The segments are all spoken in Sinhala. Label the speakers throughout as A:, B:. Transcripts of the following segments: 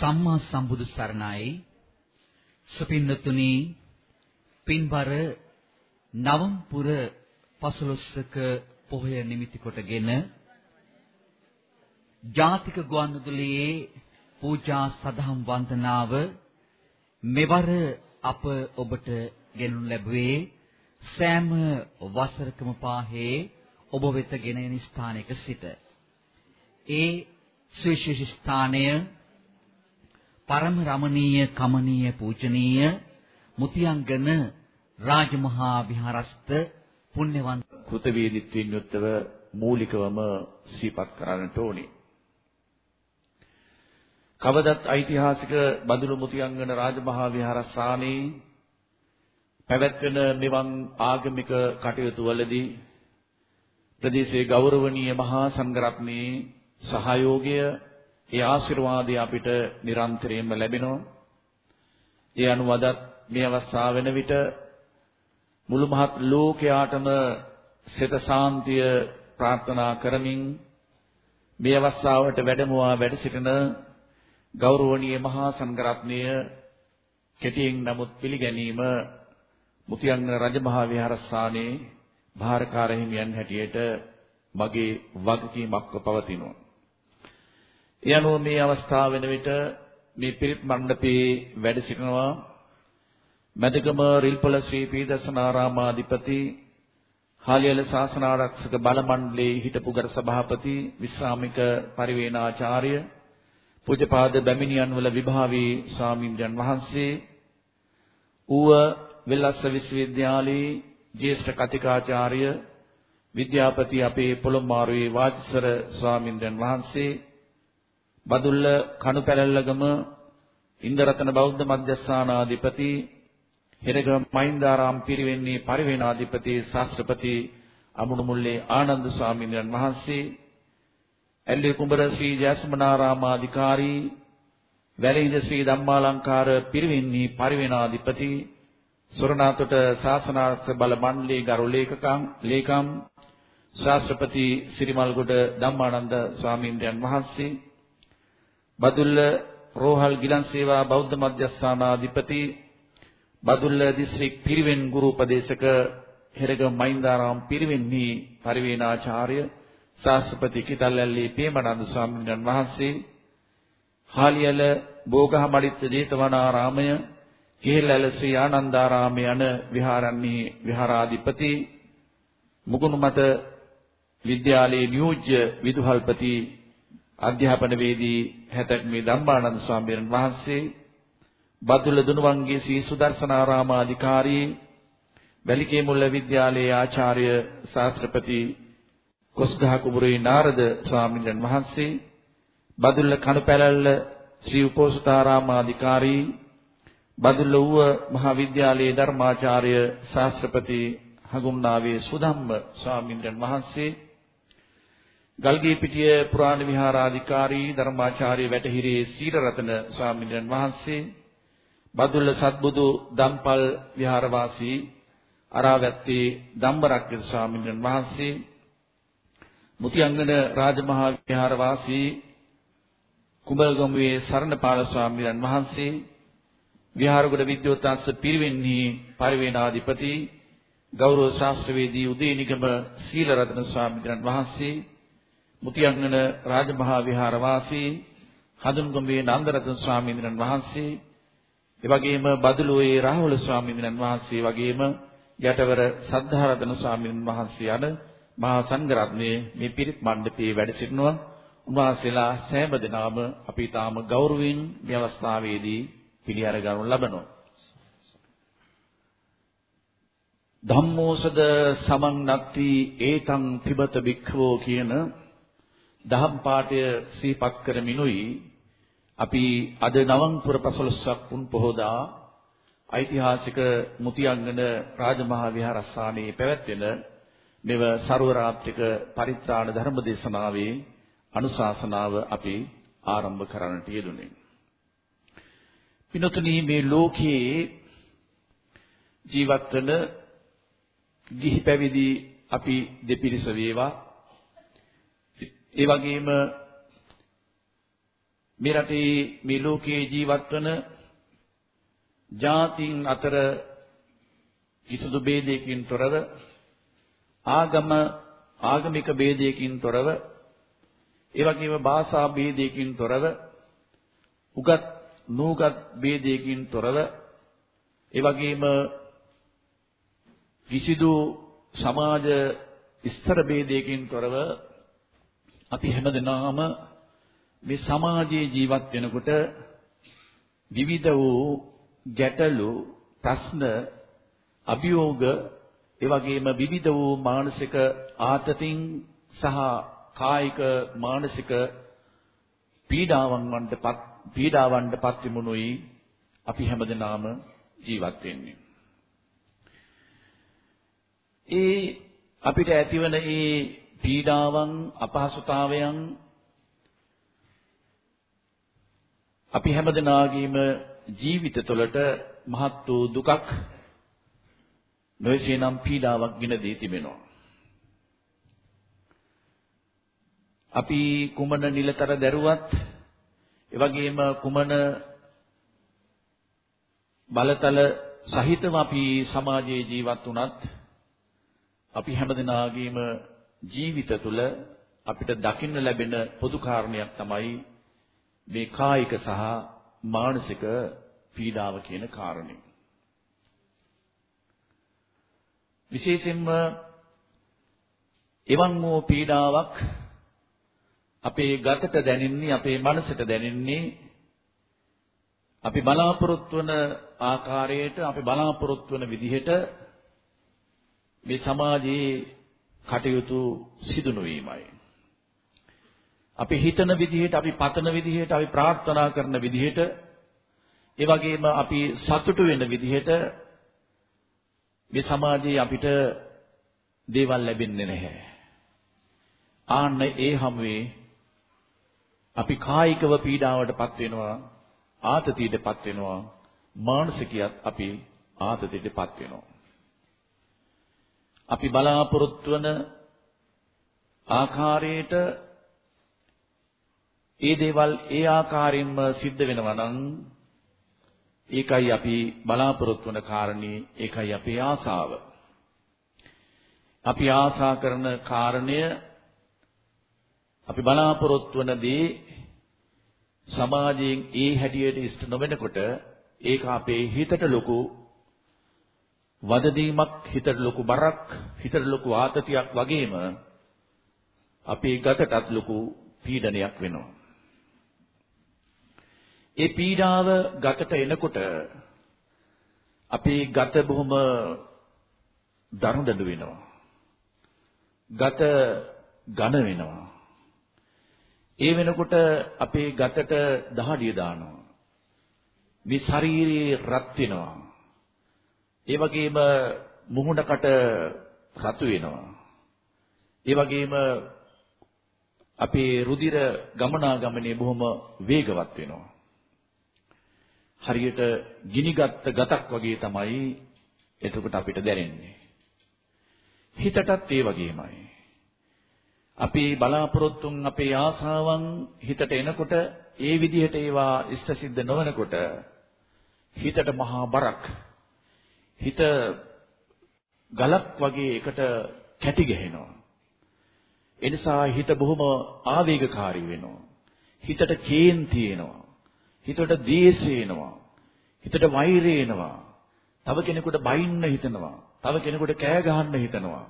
A: සම්මා සම්බුදු සරණයි. සුපින්නතුනි පින්බර නවම්පුර පසළොස්වක පොහොය නිමිති කොටගෙන ජාතික ගුවන්විදුලියේ පූජා සදහම් වන්දනාව මෙවර අප ඔබට ගෙනු ලැබුවේ සෑම වසරකම පාහේ ඔබ වෙත ගෙන එන ස්ථානයක සිට. ඒ සුවිශේෂ ස්ථානය පරම රමණීය කමනීය පූජනීය මුතියංගන රාජමහා විහාරස්ත පුණ්‍යවන්ත
B: කෘතවේදීත්වයෙන් යුක්තව මූලිකවම සිහිපත් කරන්නට ඕනේ. කවදත් ඓතිහාසික බඳුරු මුතියංගන රාජමහා විහාරස්ථානයේ පැවැත්වෙන මෙවන් ආගමික කටයුතු වලදී ප්‍රදේශයේ ගෞරවනීය මහා සංඝරත්නයේ සහයෝගය ඒ ආශිර්වාදය අපිට නිරන්තරයෙන්ම ලැබෙනවා. ඒ අනුවදත් මේ අවස්ථාව වෙන විට මුළු මහත් ලෝකයාටම සිත සාන්තිය ප්‍රාර්ථනා කරමින් මේ අවස්ථාවට වැඩමවා වැඩ සිටින ගෞරවනීය මහා සංඝරත්නය කෙටියෙන් නමුත් පිළිගැනීම මුතියංග රජමහා විහාරස්ථානයේ භාරකාර හිමියන් හැටියට මගේ වගකීමක්ව පවතිනවා. ඒ අනුව මේ අවස්ථාව වෙන විට මේ පිරිත් මණ්ඩපයේ වැඩ සිටිනවා මැදගම රිල්පොළ ශ්‍රී පීදසනාරාමාධිපති හාලියල ශාසන ආරක්ෂක බල මණ්ඩලයේ හිටපු ගරු සභාපති විශ්‍රාමික පරිවේනාචාර්ය පූජපාද බැමිණියන් වල විභාවී ස්වාමින්ද්‍රයන් වහන්සේ ඌව වෙල්ලස්ස විශ්වවිද්‍යාලයේ ජ්‍යෙෂ්ඨ කතිකාචාර්ය විද්‍යාපති අපේ පොළොම්මාරුවේ වාචසර ස්වාමින්ද්‍රයන් වහන්සේ බදුල්ල කණුපැලැල්ලගම ඉන්දරතන බෞද්ධ මධ්‍යස්ථානාධිපති හෙරගම මහින්දාරාම පිරිවෙන්නේ පරිවේනාධිපති ශාස්ත්‍රපති අමුණු මුල්ලේ ආනන්ද ස්වාමීන් වහන්සේ ඇල්ලේ කුඹර ශ්‍රී ජයසමනාරාමාධිකාරී වැලිහිඳ ශ්‍රී ධම්මාලංකාර පිරිවෙන්නේ පරිවේනාධිපති සොරණාතොට ශාසනාර්ථ බල මණ්ඩලයේ ගරු ලේකකම් ලේකම් ශාස්ත්‍රපති සිරිමල්ගොඩ ධම්මානන්ද ස්වාමීන් වහන්සේ බදුල්ල රෝහල් ගිලන් සේවා බෞද්ධ මධ්‍යස්ථානාධිපති බදුල්ල දිස්ත්‍රික් පිරිවෙන් ගුරු උපදේශක හෙරගම මයින්දාරාම පිරිවෙන්හි පරිවේනාචාර්ය ශාස්ත්‍රපති කිතල්ලල්ලේ පේමනන්ද ස්වාමීන් වහන්සේ හාලියල බෝගහමඩිත් ජේතවනාරාමය කිහිල්ලල ශ්‍රී ආනන්දාරාමය යන විහාරන්නේ විහාරාධිපති මුගුණුමත විද්‍යාලයේ නියෝජ්‍ය විදුහල්පති අධ්‍යාපන වේදී හැතැක්මේ ධම්මානන්ද ස්වාමීන් වහන්සේ බදුල්ල දුනුවන්ගේ ශ්‍රී සුදර්ශනාරාමාධිකාරී වැලිකේ මුල්ල විද්‍යාලයේ ආචාර්ය ශාස්ත්‍රපති කොස්ගහ කුඹුරේ නාරද ස්වාමීන් වහන්සේ බදුල්ල කණුපැලැල්ල ශ්‍රී උපෝසතාරාමාධිකාරී බදුල්ල ඌව මහා විද්‍යාලයේ ධර්මාචාර්ය ශාස්ත්‍රපති හගුම්නාවේ සුධම්ම ස්වාමීන් වහන්සේ ගල්ගේ පිටිය පුරාණ විහාරාධිකාරී ධර්මාචාර්ය වැටහිරේ සීරරතන ස්වාමීන් වහන්සේ බදුල්ල සත්බුදු දම්පල් විහාරවාසී අරාවැත්තේ ධම්මරක්කිත ස්වාමීන් වහන්සේ මුතියංගන රාජමහා විහාරවාසී කුඹල්ගමුවේ සරණපාල ස්වාමීන් වහන්සේ විහාරගොඩ විද්‍යෝත්සව පිරිවෙන්හි පරිවේනාධිපති ගෞරව ශාස්ත්‍රවේදී උදේනිගම සීලරත්න ස්වාමීන් වහන්සේ මුතියංගන රාජමහා විහාරවාසී හඳුන්ගොඹේ නන්දරත්න ස්වාමීන් වහන්සේ එවැගේම බදුලුවේ රාහුල ස්වාමීන් වහන්සේ වගේම යටවර සද්ධාරතන ස්වාමීන් වහන්සේ යන මහා සංඝරත්නයේ මේ පිරිත් මණ්ඩපයේ වැඩ සිටිනවා. උන්වහන්සේලා සෑම දිනම අපි තාම ගෞරවයෙන් මේ අවස්ථාවේදී පිළිඅර ගන්නු ලබනවා. ධම්මෝසද සමන් නත්ති ඒතං තිබත වික්ඛවෝ කියන දහම් පාඨය සිහිපත් කරමිනුයි අපි අද නවංපුර පසළොස්වක් පුන් පොහොදා ඓතිහාසික මුතියංගන රාජමහා විහාරස්ථානයේ පැවැත්වෙන මෙව ਸਰවරාත්‍රික පරිත්‍රාණ ධර්ම දේශනාවේ අනුශාසනාව අපි ආරම්භ කරන්නට යෙදුනේ. පිනතුනි මේ ලෝකයේ ජීවත් වෙන ගිහි පැවිදි අපි දෙපිරිස වේවා ඒ වගේම මේ රටේ මේ ලෝකයේ ජීවත් වන ජාතීන් අතර කිසිදු ભેදයකින් තොරව ආගම ආගමික ભેදයකින් තොරව ඒ වගේම භාෂා ભેදයකින් තොරව උගත් නූගත් ભેදයකින් තොරව ඒ වගේම කිසිදු සමාජ ස්තර ભેදයකින් තොරව අපි හැමදෙනාම මේ සමාජයේ ජීවත් වෙනකොට විවිධ වූ ගැටලු ප්‍රශ්න අභියෝග ඒ වගේම විවිධ වූ මානසික ආතතින් සහ කායික මානසික පීඩාවන් වන්ටපත් පීඩාවන්ටපත් වෙමුනුයි අපි හැමදෙනාම ජීවත් වෙන්නේ. ඒ අපිට ඇතිවන ඒ පීඩාවන් අපහසුතාවයන් අපි හැමදෙනාගේම ජීවිත තුළට මහත් වූ දුකක් නොයසේනම් පීඩාවක් ගෙන දී තිබෙනවා. අපි කුමන නිලතර දැරුවත් ඒ වගේම කුමන බලතල සහිතව අපි සමාජයේ ජීවත් වුණත් අපි හැමදෙනාගේම ජීවිත තුළ අපිට දකින්න ලැබෙන පොදු කාරණයක් තමයි මේ කායික සහ මානසික පීඩාව කියන කාරණේ. විශේෂයෙන්ම එවන් වූ පීඩාවක් අපේ ගතට දැනෙන්නේ අපේ මනසට දැනෙන්නේ අපි බලාපොරොත්තු වන ආකාරයට අපි බලාපොරොත්තු වන විදිහට මේ සමාජයේ කටයුතු සිදු නොවීමයි. අපි හිතන විදිහට, අපි පතන විදිහට, අපි ප්‍රාර්ථනා කරන විදිහට, ඒ වගේම අපි සතුටු වෙන විදිහට මේ සමාජයේ අපිට දේවල් ලැබෙන්නේ නැහැ. ආන්න ඒ හැමුවේ අපි කායිකව පීඩාවටපත් වෙනවා, ආතතියටපත් වෙනවා, මානසිකයත් අපි ආතතියටපත් වෙනවා. අපි බලාපොරොත්තු වන ආකාරයට ඒ දේවල් ඒ ආකාරයෙන්ම සිද්ධ වෙනවා නම් ඒකයි අපි බලාපොරොත්තු වන කාරණේ ඒකයි අපේ ආසාව. අපි ආසා කරන කාරණය අපි බලාපොරොත්තු වන දේ සමාජයෙන් ඒ හැටියට ඉෂ්ට නොවෙනකොට ඒක අපේ හිතට ලොකු වදදීමක් හිතට ලොකු බරක් හිතට ලොකු ආතතියක් වගේම අපේ ගතටත් ලොකු පීඩනයක් වෙනවා. ඒ පීඩාව ගතට එනකොට අපේ ගත බොහොම දරුණු වෙනවා. ගත ඝන වෙනවා. ඒ වෙනකොට අපේ ගතට දහඩිය දානවා. මේ ශරීරයේ රත් වෙනවා. ඒ වගේම මුහුණකට රතු වෙනවා. ඒ වගේම අපේ රුධිර ගමනාගමනය බොහොම වේගවත් වෙනවා. හරියට ගිනිගත් ගතක් වගේ තමයි එතකොට අපිට දැනෙන්නේ. හිතටත් ඒ වගේමයි. අපේ බලාපොරොත්තුන් අපේ ආසාවන් හිතට එනකොට ඒ විදිහට ඒවා ඉෂ්ට සිද්ධ නොවනකොට හිතට මහා බරක් හිත ගලක් වගේ එකට කැටි ගහනවා. එනිසා හිත බොහොම ආවේගකාරී වෙනවා. හිතට කේන්ති එනවා. හිතට ද්වේෂය එනවා. හිතට වෛරය එනවා. තව කෙනෙකුට බයින්න හිතනවා. තව කෙනෙකුට කෑ ගහන්න හිතනවා.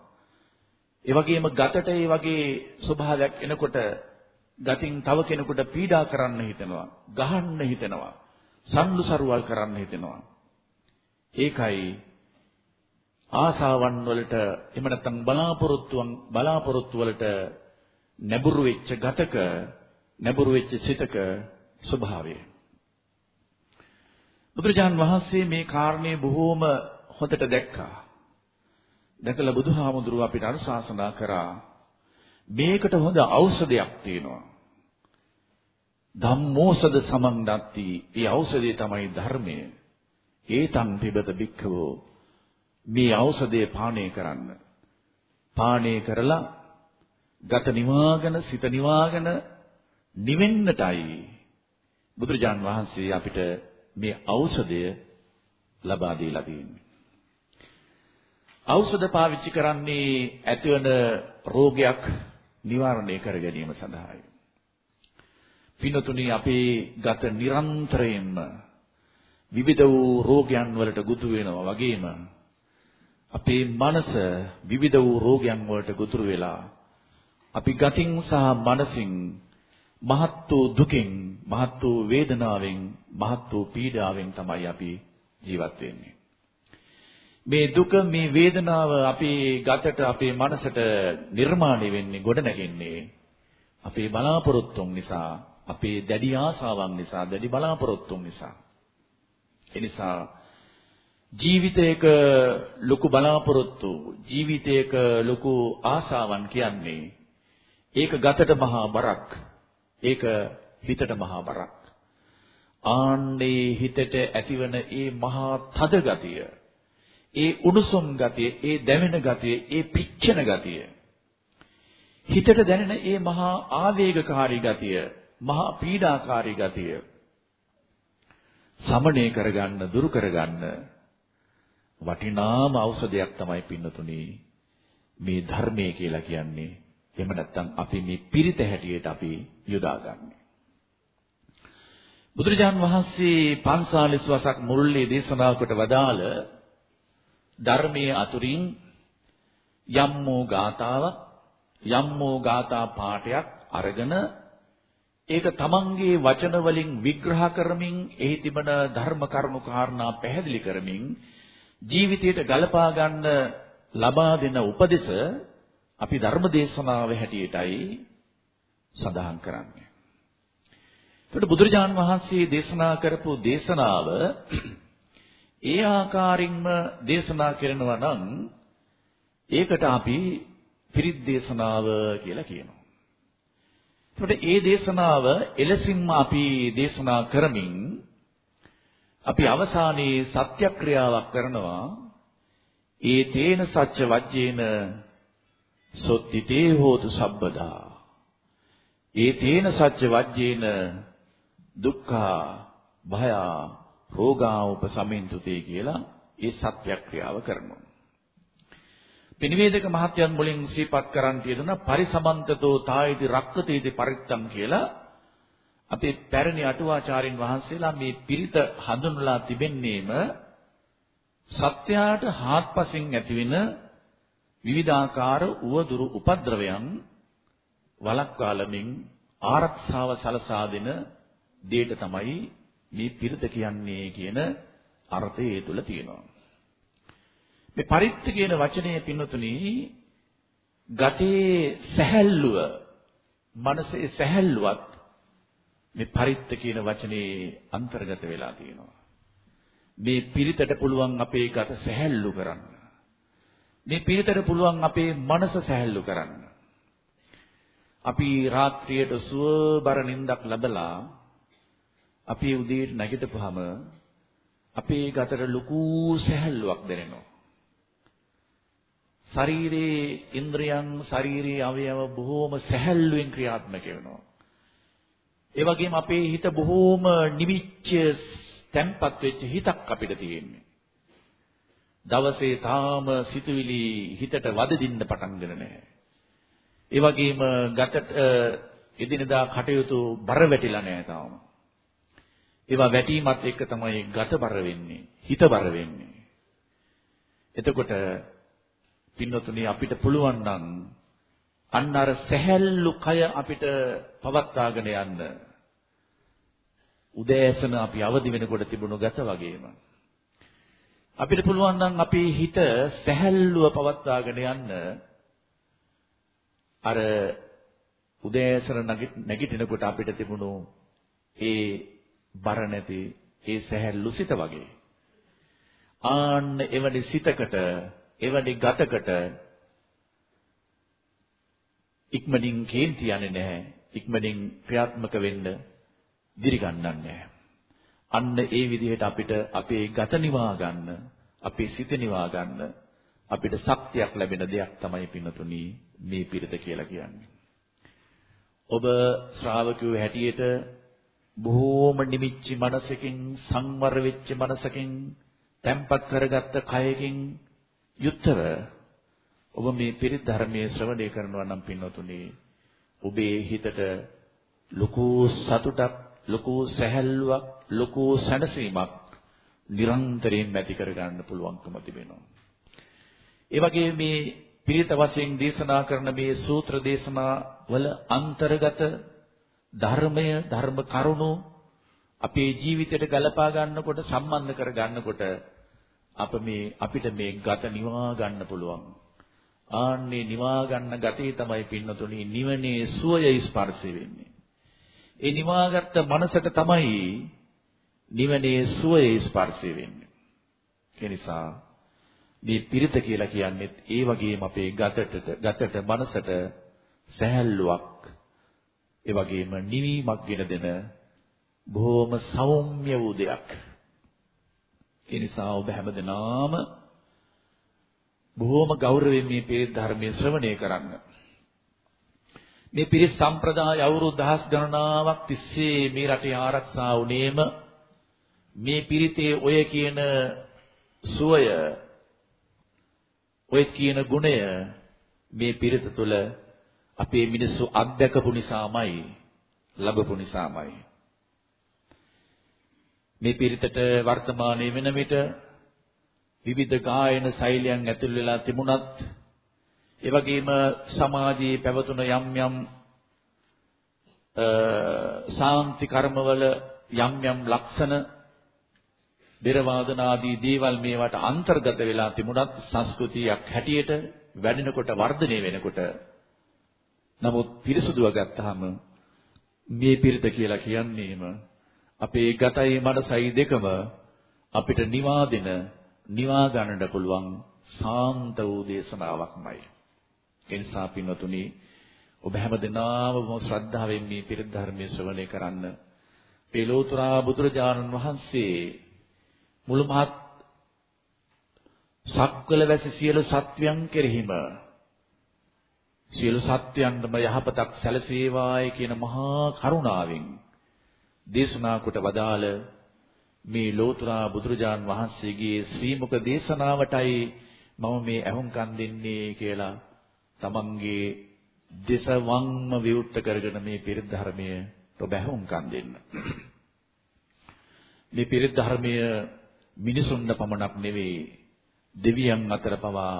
B: ඒ වගේම ගතට ඒ වගේ ස්වභාවයක් එනකොට ගතින් තව කෙනෙකුට පීඩා කරන්න හිතෙනවා, ගහන්න හිතෙනවා, සම්දුසරුවල් කරන්න හිතෙනවා. ඒකයි ආසාවන් වලට එහෙම නැත්නම් බලාපොරොත්තුවන් බලාපොරොත්තු වලට නැඹුරු වෙච්ච ගතක නැඹුරු වෙච්ච සිතක ස්වභාවය. බුදුරජාන් වහන්සේ මේ කාරණේ බොහෝම හොඳට දැක්කා. දැකලා බුදුහාමුදුරුව අපිට අනුශාසනා කරා මේකට හොඳ ඖෂධයක් තියෙනවා. ධම්මෝසද සමන්දත්ති. ඒ ඖෂධය තමයි ධර්මය. ඒතං පිබත බික්ඛවෝ මේ ඖෂධය පානය කරන්න. පානය කරලා ගත නිවාගෙන සිත නිවාගෙන නිවෙන්නටයි බුදුරජාන් වහන්සේ අපිට මේ ඖෂධය ලබා දීලා තියෙන්නේ. ඖෂධ පාවිච්චි කරන්නේ ඇතිවන රෝගයක් නිවාරණය කර ගැනීම සඳහායි. පින්නතුනි අපේ ගත නිරන්තරයෙන්ම විවිධ වූ රෝගයන් වලට ගුතු වෙනවා වගේම අපේ මනස විවිධ වූ රෝගයන් වලට ගොදුරු වෙලා අපි ගතින් සහ මනසින් මහත් වූ දුකින් මහත් වූ වේදනාවෙන් මහත් වූ පීඩාවෙන් තමයි අපි ජීවත් වෙන්නේ. මේ දුක මේ වේදනාව අපේ ගතට අපේ මනසට නිර්මාණය වෙන්නේ ගොඩ නැගෙන්නේ අපේ බලාපොරොත්තුන් නිසා අපේ දැඩි ආසාවන් නිසා දැඩි බලාපොරොත්තුන් නිසා. එනිසා ජීවිතයක ලොකු බලාපොරොත්තු ජීවිතයක ලොකු ආසාවන් කියන්නේ ඒක ගතට මහා බරක් ඒක හිතට මහා බරක්. ආන්නේ හිතට ඇතිවන ඒ මහා තද ගතිය ඒ උණුසුම් ගතිය ඒ දැවෙන ගතිය ඒ පිච්චෙන ගතිය හිතට දැනෙන ඒ මහා ආවේගකාරී ගතිය මහා පීඩාකාරී ගතිය සමනය කරගන්න දුරු කරගන්න වටිනාම ඖෂධයක් තමයි පින්නතුනි මේ ධර්මයේ කියලා කියන්නේ. එහෙම නැත්නම් අපි මේ පිරිත හැටියට අපි යොදාගන්නේ. බුදුරජාන් වහන්සේ 540 වසක් මුළුල්ලේ දේශනා කොට වදාළ ධර්මයේ අතුරින් යම් වූ ගාතාවක් යම් වූ ගාථා පාඨයක් අරගෙන ඒක තමන්ගේ වචන වලින් විග්‍රහ කරමින් එහි තිබෙන ධර්ම කරුණු කාරණා පැහැදිලි කරමින් ජීවිතයට ගලපා ගන්න ලබා දෙන උපදෙස අපි ධර්ම දේශනාවේ හැටියටයි සඳහන් කරන්නේ. එතකොට බුදුරජාන් වහන්සේ දේශනා කරපු දේශනාව ඒ ආකාරින්ම දේශනා කරනවා නම් ඒකට අපි පිරිත් දේශනාව කියලා කියනවා. එතකොට ඒ දේශනාව එලෙසින්ම අපි දේශනා කරමින් අපි අවසානයේ සත්‍යක්‍රියාවක් කරනවා. ඒ තේන සච්ච වජ්ජේන සොත්තිතේ හෝතු සබ්බදා. ඒ තේන සච්ච වජ්ජේන දුක්ඛා භය රෝගා උපසමින්තුතේ කියලා ඒ සත්‍යක්‍රියාව කරනවා. පිනිවේදක මහත්යන් මුලින් සිහිපත් කරන් තියෙනවා පරිසමන්තතෝ තායිති රක්කතේති පරිත්තම් කියලා අපේ පැරණි අටුවාචාරින් වහන්සේලා මේ පිරිත හඳුන්වලා තිබෙන්නේම සත්‍යයට හාත්පසින් ඇතිවෙන විවිධාකාර උවදුරු උපද්‍රවයන් වළක්වාලමින් ආරක්ෂාව සලසා දෙන දෙයට තමයි මේ පිරිත කියන්නේ කියන අර්ථය ඒ තුල තියෙනවා. මේ පරිත්‍ත කියන වචනය පින්නතුනි ගතේ සැහැල්ලුව මනසේ සැහැල්ලුවත් මේ පරිත්ත කියන වචනේ අන්තර්ගත වෙලා තියෙනවා. මේ පිරිතට පුළුවන් අපේ ගත සැහැල්ලු කරන්න. මේ පිරිතට පුළුවන් අපේ මනස සැහැල්ලු කරන්න. අපි රාත්‍රියට සුවබර නිින්දක් ලැබලා අපි උදේට නැගිටපුවම අපේ ගතට ලොකු සැහැල්ලුවක් දැනෙනවා. ශරීරයේ ඉන්ද්‍රයන් ශරීරයේ අවයව බොහෝම සැහැල්ලුවෙන් ක්‍රියාත්මක වෙනවා. ඒ වගේම අපේ හිත බොහෝම නිවිච්ච තැම්පත් වෙච්ච හිතක් අපිට තියෙන්නේ. දවසේ තාම සිතුවිලි හිතට වද දින්න පටන්ගෙන නැහැ. ඒ වගේම ගතට එදිනදා කටයුතු බර වැටිලා නැහැ තාම. ඒවා වැටීමත් එක්ක තමයි ගත බර වෙන්නේ, හිත බර වෙන්නේ. එතකොට පින්නතුනි අපිට පුළුවන් නම් අන්න අර සැහැල්ලු කය අපිට පවත්වාගෙන යන්න. උදෑසන අපි අවදි වෙනකොට තිබුණු ගත වගේම. අපිට පුළුවන් නම් අපේ හිත සැහැල්ලුව පවත්වාගෙන යන්න. අර උදෑසන නැගිටිනකොට අපිට තිබුණු ඒ බර නැති ඒ සැහැල්ලු සිත වගේ. ආන්න එවැනි සිතකට එවැනි ගතකට ඉක්මනින් කේන්ති යන්නේ නැහැ. ඉක්මනින් ක්‍රියාත්මක වෙන්න දිරිගන්නන්නේ නැහැ. අන්න ඒ විදිහට අපිට අපේ ගත නිවා ගන්න, අපේ සිත නිවා ගන්න අපිට ශක්තියක් ලැබෙන දෙයක් තමයි පින්නතුනි මේ පිරිත කියලා කියන්නේ. ඔබ ශ්‍රාවකයෝ හැටියට බොහෝම නිමිච්ච මනසකින් සංවර වෙච්ච මනසකින් තැම්පත් කරගත්ත කයකින් යුක්තව ඔබ මේ පිරිත් ධර්මයේ ශ්‍රවණය කරනවා නම් පින්වතුනි ඔබේ හිතට ලොකු සතුටක් ලොකු සැහැල්ලුවක් ලොකු සැනසීමක් නිරන්තරයෙන් ඇති කර ගන්න පුළුවන්කම තිබෙනවා. ඒ වගේ මේ පිරිත වශයෙන් දේශනා කරන මේ සූත්‍ර දේශනා වල අන්තර්ගත ධර්මය ධර්ම කරුණු අපේ ජීවිතයට ගලපා ගන්නකොට සම්බන්ධ කර ගන්නකොට අප මේ අපිට මේ ගත නිවා ගන්න පුළුවන්. ආන්නේ නිවා ගන්න ගතේ තමයි පින්නතුනි නිවනේ සුවය ස්පර්ශ වෙන්නේ. ඒ නිවාගත්ත මනසට තමයි නිවනේ සුවය ස්පර්ශ වෙන්නේ. ඒ නිසා මේ පිරිත කියලා කියන්නේ ඒ වගේම අපේ ගතට ගතට මනසට සැහැල්ලුවක් ඒ වගේම නිවීමක් ගෙන දෙන බොහොම සෞම්‍ය වූ දෙයක්. ඒ නිසා ඔබ හැමදෙනාම බොහොම ගෞරවයෙන් මේ පිරිත් ධර්මයේ ශ්‍රවණය කරන්න. මේ පිරිත් සම්ප්‍රදාය අවුරුදු දහස් ගණනාවක් තිස්සේ මේ රටේ ආරක්ෂා වුණේම මේ පිරිතේ ඔය කියන සුවය ඔය කියන ගුණය මේ පිරිත තුළ අපේ මිනිස්සු අත්දකපු නිසාමයි ලැබපු නිසාමයි මේ පිරිතට වර්තමානයේ වෙන විට විවිධ ගායන ශෛලියන් ඇතුල් වෙලා තිබුණත් ඒ වගේම සමාජයේ පැවතුන යම් යම් සාන්ති කර්මවල යම් යම් ලක්ෂණ බෙර වාදන ආදී දේවල් මේවට අන්තර්ගත වෙලා තිබුණත් සංස්කෘතියක් හැටියට වැඩෙනකොට වර්ධනය වෙනකොට නමුත් පිරිසුදුව ගත්තාම මේ පිරිත කියලා කියන්නේම අපේ ගතයි මනසයි දෙකම අපිට නිවා දෙන නිවා ගන්නට පුළුවන් සාන්ත වූ දේශනාවක්මයි. ඒ නිසා පින්වතුනි ඔබ හැමදෙනාම බොහොම ශ්‍රද්ධාවෙන් මේ පිරිත් ධර්මයේ ශ්‍රවණය කරන්න. පෙළෝතුරා බුදුරජාණන් වහන්සේ මුළු මහත් සක්වල වැසි සියලු සත්වයන් කෙරෙහිම සියලු සත්වයන්ටම යහපතක් සැලසේවායි කියන මහා කරුණාවෙන් දේශනා කොට වදාළ මේ ලෝතුරා බුදුරජාන් වහන්සේගේ ශ්‍රීමුක දේශනාවටයි මම මේ ඇහුම්කන් දෙන්නේ කියලා තමන්ගේ දේශවංම විවුර්ත කරගෙන මේ පිරිත් ධර්මයේ ඔබ ඇහුම්කන් දෙන්න. මේ පිරිත් ධර්මයේ මිනිසුන්ට පමණක් නෙවෙයි දෙවියන් අතර පවා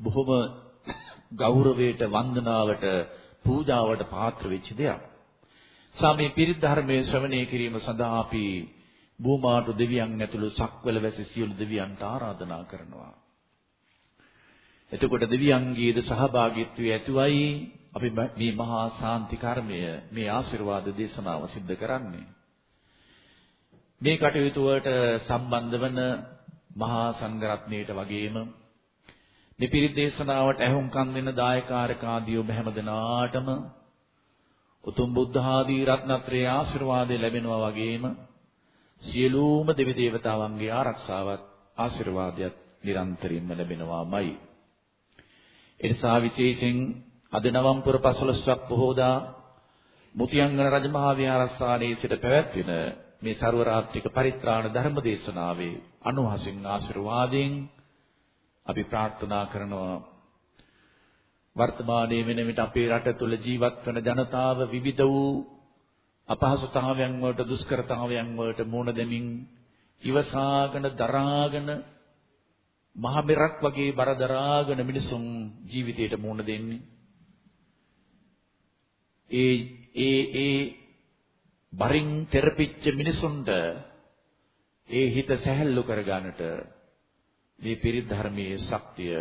B: බොහොම ගෞරවයට වන්දනාවට පූජාවට පාත්‍ර වෙච්ච දෙයක්. සාමේ පිරිත් ධර්මයේ ශ්‍රවණය කිරීම සඳහා අපි භූමාතු දෙවියන් ඇතුළු සක්වල වැසි සියලු දෙවියන්ට ආරාධනා කරනවා. එතකොට දෙවියන්ගේද සහභාගීත්වයේ ඇතුවයි අපි මේ මහා සාන්ති කර්මය මේ ආශිර්වාද දේශනාව සිද්ධ කරන්නේ. මේ කටයුතු වලට සම්බන්ධ වන මහා සංඝරත්නයට වගේම මේ පිරිත් දේශනාවට ඇහුම්කන් දෙන දායකාරක ආදී ඔබ හැමදෙනාටම උතුම් බුද්ධ ආදී රත්නත්‍රයේ ආශිර්වාදය ලැබෙනවා වගේම සියලුම දෙවි දේවතාවන්ගේ ආරක්ෂාවත් ආශිර්වාදයක් නිරන්තරයෙන්ම ලැබෙනවාමයි. එනිසා විශේෂයෙන් අද නවම්පුර 15ක් පොහෝදා මුතියංගන රජමහා විහාරස්ථානයේ සිට පැවැත්වෙන මේ ਸਰවරාත්‍රික පරිත්‍රාණ ධර්ම දේශනාවේ අනුහසින් ආශිර්වාදයෙන් අපි ප්‍රාර්ථනා කරනවා වර්තමානයේ වෙන විට අපේ රට තුළ ජීවත් වන ජනතාව විවිධ වූ අපහසුතාවයන් වලට දුෂ්කරතාවයන් වලට මුහුණ දෙමින් ඉවසාගෙන දරාගෙන මහ මෙරක් වගේ බර දරාගෙන මිනිසුන් ජීවිතයට මුහුණ දෙන්නේ. ඒ ඒ ඒ බරින් තෙරපිච්ච මිනිසුන්ට ඒ හිත සැහැල්ලු කර ගන්නට මේ පිරිත් ධර්මයේ ශක්තිය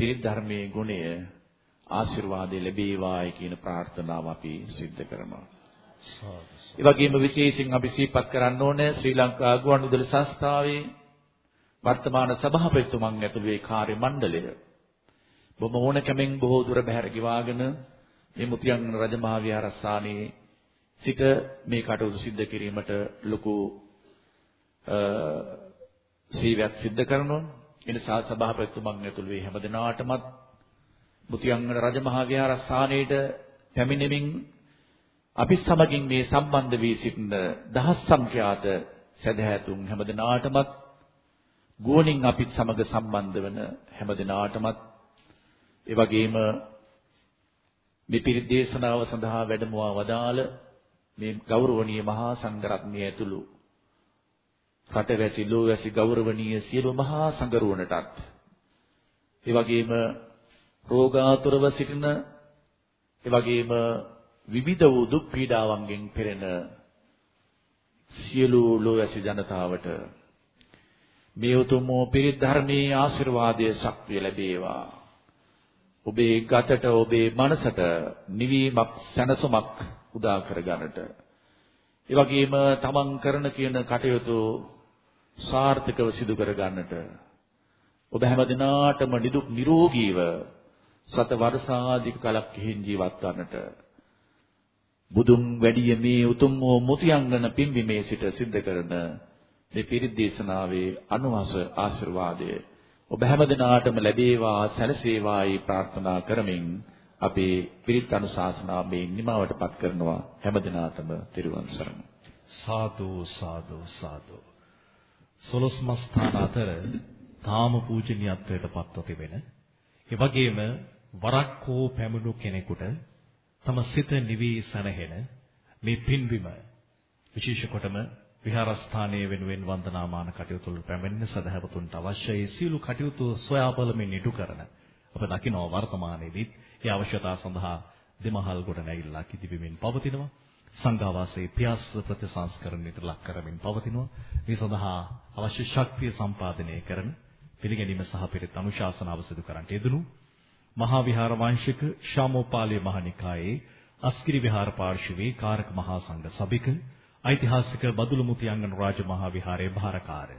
B: පිරිත් ධර්මයේ ගුණය ආශිර්වාදේ ලැබේවායි කියන ප්‍රාර්ථනාව අපි සිද්ධ කරනවා. ඒ වගේම විශේෂයෙන් අපි සිහිපත් කරන්න ඕනේ ශ්‍රී ලංකා ගුවන්විදුලි සංස්ථාවේ වර්තමාන සභාපතිතුමන් ඇතුළු ඒ කාර්ය මණ්ඩලය බොහොම ඕනකමෙන් බොහෝ දුර බැහැර ගිවාගෙන මේ මුතියංගන රජමහා විහාරස්ථානයේ සිට මේ කටයුතු සිද්ධ කිරීමට ලොකු සීවයක් සිද්ධ කරනවා. ඒ නිසා සභාපතිතුමන් ඇතුළු මේ හැමදෙනාටමත් මුතියංගන රජමහා විහාරස්ථානයේට පැමිණෙමින් අපි සමගින් මේ සම්බන්ධ වී සිටින දහස් සංඛ්‍යාත සදහැතුන් හැමදෙනාටමත් ගුවනින් අපිත් සමග සම්බන්ධ වන හැමදෙනාටමත් ඒ වගේම මේ පිරිත් දේශනාව සඳහා වැඩමවා වදාළ මේ ගෞරවනීය මහා සංඝරත්නය ඇතුළු රටවැසි ලෝවැසි ගෞරවනීය සියලු මහා සංඝරුවනටත් ඒ වගේම රෝගාතුරව සිටින ඒ වගේම විවිධ වූ දුක් පීඩාවන්ගෙන් පෙරෙන සියලු ලෝවැසි ජනතාවට මේ උතුම් පිරිත් ධර්මයේ ආශිර්වාදයේ ශක්තිය ලැබේවා. ඔබේ ගතට ඔබේ මනසට නිවීමක් සැනසුමක් උදා කර ගන්නට ඒ වගේම තමන් කරන කියන කටයුතු සාර්ථකව සිදු කර ගන්නට ඔබ හැම දිනාටම නිදුක් නිරෝගීව සත වර්ෂාධික කලක් කිහින් ජීවත් වන්නට. බුදුන් වැඩි මේ උතුම් වූ මුතියංගන පිම්බීමේ සිට සිද්ධ කරන මේ පිරිත් දේශනාවේ අනුහස ආශිර්වාදය. ඔබ හැම දිනාටම ලැබේවා සැලසේවායි ප්‍රාර්ථනා කරමින් අපේ පිරිත් අනුශාසනාව මේ නිමවටපත් කරනවා. හැම දිනාටම තෙරුවන් සරණයි.
C: සාදු සාදු සාදු. සොළොස් මස් ස්ථාන අතර තාම පූජනීයත්වයට පත්ව තිබෙන. ඒ වගේම වරක් හෝ පැමිණු කෙනෙකුට තම සිත නිවි සැනහෙන මේ පින්බිම විශේෂ කොටම විහාරස්ථානයේ වෙනුවෙන් වන්දනාමාන කටයුතු වල පැමිණෙන සදහැවතුන්ට අවශ්‍යයි සියලු කටයුතු සොයා බලමින් ඉටු කරන අප දකිනවා වර්තමානයේදීත් ඒ අවශ්‍යතා සඳහා දෙමහල් ගොඩ නැගිල්ලා කිදිබිමින් පවතිනවා. සංඝාවාසයේ පියාස ප්‍රතිසංස්කරණයට ලක් කරමින් පවතිනවා මේ සඳහා අවශ්‍ය ශක්තිය සම්පාදනය කරන පිළිගැනීම සහ පිළිත් අනුශාසනාව සිදු කරන්නට යෙදුණු මහා විහාර වංශික ශාමෝපාලී මහනිකායේ අස්කිරි විහාර පාර්ශවයේ කාරක මහා සංඝ සභික ඓතිහාසික බදුළු මුතියංගන රාජ මහා විහාරයේ භාරකාර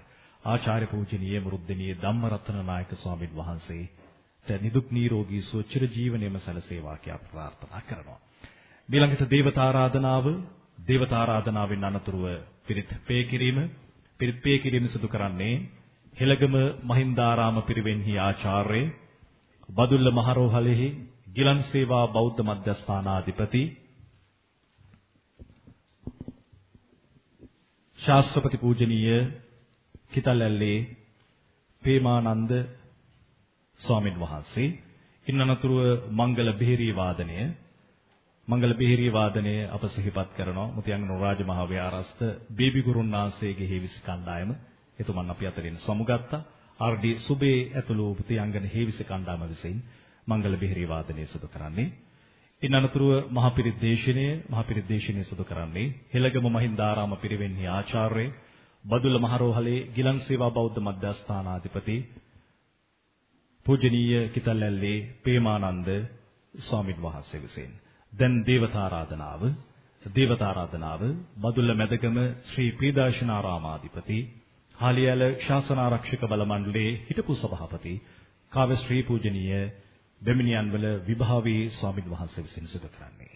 C: ආචාර්ය පූජනීය මුරුද්දනීය ධම්මරත්න නායක ස්වාමින් වහන්සේට නිදුක් නිරෝගී සුව චිර ජීවනයේම සැලසේවා කියලා ප්‍රාර්ථනා කරනවා. ඊළඟට දේවතා ආරාධනාව දේවතා ආරාධනාවෙන් අනතුරුව පිරිත් පේ කිරීම පිරිත් පේ කිරීම සිදු කරන්නේ හෙළගම මහින්දාරාම පිරිවෙන්හි ආචාර්ය බදුල්ල මහරෝහලෙහි ගිලන් සේවා බෞද්ධ මධ්‍යස්ථානාධිපති ශාස්ත්‍රපති පූජනීය කිතල්ඇල්ලේ පේමානන්ද ස්වාමින් වහන්සේ ඉන් අනතුරුව මංගල බෙහෙරී වාදනය මංගල බෙහෙරී වාදනය අප සිහිපත් කරනවා මුතියංගන රාජ මහා විහාරස්ත බේබි ගුරුන් වහන්සේගේ හේවිසි කණ්ඩායම එතුමන් අපි අතරින් සමුගත්තා ආර්.ඩී. සුබේ ඇතුළු ප්‍රතිඅංගන හේවිස කණ්ඩායම විසින් මංගල බෙහෙරි වාදනය සිදු කරන්නේ. ඉන් අනතුරුව මහපිරිත් දේශනය මහපිරිත් දේශනය සිදු කරන්නේ හෙළගම මහින්දාරාම පිරිවෙන්හි ආචාර්ය බදුල්ල මහරෝහලේ ගිලන් සේවා බෞද්ධ මධ්‍යස්ථානාධිපති පූජනීය කිතල්ඇල්ලේ පේමානන්ද ස්වාමින් වහන්සේ විසින් දැන් දේවතාරාධනාව දේවතාරාධනාව බදුල්ල මැදගම ශ්‍රී පීදාශනාරාමාධිපති හාලියල ශාසනාරක්ෂක බල මණ්ඩලයේ හිටපු සභාපති කාව්‍ය ශ්‍රී පූජනීය දෙමිනියන්වල විභාවී ස්වාමින් වහන්සේ විසින් සිදු කරන්නේ.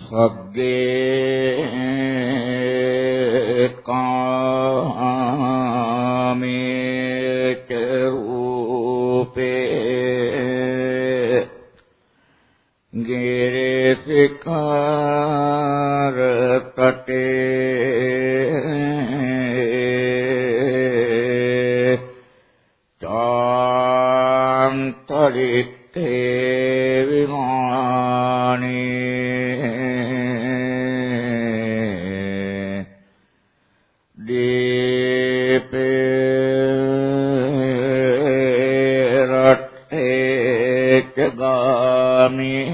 D: සග්ගේ කාමේ ගිරිසිකාර තටේ තාන්තරිත්තේ විමානේ දීපේ රටේ ගාමී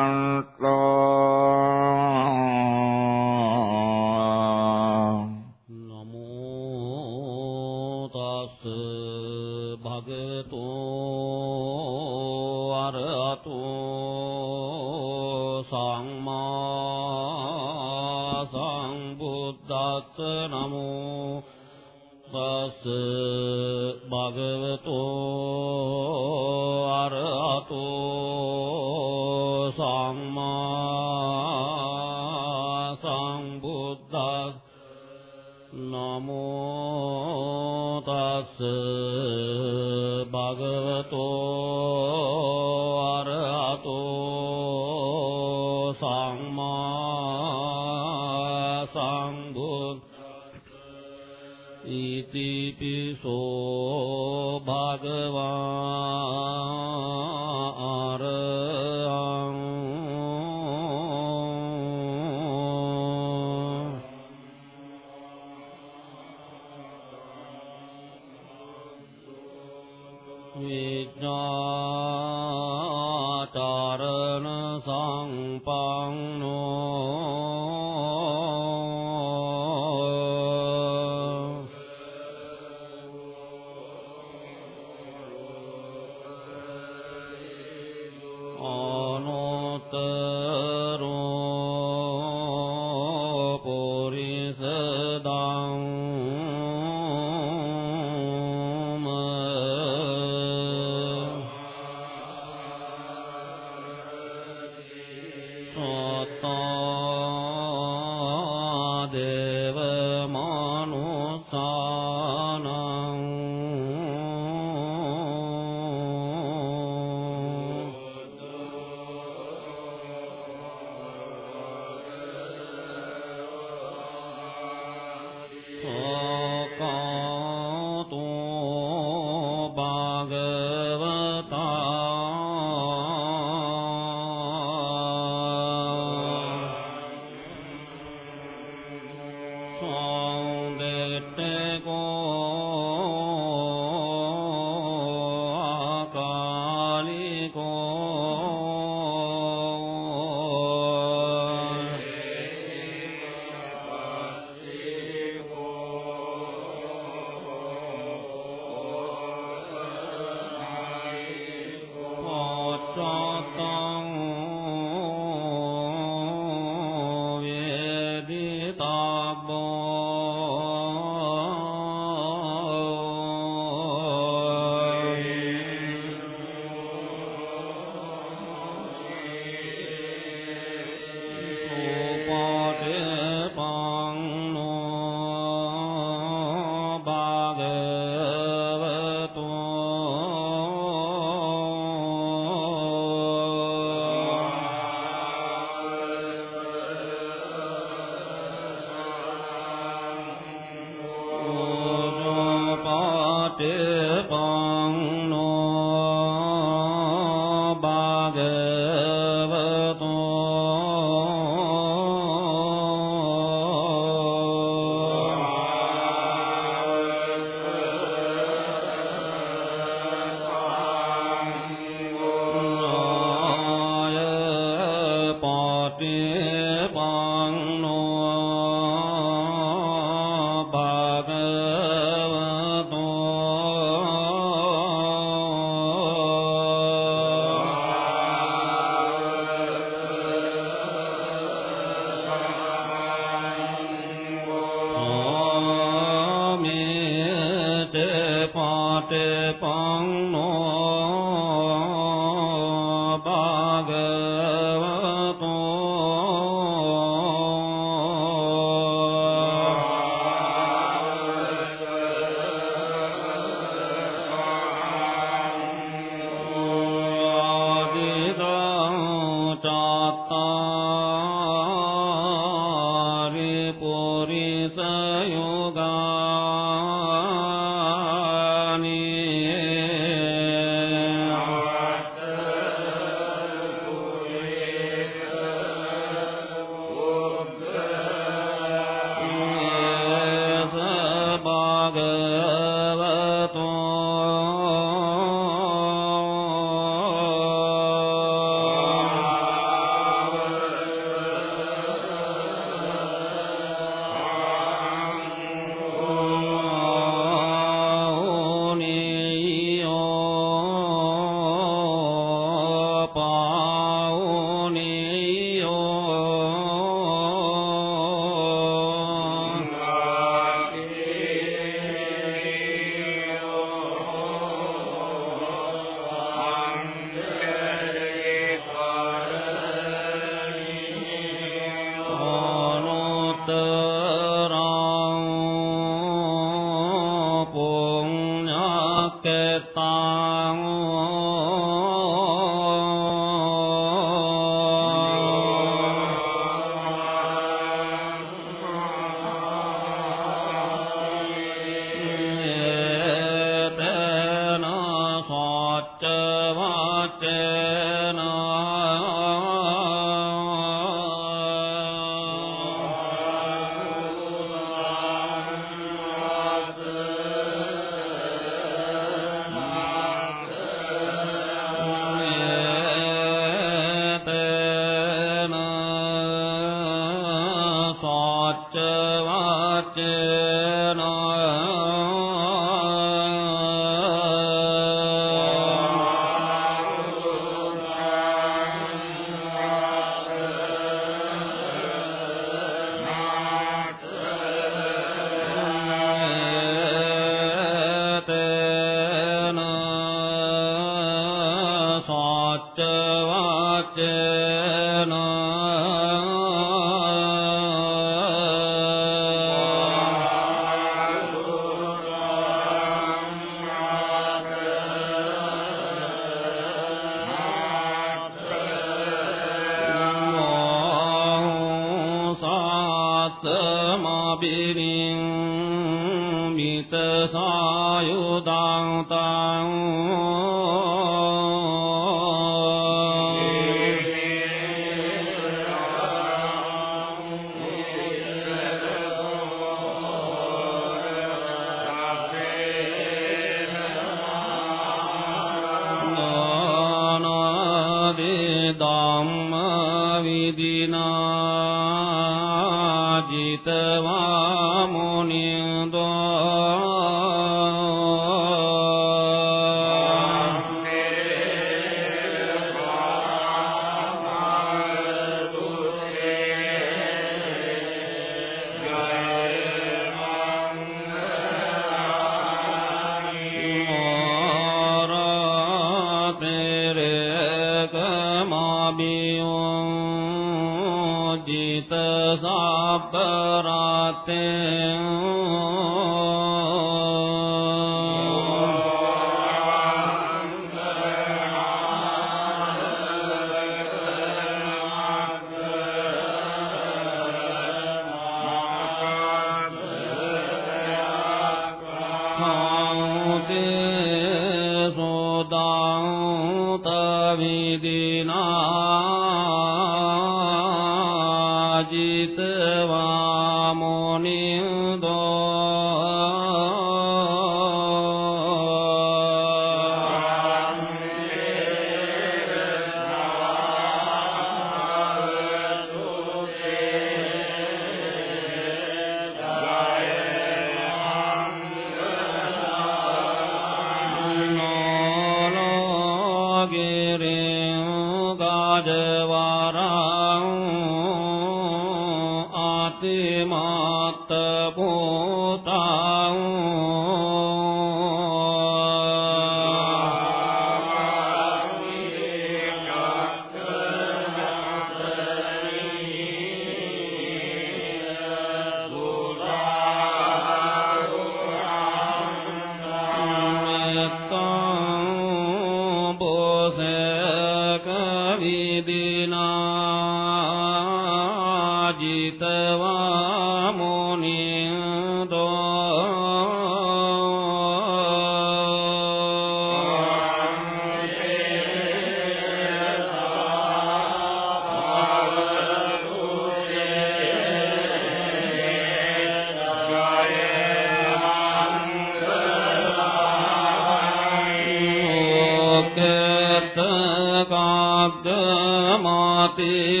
E: මාතියාත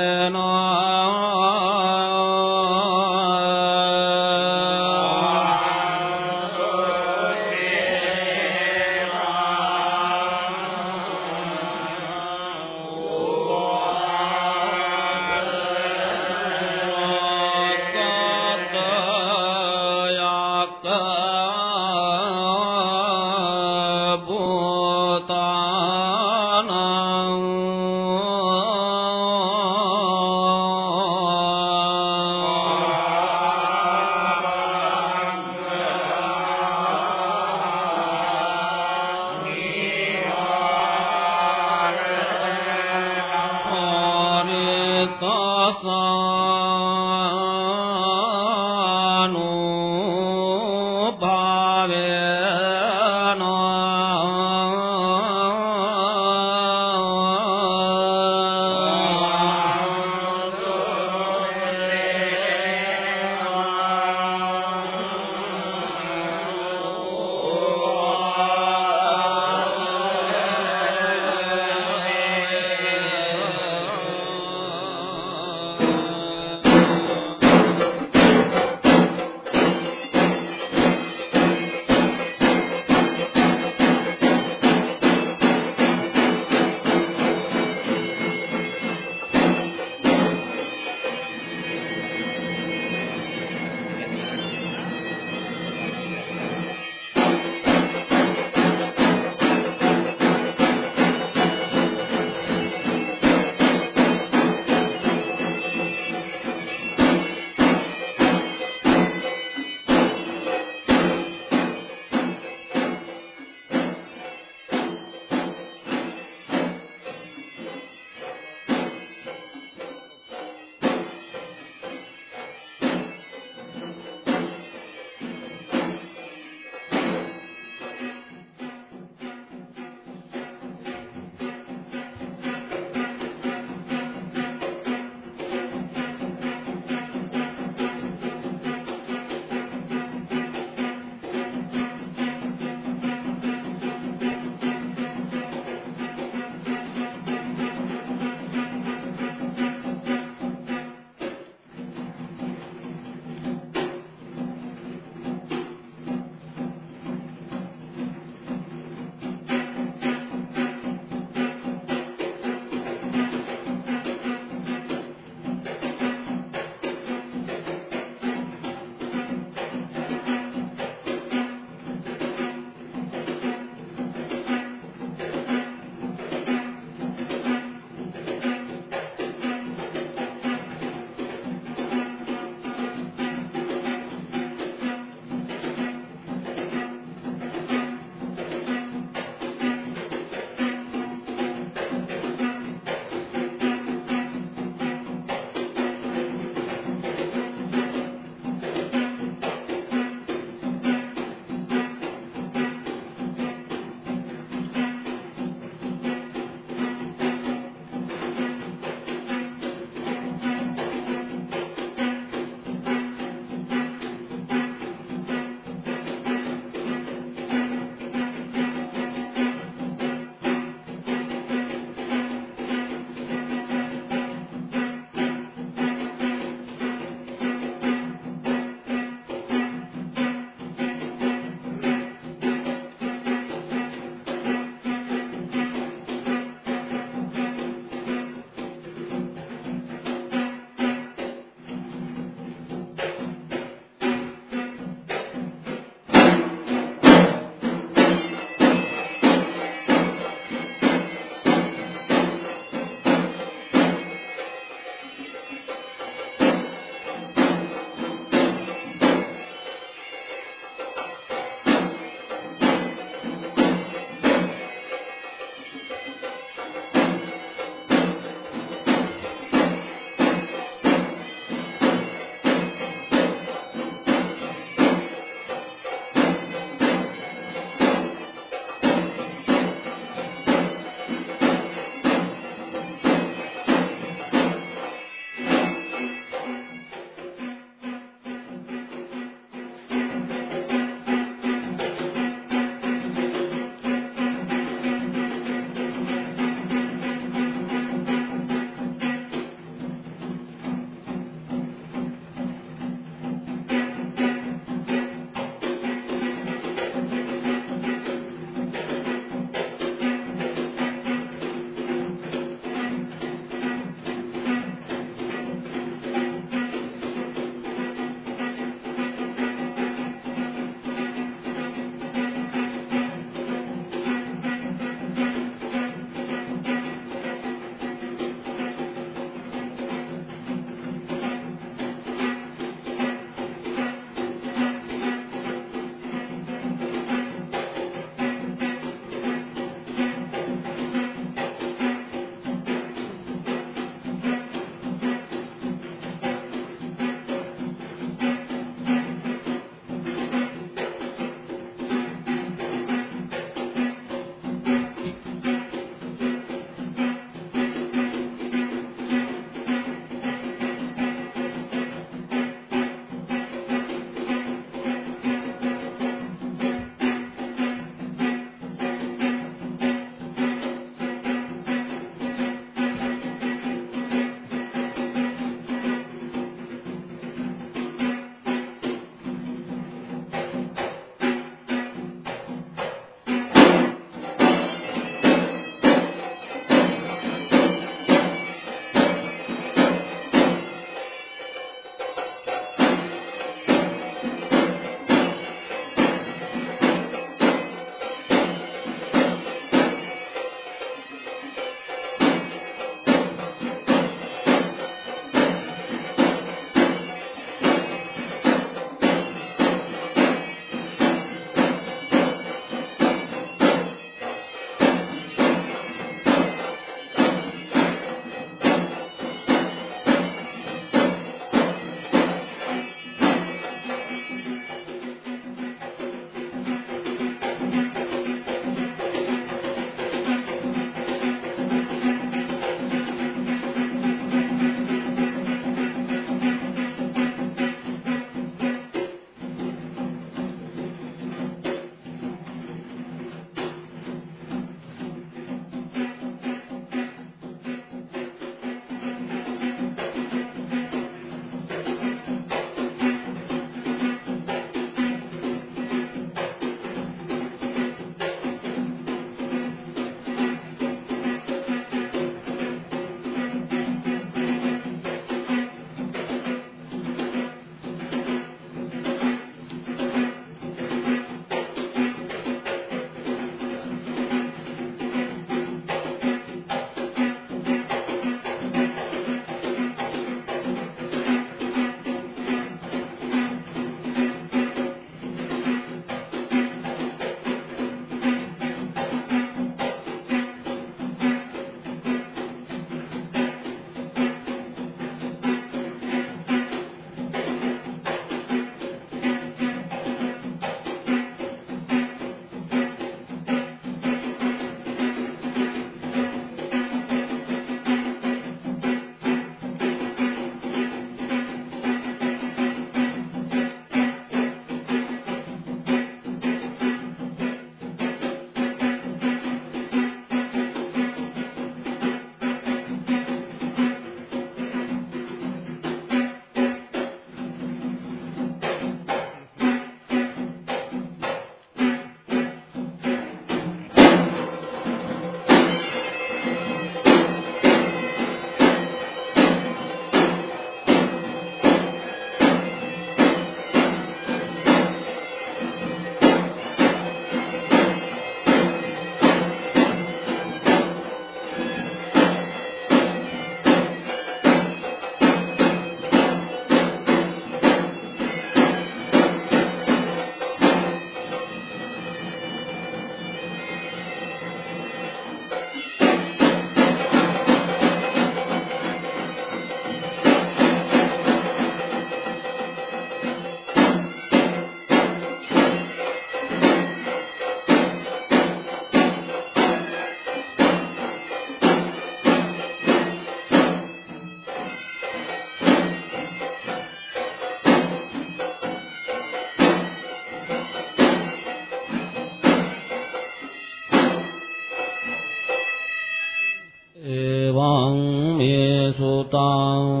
E: 王
F: 灭苏当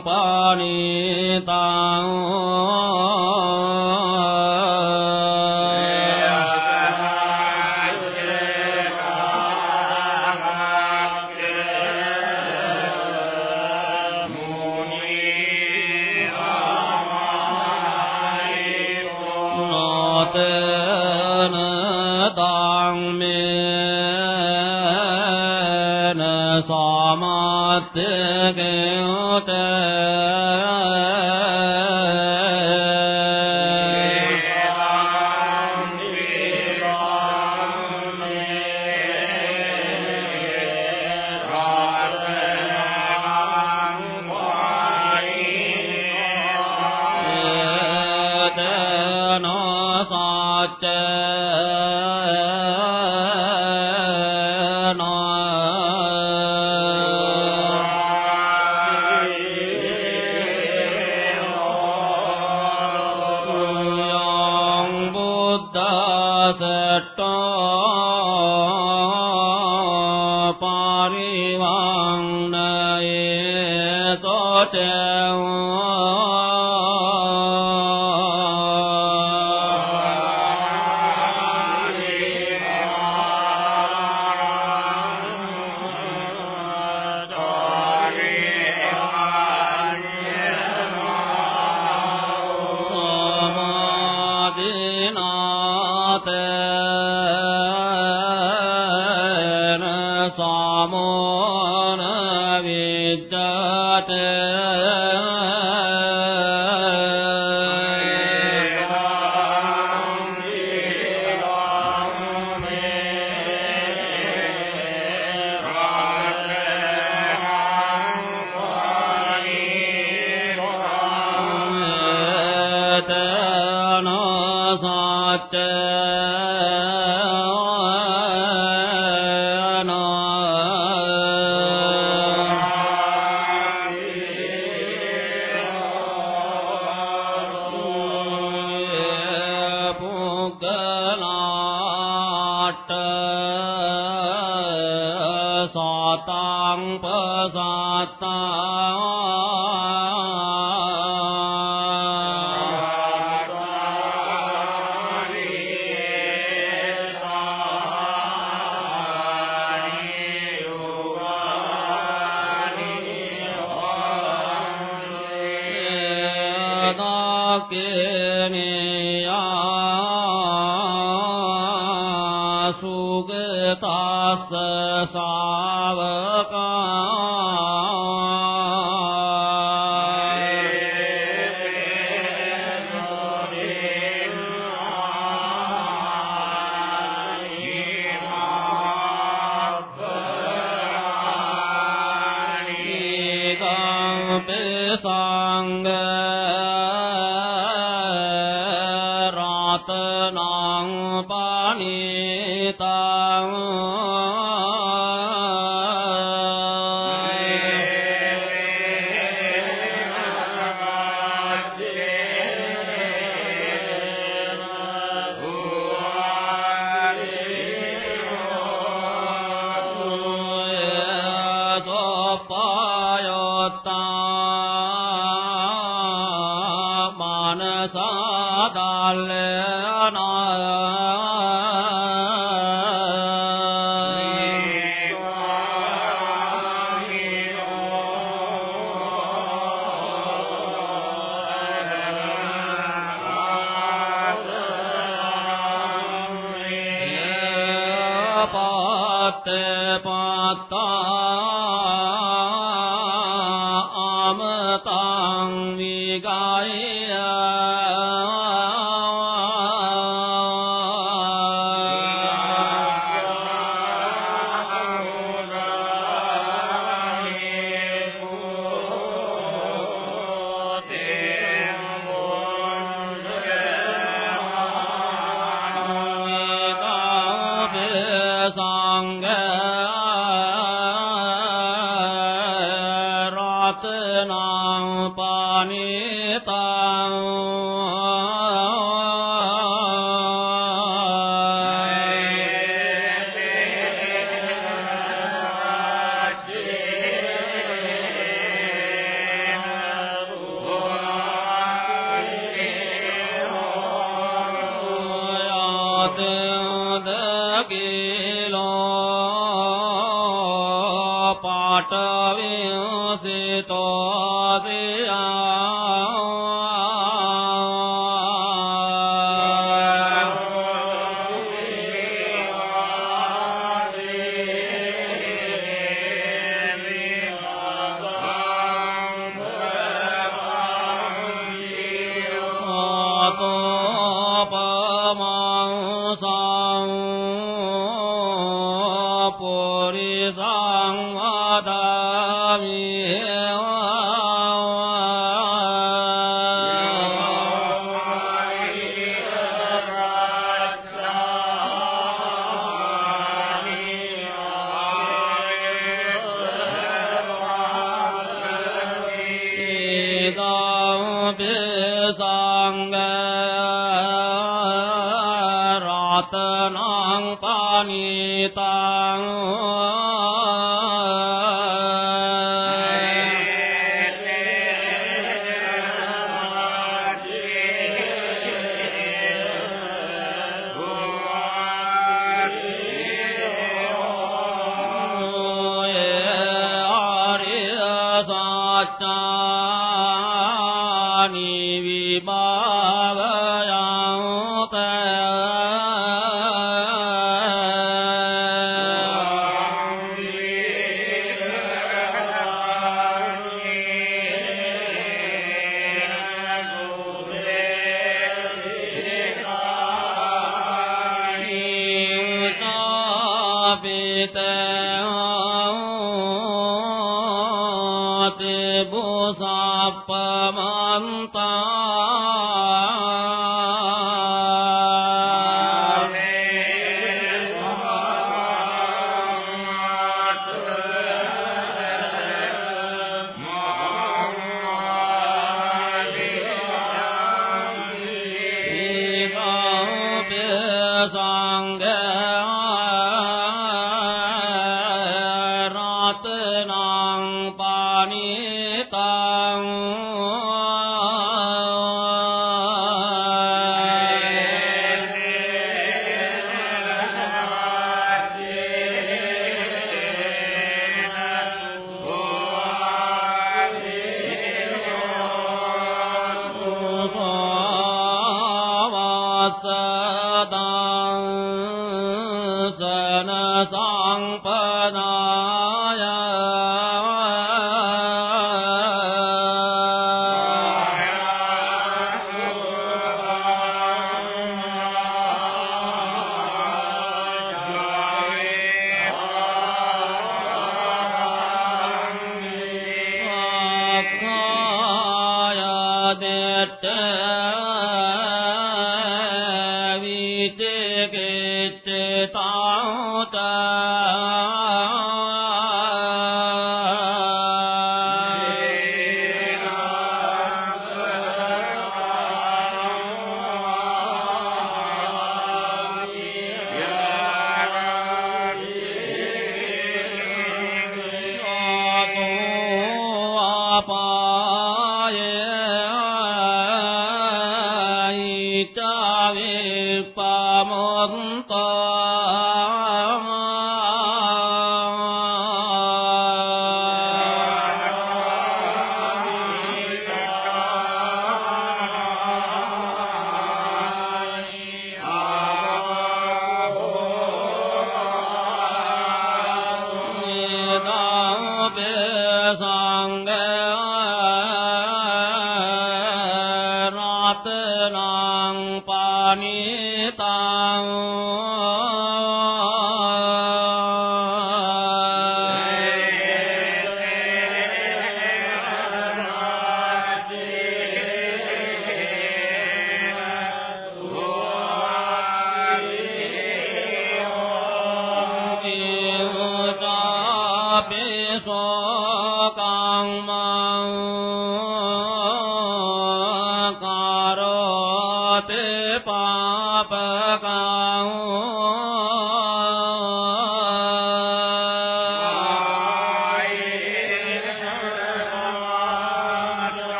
F: පානීතා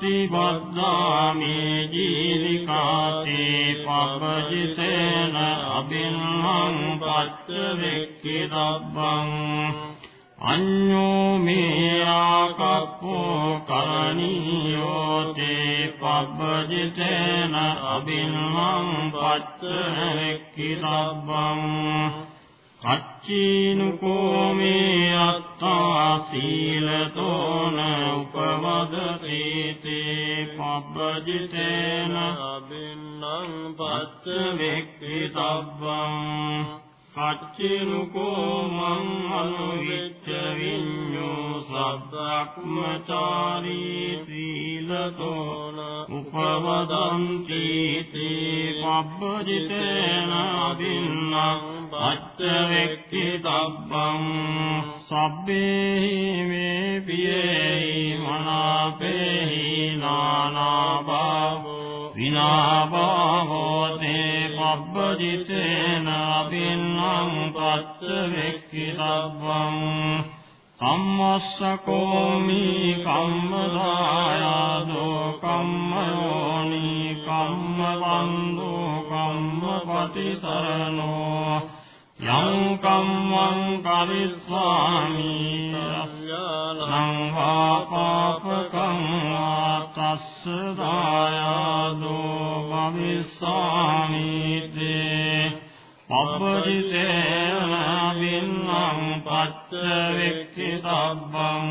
F: ති
G: බද්ධාමි ජීලිකාති පබ්බජිතේන අබින්හං පච්ච වෙක්ඛි දබ්බං අඤ්ඤෝ මේරා කප්පෝ කරණීයෝ තේ පබ්බජිතේන අබින්හං පච්ච වෙක්ඛි දබ්බං කච්චීනුකෝ මේ අත්තා සීලතෝන උපවදතීතේ පබ්බජිතේන අබින්නම් පච්ච වික්ඛිතබ්බං කච්චිනුකෝ මං අනුවිච්ච විඤ්ඤෝ සබ්බක්මචාරී සීලතෝන උපවදන්ති තේ පබ්බජිතේන අදින්නං පච්ච වෙක්ඛි තබ්බං සබ්බේහි මේ පියේහි මනාපේහි නානාභාවෝ විනාභාවෝ තේ පබ්බජිතේන අදින්නම් පච්ච වෙක්ඛිතබ්බං කම්මස්සකෝමි කම්මදායාදෝ කම්මයෝනි කම්මවන්දෝ කම්මපටිසරණෝ යං කම්මං කරිස්වාමි යස්යානං වා පාපකං වා තස්ස දායාදෝ භවිස්සාමි තේ පබ්බජිතේන වින්නං පච්ච වෙක්ඛිතබ්බං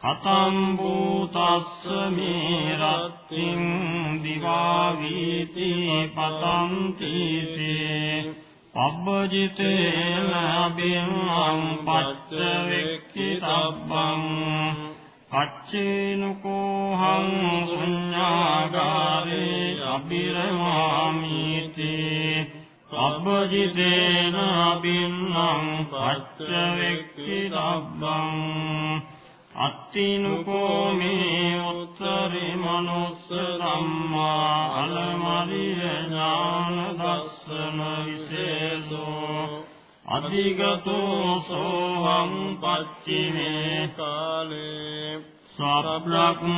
G: කතම් භූතස්ස මේ රත්තිං දිවා වීති පතන්ති තේ පබ්බජිතේන අබින්නම් පච්ච වෙක්ඛිතබ්බං කච්චේනුකෝහං ශුඤ්ඤාගාරේ අබිරමාමිති පබ්බජිතේන අබින්නම් පච්ච වෙක්ඛිතබ්බං අත්තිනුකෝ මේ උත්තරේ මනුස්ස ධම්මා අලමරිය ඥාන දස්සන විශේෂෝ අධිගතෝ සෝහං පච්චිමේ කාලේ සබ්‍රක්මචාරීහි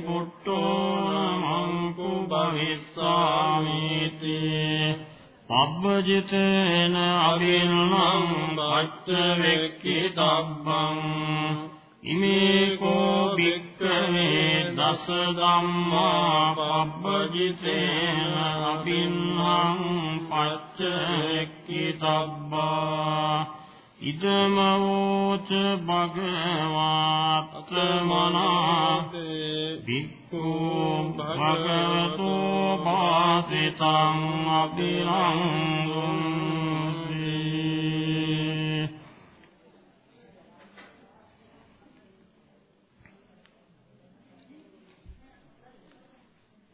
G: පුට්ටෝ මංකු භවිස්සාමිති පබ්බජිතේන අවින්නම් පච්ච වෙක්ඛිතබ්බං ඉමේකෝ භික්ඛවේ දස ධම්මා පබ්බජිතේන අවින්නම් පච්ච වෙක්ඛිතබ්බා ඉදම වූච භගවාත් මනාතේ භික්ඛු භගවතු වාසිතං අභිරංගුන්ති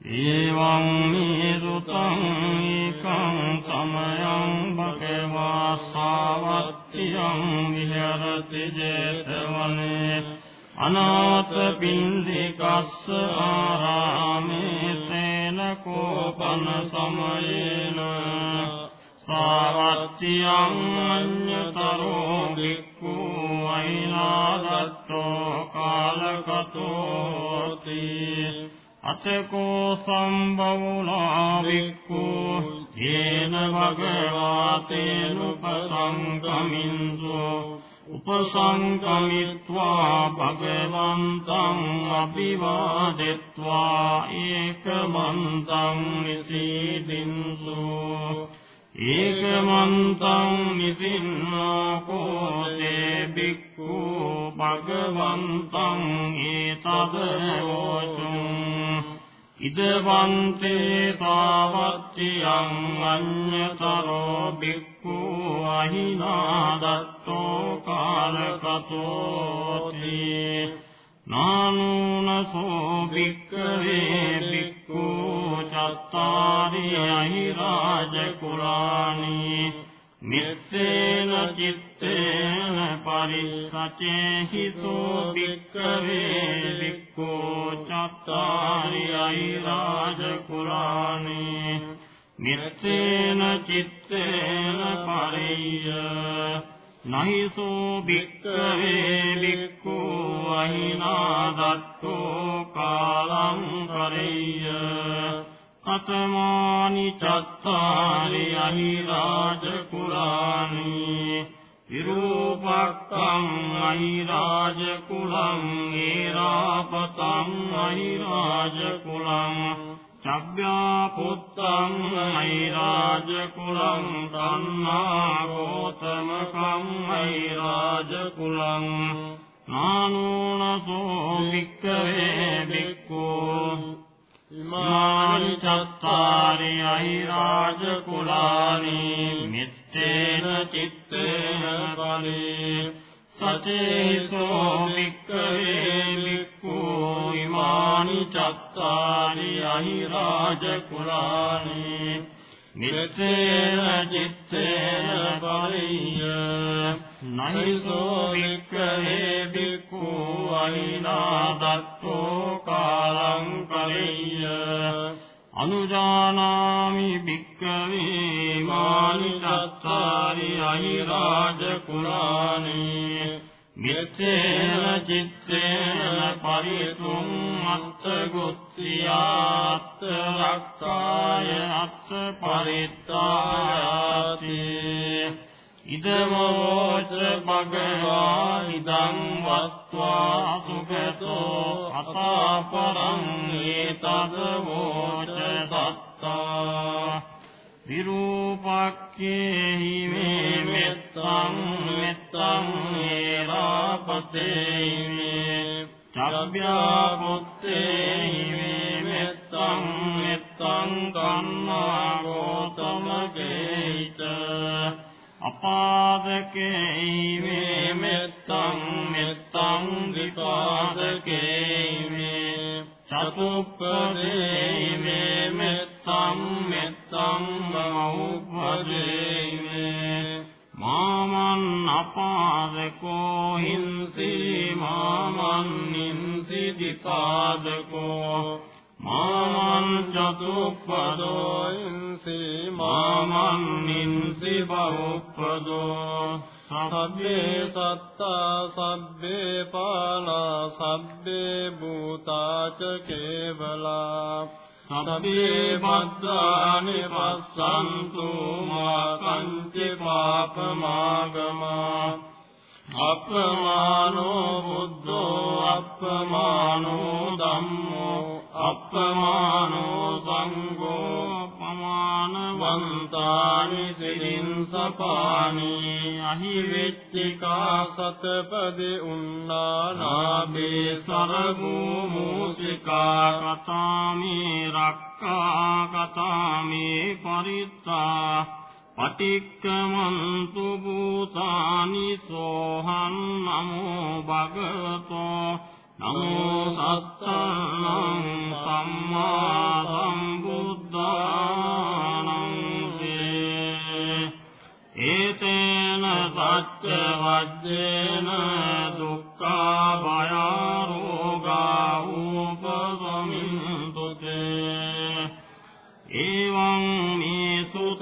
G: එවං මේ සුතං ඒකං සමයං භගවා සාවත්තියං විහෙරති 제තවනේ අනාථ පින්දිකස්ස ආරාමේ තේන කෝපන සමයේන සාවත්තියං අඤ්ඤතරෝ භික්ඛු අයිනාදත්තෝ කාලකතෝති අතකෝ සම්බවුනා වික්ඛු යේන භගවාතේන උපසංකමින්සෝ උපසංකමිත්වා භගවන්තං අභිවාදෙත්වා ඒකමන්තං නිසීදින්සෝ ඒකමන්තං නිසින්නෝ කෝතේ බික්ඛු භගවන්තං ඒතදෝචුං ඉදවන්තේ සාවත්තියං අඤ්ඤතරෝ බික්ඛු අහිනාදත්තෝ කාලකතෝති නානුනසෝ භික්ඛවේ භික්ඛු චත්තාරි අහිරාජ කුලානි මිත්තේන චිත්තේන පරිස්සචේහිසෝ භික්ඛවේ භික්ඛු චත්තාරි අහිරාජ කුලානි මිත්තේන චිත්තේන පරිය නහිසෝ භික්ඛවේ භික්ඛු අහිනාදත්තෝ කාලං කරෙය්‍ය කතමානි චත්තාරි අහිරාජ කුලානි විරූපක්ඛං අහිරාජ කුලං ඒරාපතං අහිරාජ කුලං චබ්බ්‍යා පුත්තං අහිරාජ කුලං තණ්හා ගෝතමකං අහිරාජ කුලං නානෝනසෝ වික්කවේ වික්ඛෝ මානි චත්තාරි අහිරාජ කුලානි මිත්තේන චිත්තේන බලේ සචේසෝ වික්කවේ වික්ඛු ඉමානි චත්තාරි අහිරාජ කුලානි මිත්තේන චිත්තේන බලය නහිසෝ වික්කවේ වික්ඛු අහිනා දත්තෝ කාලං කලෙය්‍ය අනුජානාමි භික්කවේ මානි සත්තාරි අහිරාජ කුලානේ. මිත්තේන චිත්තේන පරිතුම් අත්ත ගුත්තියාත් රක්ඛාය අත්ත පරිත්තායාති. ඉදමෝච භගවා ඉදං වත්වා සුගතෝ අතාපරං ඒතදමෝච සත්තා. විරූපක්ඛේහි මේ මෙත්තං මෙත්තං ඒරාපතේ මේ චබ්බ්‍යා පුත්තේහි මේ මෙත්තං මෙත්තං කන්නා ගෝතමකේච අපාදකේ මේ මෙත්තං මෙත්තං විපාදකේ මේ චතුප්පදේ මේ මෙත්තං මෙත්තං මෞපදේ මේ මාමන් අපාදකෝ හිංසි මාමන් නිංසි දිපාදකෝ මාමන් චතුප්පදෝ ඉන්සි මාමන් නින්සි බහුප්පදෝ සබ්බේ සත්තා සබ්බේ පාලා සබ්බේ භූතාච කේවලා සබ්බේ බද්ධානි පස්සන්තු මා කංචි පාපමාගමා අප්පමානෝ බුද්ධෝ අප්පමානෝ ධම්මෝ අප්පමානෝ සංඝෝ පමානවන්තානි සිරින් සපානි අහි වෙච්චිකා සතපදේ උන්නානාබේ සරගූ මූසිකා කතාමේ රක්කා කතාමේ පරිත්තා පටික්කමන්තු භූතානි සෝහං නමෝ භගවතෝ නමෝ සත්තං සම්මා සම්බුද්ධානං ඒතේන සච්ච වජ්ජේන දුක්ඛා භයාරෝගා උපසමින්තුතේ එවං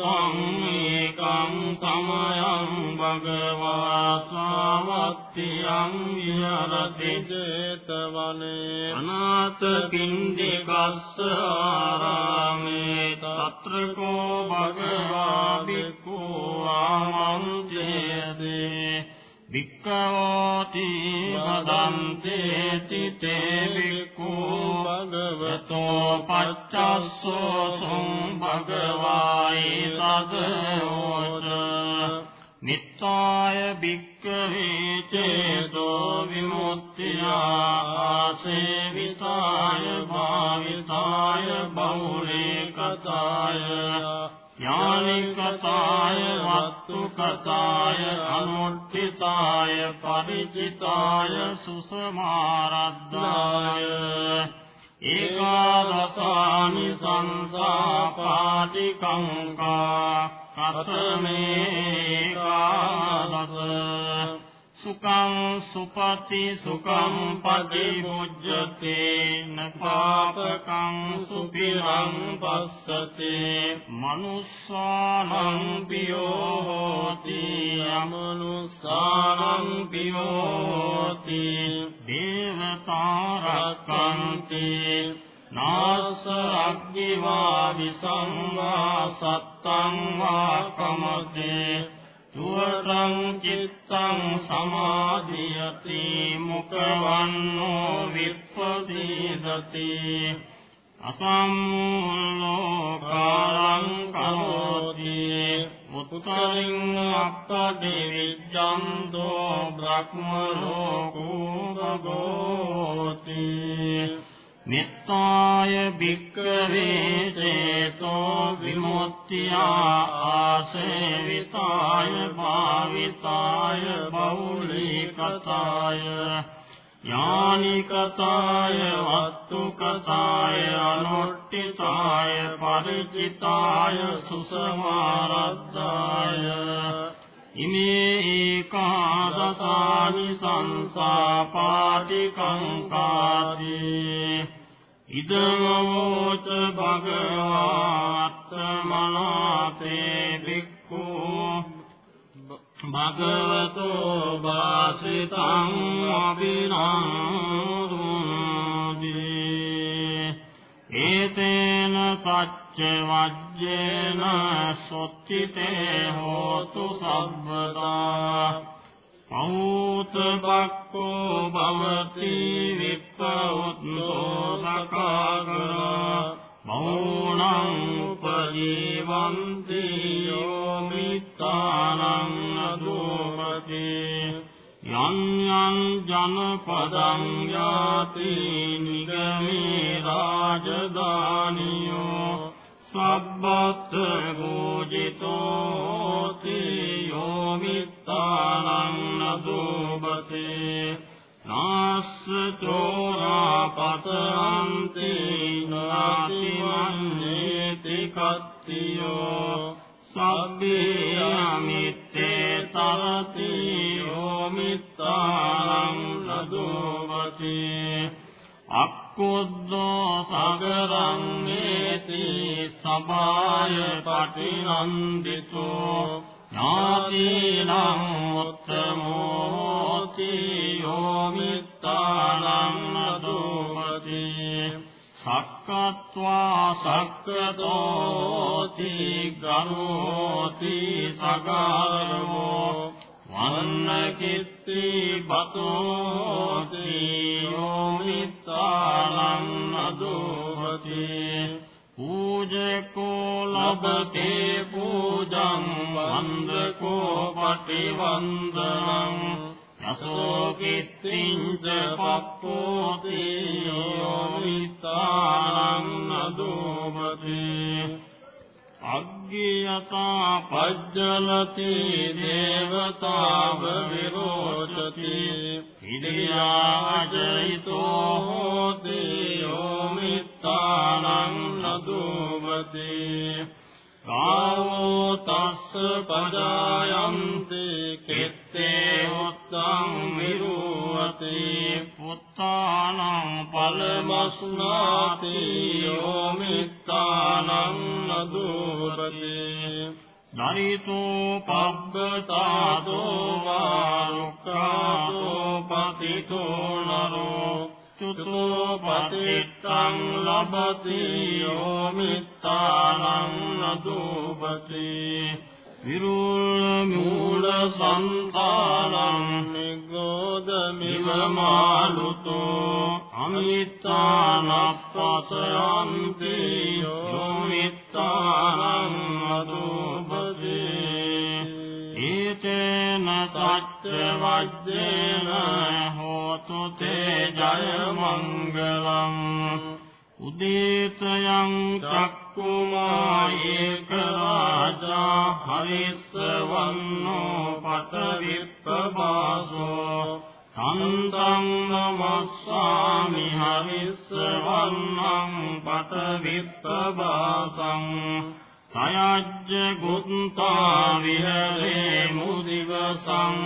G: ඒකං සමයං භගවා සාවත්තියං විහරති 제තවනේ අනාථ පින්ඩිකස්ස ආරාමේ తත්‍රකෝ භගවා බික්ඛු ආමන්ත්‍රයසේ වික්ඛවෝති වදන්තේ තිතේ වික්ඛු භගවතෝ පච්චස්සෝ සම් භගවායි තදෝච නිත්තාය භික්ඛවේ චේතෝ විමුක්තියා සේවිතාය භාවිතාය බහුලේ කතාය ඥානිකතාය වත්තුකතාය අනුට්ඨිතාය පරිචිතාය සුසමාරද්ධාය. ඒකාදසානි සංසාපාටිකංකා කතමේ කාදස සුඛං සුපති සුඛං පටිමුජ්ජතේ නපාපකං සුපිරං පස්සතේ මනුස්සානං පියෝති අමනුස්සානං පියෝති දේවතාරක්ඛන්ති නාස අග්ගිවා විසංවා සත්තං වා කමතේ තුවරං චිත්තං සමාධියති මුඛවන්නෝ විප්පසීදති අසම්මූලෝකාරං කරෝති උත්තරින් අප්පදේවිජ්ජන්තෝ බ්‍රහ්ම ලෝකෝ භගෝති මෙත්තාය භික්ඛවේ චේතෝ විමුක්තියා ආසේවිතාය භාවිතාය බෞලිකතාය ඥානිකතාය වත්තුකතාය අනුට්ඨිතාය පරිචිතාය සුසමාරද්ධාය ඉමේ ඒකාදසානි සංසා පාටිකංකාදී ඉදමෝච භගවාත්තමනාතේ බික්ඛු භගවතෝ වාසිතං අභිනන්දුදී ඒතේන සච්ච වජ්ජේන සොත්තිතේ හෝතු සබ්බදා පෞත බක්කෝ භවති විප්පවුත්තෝ සකාගරා මෞනං උපජීවන්ති යෝ මිත්තානං අදෝමති යං යං ජනපදං යාති නිගමේ රාජධානියෝ සබ්බත් භෝජිතෝති යෝ මිත්තානං නදෝබතේ නාස්ස චෝරා පසන්ති නාති මන්නේති කත්තියෝ සබ්බේ අමිත්තේ තරති යෝ මිත්තානං නදෝබතේ අක්කුද්දෝ සගරං මේති සබාය පටිනන්දිතෝ ඥාතිනං උත්තමෝති යෝ මිත්තානං නදෝමති සක්කත්වා සක්කතෝති ගනෝති සගරවෝ වන්න කිත්ති බතෝති යෝ මිත්තානං නදෝමති පූජකෝ ලබතේ පූජං වන්දකෝ පටිවන්දනං යසෝ කිත්තිංච පප්පෝති යෝ මිත්තානං නදෝමතේ අග්ගියතා පජ්ජලති දේවතාව විරෝචති ඉදියාජයිතෝ හෝති යෝ මිත්තානං නදුමති කාවෝ තස්ස පජායන්ති කෙත්තේ උත්තං විරුවති. පුත්තානං පලමස්නාති යෝ මිත්තානං නදුමති නරිතෝ පබ්බතාදෝ වාරුක්ඛාතෝ පතිතෝ නරෝ. චුතෝ පතිත්තං ලබති යෝ මිත්තානං නදුපති. විරුල් මූල සන්තානං නිගෝදමිව මාලුතෝ අමිත්තානප්පසයන්ති යෝ මිත්තානං නදුපති. ඒතේන සච්ච වජ්ජේන හෝතු තේ ජය මංගලං උදේතයං චක්කුමා ඒක රාජා හරිස්සවන්නෝ පතවිප්පවාසෝ තන්තං නමස්සාමි හරිස්සවන්නං පතවිප්පවාසං තයජ්ජ ගුත්තා විහෙරේ මුදිවසං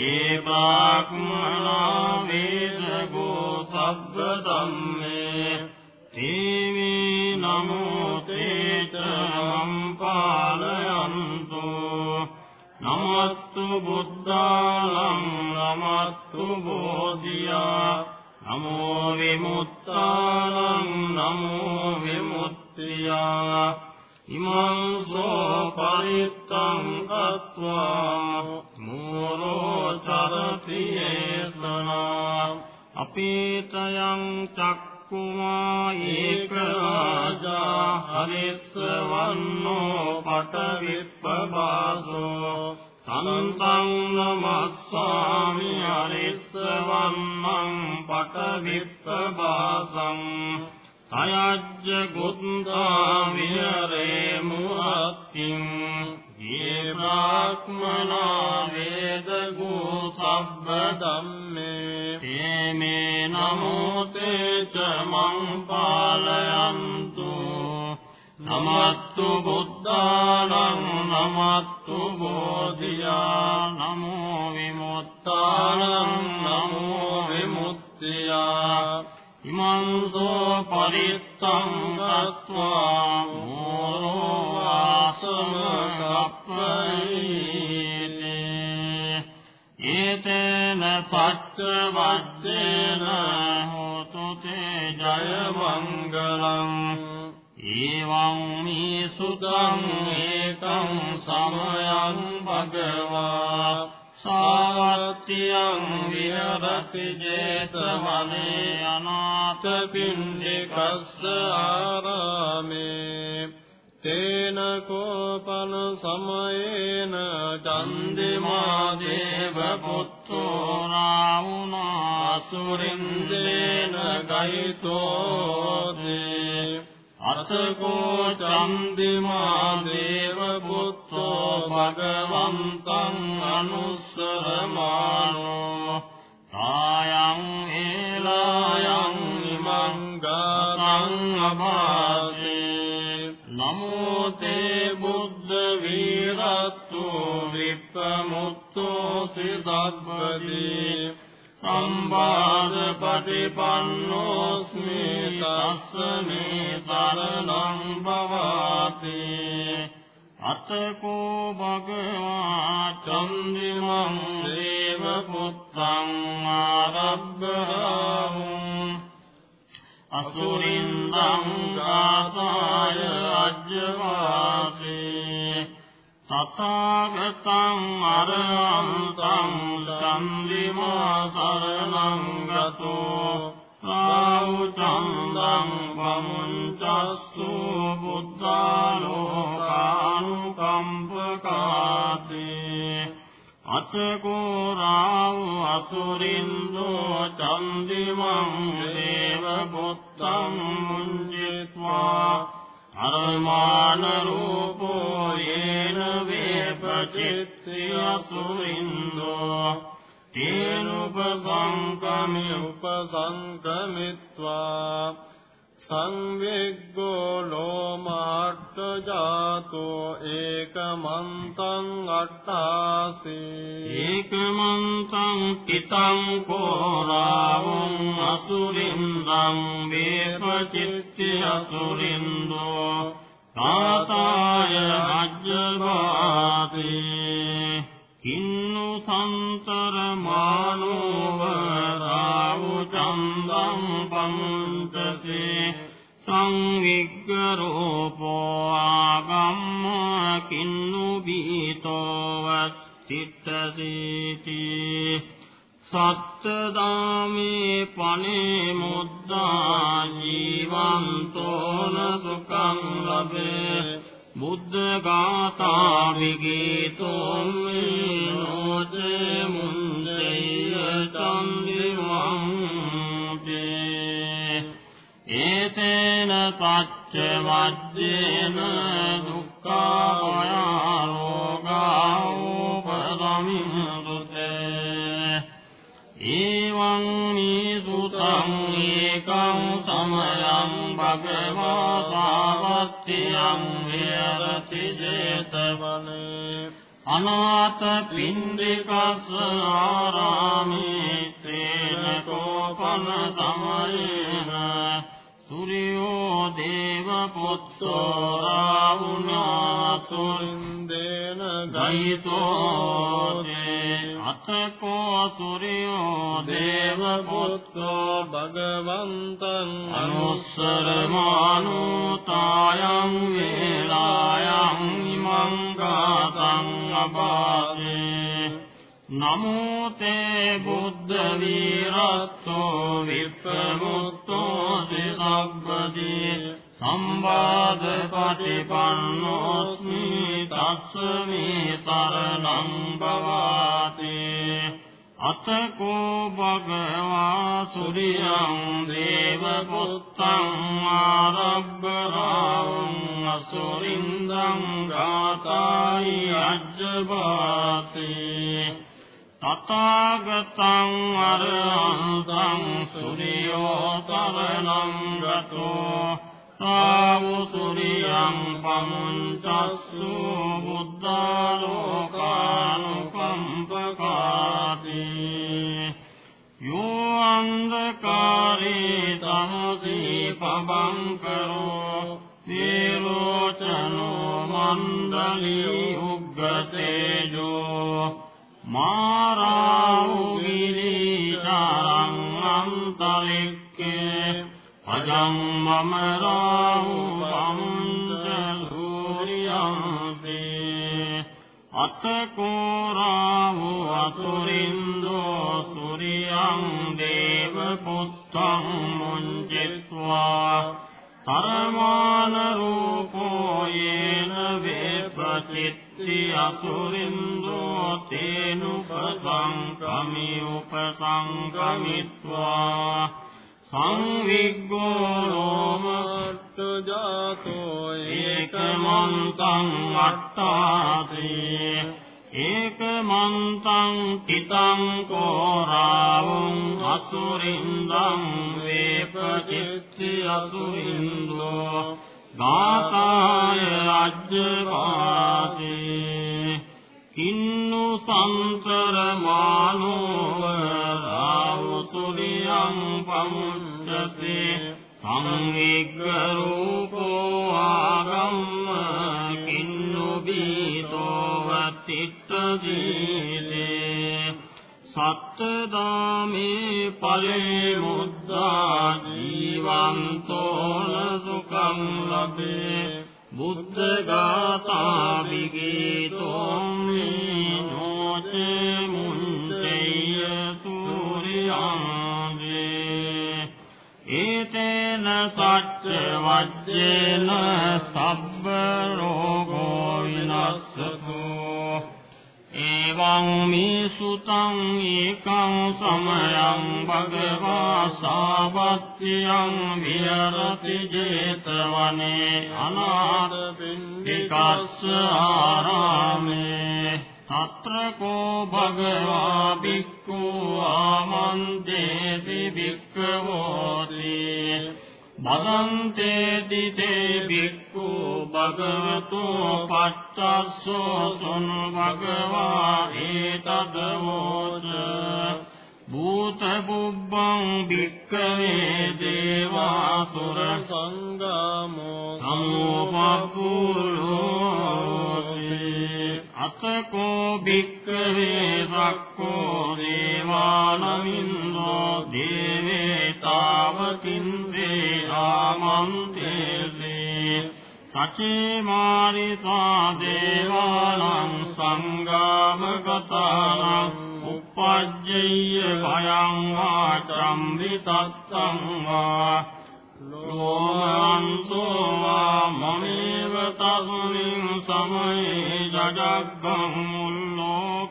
G: ඒ බ්‍රාහ්මනා වේදගෝ සබ්බ ධම්මේ තේමේ නමෝ තේච සම්පාලයන්තු නමස්තු බුද්ධාලං නමස්තු බෝධියා නමෝ විමුක්තාලං නමෝ විමුක්තියා ඉමං සෝ පරිත්තං කତ୍වා මූලෝ චරති ඒසනා අපීතයං චක්කුමා ඒක රාජා හරිස්සවන්නෝ පටවිප්පබාසෝ තන්තං නමස්සාමි හරිස්සවන්නං පටවිප්පබාසං අයජ්ජ ගුත්තා විහරේ මුහත්තිං යේ බ්‍රාහ්මනා වේද ගෝ සබ්බ ධම්මේ. තේමේ නමෝ තේ ච මං පාලයන්තු. නමත්තු බුද්ධානං නමත්තු බෝධියා. නමෝ විමුක්තානං නමෝ විමුක්තියා. ඉමංසෝ පරිත්තං ගත්වා මෝරෝ ආසම කප්පයිනේ ඒතේන සච්ච වච්චේන හෝතු තේ ජය මංගලං ඒවං මේ සුතං ඒකං සමයං භගවා සාවත්තියං විහරති 제තමනේ අනාථ පින්ඩිකස්ස ආරාමේ තේන කෝපන සමයේන චන්දිමා දේව පුත්තෝ රාවුනා සුරින්දේන ගයිතෝ දේ අතකෝ චන්දිමා දේව පුත්තෝ භගවන්තං අනුස්සරමානෝ ආයං ඒලායන් ඉමං ගානං අභාසේ නමෝ තේ බුද්ධ වීරත්තු විප්පමුත්තෝ සිසබ්බදී සම්බාධ පටිපන්නෝස්මි තස්ස මේ සරණං භවාති අතකෝ භගවා චන්දිමං දේව පුත්තං ආරබ්බහං අසුරින්දං ගාතාය අජ්ජවාසේ තථාගතං අරහන්තං සම්ලිමා සරණං ගතෝ. සාඋචන්දං වමුංචස්සු බුද්ධාලෝකානුකම්පකාතේ. අතකෝ රාව අසුරින්දෝ චන්දිමං දේව පුත්තං මුංජිත්වා. අරමාන රූපෝ යේන වේපචිත්ති අසුරින්දෝ තේනුපසංකමි උපසංකමිත්වා සංවේග්ගෝ ලෝමාට්ඨ ජාතෝ ඒකමන්තං අට්ඨාසී ඒකමන්තං පිතං කෝරාවං අසුරින්දං වේපචිත්ති අසුරින්දෝ තාතාය අජ්ජවාසී කින්නු සන්තර මානෝව රාවු චන්දං පමුන්තසේ සංවිග්ගරෝපෝ ආගම්ම කින්නු බීතෝව චිත්තසීති සත්තදාමේ පනේ මුද්දා ජීවන්තෝන සුඛං ලබේ බුද්ධ ගාථා විගීතෝ නෝච මුංජය චන්දිවං ඒතේන සච්ච වජ්ජේන දුක්ඛා රෝගා උපදමින්දුතේ ඒවං නීසුතං ඒකං සමයං භගවා සාවත්තියං විරති 제තවනේ අනාථ පින්ඩිකස් ආරාමේ තේන කෝපන සමයේන සූර්යෝ දේව පුත්තෝ රාවුනා සුරින්දේන ගයිතෝ අතකෝ සූර්යෝ දේව පුත්තෝ භගවන්තං අනුස්සරමානෝ තායං වේලායං ඉමං ගාතං අපාදේ නමෝ තේ බුද්ධ වීරත්තෝ විප්පමුත්තෝ සිසබ්බදී සම්බාධ පටිපන්නෝස්මි තස්ස මේ සරණං භවාතේ අතකෝ භගවා සුරියං දේව පුත්තං ආරබ්බරාවං අසුරින්දං ගාතායි අජ්ජවාසේ තථාගතං අරහන්තං සුරියෝ සරණං ගතෝ। සාවුසුරියං පමුංචස්සු බුද්ධාලෝකානුකම්පකාති। යෝ අන්ධකාරේ තමසී පබංකරෝ තේරෝචනෝ මණ්ඩලී උග්ගතේජෝ। මාරාඋගිලී චරං අන්තලික්කේ අජං මම රාහු පමුංච සූරියන්තේ අතකෝ රාහු අසුරින්දෝ සූරියං දේව පුත්තං මුංචිත්වා තරමාන රූපෝ යේන වේපචිත්ති අසුරින්දෝ තේනුපසංකමි උපසංකමිත්වා සංවිග්ගෝ රෝමට්ට ජාතෝ ඒකමන්තං අට්ඨාසේ ඒකමන්තං තිතං කෝරාවුං අසුරින්දං වේපචිත්ති අසුරින්දෝ ගාතාය අජ්ජපාසේ කින්නු සන්තර මානෝව රාවුසුලියං පමුච්චසේ සංවිග්ග රූපෝ ආගම්ම කින්නු බීතෝව තිට්ඨ ජීලේ සත්තදාමේ පලේ මුද්දා ජීවන්තෝන සුඛං ලබේ බුද්ධ ගාථා විගීතෝ මේ නෝචේ මුංචේය සූර්යාංගේ ඒතේන සච්ච වච්චේන සබ්බ රෝගෝ විනස්සතු එවං මේ සුතං ඒකං සමයං භගවා සාවත්තියං විරති 제තවනේ අනාථ පින්ඩිකස්ස ආරාමේ තත්‍රකෝ භගවා භික්ඛු ආමන්තේති භික්ඛවෝති බදන්තේති තේ බික්ඛු භගවතෝ පච්චස්සෝ සුන් භගවා ඒතදවෝච භූත බුබ්බං භික්ඛවේ දේවාසුර සංගාමෝ සමෝපප්පුලෝති අතකෝ භික්ඛවේ සක්කෝ දේවානමින්දෝ දේවේ තාවකින්සේ ආමන්තේසේ සචේ මාරිසා දේවානං සංගාමගතානං උපජ්ජය භයං වා චම්විතත්තං වා ලෝමංසෝ වා මමේව තස්මින් සමයේ ජජග්ගං මුල්ලෝකෙය්‍යාත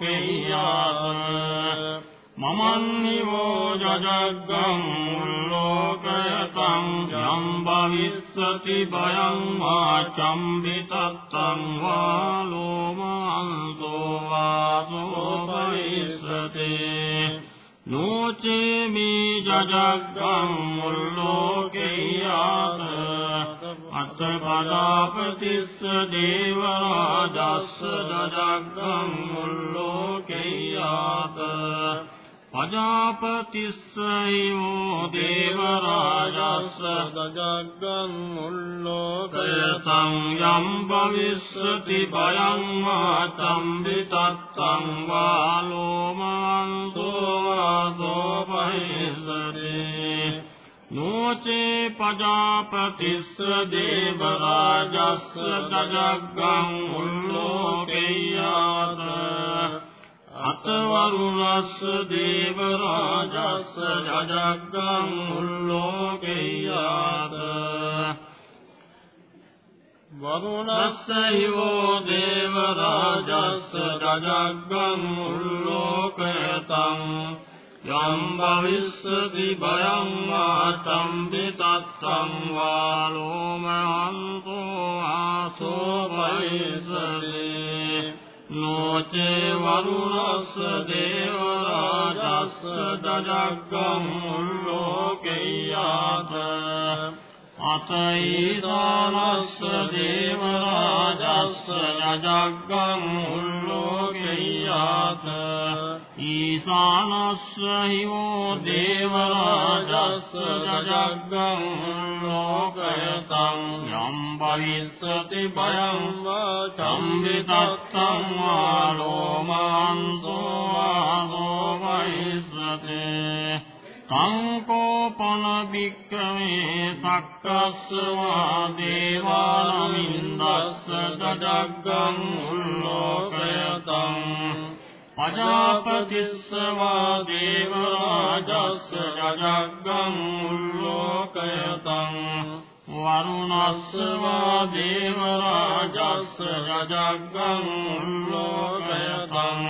G: මමන්නිවෝ ජජග්ගං මුල්ලෝකයතං යම් භවිස්සති භයං වා චම්බිතත්තං වා ලෝමංසෝ වාසෝ භවිස්සතේ නෝචේමි ජජග්ගං මුල්ලෝකෙය්‍යාත අත්තපදාපතිස්ස දේවරාජස්ස ජජග්ගං මුල්ලෝකෙය්‍යාත පජාපතිස්සයෝ දේවරාජස්ස දජග්ගං මුල්ලෝකයතං යම් භවිස්සති භයං වා චම්බිතත්තං වා ලෝමංසෝ වාසෝ පහිස්සතේ නෝචේ පජාපතිස්ස දේවරාජස්ස දජග්ගං මුල්ලෝකෙය්‍යාත අතවරුණස්ස දේව රාජස්ස ජජග්ගං මුල්ලෝකෙය්‍යාත වරුණස්සයෝ දේව රාජස්ස ජජග්ගං උල්ලෝකයතං යම් භවිස්සති භයං වාචම්පි තත්තං වාලෝමහන්තෝ ආසෝ පයිසරේ නොචේ වරුණස්ස දේව රාජස්ස ජජග්ගං උල්ලෝකයාත අතයිසානස්ස දේව රාජස්ස යජග්ගං උල්ලෝකයාත ඊසානස්ස හිවෝ දේව රාජස්ස යජග්ගං උල්ලෝකයතං යම් භවිස්සති භයං චම්බිතත්තං වාලෝමාන්සෝ වාසෝ වයිස්සතේ සංකෝපන භික්කවේ සක්කස්සවා දේවානමින්දස්ස දඩග්ගං උල්ලෝකයතං පජාපතිස්සවා දේවරාජස්ස දඩග්ගං උල්ලෝකයතං වරුණස්සවා දේවරාජස්ස දඩග්ගං උල්ලෝකයතං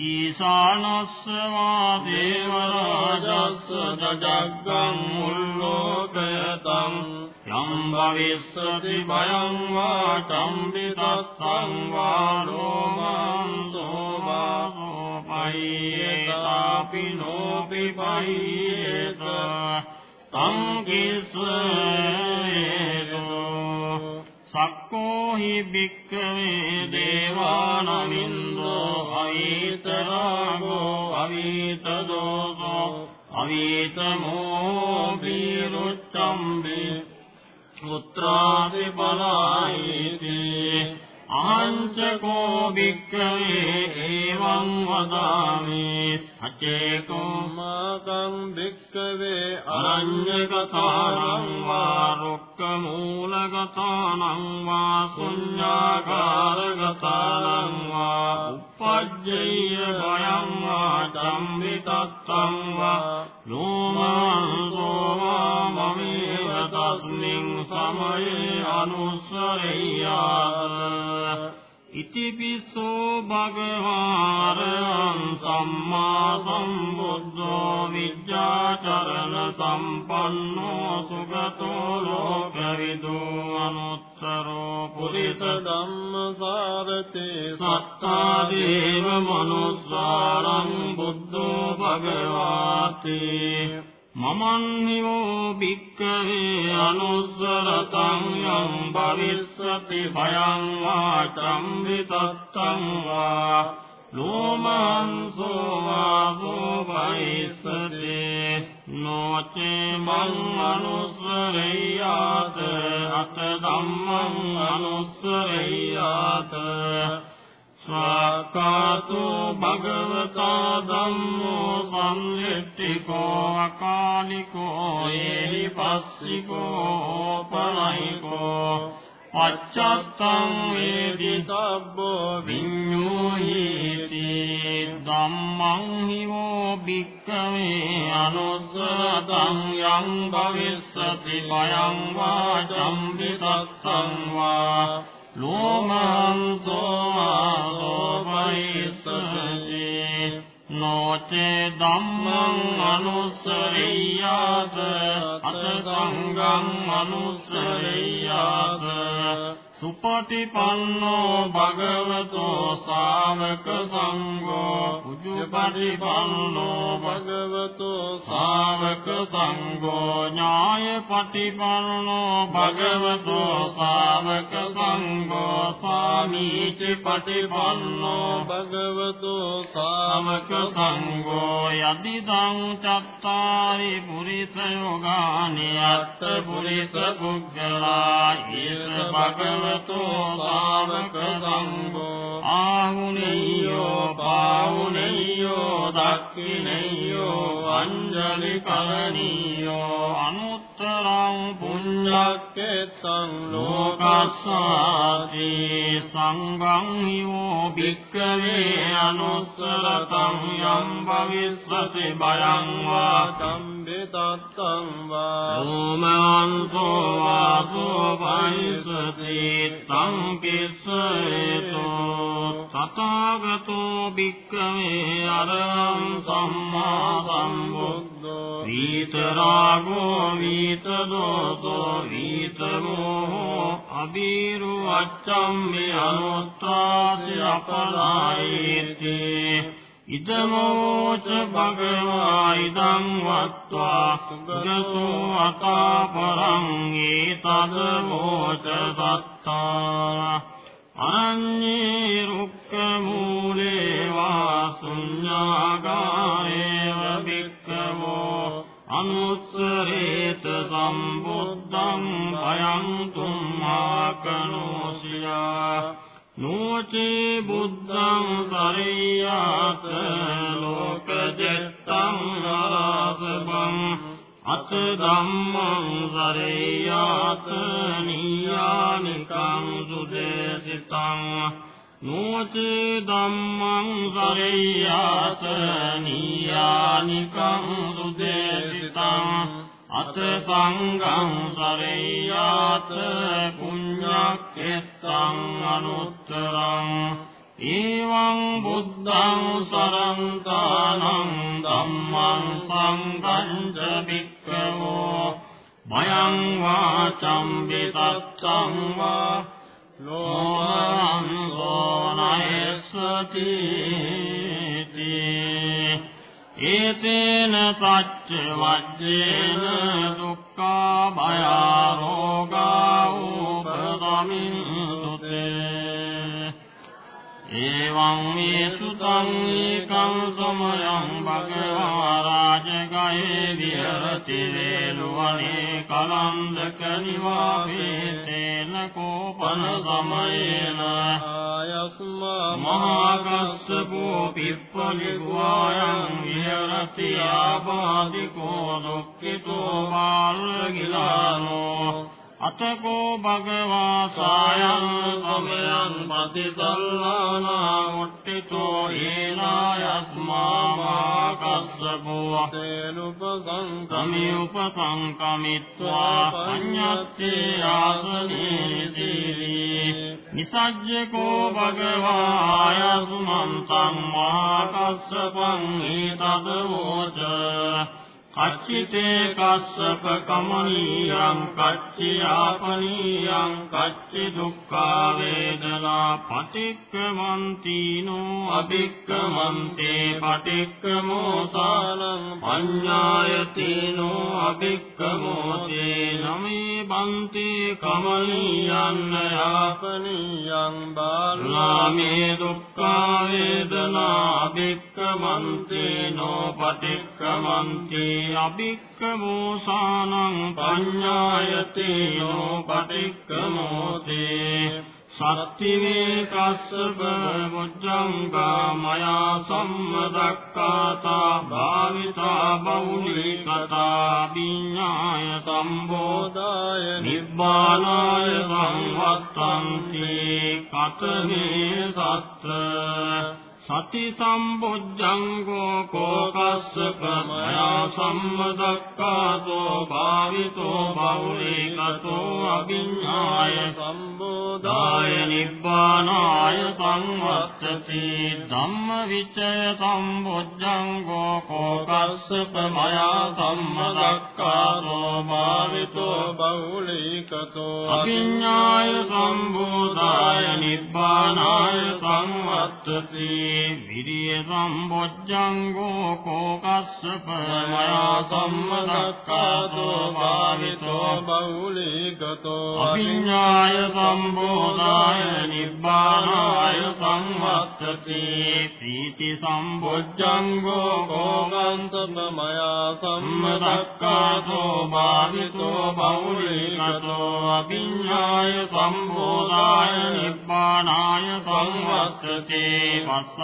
G: ඊශානස්සවා දේවරාජස්ස දජග්ගං උල්ලෝකයතං යම් භවිස්සති භයං වා චම්බිතත්තං වා රෝමංසෝ වාසෝ පයියේතාපි නෝපි පයියේත තං කිස්සේතෝ සක්කෝ හි භික්ඛවේ දේවානමින්දෝ අවිතරාගෝ අවිතදෝසෝ අවිතමෝ බීරුච්ඡම්බි පුත්‍රාසි බලායිති අහංචකෝ භික්ඛවේ එවං වදාමි සචේකෝ මාකං භික්ඛවේ අරඤ්‍යගතානං වා රුක්කමූලගතානං වා ශුඤ්ඤාකාරගතානං වා uppajjaya භයං වා චම්විතත්තං වා ලෝමාංසෝ වා මමේව තස්මින් සමයේ අනුස්සරෙය්‍යාත ඉතිපිසෝ භගවාරං සම්මා සම්බුද්ධෝ විද්‍යාචරණ සම්පන්නෝ සුගතෝ ලෝකවිදෝ අනුත්තරෝ පුරිස ධම්මසාරතේ සත්තා දේව මනුස්සාරං බුද්ධෝ භගවාති මමන්හිවෝ භික්කවේ අනුස්සරතං යම් භවිස්සති භයං වා චම්විතත්තං වා ලෝමංසෝ වාසෝ භයිස්සතේ නොචේ මං අනුස්සරෙය්‍යාත අත ධම්මං අනුස්සරෙය්‍යාත ස්වාකාතු භගවතා ධම්මෝ සංයට්ඨිකෝ අකාලිකෝ ඒහි පස්සිකෝ පරයිකෝ පච්චත්තං වේදිතබ්බෝ විඤ්ඤෝහිති ධම්මං හිවෝ භික්ඛවේ අනුස්සතං යං භවිස්සති භයං වා චම්බිතත්තං වා ලෝමංසෝ ආසෝ පයිස්සති නොචේ ධම්මං අනුස්සරියාත අත සංඝං අනුස්සරියාත සුපටිපන්නෝ භගවතෝ ශාවක සංඝෝ උජුපටිපන්නෝ භගවතෝ ශාවක සංඝෝ ඥායපටිපන්නෝ භගවතෝ ශාවක සංඝෝ සාමීච පටිපන්නෝ භගවතෝ ශාවක සංඝෝ යදිදං චත්තාරි පුරිස යෝගානි අත්ත පුරිස පුද්ගලා ඊස භගව භගවතෝ ශාවක සංඝෝ ආහුනේයෝ පාහුනේයෝ දක්ඛිනේයෝ අංජලි කරණීයෝ අනුත්තරං පුඤ්ඤක්කෙත්තං ලෝකස්සාති සංඝං හිවෝ භික්ඛවේ අනුස්සරතං යම් භවිස්සති භයං වා සම්බිතත්තං වා රෝමංසෝ වාසෝ පයිසති චිත්තං කිස්සේතු තථාගතෝ භික්ඛවේ අරහං සම්මා සම්බුද්ධෝ විතරාගෝ විතදෝසෝ විතමෝ අබීරු අච්ඡම්මි අනුස්තාසි අපලායිති ඉදමෝච භගවා ඉදං වත්වා සුගතෝ අතාපරං ඒතදමෝච සත්තා අනඤ්ඤේ රුක්ක මූලේ වා ශුඤ්ඤාගාරේව භික්ඛවෝ අනුස්සරේත සම්බුද්ධං භයං තුම්මාකනෝසියා නෝචේ බුද්ධං සරියාත ලෝකජත්තං ආසබං අත ධම්මං සරියාත නියානිකං සුදේසිතං. නෝචේ ධම්මං සරියාත නියානිකං සුදේසිතං අත සංඝං සරේයාත පුඤ්ඤක්ඛෙත්තං අනුත්තරං ඒවං බුද්ධං සරන්තානං ධම්මං සංඝං ච භික්ඛවෝ භයං වාචම් විතත්තං වා ලෝමං සෝනයස්සති ඒතේන සච්ච වජ්ජේන දුක්ඛා භයා රෝගා උපදමින් සුතේ එවං මේ සුතං ඒකං සමයං භගවා රාජගයේ විහෙරති වේලවනේ කලන්දක නිවාපේතේන කෝපන සමයේන. ආයස්මා මහාකස්සපෝ පිප්පලිග්වායං විහෙරති ආපාදිකෝ දුක්ඛිතෝ බාලගිලානෝ. අතකෝ භගවා සායං සමයං පතිසල්ලානා මුට්ටිතෝ ඒනායස්මා මාකස්සපෝ තේනුපසංකමි උපසංකමිත්වා පඤ්ඤත්තේ ආසනේ සීලී. නිසජ්ජකෝ භගවා යස්මන්තං මාකස්සපං ඊතදවෝච කච්චිතේ කස්සප කමනීයං කච්චියාපනීයං කච්චි දුක්ඛා වේදනා පටික්කමන්තිනෝ අභික්කමන්තේ පටික්කමෝසානං පඤ්ඤායතිනෝ අභික්කමෝසේ නමේ බන්ති කමනීයං යාපනීයං බාලාමේ දුක්ඛා වේදනා අභික්කමන්තිනෝ පටික්කමන්තේ අභික්කමෝසානං පඤ්ඤායතේනෝ පටික්කමෝතේ සත්තිවේ කස්සප මුජ්ජංගා මයා සම්මදක්කාතා භාවිතා බෞලී කතා විඤ්ඤාය සම්බෝධාය නිබ්බානාය සංවත්තන්ති කතමේ සත්‍ර සති සම්බුද්ධංගෝ කෝකස්සප මයා සම්මදක්කාතෝ භාවිතෝ බෞලීකතෝ අභිඤ්ඤාය සම්බෝධාය නිබ්බානාය සංවත්තති ධම්මවිචය සම්බුද්ධංගෝ කෝකස්සප මයා සම්මදක්කාතෝ භාවිතෝ බෞලීකතෝ අභිඤ්ඤාය සම්බෝධාය නිබ්බානාය සංවත්තති විරිය සම්බොජ්ජංගෝ කෝකස්සප මයා සම්මදක්කාතෝ භාවිතෝ බෞලීගතෝ අභිඤ්ඤාය සම්බෝධාය නිබ්බානාය සංවත්තති පීති සම්බොජ්ජංගෝ කෝකස්සප මයා සම්මදක්කාතෝ භාවිතෝ බෞලීගතෝ අභිඤ්ඤාය සම්බෝධාය නිබ්බානාය සංවත්තති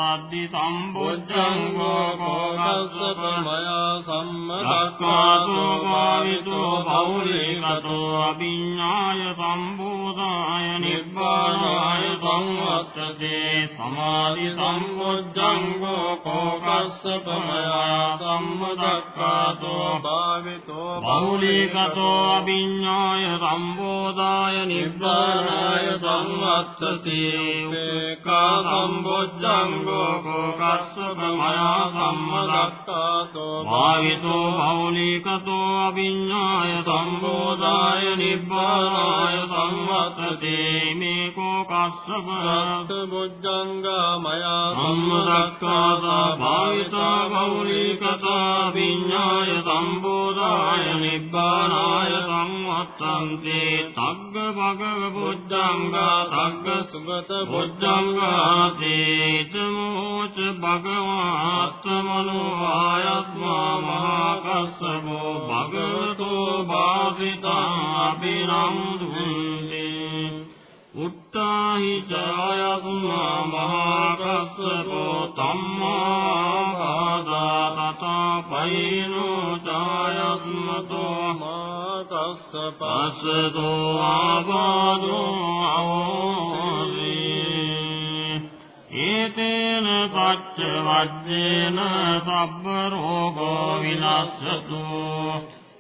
G: පස්සද්දි සම්බුද්ධංගෝ කෝකස්සප මයා සම්මදක්ඛාතෝ භාවිතෝ බෞලිකතෝ අභිඤ්ඤාය සම්බෝධාය නිබ්බානාය සංවත්තතේ සමාධි සම්බුද්ධංගෝ කෝකස්සප මයා සම්මදක්ඛාතෝ භාවිතෝ බහුලීකතෝ අභිඤ්ඤාය සම්බෝධාය නිබ්බානාය සම්වත්තති උපේකා සම්බොජ්ජංගෝ කෝකස්සප මයා සම්මදක්ඛාතෝ භාවිතෝ බහුලීකතෝ අභිඤ්ඤාය සම්බෝධාය නිබ්බානාය සම්වත්තති මේ කෝකස්සප සත්බොජ්ජංගා මයා සම්මදක්ඛාතා භාවිතා බහුලීකතා විඤ්ඤාය සම්බෝධාය නිබ්බානාය සංවත්තන්ති තග්ග භගව බුද්ධංගා තග්ග සුගත බුද්ධංගා තේතමෝච භගවාත්මනෝ ආයස්මා මහා කස්සපෝ භගවතෝ භාසිතා අභිනන්දුන්ති. උත්තාහි ජායස්මා මහා කස්සපෝ තම්මා තතා පයිනෝ ජායස්මතෝ මහා කස්සපස්සතෝ ආබාදෝ අවෝසී ඒතේන සච්ච වජ්ජේන සබ්බ රෝගෝ විනස්සතු.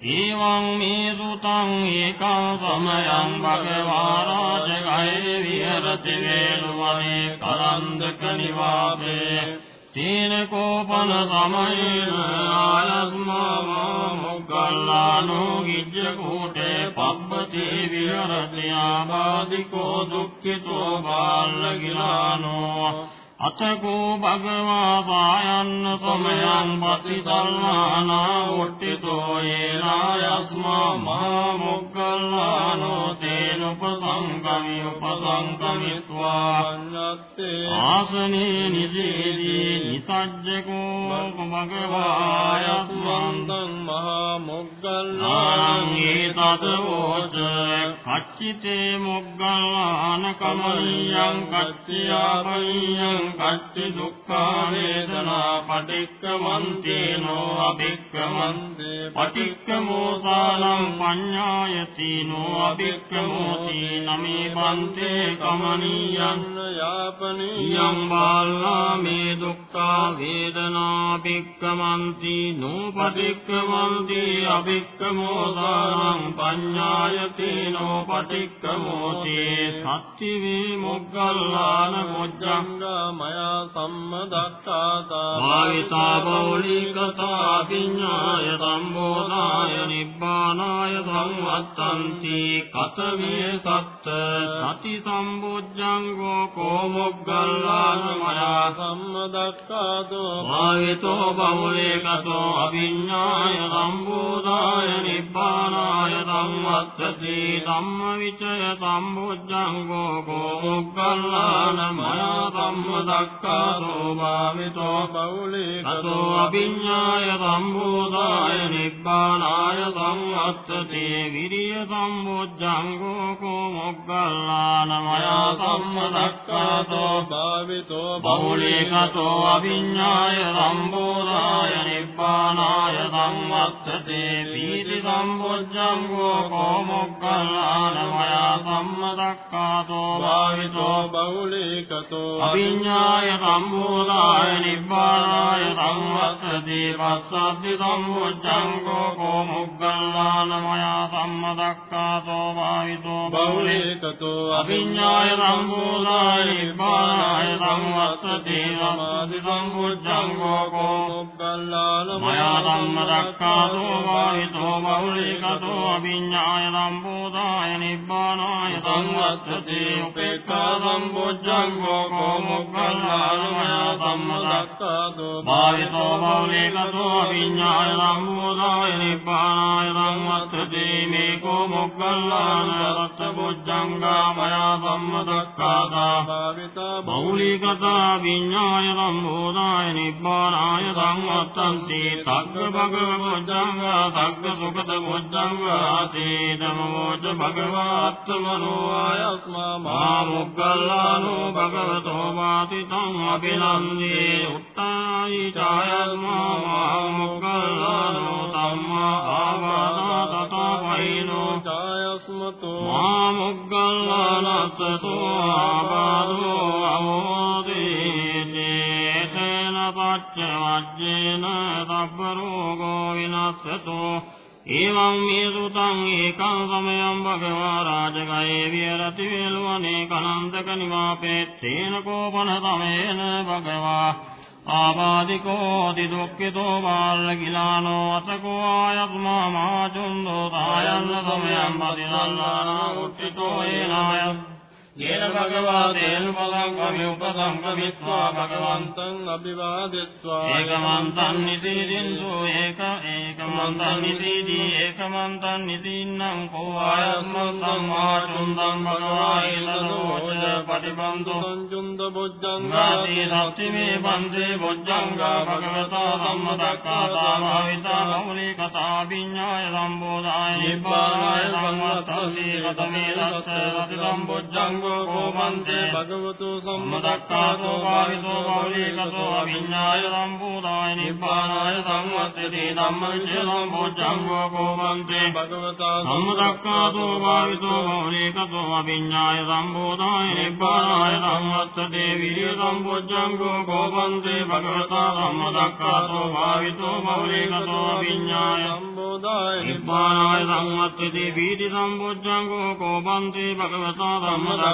G: ඊවං මේ සුතං ඒකං සමයං භගවා රාජගයේ විහෙරති වේලුවනේ කරන්දක නිවාසේ තීන කෝපන සමයේන ආයස්මා මොග්ගල්ලානෝ ගිජ්ජ කෝටේ පබ්බති විහෙරති ආබාධිකෝ දුක්ඛිතෝ බාලගිලානෝ අතකෝ භගවා සායන්න සමයං පතිසල්මානා උට්ඨිතෝ ඒනායස්මා මහා මොග්ගල්ලානෝ තේන උපසංගමි උපසංගමිත්වා ආසනේ නිසීදී නිසජ්ජකෝ භගවායස්මන්තං මහා මොග්ගල්ලානං ඒතතෝච කච්චිතේ මොග්ගල්ලාන කමනියං කච්චයාපනියං කච්චි දුක්ඛා වේදනා පටික්කමන්තේනෝ අභික්කමන්තේ පටික්කමෝසානං පඤ්ඤායතිනෝ අභික්කමෝති නමේ බන්තේ කමනියං යාපනියං බාල්ලා මේ දුක්ඛා වේදනා භික්කමන්ති නෝ පටික්කමන්ති අභික්කමෝසානං පඤ්ඤායතිනෝ පටික්කමෝති සත්‍ති වේ මොග්ගල්ලාන මොජ්ජං මයා සම්මදක්ඛාතා භාවිතා බෞලිකතා විඤ්ඤාය සම්බෝධාය නිබ්බානාය සංවත්තන්ති කතමේ සත්ත සති සම්බුද්ධංගෝ කෝමොග්ගල්ලාන මයා සම්මදක්ඛාතෝ භාවිතෝ බෞලිකතෝ අවිඤ්ඤාය සම්බෝධාය නිබ්බානාය සංවත්තති ධම්මවිචය සම්බුද්ධංගෝ කෝමොග්ගල්ලාන මයා සම්මදක්ඛාතෝ භාවිතෝ බෞලිකතෝ අවිඤ්ඤාය සම්බෝධාය නිබ්බානාය සංවත්තති විරිය සම්බුද්ධංගෝ කෝ මොග්ගල්ලාන මයා සම්මදක්ඛාතෝ භාවිතෝ බෞලිකතෝ අවිඤ්ඤාය සම්බෝධාය නිබ්බානාය සංවත්තති පීති සම්බුද්ධංගෝ කෝ මොග්ගල්ලාන මයා සම්මදක්ඛාතෝ භාවිතෝ බෞලිකතෝ අවිඤ්ඤාය සම්බෝධාය නිබ්බානාය සංවත්තති පස්සද්ධි සම්බුද්ධංගෝ කෝ මොග්ගල්ලාන මයා සම්මදක්ඛාතෝ භාවිතෝ බෞලිකතෝ අවිඤ්ඤාය සම්බෝධාය නිබ්බානාය සංවත්තති සමාධි සම්බුද්ධංගෝ කෝ මොග්ගල්ලාන මයා සම්මදක්ඛාතෝ භාවිතෝ බෞලිකතෝ අවිඤ්ඤාය සම්බෝධාය නිබ්බානාය සංවත්තති උපේක්ඛා සම්බුද්ධංගෝ කෝ මොග්ගල්ලාන මයා සම්මදක්ඛාතෝ භාවිතෝ බෞලිකතෝ අවිඤ්ඤාය සම්බෝධාය නිබ්බානාය සංවත්තති මේකෝ මොග්ගල්ලාන රත්බුද්ධංගා මයා සම්මදක්ඛාතා භාවිතා බෞලිකතා විඤ්ඤාය සම්බෝධාය නිබ්බානාය සංවත්තන්ති තග්ග භගව බුද්ධංගා තග්ග සුගත බුද්ධංගා තේ ධම්මෝච භගවාත්මනෝ ආයස්මා මා මොග්ගල්ලානෝ භගවතෝ වාසිතං අභිනන්දේ උත්තායි ඡායස්මා මා මොග්ගල්ලානෝ සම්මා ආවාදා තතෝ පයිනෝ ඡායස්මතෝ මා මොග්ගල්ලානස්සෝ ආවාදෝ අවෝදේ තේන පච්ච පච්ච වජ්ජේන තබ්බ රෝගෝ විනස්සතෝ එවං මේ සුතං ඒකං සමයං භගවා රාජගයේ විරති වේලවනේ කනන්දක නිවාපේ තේන කෝපන තමේන භගවා ආපාදිකෝ දිදුක්ඛිතෝ බාලකිලානෝ අතකෝ ආයත්මා මාචුන්දෝ තායන්න සමයං පදිනල්ලානා උට්ඨිතෝ ඒනායම් යේන භගවා තේන පදං කමි උපසංගමිත්වා භගවන්තං අභිවාදෙත්වා ඒකමන්තං නිසීදින්සු ඒක ඒකමන්තං නිසීදී ඒකමන්තං නිදීන්නං කෝ ආයස්මන්තං ආචුන්දං භගවා ඊලදෝච පටිබන්තු සංජුන්ද බොජ්ජංගාති සත්තිමේ බන්දේ බොජ්ජංගා භගවතා සම්මදක්ඛාතා භාවිතා මෞලී කතා විඤ්ඤාය සම්බෝධාය නිබ්බානාය සම්මත්තති කතමේ දස්ස සති සම්බොජ්ජංග සංඝෝ කෝමන්තේ භගවතු සම්මදක්ඛාතෝ භාවිතෝ බෞලීකතෝ අවිඤ්ඤාය සම්පූර්ණාය නිබ්බානාය සංවත්තේ ධම්මංච සම්බොජ්ජංගෝ කෝමන්තේ භගවතා සම්මදක්ඛාතෝ භාවිතෝ බෞලීකතෝ අවිඤ්ඤාය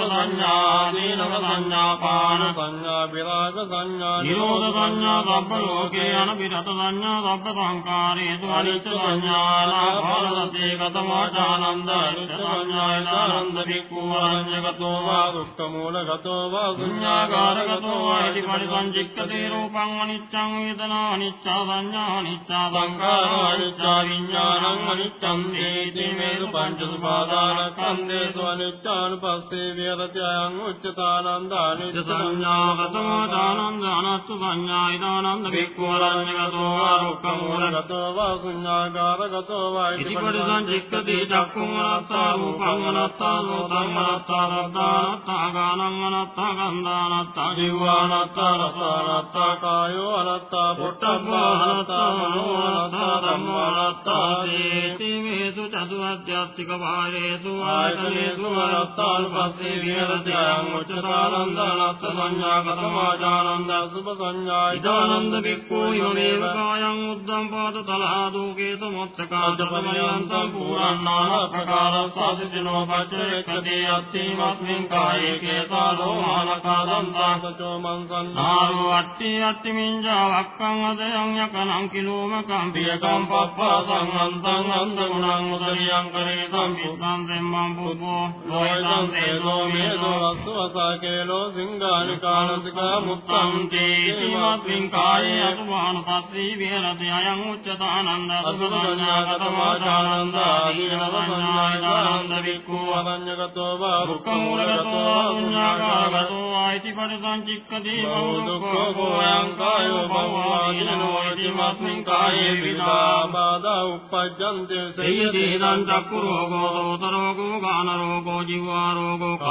G: මංසන් නාරෝ අට්ටි අට්ටි මිඤ්ඤා වක්කං අදයන් යකනං කිලෝමකම් පියකම් පප්පාසං අන්තං අන්ත ගුණං උදරියං කරේ සම්පිත්තං දෙම්මං පුබ්බෝ ලෝයිතං සේදෝ මේදෝ අස්සවසකේලෝ සිංගානි කාලසිකා මුත්තං තේතිමස්මින් කායේ අතුමාන පස්සී විහෙරති අයං උච්චතානන්ද අසුදඤ්ඤාගතමාචානන්ද ආදීනවසඤ්ඤායදානන්ද වික්ඛු අවඤ්ඤගතෝ වා දුක්ඛමූලගතෝ වාසඤ්ඤාකාරගතෝ ආයිති පරිසංචික්කති දුක්ඛෝ භෝයං කායෝ භවවාදිනෝ ඉතිමස්මින් කායේ විදාබාධා උප්පජ්ජන්ති සේයදීනං චක්කු රෝගෝ සෝත රෝගෝ ගාන රෝගෝ ජීවා රෝගෝ කාය රෝගෝ දීස රෝගෝ කන්න රෝගෝ මුඛ රෝගෝ දන්ත රෝගෝ කාසෝ කාසෝ දිනාසෝ ඩෝ ජලෝ කුච්ච රෝගෝ උච්චාපක්ඛන්ති කාදූලා විසෝචිකා මුත්තං ගන්නෝ කිලාසෝ සෝසෝ අපමාරෝ දද්දු කන්නු කච්චු ලකසායි චක්කිතා ලෝහිත මෙත්තම් මදුමේයෝ අංසා පිලකා පදන්දලා පෙත්ත සමුට්ටාන ආපාදා දෙම්ම සමුට්ටාන ආපාදා මතු සමුට්ටාන ආපාදා සම්නිපාතිකා ආපාදා උතුපරිණාමජා ආපාදා විසම්පරියාලජා ආපාදා ඕපක්කමිකා ආපාදා කම්මවිපාකජා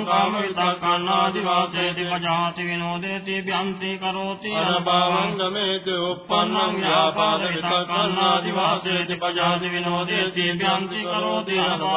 G: ව්‍යාපාද විතක්කන්නාදි වාසේති පජාති විනෝදේති භ්‍යන්ති කරෝති අනභවං ගමේති උප්පන්නං හිංසා විතක්කන්නාදි වාසේති පජාති විනෝදේති භ්‍යන්ති කරෝති අනභවං ගමේති උප්පන්න උප්පන්නේ පාපකේ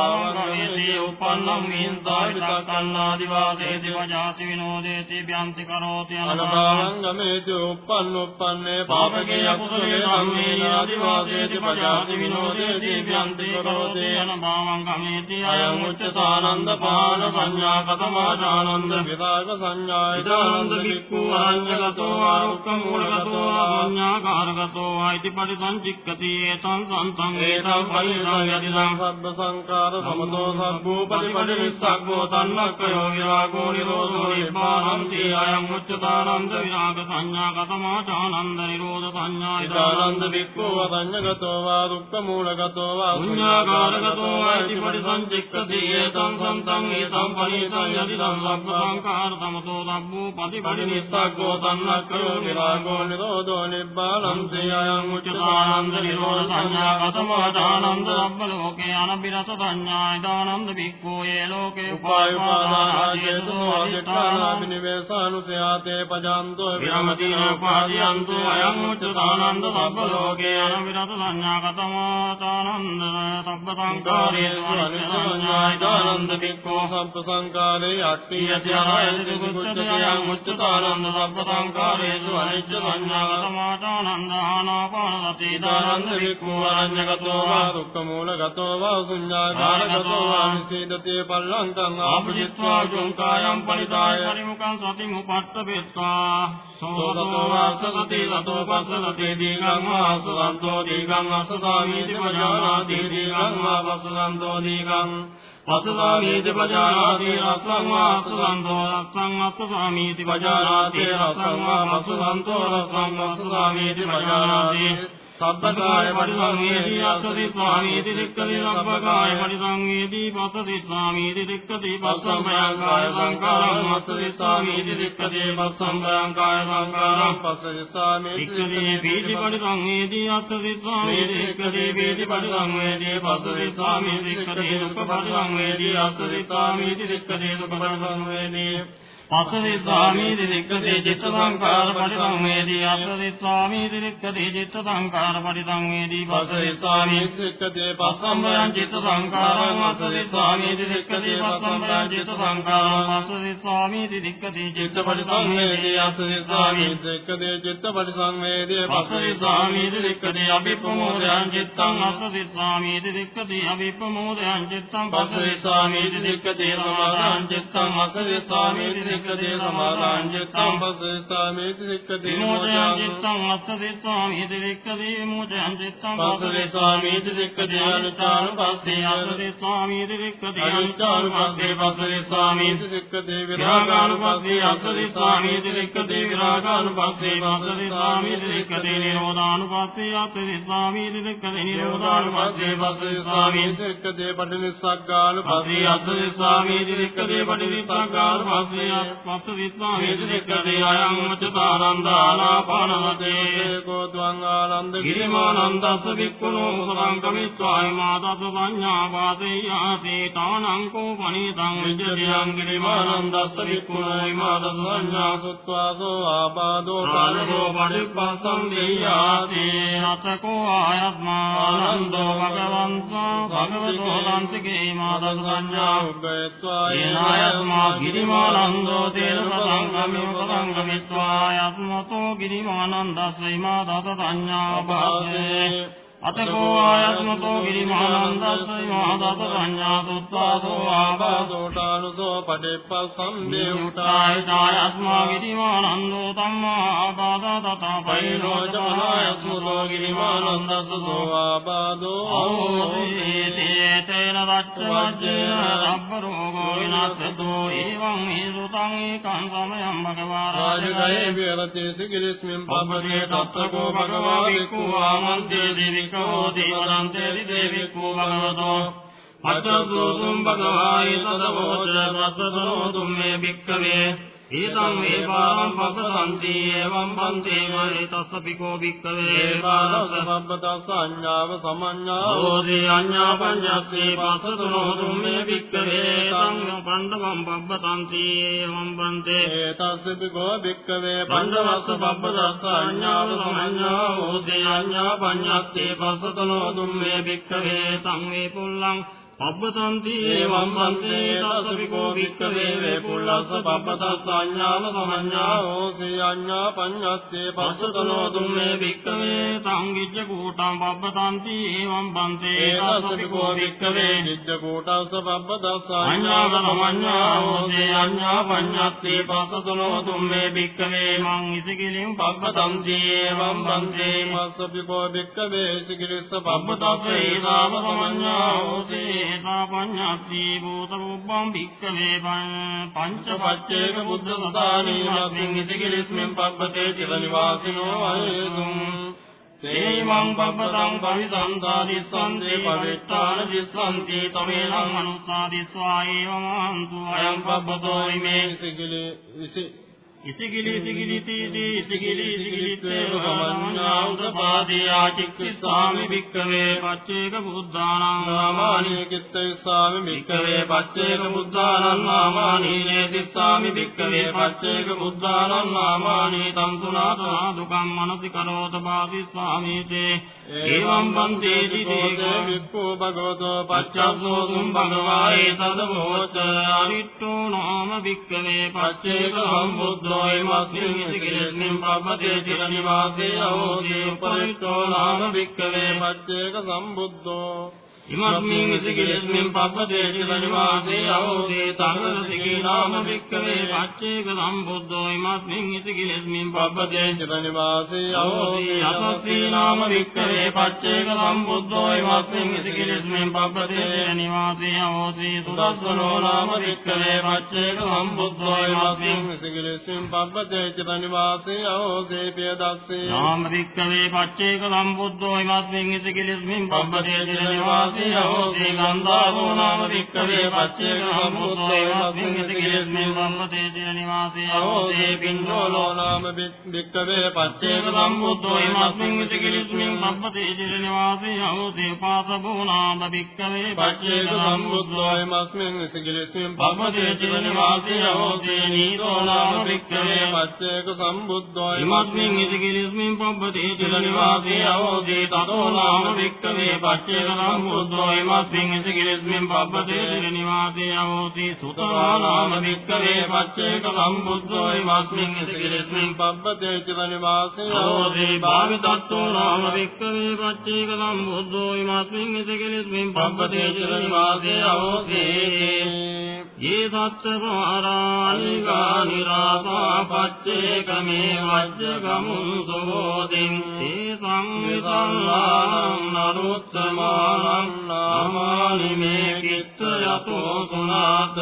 G: අකුසලේ ධම්මේ ආදි වාසේති පජාති විනෝදේති භ්‍යන්ති කරෝති අනභවං ගමේති අයං උච්චතානන්ද පාන සංඥා කතමාචානන්ද විරාග සංඥායිදානන්ද වික්ඛු ආඤ්ඤගතෝ ආරුක්ඛ මූලගතෝ ආඤ්ඤාකාරගතෝ ආයිති පරිසංචික්කති ඒතං සම්තං ඒතං පරිසං යදිදං සබ්බ සංකාර සමතෝ සබ්බෝ පරිපරි නිස්සග්ගෝ තන්නක්ඛයෝ විරාගෝ නිරෝධෝ නිබ්බානන්ති අයං උච්චතානන්ද විරාග සංඥා කතමාචානන්ද නිරෝධ සංඥායිදානන්ද වික්ඛු ආඤ්ඤගතෝ ආරුක්ඛ මූලගතෝ ආඤ්ඤාකාරගතෝ ආයිති පරිසංචික්කති ඒතං සම්තං ඒතං පරිසං යදිදං සබ්බ සංකාර සමතෝ සබ්බෝ පරිපරි නිස්සග්ගෝ තන්නක්ඛයෝ විරාගෝ නිරෝධෝ නිබ්බානන්ති අයං උච්චතානන්ද නිරෝධ සංඥා කතමාචානන්ද සබ්බ ලෝකේ අනබිරත සංඥායි දානන්ද භික්ඛෝ ඒ ලෝකේ උපායපාදාහේතු අදිඨානාබිනිවේසානුසයාතේ පජාන්තෝ විරමතින උපාදීයන්තෝ අයං උච්චතානන්ද සබ්බ ලෝකේ අනබිරත සංඥා කතමාචානන්ද සබ්බ සංකාරේසු අනිත්‍යඥායි දානන්ද භික්ඛෝ සබ්බ සංකාරේ අට්ඨි යතිආයති කුච්චතයං උච්චතානන්ද සබ්බ සංකාරේසු අනිච්ච සංඥා කතමාචානන්ද ආනාපානසති දානන්ද භික්ඛෝ අරඤ්ඤගතෝ වා දුක්ඛ මූලගතෝ වා ශුඤ්ඤාකාරගතෝ වා නිසීදතේ පල්ලංකං ආපජිත්වා ජුංකායම් පරිදාය. පරිමුඛං සතින් උපට්ඨපෙත්වා. සෝතෝ වාසසති සතෝ පස්සනති දීගං වාසසන්තෝ දීගං අස්සසාමීති පජානාති දීගං වාසසන්තෝ දීගං. පස්සසාමීති පජානාති රස්සං වාසසන්තෝ රස්සං අස්සසාමීති පජානාති රස්සං වාසසන්තෝ රස්සං අස්සසාමීති පජානාති සබ්බකාය පරිසංවේදී අස්සති ස්වාමීති දික්කති සබ්බකාය පරිසංවේදී පස්සති ස්වාමීති දික්කති පස්සම්බයං කාය සංකාරං අස්සති ස්වාමීති දික්කති පස්සම්බයං කාය සංකාරං පස්සති ස්වාමීති දික්කති පීති පරිසංවේදී අස්සති ස්වාමීති දික්කති පීති පරිසංවේදී පස්සති ස්වාමීති දික්කති දුක්ඛ පරිසංවේදී අස්සති ස්වාමීති දික්කති දුක්ඛ පරිසංවේදී පස්සති ස්වාමීති දික්කති චිත්ත සංකාර පරිසංවේදී අස්සති ස්වාමීති දික්කති චිත්ත සංකාර පරිසංවේදී පස්සති ස්වාමීති දික්කති පස්සම්බයං චිත්ත සංකාරං අස්සති ස්වාමීති දික්කති පස්සම්බයං චිත්ත සංකාරං අස්සති ස්වාමීති දික්කති චිත්ත පරිසංවේදී අස්සති ස්වාමීති දික්කති චිත්ත පරිසංවේදී පස්සති ස්වාමීති දික්කති අභිප්‍රමෝදයං චිත්තං අස්සති ස්වාමීති දික්කති අභිප්‍රමෝදයං චිත්තං පස්සති ස්වාමීති දික්කති සමාදාං චිත්තං අස්සති ස්වාමීති දික්කති සමාදාං චිත්තං පස්සති ස්වාමීති දික්කති විමෝචයං චිත්තං අස්සති ස්වාමීති දික්කති විමෝචයං චිත්තං පස්සති ස්වාමීති දික්කති අනුචාන පස්සේ අස්සති ස්වාමීති දික්කති අනුචාන පස්සේ පස්සති ස්වාමීති දික්කති විරාගානුපස්සේ අස්සති ස්වාමීති දික්කති විරාගානුපස්සේ පස්සති ස්වාමීති දික්කති නිරෝධානුපස්සේ අස්සති ස්වාමීති දික්කති නිරෝධානුපස්සේ පස්සති ස්වාමීති දික්කති පටිනිස්සග්ගානුපස්සේ අස්සති ස්වාමීති දික්කති පටිනිස්සග්ගානුපස්සේ පස්ස විස්සා වේදිකේ අයං උචතානන්දානාපානවතේ කෝත්වං ආනන්ද ගිරිමානන්දස්ස වික්ඛුනෝ සලංකමිත්වාය මාතස සංඥා වාසෙයාති තානං කෝ පනිතං විජ්ජරියං ගිරිමානන්දස්ස වික්ඛුනෝ මාතස සංඥා සුත්වාසෝ ආපාදෝ කාලෝ පටිපස්සම් දෙයාති අතකෝ ආයත්මානන්දෝ භගවන්තෝ භගවතෝ දන්තිකේ මාතස සංඥා උග්ගයත්වා යනායත්මා ගිරිමානන්දෝ තේන සලංකමිව සලංකමිත්වා යත්මතෝ ගිරිමානන්දස්ස ඉමා දත සංඥා භාසේ අතකෝ ආයත්මතෝ ගිරිමානන්දස්ස ඉමා දත සංඥා සුත්වාසෝ ආබාසෝටානුසෝ පටිප්පසම්බේ උටාය ඡායස්මා ගිරිමානන්දෝ තම්මා ආබාදා තථා පෛරෝජමනායස්මතෝ ගිරිමානන්දස්ස සෝ ආබාදෝ අවෝදීතේ තේන රච්ච වජ්ජේන රබ්බරෝගෝ විනාශතෝ එවං හේතුතං ඒකං සමයං භගවා රාජකයේ විරතේ සිගිරිස්මින් පබ්බේ තත්තකෝ භගවා වික්ඛු ආමන්තේ දේවිකෝ දීවරන්තේ දේවිකෝ භගවතෝ පච්චසෝසුම් භගවායි තදවෝච රසදනෝ තුම්මේ භික්ඛවේ ඊතං වේපාරං පස්සන්ති එවං පන්තේ මේ තස්සපිකෝ භික්ඛවේ බාලස සම්පතස්ස අඤ්ඤාව සමඤ්ඤා ඕසේ අඤ්ඤා පඤ්ඤස්සේ පස්සතනෝ තුම්මේ භික්ඛවේ තං පණ්ඩවං පබ්බතන්ති එවං පන්තේ තස්සපිකෝ භික්ඛවේ පණ්ඩවස්ස පබ්බතස්ස අඤ්ඤාව සමඤ්ඤා ඕසේ අඤ්ඤා පඤ්ඤස්සේ පස්සතනෝ තුම්මේ භික්ඛවේ තං වේ පුල්ලං පබ්බසන්ති එවං වන්තේ තස්සවිකෝ වික්කවේ වේ පුල්ලස්ස පබ්බතස්ස අඤ්ඤාව සමඤ්ඤා හෝසී අඤ්ඤා පඤ්ඤස්තේ පස්සතනෝ දුම්මේ වික්කවේ තං ගිජ්ජ කූටං පබ්බසන්ති එවං වන්තේ තස්සවිකෝ වික්කවේ ගිජ්ජ කූටස්ස පබ්බතස්ස අඤ්ඤාව සමඤ්ඤා හෝසී අඤ්ඤා පඤ්ඤස්තේ පස්සතනෝ දුම්මේ වික්කවේ මං ඉසිකිලින් පබ්බසන්ති එවං වන්තේ පස්සවිකෝ වික්කවේ ඉසිකිලිස්ස පබ්බතස්ස ඒදාම සමඤ්ඤා හෝසී ඒසා පඤ්ඤාති භූත රූපං භික්ඛවේ පංච පච්චේක බුද්ධ සදානී මස්මින් ඉසිකිලිස්මින් පබ්බතේ චිර නිවාසිනෝ අයසුම් තේමං පබ්බතං පරිසන්තා දිස්සන්තේ පවිත්තාන දිස්සන්ති තමේනං මනුස්සා දිස්වා ඒවමන්තු අයං පබ්බතෝ ඉමේ ඉසිකිලි ඉසිගිලි ඉසිගිලි තීදී ඉසිගිලි ඉසිගිලිත්තේ සමඤ්ඤා උදපාදී ආචික්ඛිස්සාමි භික්ඛවේ පච්චේක බුද්ධානං නාමානි කිත්තේස්සාමි භික්ඛවේ පච්චේක බුද්ධානං නාමානි නේසිස්සාමි භික්ඛවේ පච්චේක බුද්ධානං නාමානි තං සුනාතනා දුකම් මනසි කරෝත භාවිස්සාමිතේ ඒවං බන්තේ දිදේක වික්ඛෝ භගවතෝ පච්චස්සෝ සුම් භගවායේ තදවෝච අරිට්ඨෝ නාම භික්ඛවේ පච්චේක සම්බුද්ධ ෝයිමස්මින් ඉසිකිලෙස්මින් පබ්බතේ චිර නිවාසේ අවෝදී උපරිත්තෝ නාම භික්ඛවේ පච්චේක සම්බුද්ධෝ ඉමස්මින් ඉසිකිලෙස්මින් පබ්බතේ චිර නිවාසේ අවෝදී තංගසිකී නාම භික්ඛවේ පච්චේක සම්බුද්ධෝ ඉමස්මින් ඉසිකිලෙස්මින් පබ්බතේ චිර නිවාසේ අවෝදී අසස්සී නාම භික්ඛවේ පච්චේක සම්බුද්ධෝ ඉමස්මින් ඉසිකිලෙස්මින් පබ්බතේ චිර නිවාසේ අවෝදී සුදස්සනෝ නාම භික්ඛවේ පච්චේක සම්බුද්ධෝ ඉමස්මින් ඉසිකිලෙස්මින් පබ්බතේ චිර නිවාසේ අවෝදී පියදස්සේ නාම භික්ඛවේ පච්චේක සම්බුද්ධෝ ඉමස්මින් ඉසිකිලෙස්මින් පබ්බතේ චිර නිවාසේ හෝසි ගන්ධාවෝ නාම වික්කවේ පච්චේක සම්බුද්ධෝ එවස්මින් ඉතිකිලෙස්මින් බම්මතේ චිර නිවාසේ හෝසි පින්නෝලෝ නාම වික්කවේ පච්චේක සම්බුද්ධෝ එවස්මින් ඉතිකිලෙස්මින් බම්මතේ චිර නිවාසේ හෝසි පාසබෝ නාම වික්කවේ පච්චේක සම්බුද්ධෝ එවස්මින් ඉතිකිලෙස්මින් බම්මතේ චිර නිවාසේ හෝසි නීතෝ නාම වික්කවේ පච්චේක සම්බුද්ධෝ එවස්මින් ඉතිකිලෙස්මින් බම්මතේ චිර නිවාසේ හෝසි තතෝ නාම වික්කවේ පච්චේක සම්බුද්ධෝ බුද්ධෝ එමස්මින් ඉසිකිලෙස්මින් පබ්බතේ චිර නිවාසේ අවෝති සුතවා නාම වික්කවේ පච්චේක සම්බුද්ධෝ එමස්මින් ඉසිකිලෙස්මින් පබ්බතේ චිර නිවාසේ අවෝති භාවිතත්තෝ නාම වික්කවේ පච්චේක සම්බුද්ධෝ එමස්මින් ඉසිකිලෙස්මින් පබ්බතේ චිර නිවාසේ අවෝති ये සත්ත්වාරාණි ගානිරාසා පච්චේකමේ වජ්ජගමුං සෝදින් තේ සංවිසංනාං නරුත්තමානං නාමානි මේ කිත්තය යතෝ සුනාත.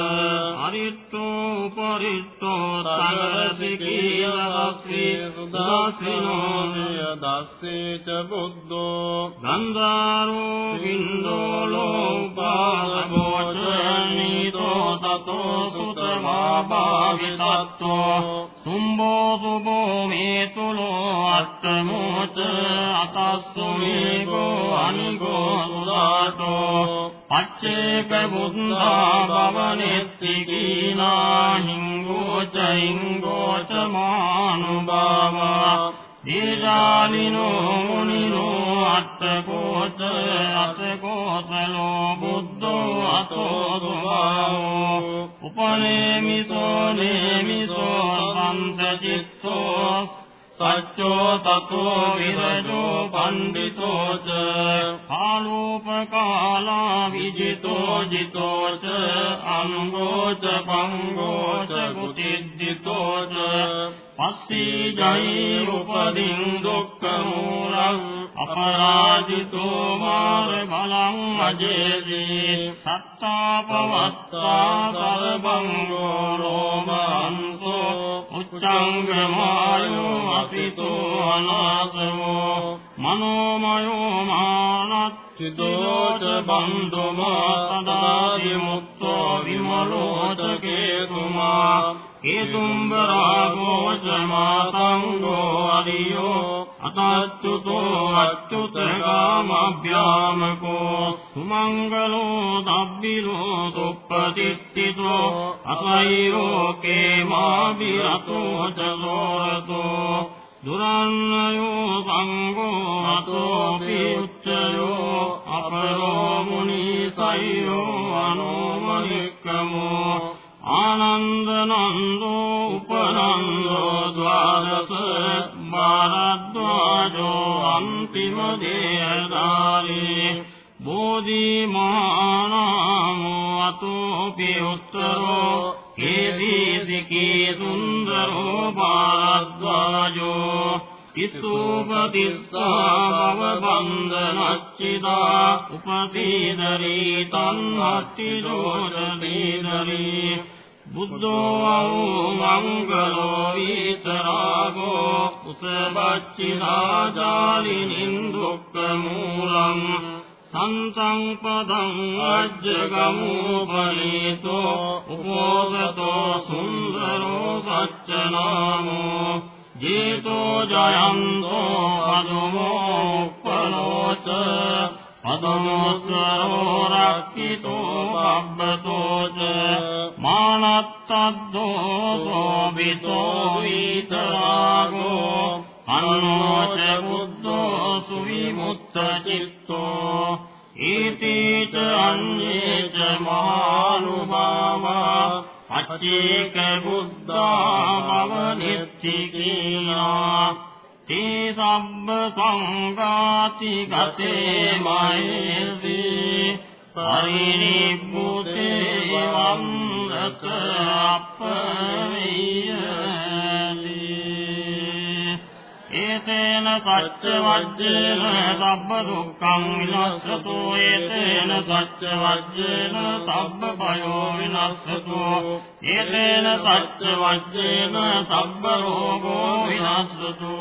G: අරිට්ඨෝ පරිට්ඨෝ සංරසිකීය දස්සී සුදාසිනෝ දස්සේ ච බුද්ධෝ. ගන්ධාරෝ වින්දෝ ලෝපාසබෝච නීතෝ තතෝ සුතමා භාවිසත්තෝ සුම්බෝ සුබෝ මේ තුලෝ අත්තමෝච අතස්සු මේකෝ අනිගෝ සුදාතෝ පච්චේක බුද්ධා භවනෙත්ති කීනා හිංගෝච හිංගෝච මානුභාවා දීජාලිනෝ මුනිනෝ අත්තකෝච අතකෝතලෝ බුද්ධෝ අතෝ සුභාවෝ උපනේමිසෝ නේමිසෝ සම්ත චිත්තෝ සච්චෝ තතෝ විරජෝ පණ්ඩිතෝ ච කාලෝපකාලා විජිතෝ ජිතෝ ච අංගෝ ච පංගෝ ච කුතිද්දිතෝ ච පස්සී ජයි උපදින් දුක්ඛ මූලං අපරාජිතෝ මාර බලං අජේසී සත්තාපවත්තා සර්වංගෝ රෝමංසෝ උච්චංගමායෝ අසිතෝ අනාසවෝ මනෝමයෝ මානත්තිතෝ ච බන්ධුමා සදාදි මුත්තෝ විමලෝ ච කේතුමා केतुम्बरावोच माताङ्गोरियो अतच्युतो अच्युतगामभ्यामको। सुमङ्गलो दब्बिलो सुप्रतिष्ठितो। असैरो के मा विरतो च सोरतो। दुरन्नयो सङ्गो रतोऽपि उच्चयो। अपरो मुनिशयो स यो आनन्दनन्दोपनन्दो द्वारस भारद्वाजो अन्तिमदेयदारे बोधिमाणामोऽतोऽपि उत्तरो के जीति के सुन्दरो भारद्वाजो दिवबन्दनच्चिदा उपसीदरी तन्नचिरोरीनरी बुद्धो मङ्गलो वीतरागो। यीतरागो उपवच्चिदाजालिनिन्दुकमूलम् सन्तम् पदम् मज्जगमो बणीतो उपोसतो सुन्दरो सच्च नामो පනීතෝ උපෝසතෝ සුන්දරෝ සච්චනාමෝ ජේතෝ ජයන්තෝ පදමෝ උපනෝච පදමෝත්තරෝ රක්ඛිතෝ බබ්බතෝ ච මානත්තද්දෝ සෝබිතෝ විතරාගෝ අන්නෝ ච බුද්ධෝ සුවිමුත්ත චිත්තෝ ඊති ච අඤ්ඤේ ච මහානුභාවා අච්චේක බුද්ධා භවනිත්ති කීනා තේ සම්බ සංඝාති ගතේ මහේසි පරිනිබ්බුතේ වන්දක අප්පවියදී ඒතේන සච්ච වජ්ජේන සබ්බ දුක්ඛං විනස්සතු ඒතේන සච්ච වජ්ජේන සබ්බ භයෝ විනස්සතු ඒතේන සච්ච වජ්ජේන සබ්බ රෝගෝ විනස්සතු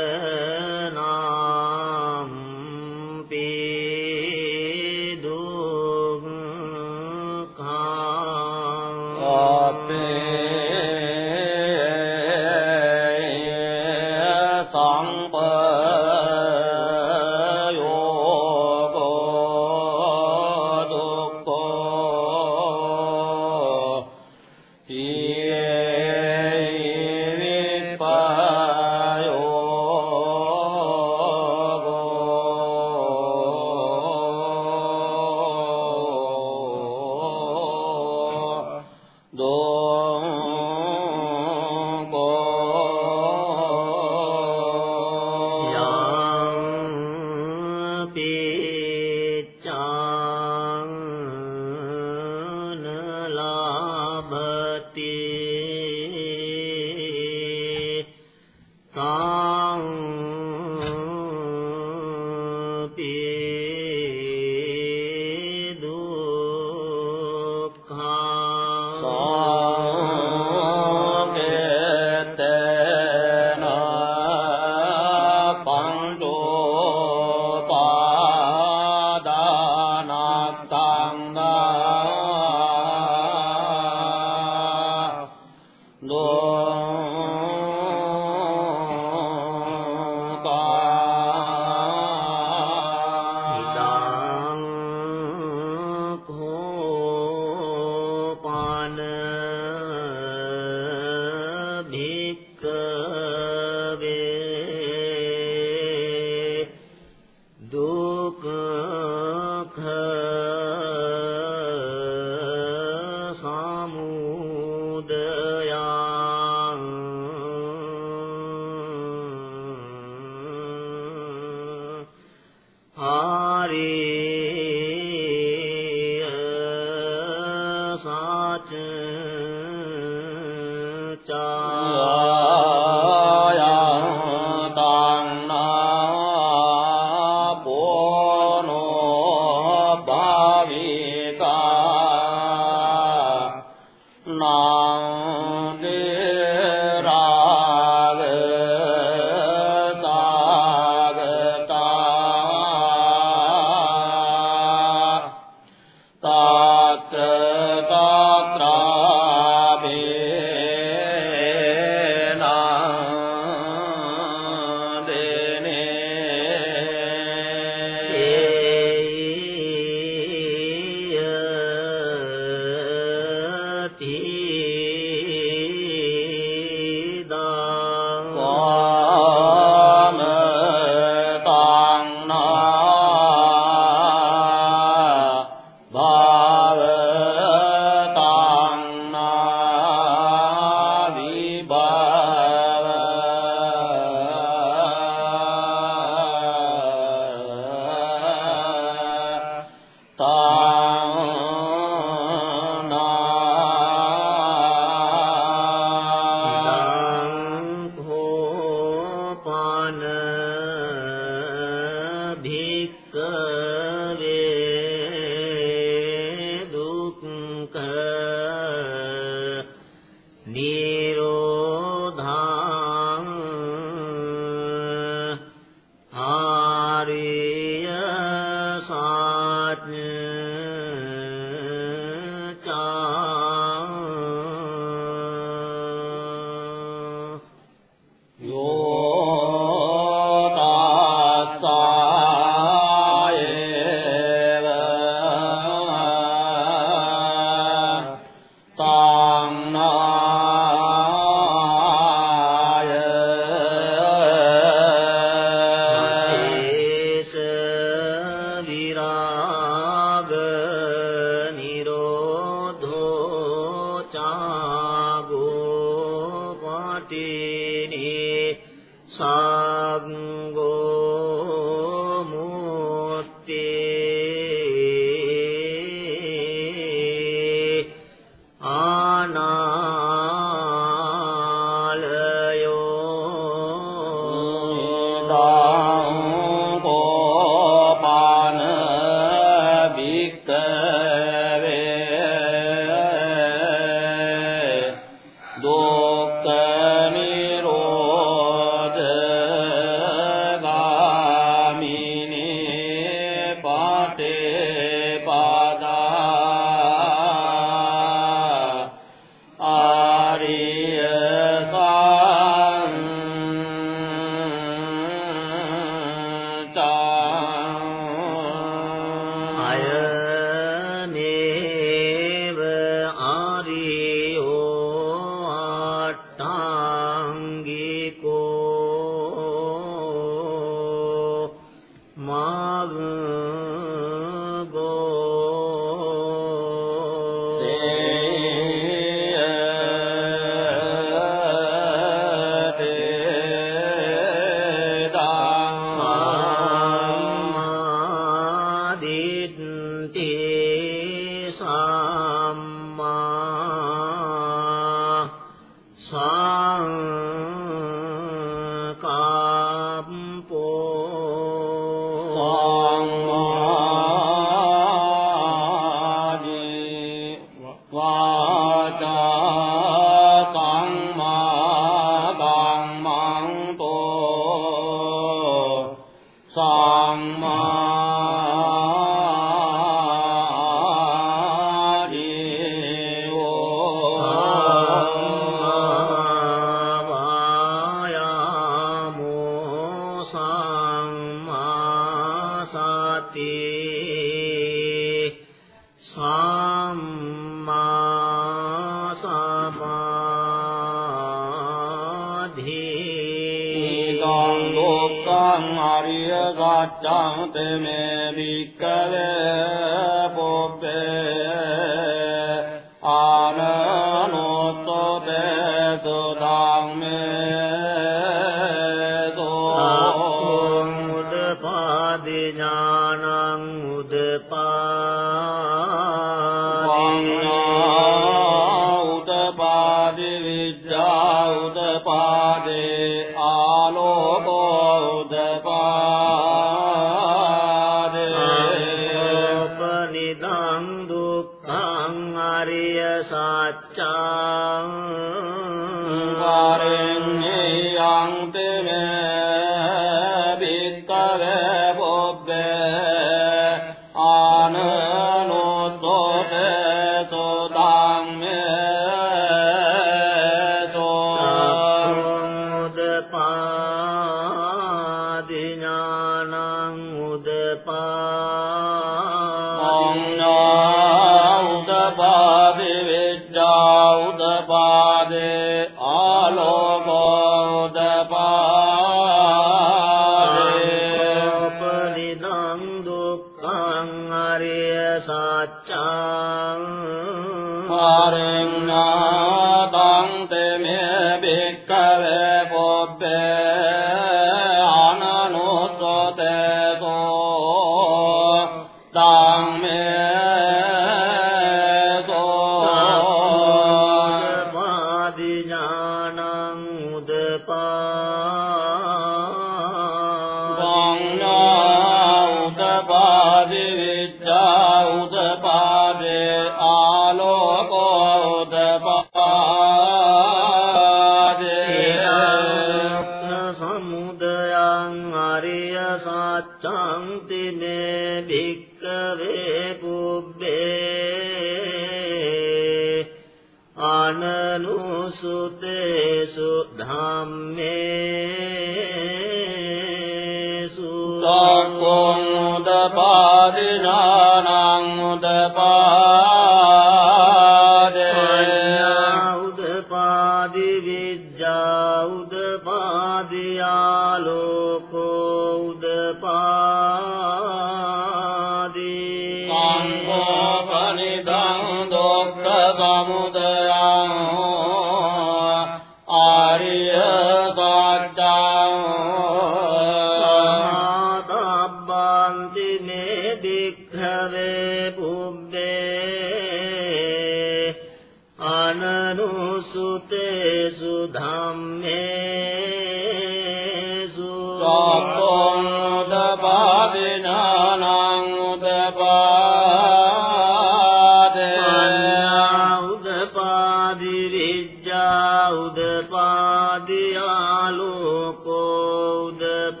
E: ආලෝකෝ උදපාදි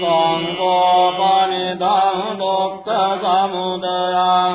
E: සංඝෝපනිදං දුක්ඛ සමුදයං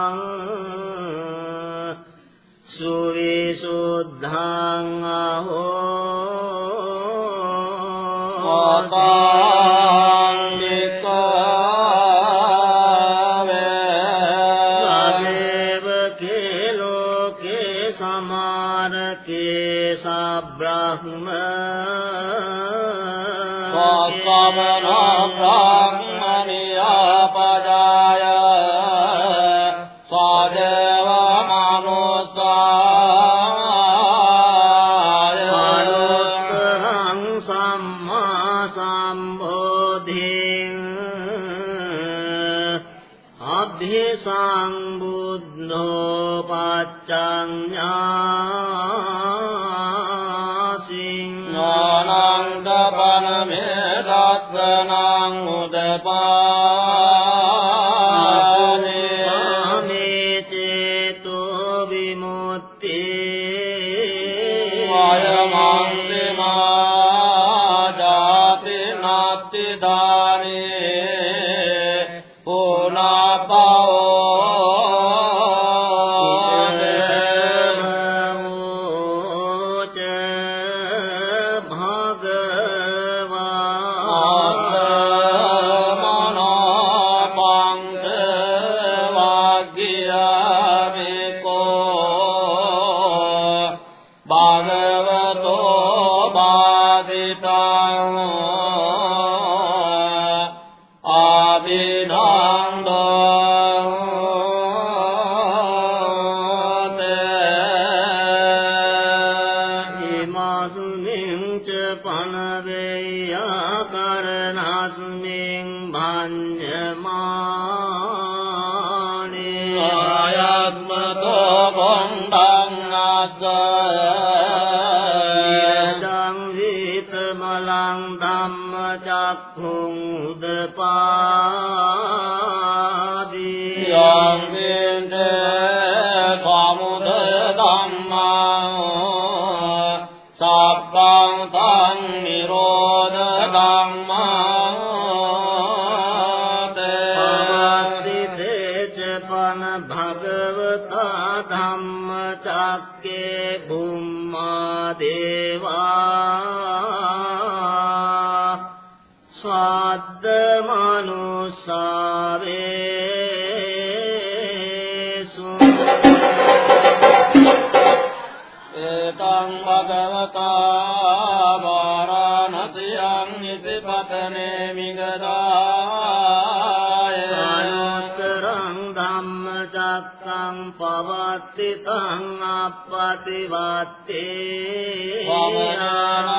E: वति तन्
H: प्रति वा ते नाम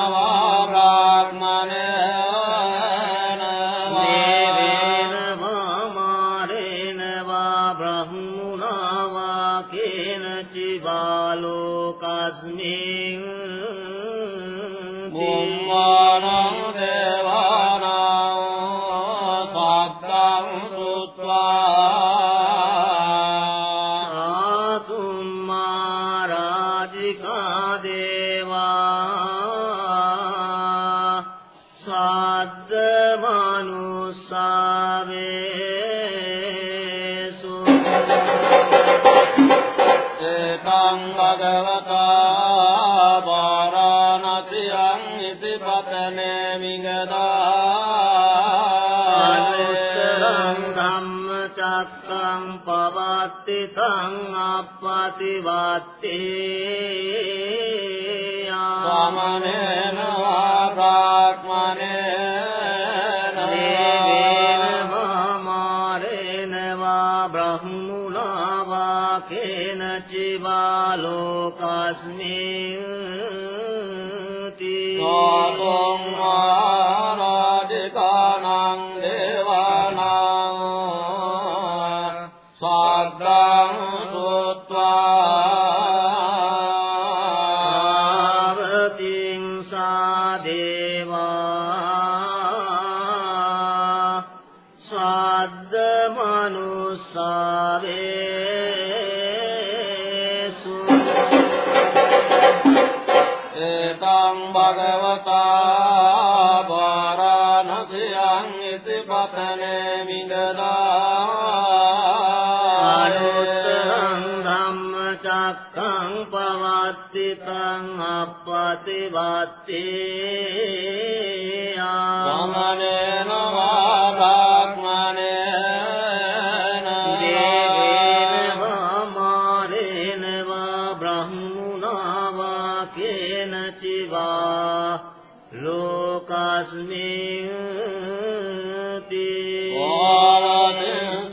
H: तिवातिरेण
E: बात्मरे मारेण वा ब्रह्मणा वाक्येन चिवा लोकास्मिति සං
I: අප්පතිවත්තේ
E: ආමනේ නවා
I: භක්මනේ ලෝකස්මේති ඕරතේ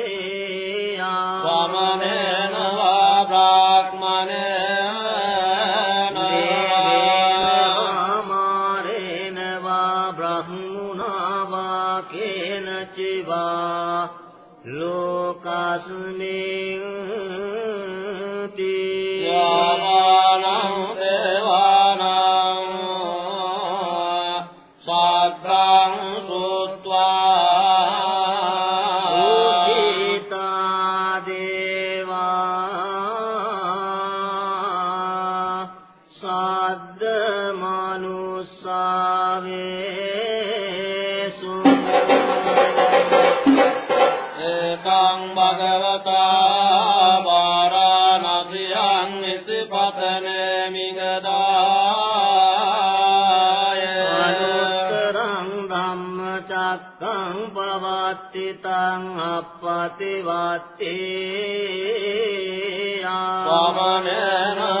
I: තං අප්පතිවත්ති
E: සමනේන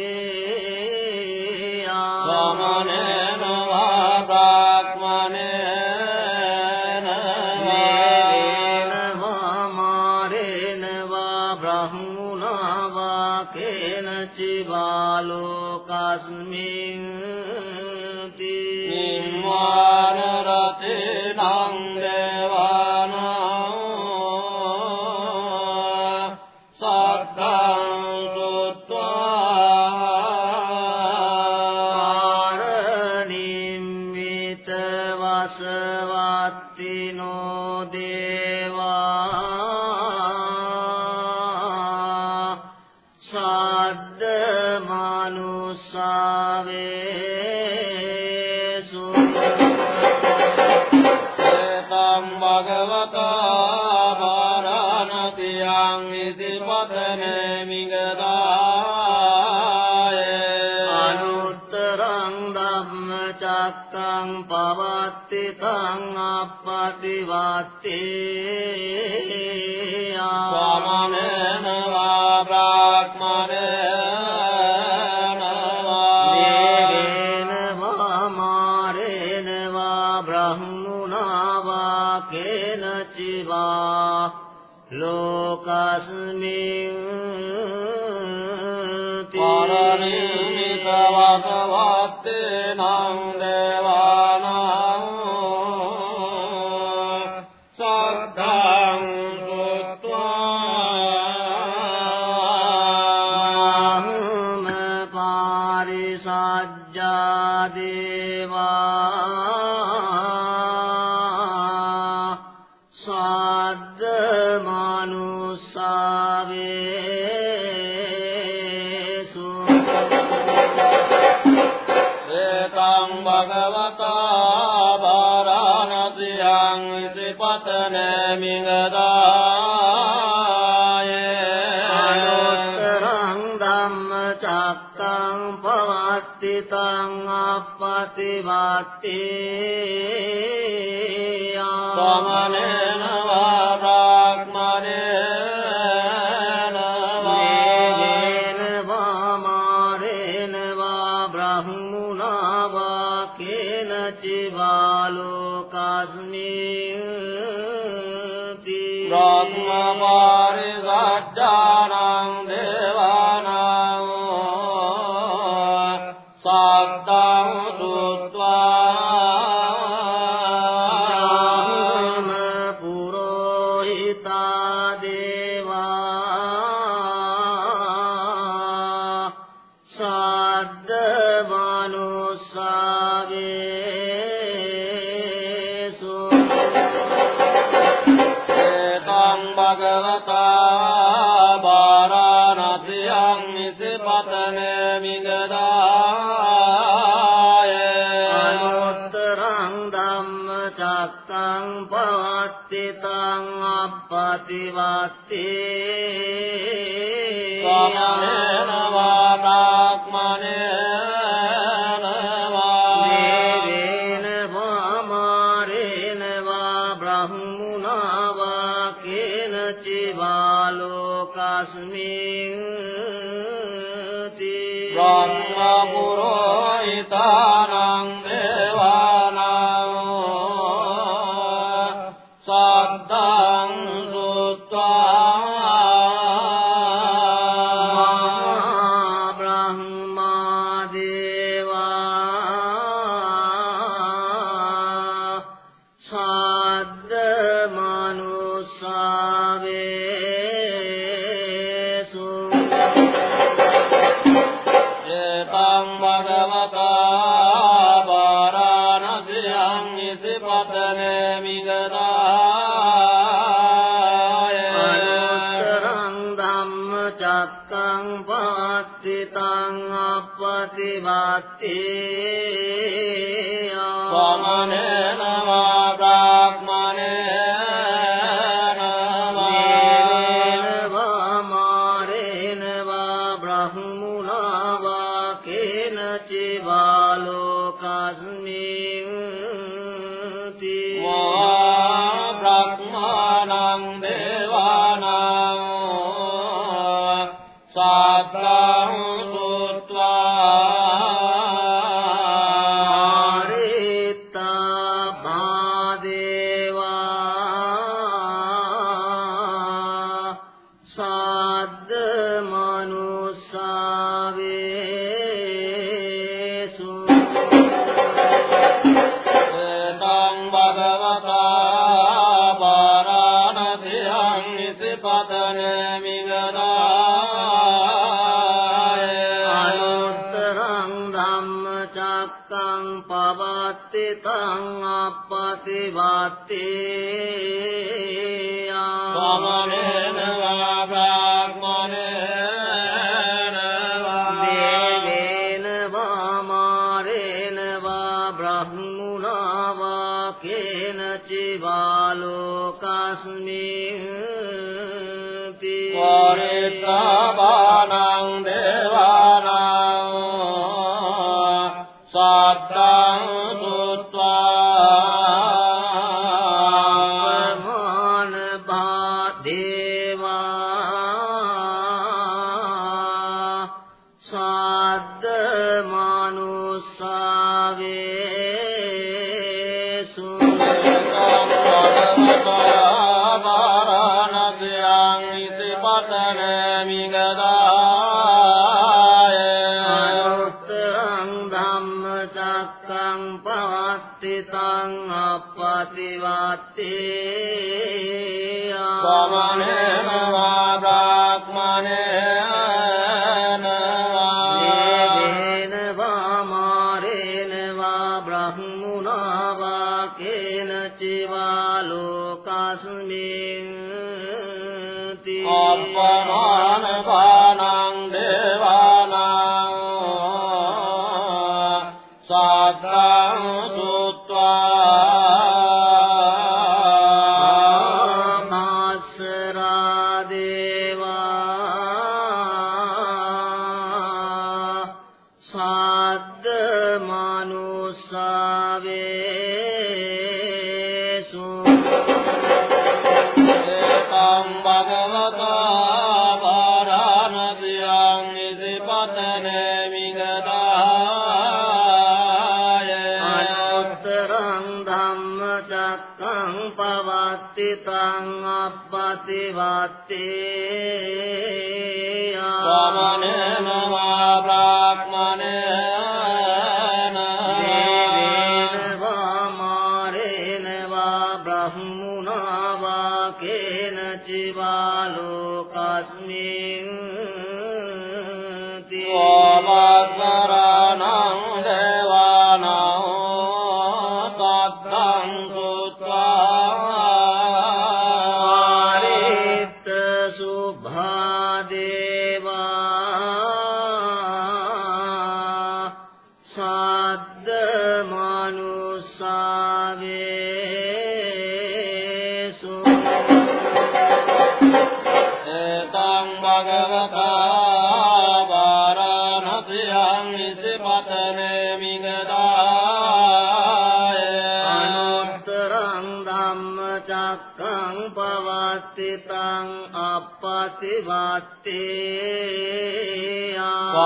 I: අප්පතිවත්ති අප්පතිවත්ති
J: අප්පතිවත්තේ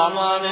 F: සමනේන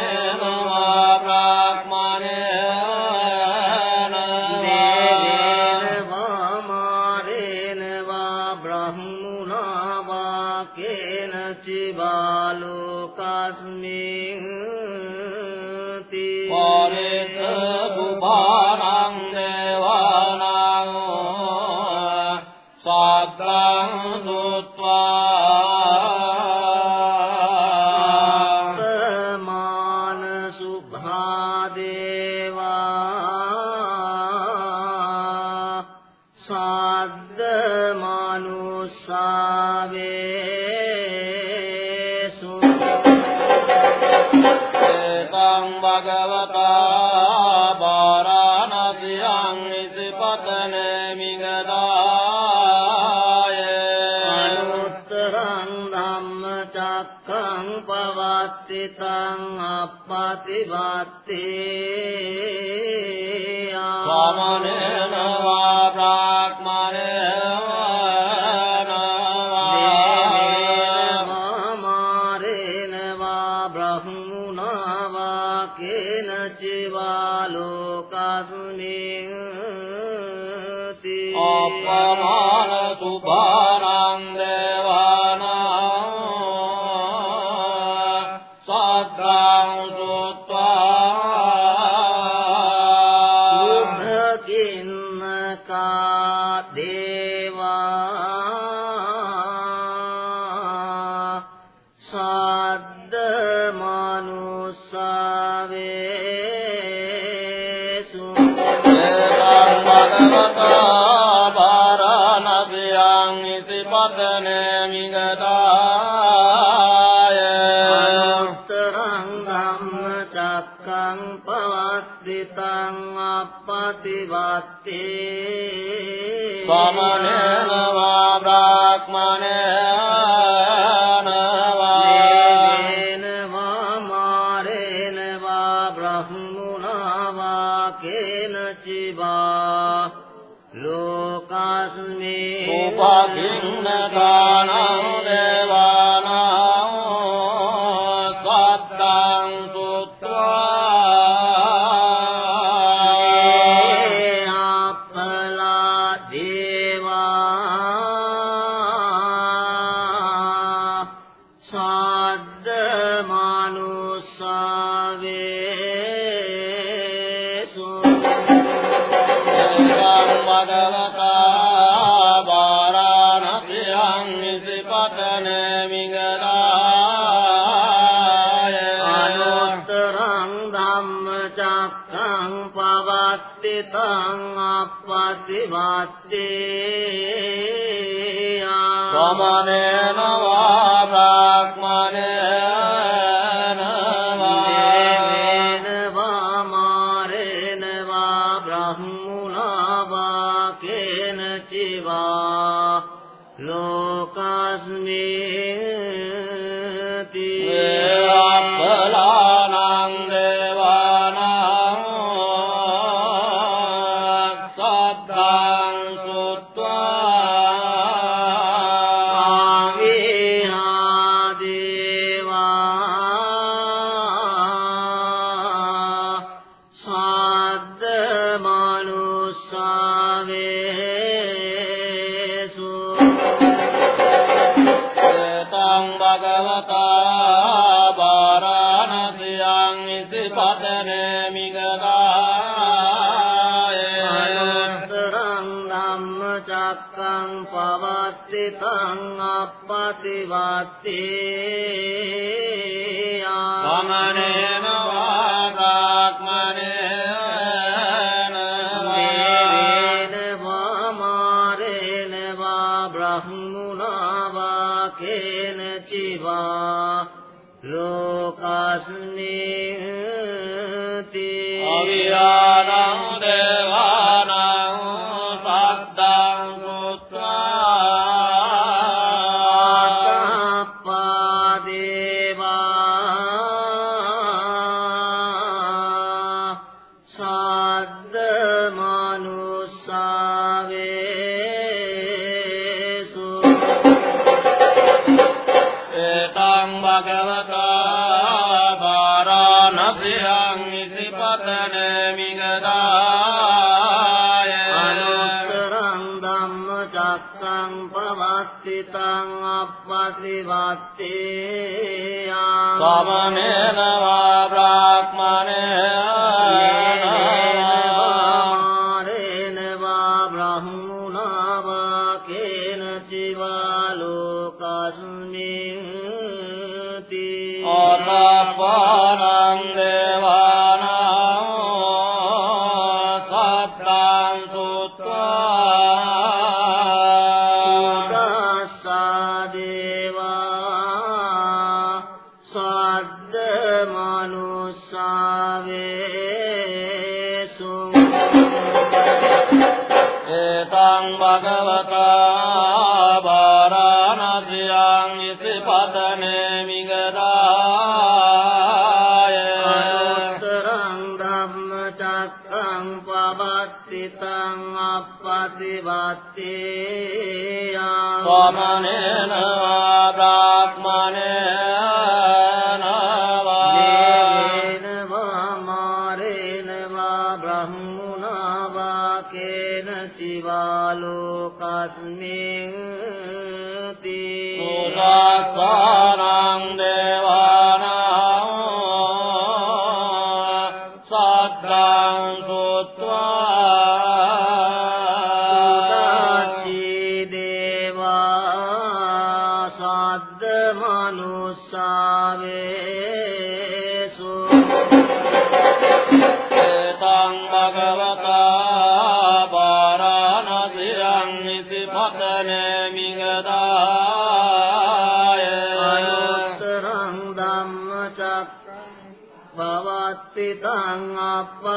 F: සමනේන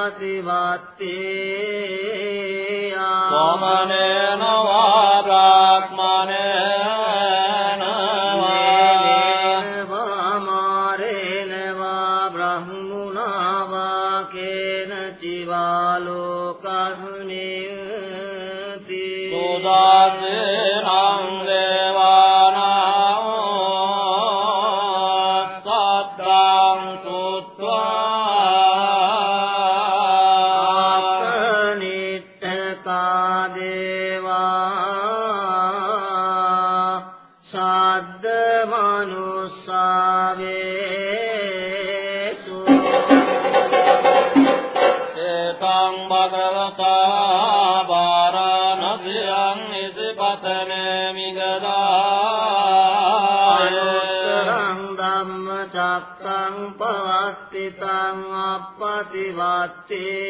J: අප්පතිවත්තේ
F: සමනේන
J: අප්පතිවත්තේ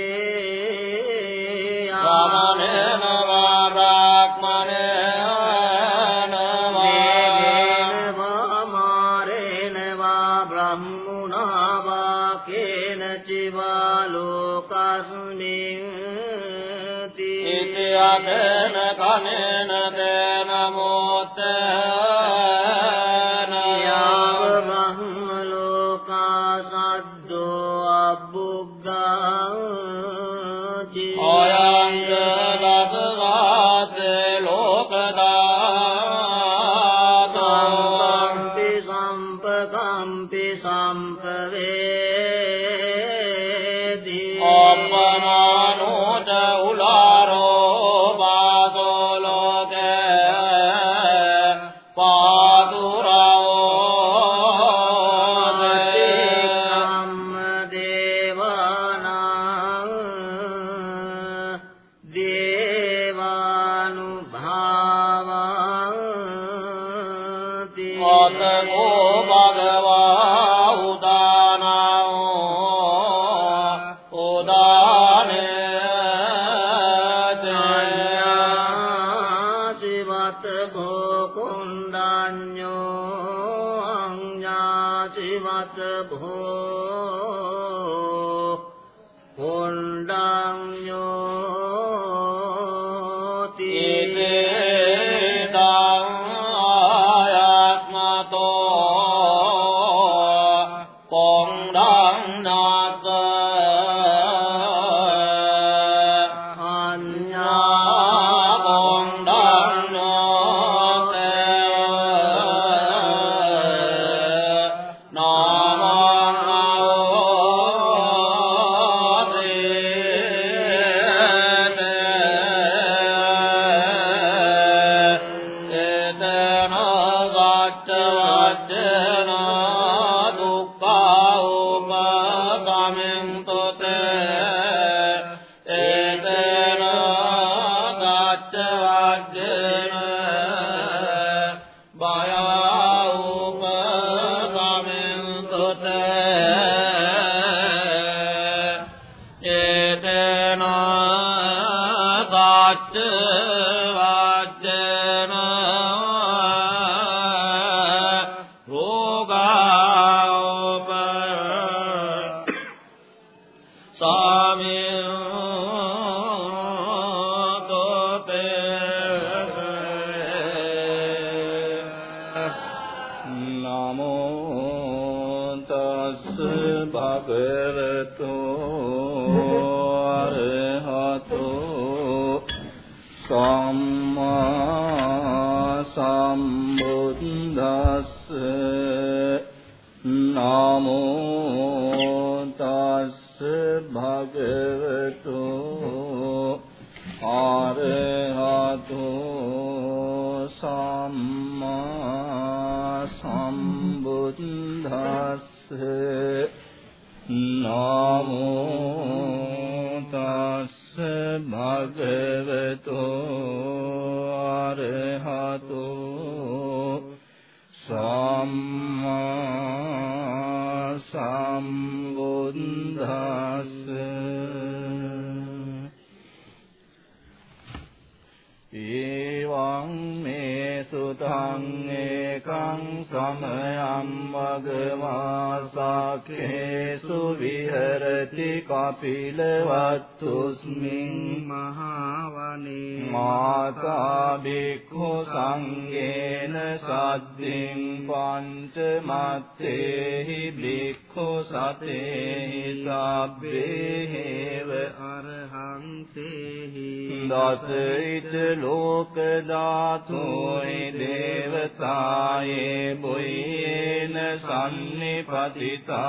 K: ධාතුයි දේවතායේ බුයේන සම්නිපතිතා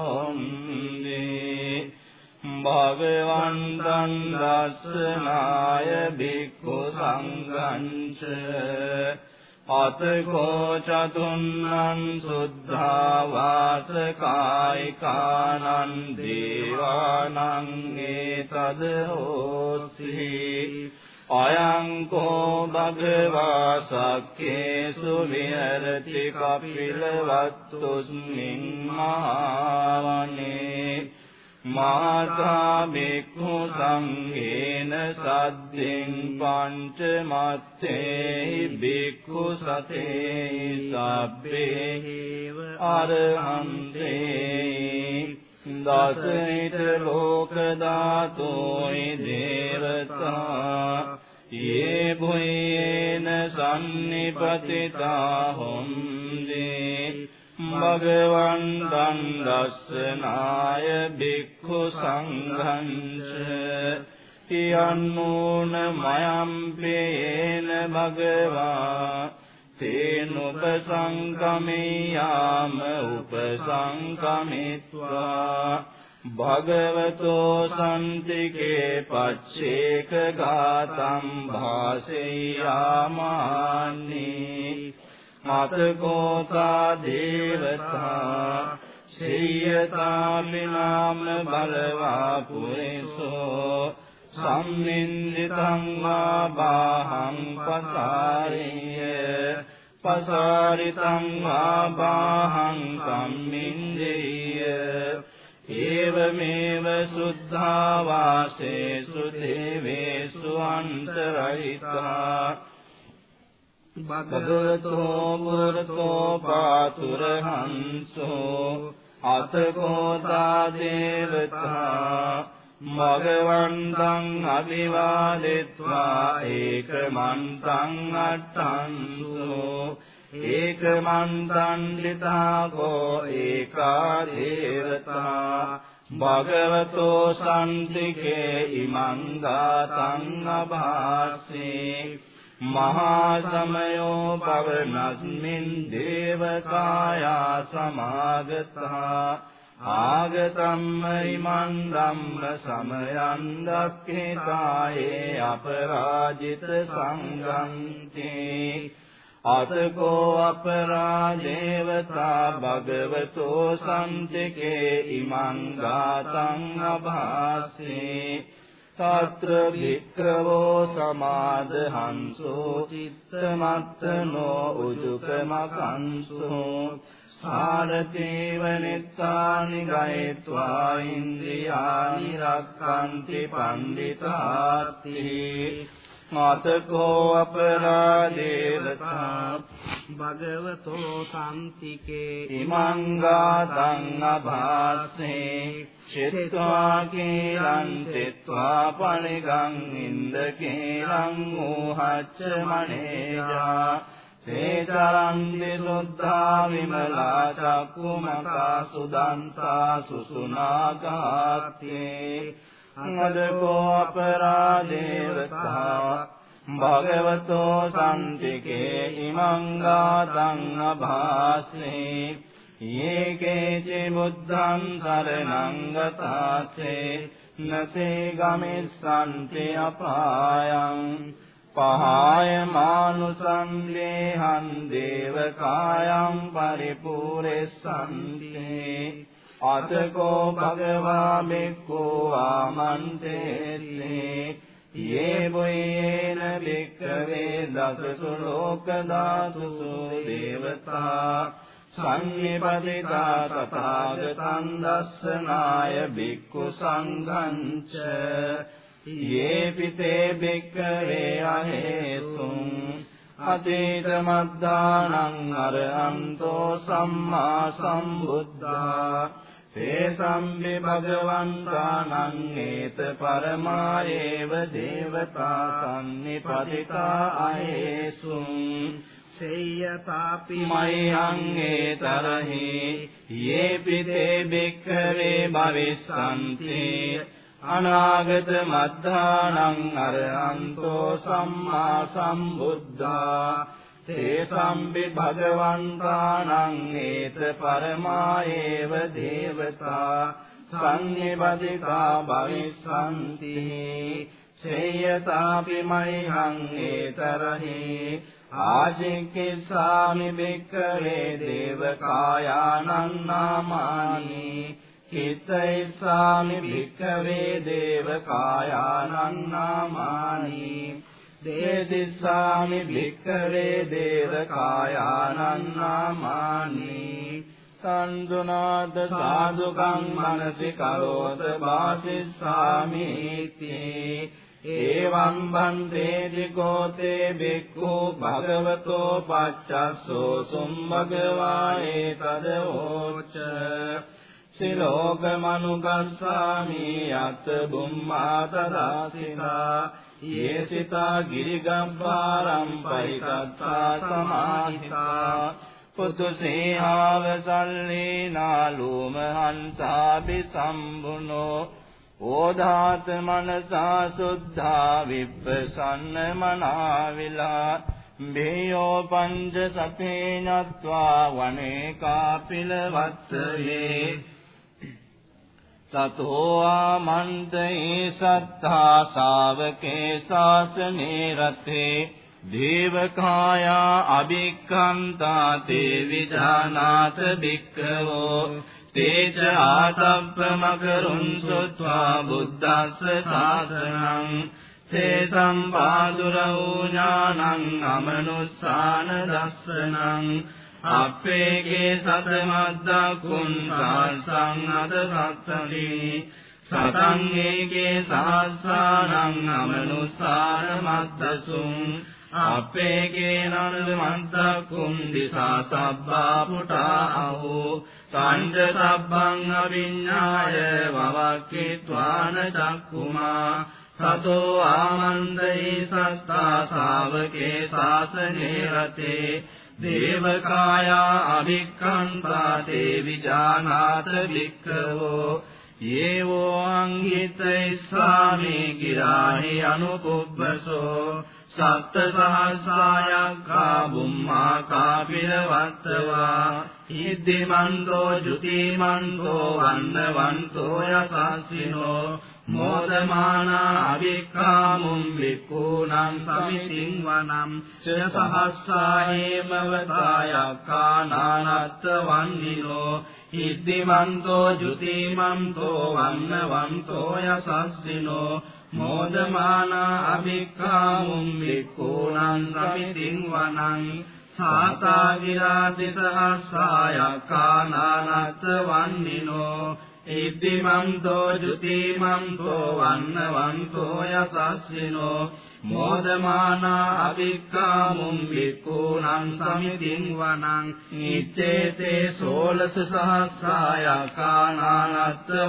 K: හොන්දී භගවන්තං දස්සනාය බික්ඛු සංඝංච අතකෝ චතුන්නං සුද්ධා වාසකායිකානං දේවානං ඒතද හෝසි අයං කෝ භගවා සක්කේසු විහෙරති කපිලවත්තුස්මින් මහවනේ මාතා බික්ඛු සංඝේන සද්දෙන් පංච මත්තේ බික්ඛු සතේ සබ්බේහිව අරහන්තේ දසවිත ලෝක ධාතෝයි දේවතා යේ භුයේන සම්නිපතිතා හොම්දේ භගවන්තං දස්සනාය බික්ඛු සංඝංච තියන්නෝන මයම්පේන භගවා තේනුපසංකමේයාම උපසංකමිත්වා භගවතෝ සම්තිකේ පච්චේක ගාතම් භාසෙයාමානි. මතකෝතා දේවතා සියතාමිනාම බලවා පුරිසෝ. සම්මින්දිතං වා බාහං පසාරිය පසාරිතං වා බාහං සම්මින්දේය। ඒවමේව සුද්ධා වාසේසු දේවේසු අන්තරයිතා භගවතෝ මුරතෝ පාතුරහංසෝ අතකෝතා දේවතා। මගවන්තං අභිවාදෙත්වා ඒකමන්තං අට්ඨන්සෝ ඒකමන්තං ලිතාකෝ ඒකා දේවතා භගවතෝ සම්තිකේ ඉමං ගාතං අභාසේ මහා සමයෝ පවනස්මින් දේවකායා සමාගතා ආගතම්ම ඉමන් ධම්ම සමයන් දක්ඛිතායේ අපරාජිත සංගන්ති අතකෝ අපරාදේවතා භගවතෝ සම්තිකේ ඉමං ගාතං අභාසේ. తත්‍ර වික්‍රවෝ සමාදහංසෝ චිත්තමත්තනෝ උජුකමකංසෝ සාරතේව නිත්තානි ගයත්වා ඉන්ද්‍රියානි රක්칸ති පණ්ඩිතාති මාතකෝ අපරාදේවතා
J: භගවතෝ සම්තිකේ
K: ඉමං ගාතං අභාසේ චිත්වා කේලං චිත්වා පණිගං ඉන්ද කේලං ඌහච්ච මනේජා තේචරන්ති සුද්ධා විමලා චක්කුමතා සුදන්තා සුසුනාගාත්තේ අදකෝ අපරාදේවතා භගවතෝ සම්තිකේ ඉමං ගාතං අභාසේ යේකේචි බුද්ධං සරණං ගතාසේ නසේ ගමිස්සන්ති අපායං පහාය මානුසං ලේහං දේවකායං පරිපූර්ණසන්ති. අතකෝ භගවා මෙක්කෝ ආමන්තේසේ යේ වේන බික්කවේ දසසු ලෝක ධාතුසු දේවතා. සංනිපතිතා තථාගතං දස්සනාය බික්ඛු සංඝංච යේ පිතේ බික්කවේ අහේසුං අතීත මද්දානං අරහන්තෝ සම්මා සම්බුද්ධා තේසම්බි භගවන්තානං ඒත පරමායේව දේවතා සම්නිපතිතා අයේසුං
J: සේයතාපි
K: මයං ඒතරහි යේපි තේ බික්ඛවේ භවිස්සන්ති අනාගත මද්ධානං අරහන්තෝ සම්මා සම්බුද්ධා. තේසම්බි භගවන්තානං ඒත පරමායේව දේවතා. සංනිබදිතා භවිස්සන්ති. සේයතාපි මයිහං ඒතරහි. ආජිකිස්සාමි බික්කවේ දේවකායානං නාමානි. හිතයිස්සාමි භික්ඛවේ දේවකායානං නාමානි දේදිස්සාමි භික්ඛවේ දේවකායානං නාමානි සන්දුනාද සාදුකං මනසි කරෝත වාසිස්සාමි තී ඒවං බන්තේති කෝතේ බික්ඛු භගවතෝ පච්චස්සෝ සුම්භගවා ඒතදෝච සිලෝකමනුගස්සාමි යත් බුම්මාතරාසිතා යේසිතා ගිරිගම්පාරම් පරිකත්තා සමාහිතා පුතුසේහාව සල්ලේ නාලුම හංසාබි සම්බුනෝ ඕධාත මනසා සුද්ධා විප්පසන්න මනාවිලා බේයෝ පංච සතේ නත්වා වනේ කාපිලවත්තේ තතෝ ආමන්තේ සත්තා ශාවකේ ශාසනේ රතේ දේවකායා අභික්ඛන්තා තේ විධානාත භික්ඛවෝ තේච ආතප්ප මකරුන් සුත්වා බුද්දස්ස ශාසනං තේ සම්පාදුරෝ ඥානං අමනුස්සාන දස්සනං අපේගේ සතමද්දා කුන්සං අද සත්තලි සතං ඒගේ සහස්සානං අමනුස්සාන මද්දසුං අපේගේ නන්ද මන්ත කුන්දිසා සබ්බා පුටා අහෝ. පංච සබ්බං අවිඤ්ඤාය වවක්ඛිත්වාන චක්කුමා සතෝ ආමන්දේ සත්තා ශාවකේ ශාසනේ රතේ. දේවකායා අභික්ඛන්තා තේ විජානාත වික්ඛවෝ යේවෝ අංගිතයිස්සාමි ගිරාහි අනුපුබ්බසෝ සත්ත සහස්සායක්ඛා බුම්මා කාපිරවත්තවා ඉද්දිමන්තෝ ජුතිමන්තෝ වන්නවන්තෝ යසස්සිනෝ මෝදමානා අවික්ඛාමුම් වික්ඛූණං සමිතින් වනම් ච සහස්සායේමවතායක්ඛානානත්ත වන්නිනෝ ඉද්දිමන්තෝ ජුතිමන්තෝ වන්නවන්තෝ යසස්සිනෝ මෝදමානා අවික්ඛාමුම් වික්ඛූණං සමිතින් වනං සාතාගිරාති සහස්සායක්ඛානානත්ත වන්නිනෝ ඉද්දිමන්තෝ ජුතිමන්තෝ වන්නවන්තෝ යසස්සිනෝ මෝදමානා අවික්කාමුම් වික්ඛූණං සමිතින් වනං නිච්චේතේ සෝලස සහස්සායකානානත්ත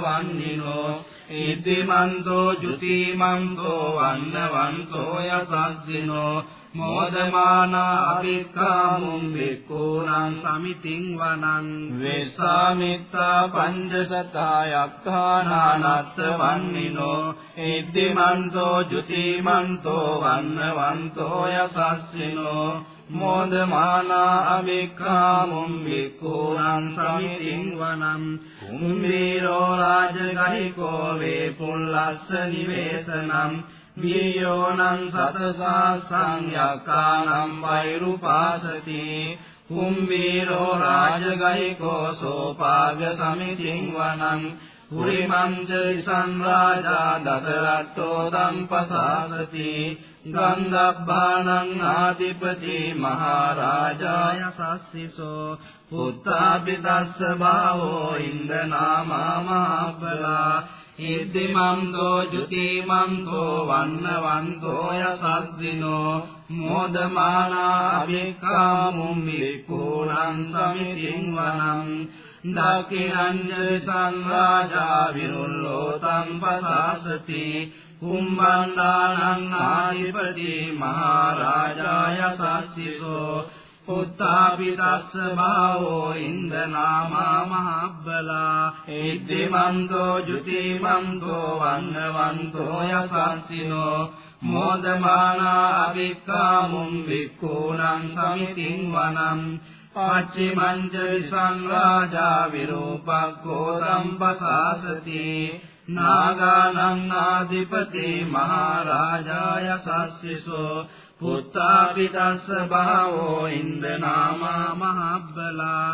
K: වන්නිනෝ ඉද්දිමන්තෝ ජුතිමන්තෝ වන්නවන්තෝ යසස්සිනෝ
J: මෝදමානා අභික්ඛාමුම් වික්ඛූණං සමිතින් වනං
K: වේසාමිත්තා පංචසතා යක්ඛානානත්ත වන්නිනෝ ඉද්දිමන්තෝ ජුතිමන්තෝ වන්නවන්තෝ යසස්සිනෝ මෝදමානා අවික්ඛාමුම් වික්ඛූණං සමිතින් වනම් කුම්බීරෝ රාජගහිකෝ වේ පුල්ලස්ස නිවේසනම් වියෝනං සතසාසං යකානම් වෛරුපාසති කුම්බීරෝ රාජගහිකෝ සෝපාග සමිතින් වනම් පුරිමංච සංරාජා දතරට්ටෝ දම්පසාසති ගන්ධබ්බානං ආදිපති මහරජාය සස්සිසෝ පුත්තාපිතස්ස භාවෝ ඉන්දනාමා මහබලා ඉද්දිමන්තෝ ජුතිමන්තෝ වන්නවන්තෝ යසස්සිනෝ මෝදමානා අවික්ඛාමුම් විකූණං සමිතින් වනම් දකිරංජ සංරාජා විරුල්ලෝ තම්පසාසති කුම්බණ්ඩානං ආදිපති මහරජාය සස්සිසෝ उत्थापितास् भावो इन्द्र नामा महाब्बला मन्दो युतिमन्दो वन्दवन्तो यसासिनो मोदमानापि कामुम् विकोणम् समितिम् वनम् पाचिमञ्जलि सङ्ग्राजा विरूपा गोदम्बशासति नागानन्नाधिपति महाराजाय सिसु පුත්තාපිතස්ස භාවෝ ඉන්දනාමා මහබ්බලා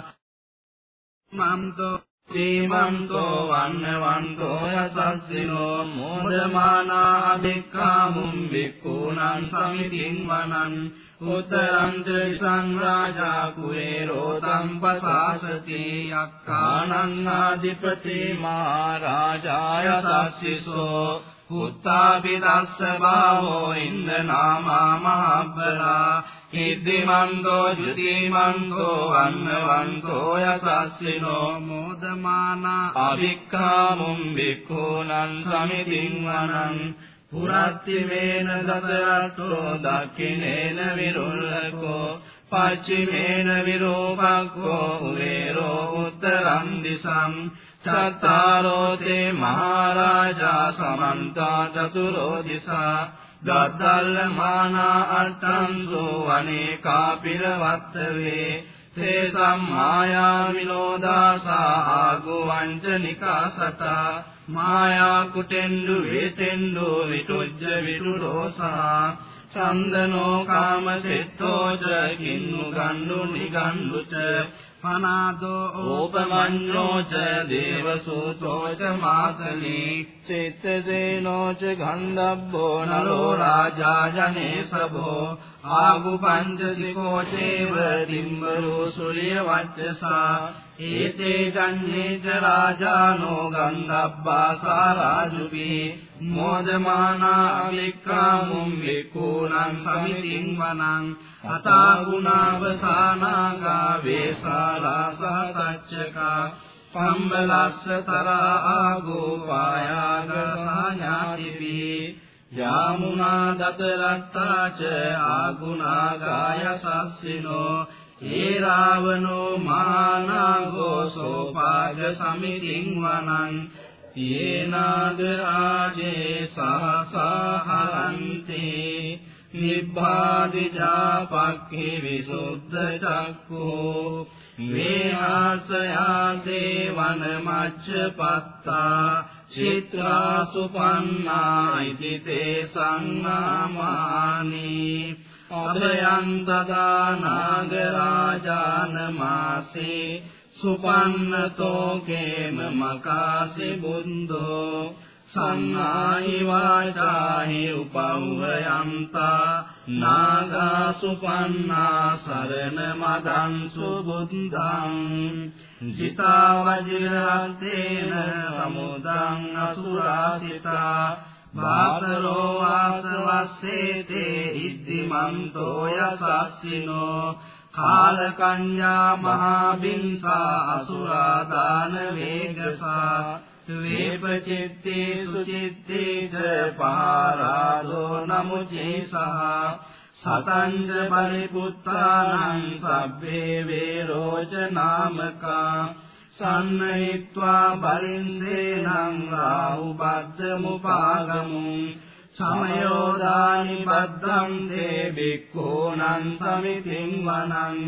K: මන්තෝ සීමන්තෝ වන්නවන්තෝ යසස්සිනෝ මෝදමානා අභික්ඛාමුම් වික්ඛූණං සමිතින් වනං උතරං සංරාජා කුවේරෝ තම්පසාසති යක්ඛානං ආදිපති මහරජාය සස්සිසෝ පුත්තාපිතස්ස භාවෝ ඉන්දනාමා මහබ්බලා. ඉද්දිමන්තෝ ජුතිමන්තෝ වන්නවන්තෝ යසස්සිනෝ මෝදමානා. අවික්ඛාමුම් වික්ඛූණං සමිතින් වනං. පුරත්තිමේන දතරට්ඨෝ දක්ඛිනේන විරුල්ලකෝ. පච්චිමේන විරූපක්ඛෝ උවේරෝ උත්තරං දිසං චත්තාරෝ තේ මහරජා සමන්තා චතුරෝ දිසා ගද්දල්ල මානා අට්ඨංසෝ අනේකා පිරවත්තවේ තේ සම්මායා විනෝදාසා ආගු වංචනිකා සතා මායා කුටෙන්ඩු වේතෙන්ඩු විටුජ්ජ විටුරෝසා චන්දනෝ කාමසෙත්තෝ ච කින්නු ගණ්ඩු නිගණ්ඩු ච फनादो ओपमन्यो च देवसूतो च मातली। चेत् च गन्धभो नरो राजा जने सभो। आगु पञ्चलिवो डिम्बरो लिम्बौसूल्यवचसा ඒතේ ජඤ්ඤේ ච රාජානෝ ගන්ධබ්බා සාරාජුපි මෝදමානා අවික්ඛාමුම් විකූණං සමිතින් වනං අතා ගුණාවසානාගා වේසාලා සහතච්චකා පම්බලස්ස තරා ආගෝපායාග සාඥාතිපි යාමුනා දතරත්තා ච ආගුණාගාය සස්සිනෝ ඒ රාවනෝ මානාගෝ සෝපාග සමිතින් වනං යේනාද රාජේ සහසහරන්තේ නිබ්බාදිජා පක්ඛි විසුද්ධ චක්ඛෝ වේහාසයා දේවන මච්ච පත්තා චිත්‍රා සුපන්නා ඉති තේ සංනාමානි අභයං දදා නාගරාජාන මාසේ සුපන්නතෝ කේම මකාසි බුන්දෝ සංහාහි වාචාහි උපව්වයන්තා නාගා සුපන්නා සරණ මදං සුබුද්ධං ජිතා වජිරහත්තේන සමුදං අසුරාසිතා බාතරෝ වාසවස්සේතේ ඉද්දිමන්තෝ යසස්සිනෝ කාලකඤ්ඤා මහාබින්සා අසුරාදාන වේගසා වේපචිත්තේ සුචිත්තේ ච පහරාදෝ නමුචේ සහ සතංජ පරිපුත්තානං සබ්බේ වේරෝච නාමකා සන්නහිත්වා බලින්දේනං රාහුබද්ද මුපාගමුං සමයෝදානි බද්දම් දේ බික්ඛූනං සමිතින් වනං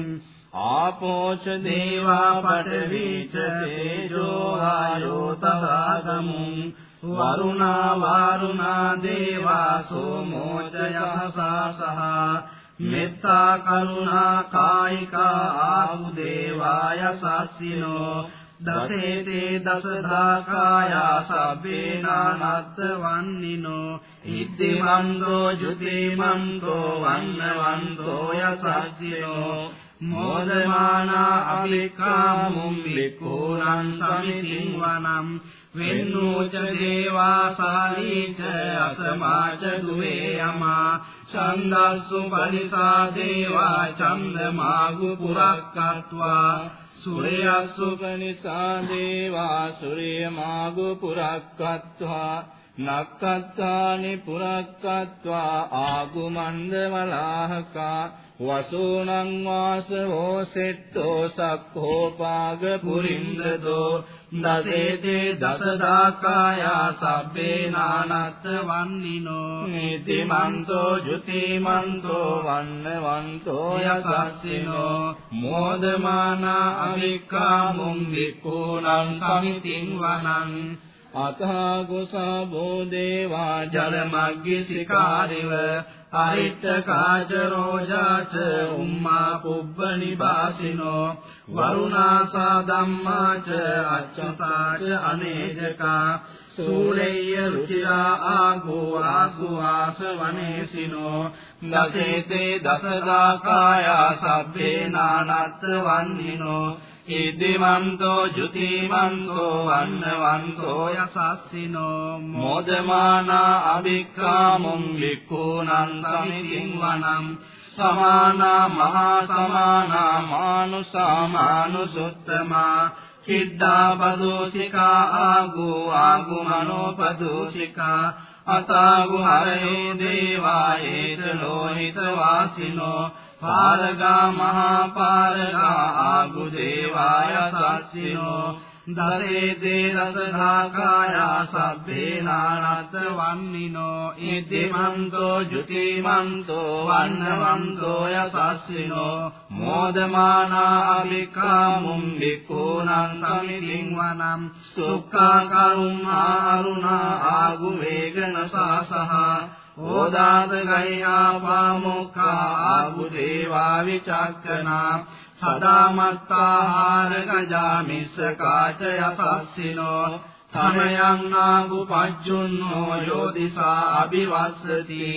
K: ආපෝච දේවා පඨවිච තේජෝ ආයෝ තවාගමුං. වරුණා වාරුණා දේවා සෝමෝච යහසා සහ මෙත්තා කරුණා කායිකා ආහු දේවාය සස්සිනෝ දසේතේ දසදාකායා සබ්බේනානත්ත වන්නිනෝ ඉද්දිමන්තෝ ජුතිමන්තෝ වන්නවන්තෝ යසස්සිනෝ මෝදමානා අවිකා මුම්ලිකෝනං සමිතින් වනම් विन्नो च देवासाली च असमा च दुवेयमा छन्दस्सु परिसा देवा चन्दमागुपुरः कर्त्वा सूर्यस्वपणिसा देवा सूर्यमागुपुरः कत्वा නක්කත්තානි පුරක්කත්වා ආගුමන්ද වලාහකා වසූනං වාසවෝ සෙට්ටෝ සක්ඛෝපාග පුරින්දදෝ දසේතේ දසදාකායා සබ්බේ නානත් වන්නිනෝ නිතිමන්තෝ ජුතිමන්තෝ වන්නවන්තෝ යසස්සිනෝ මෝදමානා අවික්ඛා මුං වික්ඛූනං සමිතින් වනං අතහා ගොසා බෝදේවා ජලමග්ගි සිකාරිව අරිට්ඨ කාච රෝජාච උම්මා පුබ්බ නිවාසිනෝ වරුණාසා ධම්මාච අච්චුතාච අනේජකා සූලේය රුචිරා ආගෝ ආගුවාස වනේසිනෝ දසේතේ දසදාකායා සබ්බේ නානත් වන්නිනෝ ඉදිමන්තෝ ජුතිමන්තෝ වන්නවන්තෝ යසස්සිනෝ. මොදමානා අභික්ඛාමුං වික්ඛූනං සමිතින් වනම් සමානා මහා සමානා මානුසා මානුසුත්තමා. සිද්ධා පදෝසිකා ආගෝ ආගු මනෝපදෝසිකා. අතාගු හරයෝ දේවා ඒත ලෝහිත වාසිනෝ. පාරගා මහා පාරගා ආගු දේවාය සස්සිනෝ දරේ දේ රසධාකායා සබ්බේ නානත් වන්නිනෝ. ඉතිමන්තෝ ජුතිමන්තෝ වන්නවන්තෝ යසස්සිනෝ මෝදමානා අවිකා මුම්බිකෝනං සමිතින් වනම් සුක්ඛා කරුණා අරුණා ආගු වේගන සාසහ. ඕදාත ගයිහා පාමුඛා ආගු දේවා විචක්කනා සදාමත්තාහාර ගජා මිස්ස කාච යසස්සිනෝ තමයං නාගු පජ්ජුන්නෝ යෝදිසා අභිවස්සති.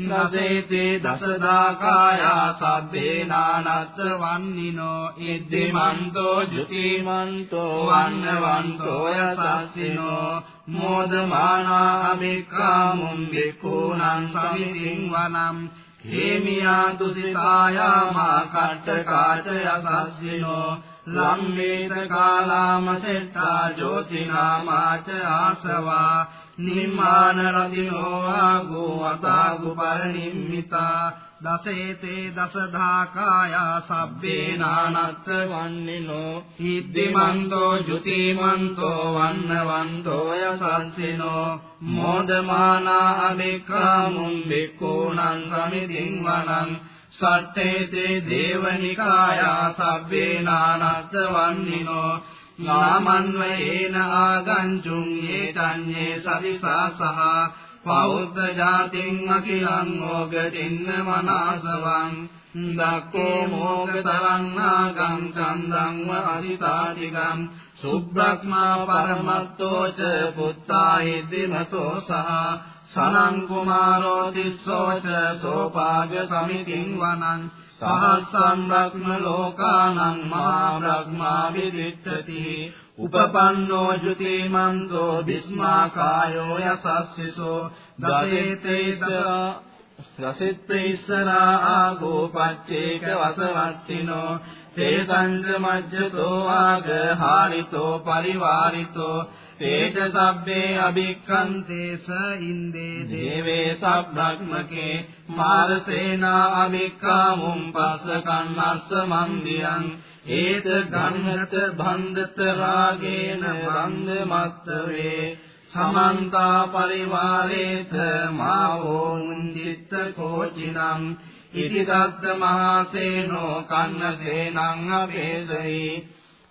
K: නසේතේ දසදාකායා සබ්බේ නානත් වන්නිනෝ ඉද්දිමන්තෝ ජුතිමන්තෝ වන්නවන්තෝ යසස්සිනෝ. මෝදමානා අමික්ඛා මුම්බිකෝනං සමිතින් වනම් හේමියා තුසිතායාමා කට්ටකාච යසස්සිනෝ. ලම්මේත කාලාමසෙට්ටා ජෝතිනාමාච ආසවා නිම්මාන රදිනෝ ආගෝ අතාගු පරිනිම්මිතා දසේතේ දසධාකායා සබ්බේ නානත් වන්නිනෝ ඉද්දිමන්තෝ ජුතිමන්තෝ වන්නවන්තෝ යසස්සිනෝ මෝදමානා අබිකා මුම්බිකෝනං සමිතින් වනං සට්ඨේතේ දේවනිකායා සබ්බේ නානත් වන්නිනෝ නාමන්වයේන ආගංචුං ඒතඤ්ඤේ සදිසා සහ පෞද්ධ ජාතින් අකිලං ඕගටින්න මනාසවං දක්කෝ මෝගතරං නාගං චන්දං අදිතාටිගම් සුබ්‍රක්මා පරමත්තෝ ච පුත්තා හිද්දිමතෝ සහ සනං කුමාරෝ තිස්සෝච සෝපාග සමිතින් වනං සහස්සං බ්‍රහ්ම ලෝකානං මහා බ්‍රහ්මා විදිත්තති උපපන්නෝ ජුතිමන්තෝ බිස්මා කායෝ යසස්සිසෝ. දසේතේත රසිත ඉස්සරා ආගෝපච්චේක වසවත්තිනෝ තේ සංජ මජ්ජතෝ ආග හාරිතෝ පරිවාරිතෝ තේජ සබ්බේ අභික්ඛන්තේස ඉන්දේ දේවේ සබ්බ්‍රක්මකේ මාරසේනා අභික්ඛාමුම් පස්ස කන්නස්ස මන්දියං ඒත ගන්නත බන්ධත රාගේන බන්ධ මත්තවේ සමන්තා පරිවාරේත මාවෝ මුංජිත්ත කෝචිනම් ඉති දත්ත මහසේනෝ කන්නසේනං අභේසයි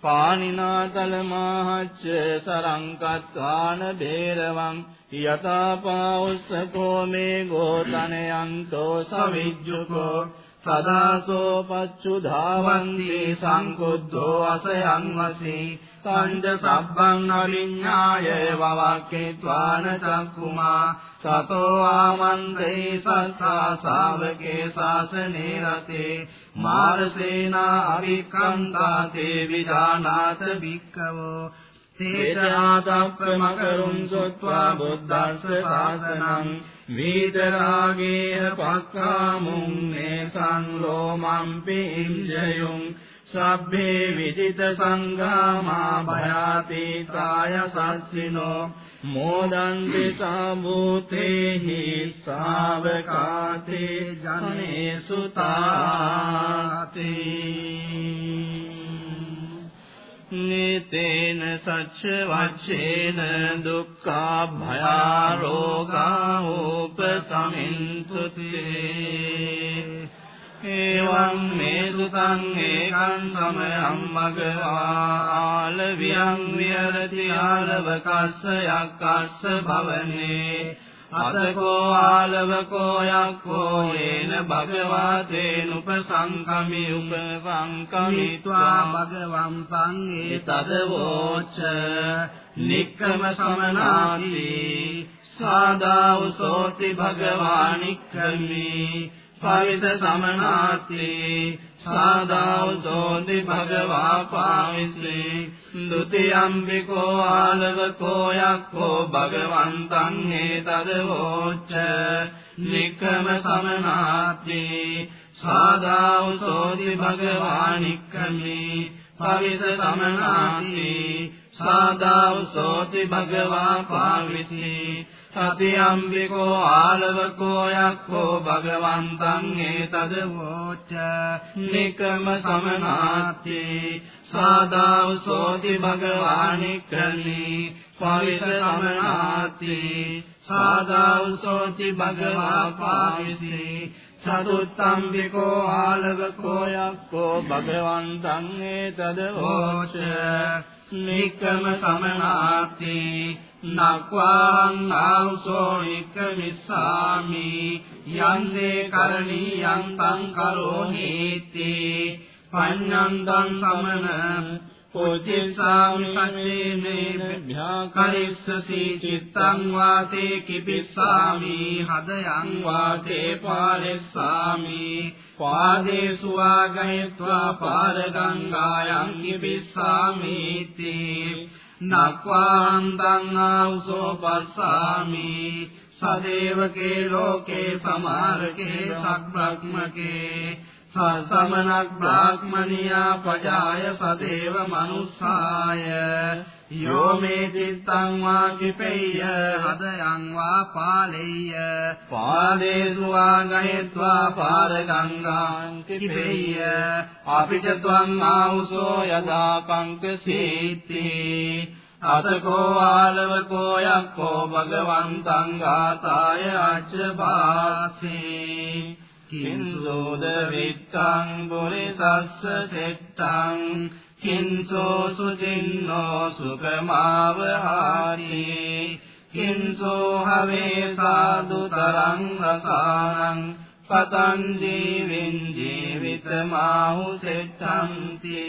K: පානිනාතල මාහච්ච සරංකත්වාන බේරවං යතාපා උස්සකෝ මේ ගෝතනයන්තෝ සවිජ්ජුකෝ සදාසෝ පච්චු ධාවන්ති සංකුද්ධෝ අසයන් වසී තංජ සබ්බං අවිඤ්ඤාය වවක්කේत्वाන චක්කුමා සතෝ ආමන්තේ සත්තා ශාවකේ ශාසනේ රතේ මාරසේනා අවික්ඛන්තා තේ විදානාත භික්ඛවෝ තේජාතප්පමකරුං සොත්වා බුද්දස්ස ශාසනං වීතරාගේහ පක්ඛාමුං මේ සංලෝමම්පි ඉන්ජයුං සබ්බේ විදිත සංඝාමා භයාතීතාය සස්සිනෝ මෝදන්ති සාභූතේහි ශාවකාතේ ජනේසු තාතේ නිතේන සච්ච වච්චේන දුක්ඛා භයා රෝගා උපසමින්තුතේ එවං මේ සුතං ඒකං සමයං මගවා ආලවියං විහෙරති ආලවකස්ස යක්කස්ස භවනේ අතකෝ ආලවකෝ යක්කෝ යේන භගවා තේනුපසංකමි උපසංකමිत्वा භගවං පං ඒතදවෝච නික්කම සමනාති සාදා උසෝති භගවා නික්කමි පවිත සමනාති සාදාවසෝති භගවා පාවිස්සේ ဒ ුතියම්බිකෝ ආලවකෝ යක්ඛෝ භගවන්තං හේතදවෝච්ච නික්කම සමනාති සාදාවසෝති භගවා නික්කමේ පවිත සමනාති සාදාවසෝති භගවා පාවිස්සේ සතියම්බිකෝ ආලවකෝ යක්ඛෝ භගවන්තං ඒතද වෝච නිකම සමනාති සාදාව සෝති භගවානික්ඛනි පවිත සමනාති සාදාව සෝති භගවා පාවිසි චතුත්තම්බිකෝ ආලවකෝ යක්ඛෝ භගවන්තං ඒතද වෝච නිකම සමනාති නක්වාං ආවසෝ ඉක්කමිස්සාමි යන්දේ කරණීයං තං කරෝහීති පඤ්ඤන්දං සමන පොච්චේසාමි සච්චේනේ භ්‍යාකරිස්සසි චිත්තං වාතේ කිපිස්සාමි හදයං වාතේ පාලෙස්සාමි පාදේසු ආගහිත්වා පාරගංගායන් කිපිස්සාමිති නක්වාන්තං ආවසෝ පස්සාමි සදේවකේ ලෝකේ සමාරකේ සක්බ්‍රක්මකේ සසමනක් බ්‍රාහ්මනියා පජාය සදේව මනුස්සාය යෝ මේ චිත්තං වා කිපෙය්‍ය හදයන් වා පාලෙය්‍ය පාදේසු වා ගහෙත්වා පාර ගංගාං කිපෙය්‍ය අපිට ත්වං ආවුසෝ යදා කංක සීති අතකෝ ආලවකෝ යක්කෝ භගවන්තං ගාතාය අච්චපාසේ කිංසෝද විත්තං පුරිසස්ස සෙට්ටං කිංසෝ සුචින්නෝ සුකමාවහාරි කිංසෝ හවේ සාදු තරං රසානං පතං ජීවින් ජීවිතමාහු සෙට්ටන්ති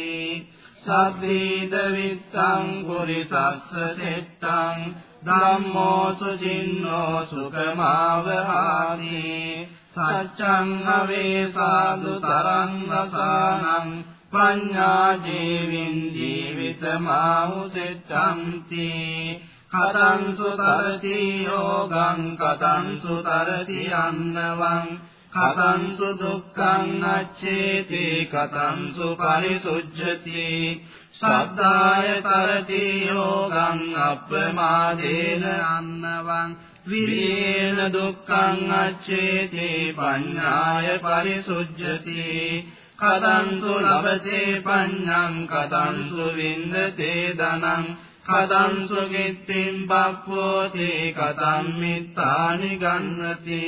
K: සබ්බේද විත්තං පුරිසස්ස සෙට්ටං ධම්මෝ සුචින්නෝ සුකමාවහාරි සච්ඡං අවේ සාදු තරං රසානං පඤ්ඤා ජීවින් ජීවිතමාහු සෙට්ටන්ති කතං සුතරති යෝගං කතං සුතරති අන්නවං කතං සු දුක්ඛං අච්චේති කතං සු පරිසුජ්ජති සද්ධාය කරති යෝගං අප්‍රමාදේන අන්නවං විරේණ දුක්ඛං අච්චේති පඤ්ඤාය පරිසුජ්ජති කදන්සු ලබතේ පඤ්ඤං කදන්සු වින්දතේ ධනං කදන්සු කිත්තිම් පප්පෝති කතම් මිත්තානි ගන්නති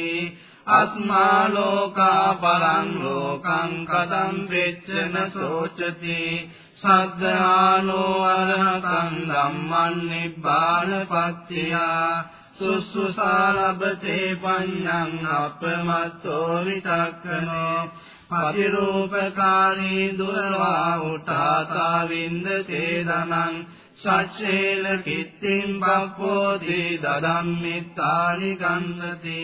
K: අස්මා ලෝකා පරං ලෝකං කතම් වෙච්චන සෝචති සද්ධානෝ අරහතං ධම්මං නිබ්බාන පත්‍තියා සුසුසාලබතේ පඤ්ඤං අපමත්තෝ විතක්කනෝ පතිරූපකාරී දුරවා උටාතා වින්දතේ ධනං සච්චේල කිත්තිම් පප්පෝති දදම්මිත්තානි ගන්නති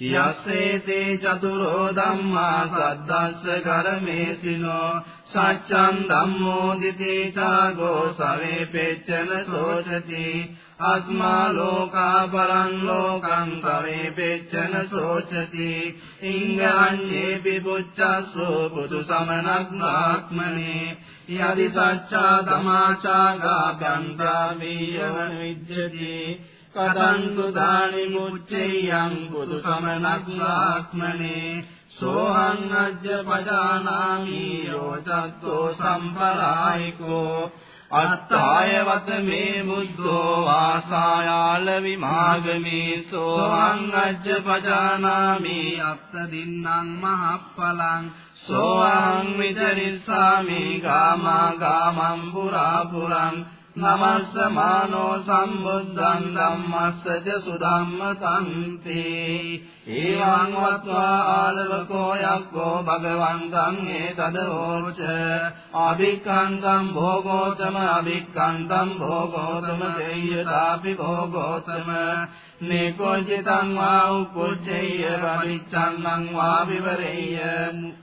K: යස්සේතේ චතුරෝ ධම්මා සද්දස්ස කරමේසිනෝ සච්ඡං ධම්මෝ දිතේ චාගෝ සවේ පෙච්චන සෝචති අස්මා ලෝකා පරං ලෝකං සවේ පෙච්චන සෝචති ඉංගාඤ්ඤේ පිපුච්චස්සෝ පුතු සමනක් නාක්මනේ යදි සච්ඡා ධමාචාගා බන්තා වියවන විද්‍යති කතං සුදානි මුච්චේයං පුතු සමනක් නාක්මනේ සෝහං අජ්ජ පජානාමි යෝචත්තෝ සම්පරායිකෝ අත්තාය වත මේ බුද්ධෝ වාසායාල විමාගමේ සෝහං අජ්ජ පජානාමි අත්ත දින්නම් මහප්පලං සෝහං විදරිස්සාමි ගාමා ගාමං පුරා පුරං නමස්ස මානෝ සම්බුද්ධං ධම්මස්සජ සුධම්ම තන්තේ ඒවං වත්වා ආලවකෝ යක්කෝ භගවන්තං ඒතදෝච අභික්ඛන්තං භෝගෝතම අභික්ඛන්තං භෝගෝතම දෙය්‍යතාපි භෝගෝතම නේකෝචිතං වා උපොච්චේය පරිච්ඡන්නං වා විවරේය।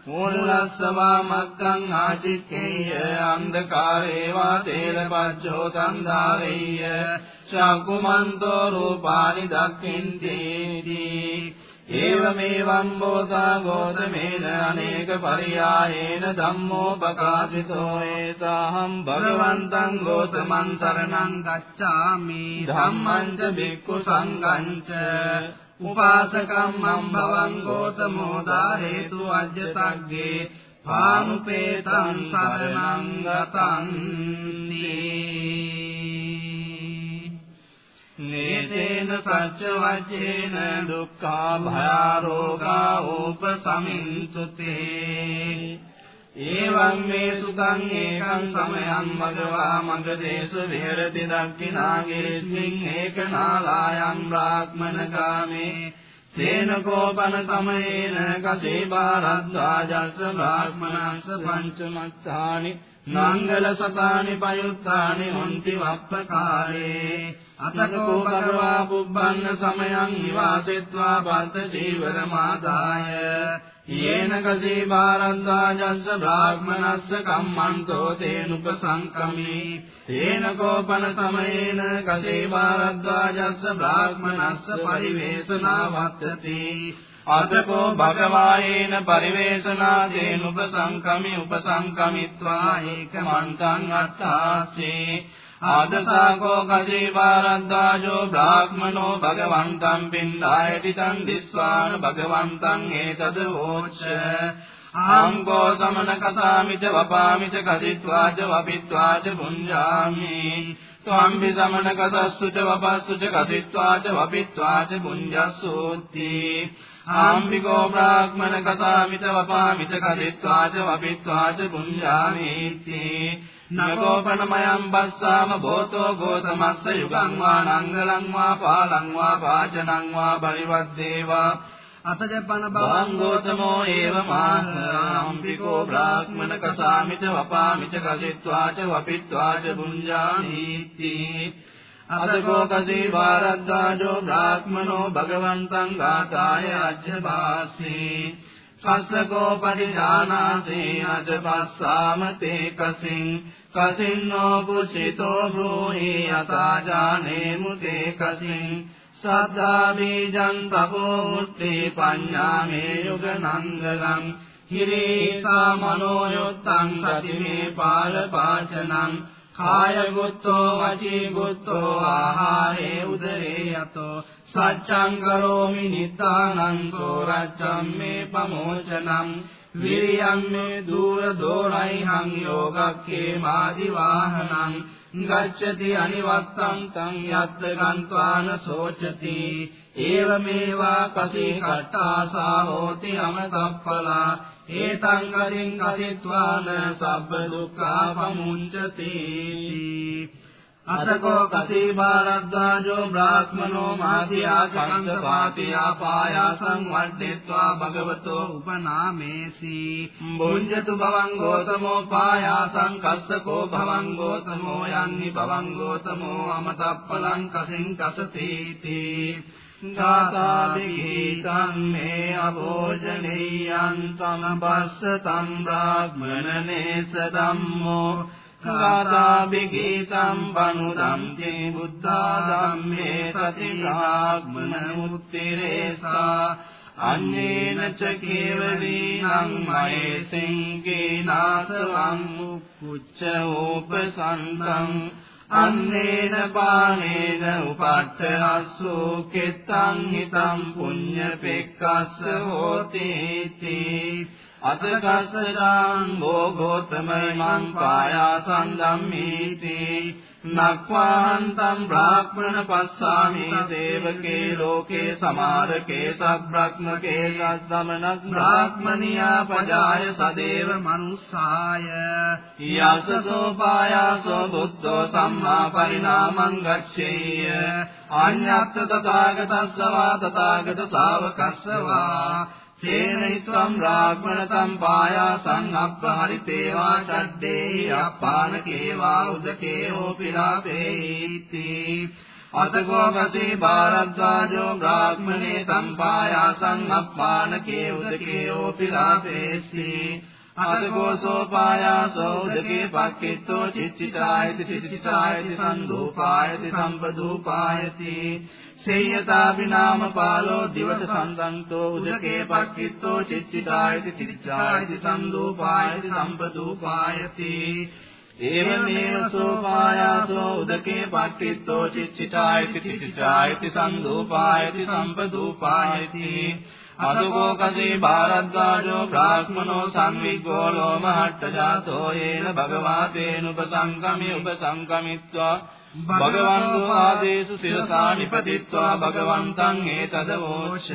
K: මූලස්සවා මක්ඛං ආචික්කේය අන්ධකාරේ වා තේලපච්චෝ තන්දාරේය චක්කුමන්තෝ රූපානි දක්ඛින්තේති। ඒවමේවං බෝධා ගෝතමේන අනේක පරියායේන ධම්මෝ පකාශිතෝ ඒසාහම් භගවන්තං ගෝතමං සරණං ගච්ඡාමි ධම්මං ච බික්ඛු සංඝං ච උපාසකම් මම් භවං ගෝතමෝ දාරේතු අජ්ජතග්ගේ පානුපේතං සරණං ගතං නේතේන සච්ච වච්චේන දුක්ඛා භයාරෝගා උපසමින්තුතේ. ඒවං මේ සුතං ඒකං සමයං මගවා මගදේශ විහෙරති දක්ඛිනාගේස්මින් ඒකනාලායන් බ්‍රාහ්මනකාමේ තේන කෝපන සමයේන කසේ බාරද්වාජස්ස බ්‍රාහ්මනස්ස පංචමත්තානි නංගල සතානි පයුත්තානි හොන්ති වප්පකාරේ. අතකෝ භගවා පුබ්බන්න සමයං නිවාසෙත්වා පන්ත චීවර මාදාය. යේන කසී බාරද්වාජස්ස බ්‍රාහ්මනස්ස කම්මන්තෝ තේනුපසංකමී. තේන කෝපන සමයේන කසී බාරද්වාජස්ස බ්‍රාහ්මනස්ස පරිවේශනාවත්තති. අතකෝ භගවායේන පරිවේශනාදේන උපසංකමි උපසංකමිත්වා ඒකමන්තං අත්තාසේ ආදසාකෝ කජේ පාරද්දාජෝ බ්‍රාහ්මනෝ භගවන්තං පින්දායතිතං දිස්වාන භගවන්තං ඒතද වෝච්ච ආංගෝ සමන කසාමිච වපාමිච කදිත්වාච වපිත්වාච පුඤ්ජාමි ත්වම්බි සමන කසස්සුච වපස්සුච කදිත්වාච වපිත්වාච පුඤ්ජස්සෝති ආම්බිකෝ බ්‍රාහ්මන කසාමිච වපාමිච කදිත්වාච වපිත්වාච පුඤ්ජාමීති නගෝපනමයම් බස්සාම භෝතෝ ගෝතමස්ස යුගං වා නංගලං වා පාලං වා පාචනං වා පරිවද්දේවා අතජපන බවං ගෝතමෝ ඒව මාහම්පිකෝ බ්‍රාහ්මන කසාමිච වපාමිච කසිත්වාච වපිත්වාච බුඤ්ජානීති අදකෝ කසී වාරද්දාජෝ බ්‍රාහ්මනෝ භගවන්තං ගාතාය අජ්ජ භාසී කස්සකෝ පරිජානාසේ අජපස්සාම තේ කසින්. කසින්නෝ පුචිතෝ බ්‍රෝහි යතාජානේ මුතේ කසින්. සද්ධා බීජං තපෝ මුත්තේ පඤ්ඤාමේ යුග නංගලං හිරේසා මනෝ යොත්තං සතිමේ පාල පාචනං. කාය ගුත්තෝ වචී ගුත්තෝ ආහාරේ උදරේ යතෝ. සච්ඡං කරෝමි නිත්තානං සෝරච්ඡම් මේ පමෝචනං විරියම් මේ දූර දෝරයිහං යෝගක්ඛේ මාදි වාහනං ගච්ඡති අනිවත්තං තං යත්ත ගන්්වාන සෝචති. ඒවමේවා පසී කට්ටාසා හෝති අමතප්පලා. ඒතං ගරින් කසිත්වාන සබ්බ දුක්ඛා පමුංචති අතකෝ කසී බාරද්දාජෝ බ්‍රාහ්මනෝ මාදියා කංග පාතියා පායාසං වඩ්ඩෙත්වා භගවතෝ උපනාමේසි බුඤ්ජතු භවං ගෝතමෝ පායාසං කස්සකෝ භවං ගෝතමෝ යන්නි භවං ගෝතමෝ අමතප්පලං කසින් කසතීති ගාතාභිගීතං මේ අභෝජනීයං සමපස්සතං බ්‍රාහ්මණනේස ධම්මෝ ගාතාභිගීතං බනුදම් තේ බුද්ධා ධම්මේ සතිගාග්මනමුත්තිරේසා අන්නේන ච කේවලීනං මයේසින් කේනාසවං මුක්කුච්ච ඕපසන්තං අන්නේන පානේන උපට්ඨහස්සු කෙත්තං හිතං පුඤ්ඤ පෙක්කස්ස හෝති තී අතකස්සදාං භෝගෝතමයං පායාසං ධම්මීති නක්වාන්තම් බ්‍රාහ්මණ පස්සාමි දේවකේ ලෝකේ සමාරකේ සබ්‍රක්මකේ සමනක් බ්‍රාහ්මනියා පජාය සදේව මනුස්සාය යසසෝ පායාසෝ බුද්ධෝ සම්මා පරිණාමං ගච්ඡේය අඤ්ඤත්ත තථාගතස්සවා තථාගත ශාවකස්සවා තේනයිත්වම් රාග්මනතම් පායාසං අප්පහරිතේවා චද්දේ අප්පානකේවා උදකේ හෝපිලාපේති අතකෝපසේ භාරද්වාජෝ බ්‍රාහ්මනේ සම්පායාසං අප්පානකේ උදකේ හෝපිලාපේසි අතකෝසෝ පායාසෝ උදකේ පක්කිට්ඨෝ චිච්චිතායති චිච්චිතායති සන්දූපායති සම්පදූපායති සේයතාපි නාම පාලෝ දිවස සම්දන්තෝ උදකේ පක්කිත්තෝ චිච්චිතායති චිච්චායති සම්දූපායති සම්පදූපායති ඒවමේව සෝපායාසෝ උදකේ පක්කිත්තෝ චිච්චිතායති චිච්චායති සම්දූපායති සම්පදූපායති අසුකෝ කසේ භාරද්වාජෝ බ්‍රාහ්මනෝ සංවිග්ගෝ ලෝමහට්ඨ ජාතෝ යේන භගවාතේනුපසංකමි උපසංකමිත්වා භගවන්තු ආදේසු සිරසා නිපතිත්වා භගවන්තං ඒතදවෝෂ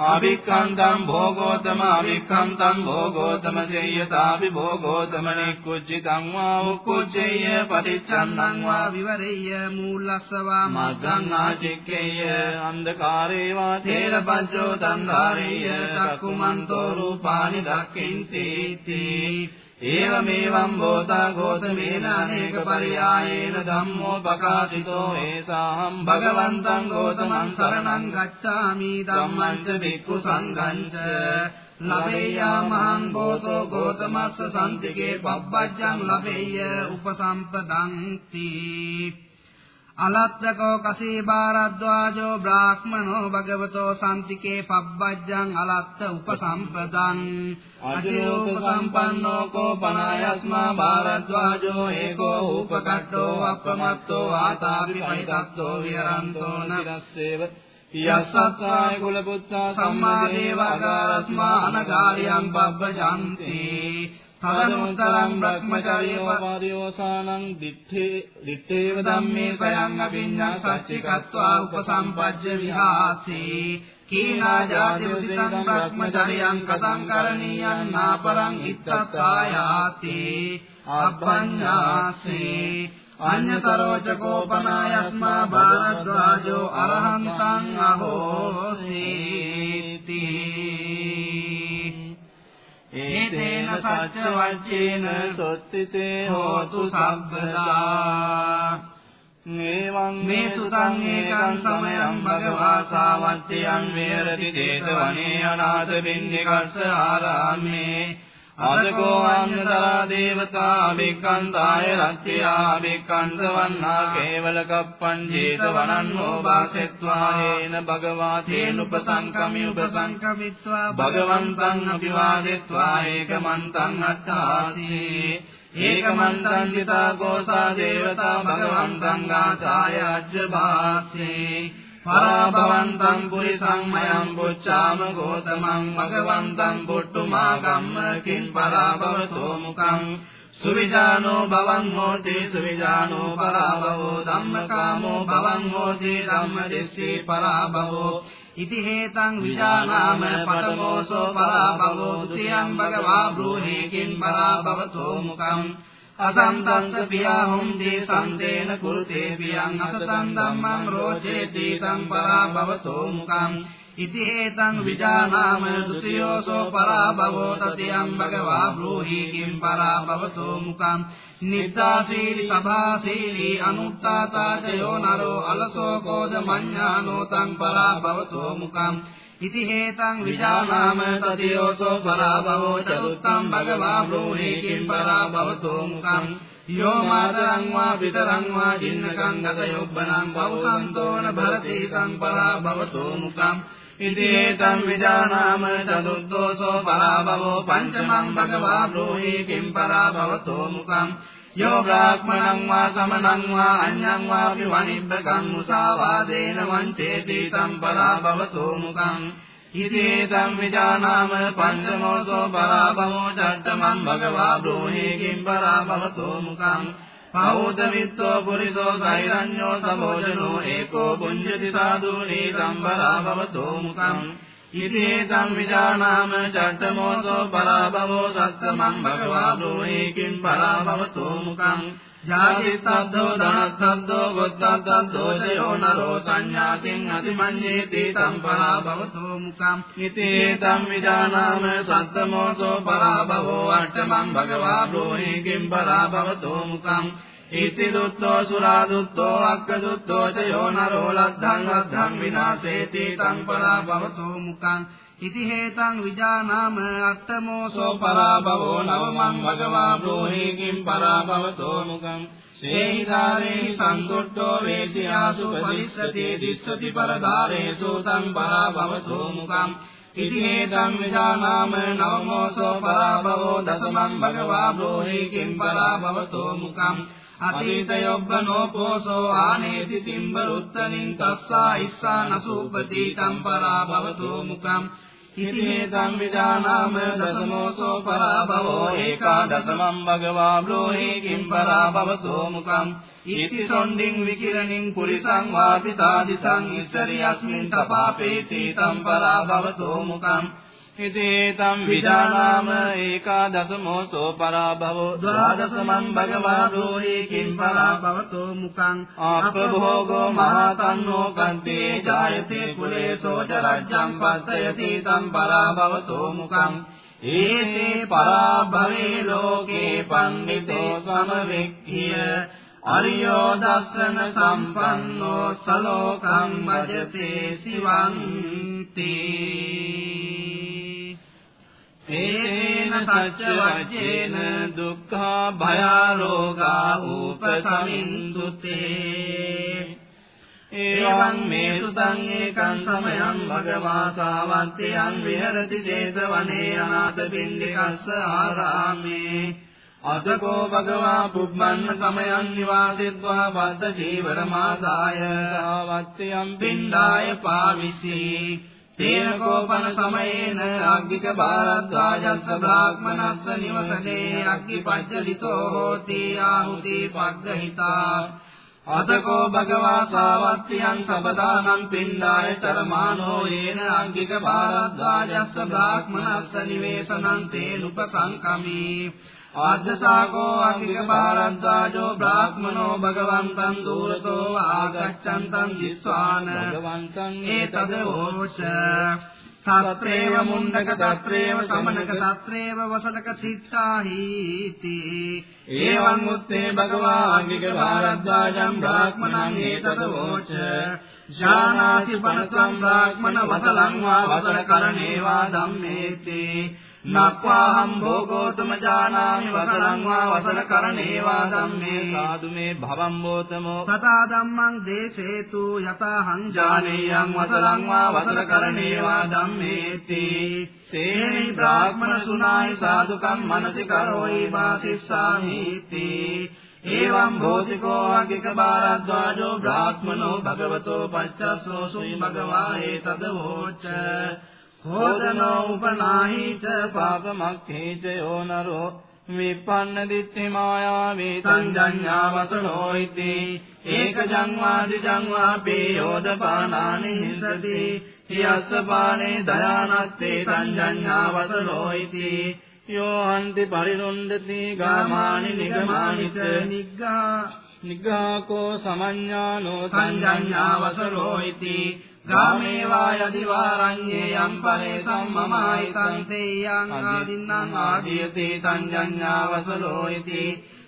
K: ආවික්ඛන්තං භෝගෝතම ආවික්ඛන්තං භෝගෝතම සේයතාපි භෝගෝතම නික්කුච්චිතං වා උක්කුච්චේය පටිච්චන්නං වා විවරෙය්‍ය මූලස්සවා මග්ගං ආචික්කේය අන්ධකාරේ වා තේරපංචෝ තංගාරේය චක්කුමන්තෝ රූපානි දක්ඛින්ති තී ඒවමේවම් බෝතා ගෝතමේන අනේක පරියායේන ධම්මෝ පකාශිතෝ ඒසාහම් භගවන්තං ගෝතමං සරණං ගච්ඡාමි ධම්මං ච භික්ඛු සංඝං ච ලබේයාමහං බෝතෝ ගෝතමස්ස සම්තිකේ පබ්බජ්ජං ලබේය උපසම්පදං තී අලත්තකෝ කසී බාරද්වාජෝ බ්‍රාහ්මනෝ භගවතෝ සම්තිකේ පබ්බජ්ජං අලත්ත උපසම්පදං අජිරෝප සම්පන්නෝ කෝ පනායස්මා බාරද්වාජෝ ඒකෝ උපකට්ඨෝ අප්‍රමත්තෝ ආතාපි පනිතත්තෝ විහරන්තෝ නරස්සේව යස්සත්කාය කුල පුත්තා සම්මා දේවාගාරස්මා අනගාරියම් පබ්බජන්ති තදනුතරං බ්‍රහ්මචර්යෝ පාරියෝසානං දිත්තේ දිත්තේව ධම්මේ සයං අභිඤ්ඤා සච්චිකත්වා උපසම්පජ්ජ විහාසී කීනා ජාති උදිතං බ්‍රහ්මචර්යං කතං කරණීයං නාපරං ඉත්තත්තායාති අබ්බඤ්ඤාසී අඤ්ඤතරෝච කෝපනායස්මා භාරද්වාජෝ අරහන්තං අහෝසීති ඒතේන සච්ච වච්චේන සොත්තිතේ හෝතු සබ්බදා මේ සුතං ඒකං සමයං භගවා සාවත්තියං විහෙරති 제තවනේ අනාථ බින්දිකස්ස ආරාමේ අදකෝ අඤ්ඤතරා දේවතා බික්ඛන්තාය රත්ත්‍යා බික්ඛන්ත වන්නා කේවල කප්පං 제තවනන්නෝ වාසෙත්වා හේන භගවා තේනුපසංකමි උපසංකමිත්වා භගවන්තං අභිවාදෙත්වා ඒකමන්තං අත්තාසී ඒකමන්තං දිතා ගෝසා දේවතා භගවන්තං ගාථාය අජ්ජභාසේ පරාභවන්තං පුරිසං මයං පුච්ඡාම ගෝතමං භගවන්තං පුට්ටුමා කම්ම කිං පරාභවතෝ මුකං සුවිජානෝ භවං හෝති සුවිජානෝ පරාභවෝ ධම්මකාමෝ භවං හෝති ධම්මදිස්සී පරාභවෝ ඉති හේතං විජානාම පතමෝසෝ පරාභවෝ ဒ ුතියං භගවා බ්‍රූහි කිං පරාභවතෝ මුකං අසන්තං පියාහුම් දී සම්දේන කුරුතේ පියං අසතං ධම්මං රෝචේති තං පරාභවතෝ මුකං ඉති හේතං විජානාම ဒ ුතියෝසෝ පරාභවෝ තතියං භගවා බ්‍රූහි කිං පරාභවතෝ මුකං නිද්දාසීලි සභාසීලි අනුත්තාතාචයෝ නරෝ අලසෝ इति हेतं विजानाम तदीयसौ पराभवो भवो भगवा ब्रूहि किम् परा भवतो मुखम्? यो मातरं वा पितरं वा चिन्नकम् गतयोम् भवन्तो न भरते तम् परा भवतो मुखम्? इति एतं विजानाम चतुर्दोषो पराभवो पञ्चमं भगवा ब्रूहि किम् परा भवतो मुखम्? यो ब्राह्मणङ् वा समनङ् वा अन्यम् वापि वणिभ्यकम् मुसावादेन वञ्चेते तम् पराभवतोमुखम् इति एतम् विजानाम पञ्चमोऽसौ पराभवो चर्दमम् भगवा ब्रूहेकिम् पराभवतोमुखम् बहुधवित्तो पुरिसो सैरन्यो स भोजनो एको पुञ्जति साधूरेकम् पराभवतोमुखम् ඉතිේතම් විජානාම චට්ඨමෝසෝ පරාභවෝ සත්තමං භගවා බ්‍රෝහි කිං පරාභවතෝ මුකං ජාතිත්තබ්දෝ ධනත්තබ්දෝ ගොත්තබ්දෝ ජයෝ නරෝ සංඥාතින් අතිමඤ්ඤේති තම් පරාභවතෝ මුකම් ඉතේතම් විජානාම සත්තමෝසෝ පරාභවෝ අට්ඨමං භගවා බ්‍රෝහි කිම් පරාභවතෝ මුකම් इति दुतोऽसुरादुतो अर्क्रदुतो जयो नरो लद्धम् लद्धम् विनाशे ते तम् परा भवतो मुखम् इति हेतान् विजानाम अक्तमोसौ परा भवो नवमम् भगवा ब्रूहे किम् परा भवतो मुखम् श्रेहितारे संतो वेति आसु भविष्यति धिष्ठति परदारेषु तम् परा भवतो मुखम्। इति हेताम् विजानाम नवमोऽसो परा भवो दशमम् भगवा ब्रूहे किम् परा भवतो मुखम्। අතීත යොබ්බනෝ පෝසෝ ආනේති තිම්බරුත්තනින් තස්සා ඉස්සා නසූපති තම් පරාභවතෝ මුකං ඉතිමේතං විදානාම දසමෝසෝ පරාභවෝ ඒකාදසමං භගවා බ්‍රෝහි කිම් පරාභවතෝ මුකං ඉති සොණ්ඩින් විකිරණින් පුරිසං වාපිතාදිසං ඉස්සරියස්මින් තපාපේති තම් පරාභවතෝ මුකං හිතේතම් විජානාම ඒකාදසමෝසෝ පරාභවෝ ද්වාදසමං භගවා රෝහි කිම් පරාභවතෝ මුකං ආපභෝගෝ මහතන්නෝ කන්තේ ජායතේ කුලේසෝ චරජ්ජං පත්තයති තම් පරාභවතෝ මුකං ඒතේ පරාභවේ ලෝකේ පණ්ඩිතෝ සමවෙක්ඛිය අරියෝ දස්සන සම්පන්නෝ සලෝකං මජතේ සිවන්ති තේන සච්ච වජ්ජේන දුක්ඛා භයාරෝගා උපසමින්දුතේ. එවං මේ සුතං ඒකං සමයං භගවා සාවන්තයන් විහෙරති දේශවනේ අනාථ පින්ඩිකස්ස ආරාමේ. අදකෝ භගවා පුබ්බන්න සමයන් නිවාසෙත්වා වද්ද ජීවරමාසාය සාවත්තයන් පින්ඩාය පාවිසී තේන කෝපන සමයේන අග්ගික භාරද්වාජස්ස බ්‍රාහ්මනස්ස නිවසනේ අග්ගි පච්චලිතෝ හෝති ආහුති පග්ගහිතා. අතකෝ භගවා සාවත්තියන් සබදානං පින්ඩාය චරමානෝ යේන අග්ගික භාරද්වාජස්ස බ්‍රාහ්මනස්ස නිවේසනං තේනුපසංකමී. ආද්දසාකෝ අකික භාරද්වාජෝ බ්‍රාහ්මනෝ භගවන්තං දූරතෝ ආගච්ඡන්තං දිස්වාන භගවන්තං ඒතද හෝච
J: තත්‍රේව මුණ්ඩක තත්‍රේව සමනක තත්‍රේව වසලක තිත්තාහීති ඒවං උත්තේ භගවා අංගික භාරද්වාජම් බ්‍රාහ්මණං ඒතත වෝච ජානාති පනතං බ්‍රාහ්මණ වසලං වා වසල කරණේ වා ධම්මේති නක්වාහම් භෝගෝතම ජානාමි වසලං වා වසල කරණේ වා ධම්මේ.
K: සාදු මේ භවම් බෝතමෝ.
J: තථා ධම්මං දේසේතු යතහං ජානේයං වසලං වා වසල කරණේ වා ධම්මේති. තේනි බ්‍රාහ්මණ සුනායි සාදුකම් මනසි කරෝයි වාසිස්සාමීති. ඒවම් භෝතිකෝ අගික බාරද්වාජෝ බ්‍රාහ්මනෝ භගවතෝ පච්චස්සෝ සුයි භගවා ඒතද වෝච හෝදනෝ උපනාහිත
K: පාපමක්ඛේච යෝ නරෝ විපන්න දිට්ඨි මායාවේ සංජඤ්ඤාවසනෝ ඉති ඒකජං වාදි ජං වාපේ යෝදපානානි හිසති යස්ස පානේ දයානත්තේ සංජඤ්ඤාවසනෝ ඉති යෝ හන්ති පරිරුන්දති ගාමානි නිගමානිච
J: නිග්ගා
K: නිග්ගාකෝ සමඤ්ඤානෝ
J: සංජඤ්ඤාවසනෝ ඉති ගාමේ වා යදි වාරඤ්ඤේ යම් පරේ සම්මමායි සම්තේයං ආදින්නම් ආදීයති සංජඤ්ඤාවසලෝ ඉති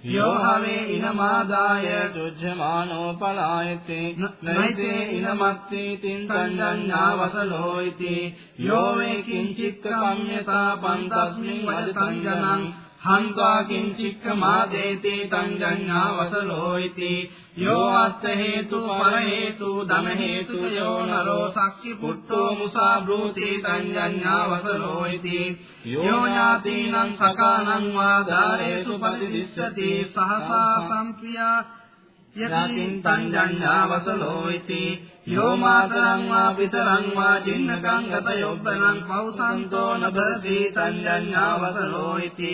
J: යෝ හවේ ඉනමාදාය
K: සුජ්ජමානෝ පලායති
J: නෛතේ ඉනමත්ති තින් සංජඤ්ඤාවසලෝ ඉති යෝ වේ කිංචික්ක කම්යතා පන්තස්මින් වදතං ජනං හන්त्वा කිංචික්ක මාදේති තංජඤ්ඤා වසලෝ ඉති යෝ අත්ථ හේතු පර හේතු ධන හේතු යෝ නරෝ සක්කි පුට්ටෝ මුසා බ්‍රූති තංජඤ්ඤා වසලෝ ඉති යෝ ඥාතීනං සකානං වා ධාරේසු පරිදිස්සති සහසා සම්ප්‍රියා යතින් තංජඤ්ඤා වසලෝ ඉති යෝ මාතරං වා පිතරං වා ජින්නකං ගත යොබ්බනං පෞසන්තෝ නබති සංජඤ්ඤාවසලෝ ඉති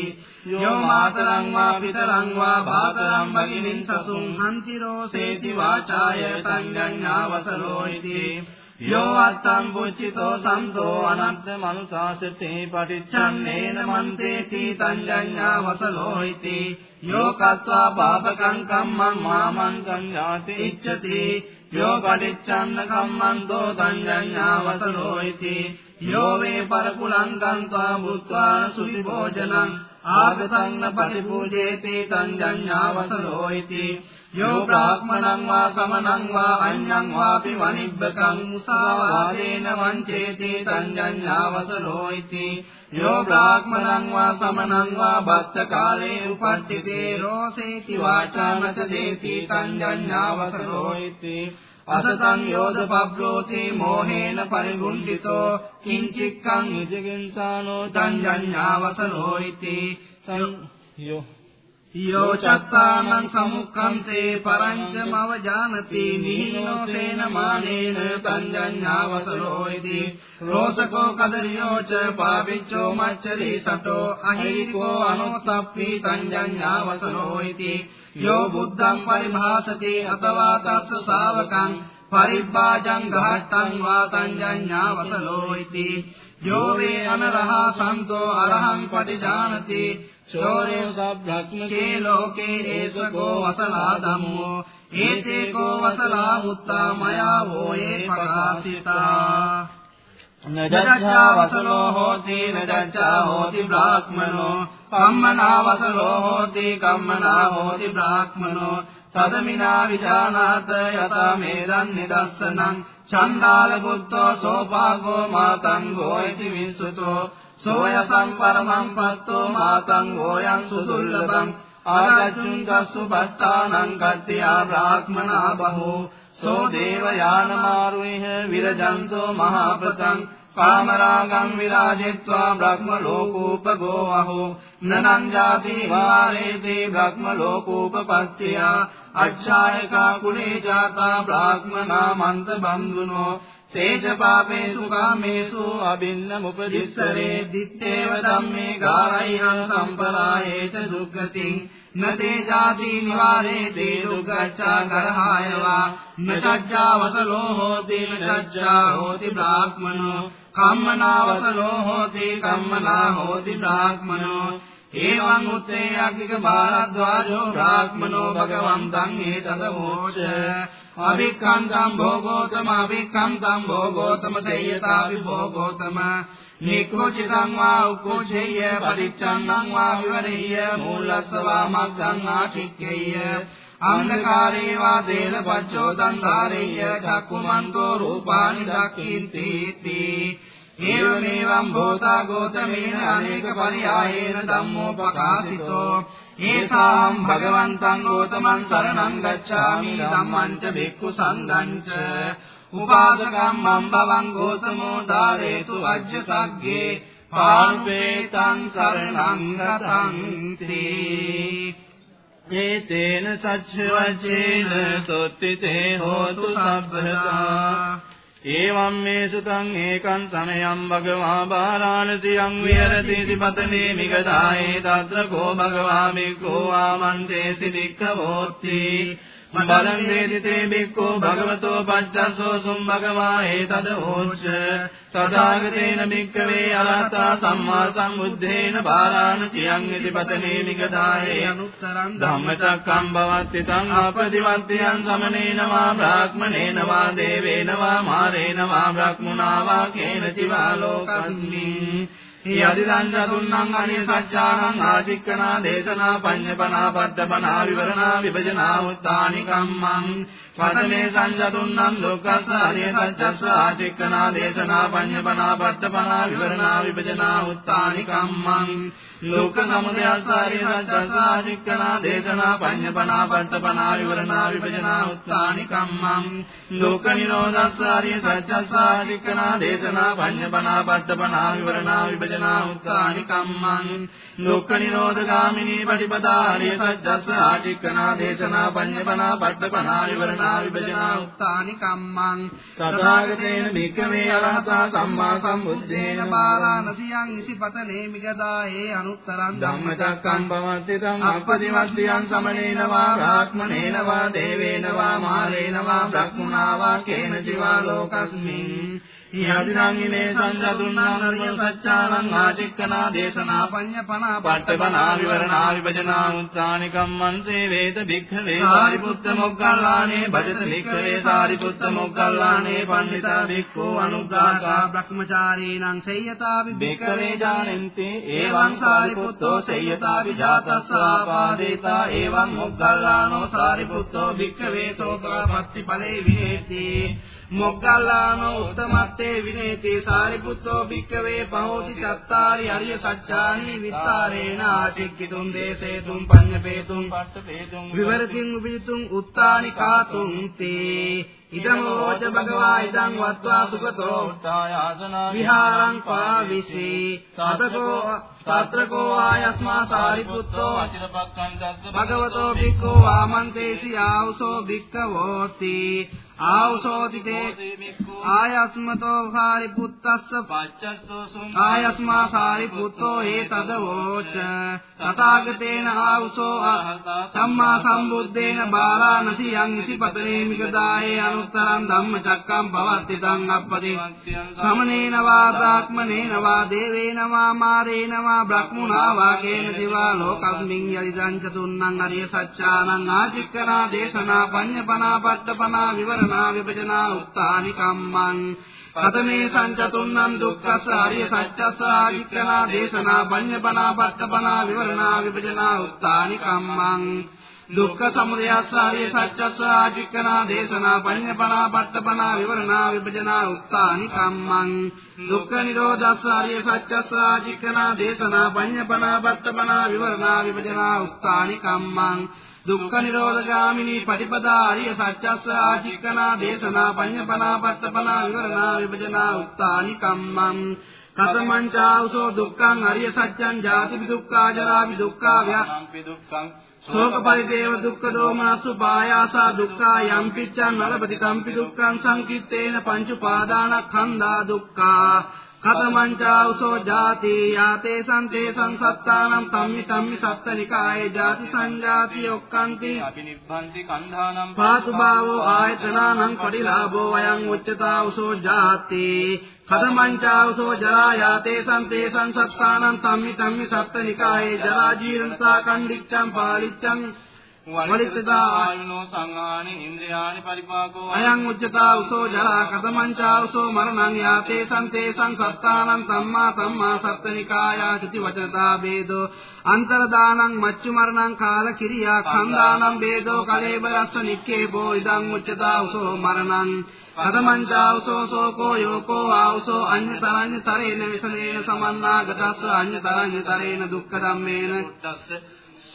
J: යෝ මාතරං වා පිතරං වා භාතරං භගිනින් සසුං හන්තිරෝ සේති වාචාය සංජඤ්ඤාවසලෝ ඉති යෝ අත්තං පුච්චිතෝ සම්තෝ අනන්ත මනුසාසතේ පටිච්චන්නේන මන්තේති තංජඤ්ඤාවසලෝ ඉති යෝ කତ୍වා පාපකං කම්මං මාමං සංඝාති ඉච්ඡති. යෝ පටිච්චන්න කම්මන්තෝ සංජඤ්ඤාවසලෝ ඉති යෝ වේ පරකුලං ගන්්වා බුත්වාන සුලි භෝජනං ආගතං න පරිපූජේති සංජඤ්ඤාවසලෝ ඉති යෝ බ්‍රාහ්මණං වා සමනං වා අඤ්ඤං වාපි වනිබ්බකං මුසාවාදේන වංචේති සංජඤ්ඤාවසලෝ ඉති යෝ බ්‍රාහ්මණං වා සමනං වා බත්ත කාලේ උපට්ඨිතේ රෝසේති වාචානත දේති සංජඤ්ඤාවසලෝ ඉති අසතං යෝධ පබ්‍රෝති මෝහේන පරිගුණ්ඨිතෝ කිංචික්ඛං නිජගින්සානෝ සංජඤ්ඤාවසලෝ ඉති
K: යෝ
J: යෝ චත්තානං සමුක්ඛංසේ පරංචමව ජානති නිහිනෝ තේන මානේන සංජඤ්ඤාවසලෝ ඉති රෝසකෝ කදරියෝ ච පාපිච්චෝ මච්චරි සතෝ අහිරිකෝ අනෝතප්පි සංජඤ්ඤාවසලෝ ඉති යෝ බුද්ධං පරිභාසති අතවා තස්ස ශාවකං පරිබ්බාජං ගහට්ටං වා සංජඤ්ඤාවසලෝ ඉති යෝ වේ අනරහා සන්තෝ අරහං පටිජානති චෝරේ සබ්‍රක්මකේ ලෝකේ ඒසකෝ වසලා ධම්මෝ ඒතේකෝ වසලා මුත්තා මයා වෝයේ ප්‍රකාශිතා නජච්ඡා වසලෝ හෝති නජච්ඡා හෝති බ්‍රාහ්මනෝ කම්මනා වසලෝ හෝති කම්මනා හෝති බ්‍රාහ්මනෝ තදමිනා විජානාත යතා මේදන් නිදස්සනං චණ්ඩාල බුද්ධෝ සෝපාගෝ මාතංගෝ ඉති විසුතෝ सोऽयसम् परमम् पत्तो मातम् गोयन्सु सुलतम् अरचिङ्कर्षु पट्टा न ब्राह्मना बहु। सो देवयानारुहि विरजन्सो महाभृतम् कामरागम् विराजित्वा ब्रह्मलोकोपगोमहो न जातिवारेति ब्रह्मलोकोपपर्त्य अक्षायकाकुले जाता ब्राह्मनामन्तबन्धुनो ලෝකෝපපත්තිය අච්ඡායකා කුලේ ජාතා බ්‍රාහ්මනා මන්ත බන්දුනෝ තේජ පාපේසු කාමේසු අබින්න මුපදිස්සරේ දිත්තේව ධම්මේ ගාරයිහං සම්පරායේත දුක්ගතින් නතේ ජාති නිවාරේ තේ දුක්ඛච්ඡා කරහායවා නචච්ඡා වසලෝ හෝති නචච්ඡා හෝති බ්‍රාහ්මනෝ කම්මනාවසලෝ හෝති කම්මනා හෝති බ්‍රාහ්මනෝ ඒවං උත්තේ අග්ගික බාරද්වාජෝ බ්‍රාහ්මනෝ භගවන්තං ඒතද මෝච අවික්ඛන්තං භෝගෝතම අවික්ඛන්තං භෝගෝතම තේයතාපි භෝගෝතම. නික්ඛෝචිතං වා උක්ඛෝචේය පරිච්ඡන්නං වා විවරෙය්‍ය මූලස්ස වා මග්ගං ආචික්කේය අන්ධකාරේ වා දේල පච්චෝ දන්තරේය චක්කුමන්තෝ රූපානි දක්ඛින්ති ඒවමේවම් භූතා ගෝතමේන අනේක පරියායේන ධම්මෝ පකාසිතෝ. ඒසාම් භගවන්තං ගෝතමං සරණං ගච්ඡාමි ධම්මං ච භික්ඛු සංඝං ච උපාසකම් මම් බවං ගෝතමෝ ධාරේතු අජ්ජ සග්ගේ පාන්පේතං සරණං ගතං තී
K: ඒතේන සච්ච වචේන සොත්තිතේ හෝතු සබ්බතා. ඒවම් මේ සුතං ඒකං සමයං භගවා බාරාණසියං විහෙරති සිපතනේ මිගදායේ తත්‍ර කෝ භගවා මික්ඛෝ ආමන්තේසි වික්ඛවෝති බලං වේදිතේ බික්ඛෝ භගවතෝ පච්චස්සෝ සුම් භගවා ඒතද හෝච්ච තථාගතේන බික්ඛවේ අරහතා සම්මා සම්බුද්දේන බාලාණචියං ඉතිපතනේ මිගදායේ අනුත්තරං ධම්මචක්කම් බවත්ති තං අපදිවන්තියං සමනේන වා බ්‍රාහ්මනේන වා දේවේන වා මාරේන වා බ්‍රහ්මුණා වා කේන චිවා ලෝකස්මින් යදිදං චතුන්නං අරිය සත්‍යානං ආචික්කනා දේශනා පඤ්ඤපනා පද්දපනා විවරණා විභජනා උත්තානි කම්මං පදමේ සංජතුන්නං දුක්ඛස්ස අරිය සත්‍යස්ස ආචික්කනා දේශනා පඤ්ඤපනා පද්දපනා විවරණා විභජනා උත්තානි කම්මං ලෝක සමුදයස්ස අරිය සත්‍යස්ස ආචික්කනා දේශනා පඤ්ඤපනා පද්දපනා විවරණා විභජනා උත්තානි කම්මං ලෝක නිරෝධස්ස අරිය සත්‍යස්ස ආචික්කනා දේශනා පඤ්ඤපනා පද්දපනා විවරණා විභජනා යෝජනා උත්තානි කම්මං ලෝක නිරෝධගාමිනී පටිපදාරිය සත්‍යස්ස ආචික්කනා දේශනා පඤ්ඤපනා පට්ඨපනා විවරණා විභජනා උත්තානි කම්මං තථාගතේන භික්ඛවේ අරහතා සම්මා සම්බුද්දේන බාලානසියං ඉසිපතනේ මිගදායේ අනුත්තරං ධම්මචක්කං භවන්ති තං අපදිවස්තියං සමනේන වා රාත්මනේන වා දේවේන වා මාලේන වා බ්‍රහ්මුණා වා කේන ජීවා ලෝකස්මින් යදිදං ඉමේ සංජතුන්නාන අරිය සත්‍යානං ආචික්කනා දේශනා පඤ්ඤපනා පට්ඨපනා විවරණා විභජනා උත්සානි කම්මන්සේ වේද භික්ඛවේ සාරිපුත්ත මොග්ගල්ලානේ භජත භික්ඛවේ සාරිපුත්ත මොග්ගල්ලානේ පණ්ඩිතා භික්ඛෝ අනුග්ගාකා බ්‍රහ්මචාරීණං සේයතාපි භික්ඛවේ ජානෙන්ති එවං සාරිපුත්තෝ සේයතාපි ජාතස්ස ආපාදේතා එවං මොග්ගල්ලානෝ සාරිපුත්තෝ භික්ඛවේ සෝපාපත්ති ඵලේ විහෙති මොග්ගල්ලානෝ උත්තමත්තේ විනේතේ සාරිපුත්තෝ භික්කවේ පහෝති චත්තාරි අරිය සත්‍යානි විත්තරේන ආචික්කිතුන් දේසේතුන් පඤ්ඤපේතුන් පට්ඨපේතුන් විවරතින් උපිතුන් උත්තානි කාතුන් තේ ඉදමෝච භගවා ඉදං වත්වා සුගතෝ විහාරං පාවිසී සතකෝ සත්‍රකෝ ආයස්මා සාරිපුත්තෝ අචිරපක්ඛන්දස්ස භගවතෝ භික්ඛෝ ආමන්තේසි ආවසෝ භික්ඛවෝති ආවසෝතිතේ ආයස්මතෝ සාරිපුත්තස්ස පච්චස්සෝ ආයස්මා සාරිපුත්තෝ ඒතදවෝච තථාගතේන ආවසෝ සම්මා සම්බුද්දේන බාරාණසි යං ඉසිපතනේ මිගදායේ අනුත්තරං ධම්මචක්කම් පවත්ති තං අප්පදී සමනේන වා බ්‍රාහ්මනේන වා දේවේන වා මාරේන වා බ්‍රහ්මුණා වා කේන දිවා ලෝකස්මින් යදිදං චතුන්නං අරිය සත්‍යානං ආචික්කනා දේශනා පඤ්ඤපනා පට්ඨපනා විවරණ විභජනා විභජනා උත්තානි කම්මං. කතමේ සංචතුන්නං දුක්ඛස්ස ආර්ය සත්‍යස්ස ආදික්කනා දේශනා පඤ්ඤපනා පත්තපනා විවරණා විභජනා උත්තානි කම්මං. දුක්ඛ සමුදයස්ස ආර්ය සත්‍යස්ස ආදික්කනා දේශනා පඤ්ඤපනා පත්තපනා විවරණා විභජනා උත්තානි කම්මං. දුක්ඛ නිරෝධස්ස ආර්ය සත්‍යස්ස ආදික්කනා දේශනා පඤ්ඤපනා පත්තපනා විවරණා විභජනා උත්තානි කම්මං. දුක්ඛ නිරෝධගාමිනී පටිපදා අරිය සත්‍යස්ස ආචික්කනා දේශනා පඤ්ඤපනා පත්තපනා විවරණා විභජනා උත්තානි කම්මං කතමං චාවසෝ දුක්ඛං අරිය සත්‍යං ජාතිපි දුක්ඛා ජරාපි දුක්ඛා ව්‍යාපි දුක්ඛං ශෝක පරිදේව දුක්ඛ දෝමනසු පායාසා දුක්ඛා යම් පිච්ඡං නලපති කම්පි දුක්ඛං සංකිට්ඨේන පංච උපාදානස්කන්ධා දුක්ඛා කතමංචාඋසෝ ජාති යාතේ සම්තේ සංසත්තානම් තම්මි තම්මි සත්තනිකායේ ජාති සංජාති ඔක්කන්ති. අබිනිබ්බන්ති කන්ධානම් පාතු භාවෝ ආයතනානම් පරිලාභෝ වයං උච්චතාඋසෝ ජාති. කතමංචාඋසෝ ජරා යාතේ සම්තේ සංසත්තානම් තම්මි තම්මි සත්තනිකායේ ජරා ජීර්ණතා කණ්ඩිච්ඡං පාලිච්ඡං
J: වලිතදා ආයුනෝ සංහානි ඉන්ද්‍රයානි පරිපාකෝ අයං උච්චතා උසෝ ජරා කතමංචා උසෝ මරණං යාතේ සම්තේ සංසත්තානං සම්මා සම්මා සත්තනිකායා චති වචනතා වේදෝ අන්තර දානං මච්චු මරණං කාල කිරියා khණ්ඩානං වේදෝ කලේබරස්ස නික්කේබෝ ඉදං උච්චතා උසෝ මරණං කතමංචාවසෝ සෝකෝ යෝකෝ ආවසෝ අඤ්ඤතරඤ්ඤ තරේන විසනේන සමන්නාගතස්ස අඤ්ඤතරඤ්ඤ තරේන දුක්ඛ ධම්මේන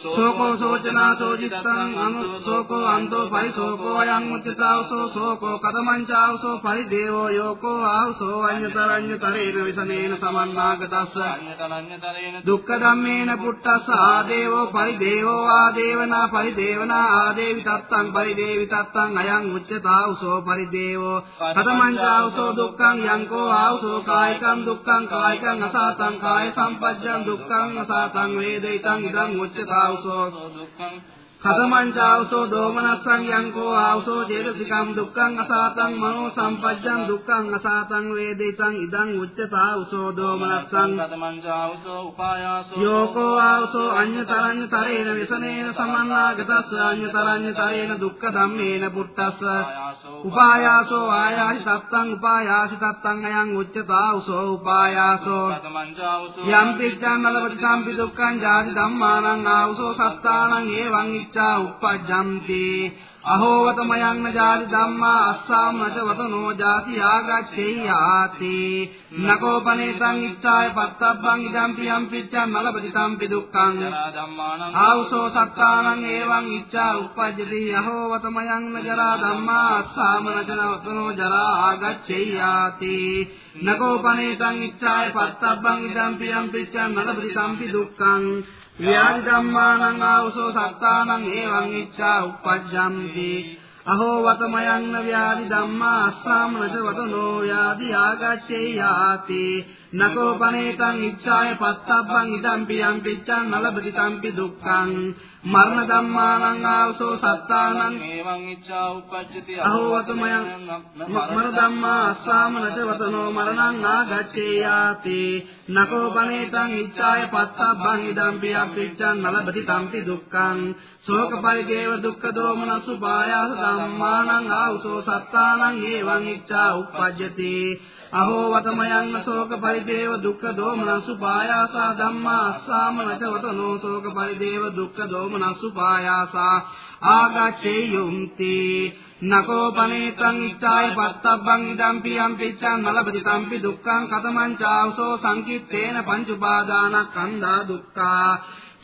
J: සෝකෝ සෝචනා සෝජිත්තං අනු සෝකෝ අන්තෝ පරිසෝකෝ අයං උච්චතාවසෝ සෝකෝ කතමංචාවසෝ පරිදේවෝ යෝකෝ ආවසෝ අඤ්ඤතරඤ්ඤ තරේන විසනේන සමන්නාගතස්ස අඤ්ඤතරඤ්ඤ දුක්ඛ ධම්මේන පුට්ටස්ස ආදේවෝ පරිදේවෝ ආදේවනා පරිදේවනා ආදේවි තත්තං පරිදේවි තත්තං අයං උච්චතාවසෝ පරිදේවෝ කතමංචාවසෝ දුක්ඛං යංකෝ ආවසෝ කායිකං දුක්ඛං කායිකං අසාතං කාය සම්පජ්ජං දුක්ඛං අසාතං වේදිතං ඉදං උච්චතාව ආවසෝ කතමංචාවසෝ දෝමනස්සං යංකෝ ආවසෝ ජේරසිකම් දුක්ඛං අසාතං මනෝ සම්පජ්ජං දුක්ඛං අසාතං වේදිතං ඉදං උච්චතාවසෝ දෝමනස්සං කතමංචාවසෝ උපායාසෝ යෝකෝ ආවසෝ අඤ්ඤතරඤ්ඤ තරේන විසනේන සමන්නාගතස්ස අඤ්ඤතරඤ්ඤ තරේන දුක්ඛ ධම්මේන පුට්ටස්ස උපායාසෝ ආයාසි තත්තං උපායාසි තත්තං අයං උච්චතාවසෝ උපායාසෝ කතමංචාවසෝ යම් පිච්ඡං නලපති සම්පි දුක්ඛං ජාති ධම්මානං ආවසෝ සත්තානං ඒවං අනිච්චා uppajjamti අහෝවතමයන්න ජාති ධම්මා අස්සාමනච වතනෝ ජාති ආගච්ඡේයාති නකෝපනේතං ඉච්ඡාය පත්තබ්බං ඉදම්පි යම්පිච්ඡං නලපති තම්පි දුක්ඛං ආවසෝ සත්තානං ඒවං ඉච්ඡා uppajjati අහෝවතමයන්න ජරා ධම්මා අස්සාමනච වතනෝ ජරා ආගච්ඡේයාති නකෝපනේතං ඉච්ඡාය පත්තබ්බං ඉදම්පි යම්පිච්ඡං නලපති තම්පි දුක්ඛං ව්‍යාධි ධම්මානං ආවසෝ සත්තානං ඒවං ඉච්ඡා uppajjamti අහෝ වතමයන්න ව්‍යාධි ධම්මා අස්සාමනච වතනෝ ව්‍යාධි ආගච්ඡේ යාති. නකෝ පනේතං ඉච්ඡාය පත්තබ්බං ඉදම්පි යම්පිච්ඡං නලබති තම්පි දුක්ඛං මරණ ධම්මානං ආවසෝ සත්තානං
G: ඒවං ඉච්ඡා උපජ්ජති
J: අහෝවතමයන් මරණ ධම්මා අස්සාමනච වතනෝ මරණං ආගච්ඡේ යාති නකෝ පනේතං ඉච්ඡාය පත්තබ්බං ඉදම්පි යම්පිච්ඡං නලබති තම්පි දුක්ඛං ශෝක පරිදේව දුක්ඛ දෝමනසු පායාස ධම්මානං ආවසෝ සත්තානං ඒවං ඉච්ඡා උපජ්ජති අහෝ වතමයන් ශෝක පරිදේව දුක්ඛ දෝමනසු පායාසා ධම්මා අස්සාම නචවතනෝ ශෝක පරිදේව දුක්ඛ දෝමනසු පායාසා ආගච්ඡේ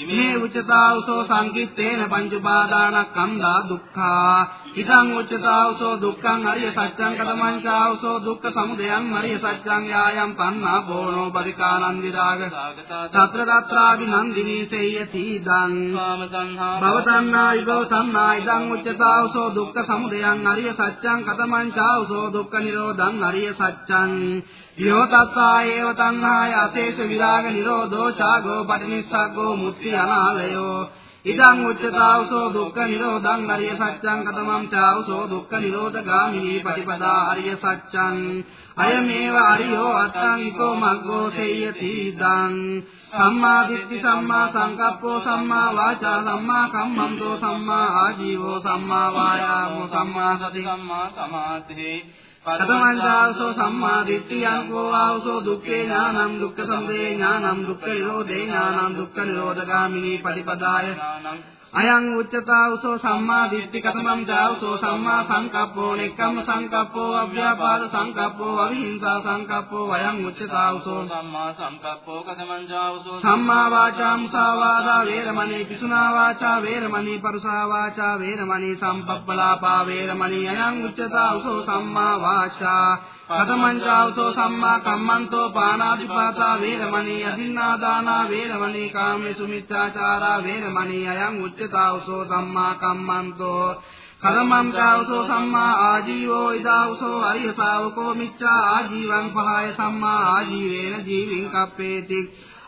J: යම්පිච්ඡං නලපති තම්පි දුක්ඛං කතමං චාවසෝ සංකිට්ඨේන පංච උපාදානස්කන්ධා දුක්ඛා සේයති දං රූපෝපාදානස්කන්ධෝ වේදනුපාදානස්කන්ධෝ සංඤුපාදානස්කන්ධෝ සංකාරුපාදානස්කන්ධෝ විඤ්ඤාණුපාදානස්කන්ධෝ ඉමේ උච්චතාවසෝ සංකිට්ඨේන පංච උපාදානස්කන්ධා දුක්ඛා. ඉදං උච්චතාවසෝ දුක්ඛං අරිය සත්‍යං කතමංචාවසෝ දුක්ඛ සමුදයං අරිය සත්‍යං යායම් පන්නා බෝනෝ පරිකානන්දි රාග తත්‍ර తත්‍රාවි නන්දිනී සේයති දං. භව තණ්හා විභව තණ්හා ඉදං උච්චතාවසෝ දුක්ඛ සමුදයං අරිය සත්‍යං කතමංචාවසෝ දුක්ඛ නිරෝධං අරිය සත්‍යං. යෝ තත්තා ඒව තණ්හාය අශේෂ විරාග නිරෝධෝ ඡාගෝ පටිනිස්සග්ගෝ මුක්ති අනාලයෝ. ඉදං උච්චතාවසෝ දුක්ඛ නිරෝධං අරිය සත්‍යං කතමං චාවසෝ දුක්ඛ නිරෝධ ගාමිනී පටිපදා අරිය සත්‍යං අයමේව අරියෝ අට්ඨංගිකෝ මග්ගෝ සේයති දං සම්මා දිට්ඨි සම්මා සංකප්පෝ සම්මා වාචා සම්මා කම්මන්තෝ සම්මා ආජීවෝ සම්මා වායාමෝ සම්මා සති සම්මා සමාධි. කතමංචාවසෝ සම්මා දිට්ඨියං කෝ ආවසෝ දුක්ඛේ ඥානං දුක්ඛ සමුදය ඥානං දුක්ඛ නිරෝධේ ඥානං දුක්ඛ නිරෝධගාමිනී පටිපදාය අයං උච්චතාවසෝ සම්මා දිට්ඨි කතමං ජාවසෝ සම්මා සංකප්පෝ නෙක්ඛම්ම සංකප්පෝ අව්‍යාපාද සංකප්පෝ අවිහිංසා සංකප්පෝ අයං උච්චතාවසෝ
G: සම්මා සංකප්පෝ කතමං ජාවසෝ
J: සම්මා වාචා මුසාවාදා වේරමණී පිසුනා වාචා වේරමණී පරුසා වාචා වේරමණී සම්පප්පලාපා වේරමණී අයං උච්චතාවසෝ සම්මා වාචා කතමංචාවසෝ සම්මා කම්මන්තෝ පානාතිපාතා වේරමණී අදින්නාදානා වේරමණී කාමේසු මිච්ඡාචාරා වේරමණී අයං උච්චතාවසෝ සම්මා කම්මන්තෝ කතමංචාවසෝ සම්මා ආජීවෝ ඉදාවසෝ අරිය ශාවකෝ මිච්ඡා ආජීවං පහය සම්මා ආජීවේන ජීවින් කප්පේති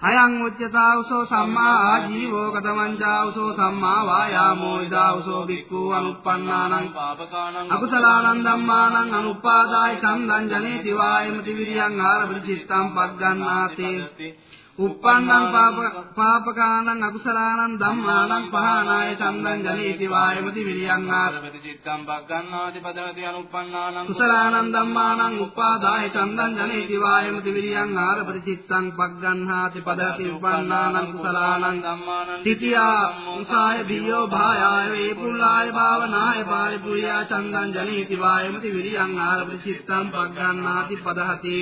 J: අයං උච්චතාවසෝ සම්මා ආජීවෝ කතමංචාවසෝ සම්මා වායාමෝ ඉදාවසෝ බික්ඛු අනුප්පන්නානං පාපකානං අකුසලානං ධම්මානං අනුපාදාය චන්දං ජනේති වායමති විරියං ආරබති චිත්තං පග්ගන්නාතේ uppannං පාපකානං අකුසලානං ධම්මානං පහනාය චන්දං ජනේති වායමති විරියං ආරබති චිත්තං පග්ගන්නාති පදවති අනුප්පන්නානං කුසලානං ධම්මානං උපාදාය චන්දං ජනේති වායමති විරියං ආරබති චිත්තං පග්ගන්නාති පදවති උපන්නානං කුසලානං ධම්මානං තිතියා උසාය බියෝ භායාය වේපුල්ලාය භාවනාය පාරිපුරියා චන්දං ජනේති වායමති විරියං ආරබති චිත්තං පග්ගන්නාති පදහති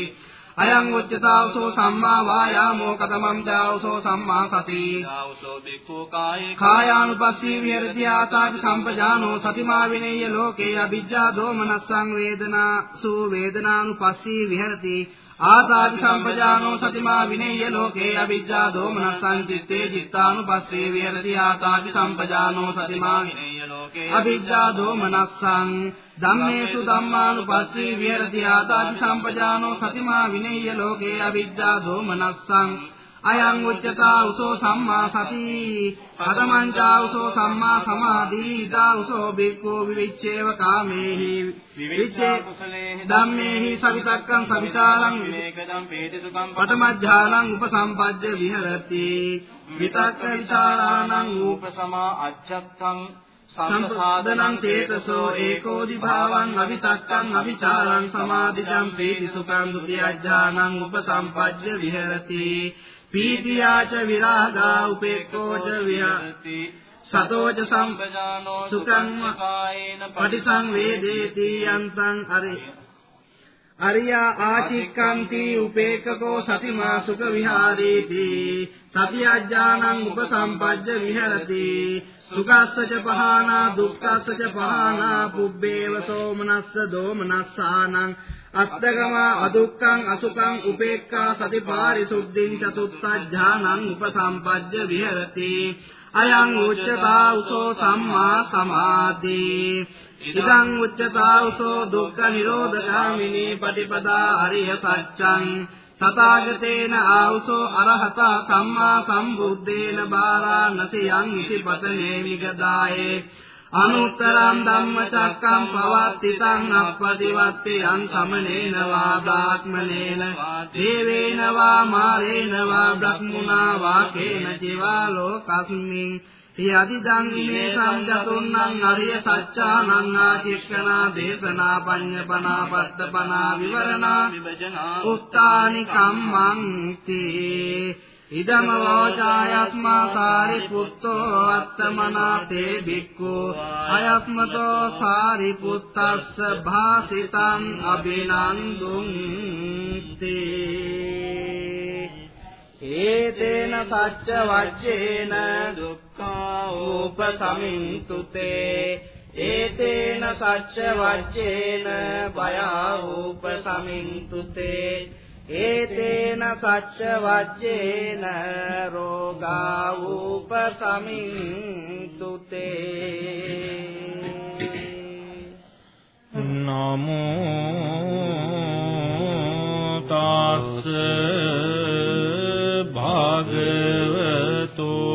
J: අයං උච්චතාවසෝ සම්මා වායාමෝ කතමං දාවසෝ සම්මා සති. දාවසෝ බික්ඛු කායේ කායානුපස්සී විහෙරති ආතාපි සම්පජානෝ සතිමා විනේය ලෝකේ අවිජ්ජා දෝමනස්සං වේදනා සූ වේදනානුපස්සී විහෙරති ආතාපි සම්පජානෝ සතිමා විනේය ලෝකේ අවිජ්ජා දෝමනස්සං චිත්තේ චිත්තානුපස්සී විහෙරති ආතාපි සම්පජානෝ සතිමා විනේය ලෝකේ අවිජ්ජා දෝමනස්සං ධම්මේසු ධම්මානුපස්සී විහෙරති ආතාපි සම්පජානෝ සතිමා විනේය ලෝකේ අවිද්‍යා දෝමනස්සං අයං උච්චතා උසෝ සම්මා සති පදමංචා උසෝ සම්මා සමාධි ඉදා උසෝ බික්ඛෝ විවිච්ඡේව කාමේහි විවිච්ඡේ ධම්මේහි සවිතක්කං සවිචාරං විවේකදම් පේති සුඛං පඨමඥානං උපසම්පජ්ජ විහෙරති විතක්ක විචාරාණං ූපසමා අච්ඡත්තං සම්පසාදනං චේතසෝ ඒකෝදි භාවං අවිතක්කං අවිචාරං සමාධිජං පීති සුඛං ဒ ුතියඥානං උපසම්පජ්ජ විහෙරති පීතියාච විරාගා උපේක්ඛෝච විහෙරති සතෝච සම්පජානෝ සුඛං කායේන පටිසංවේදේති යන්තං අරේ අරියා ආචික්කන්ති උපේක්ඛකෝ සතිමා සුඛ විහාරේති. සතියඥානං උපසම්පජ්ජ විහෙරති. සුඛස්සච පහනා දුක්ඛස්සච පහනා පුබ්බේව සෝමනස්ස දෝමනස්සානං අත්තගම අදුක්ඛං අසුඛං උපේක්ඛා සතිපාරිසුද්ධින් චතුත්ථඥානං උපසම්පජ්ජ විහෙරති. අයං උච්චතා උසෝ සම්මා සමාධි. ඉදං උච්චතා උසෝ දුක්ඛ නිරෝධගාමිනී පටිපදා අරිය සත්‍යං තථාගතේන ආවුසෝ අරහතා සම්මා සම්බුද්දේන බාරාණසි යං ඉති පතනේ මිගදායේ අනුත්තරං ධම්මචක්කං පවත්තිතං අප්පටිවත්තේ යං සමනේන වා බ්‍රාහ්මනේන දේවේන වා මාරේන වා බ්‍රහ්මුණා වා කේන ජීවා ලෝකස්මින් යදිදං ඉමේ සම්ජතුන්නං අරිය සත්‍යානං ආචික්කනා දේශනා පඤ්ඤපනා පත්තපනා විවරණා විභජනා උත්තානි කම්මං තී ඉදම වාචායස්මා සාරිපුත්තෝ අත්තමනාතේ බික්ඛු අයස්මතෝ සාරිපුත්තස්ස භාසිතං අබිනන්දුං තේ ඒතේන සච්ච වච්චේන දුක්ඛා උපසමින්තුතේ ඒතේන සච්ච වච්චේන බය උපසමින්තුතේ ඒතේන සච්ච වච්චේන රෝගා උපසමින්තුතේ
G: නමෝ තස්ස භගවතු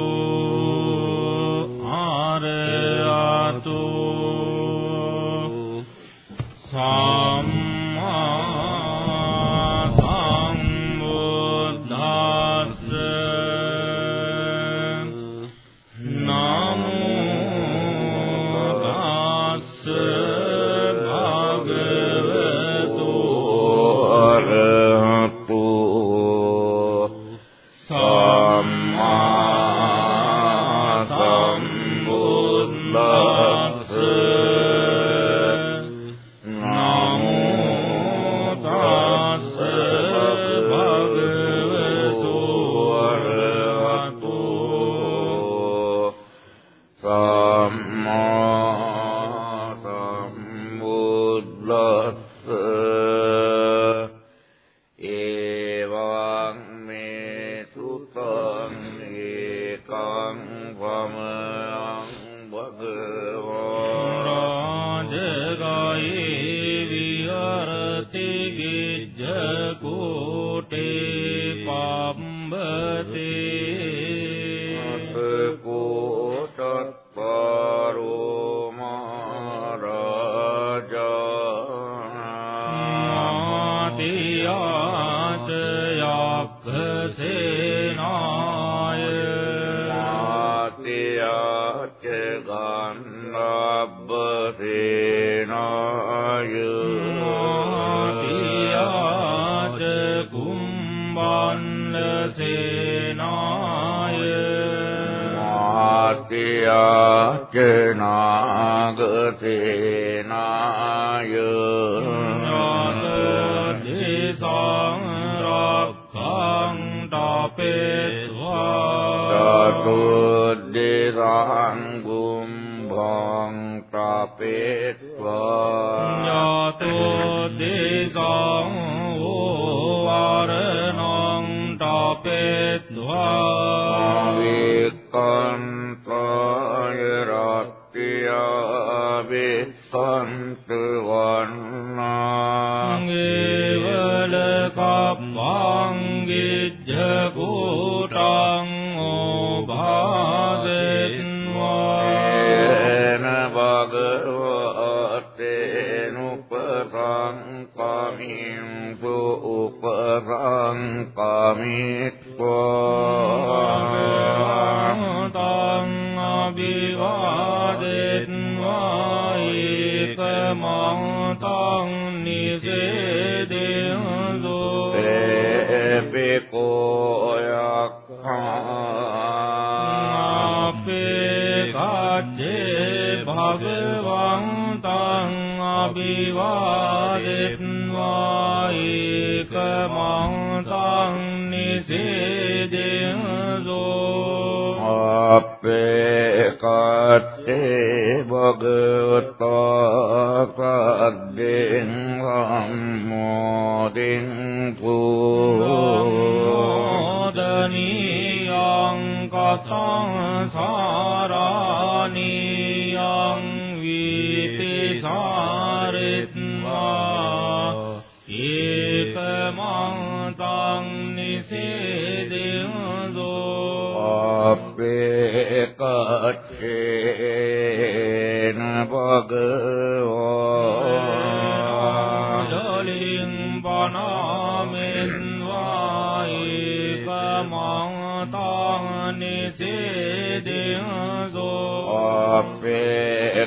D: බුයේ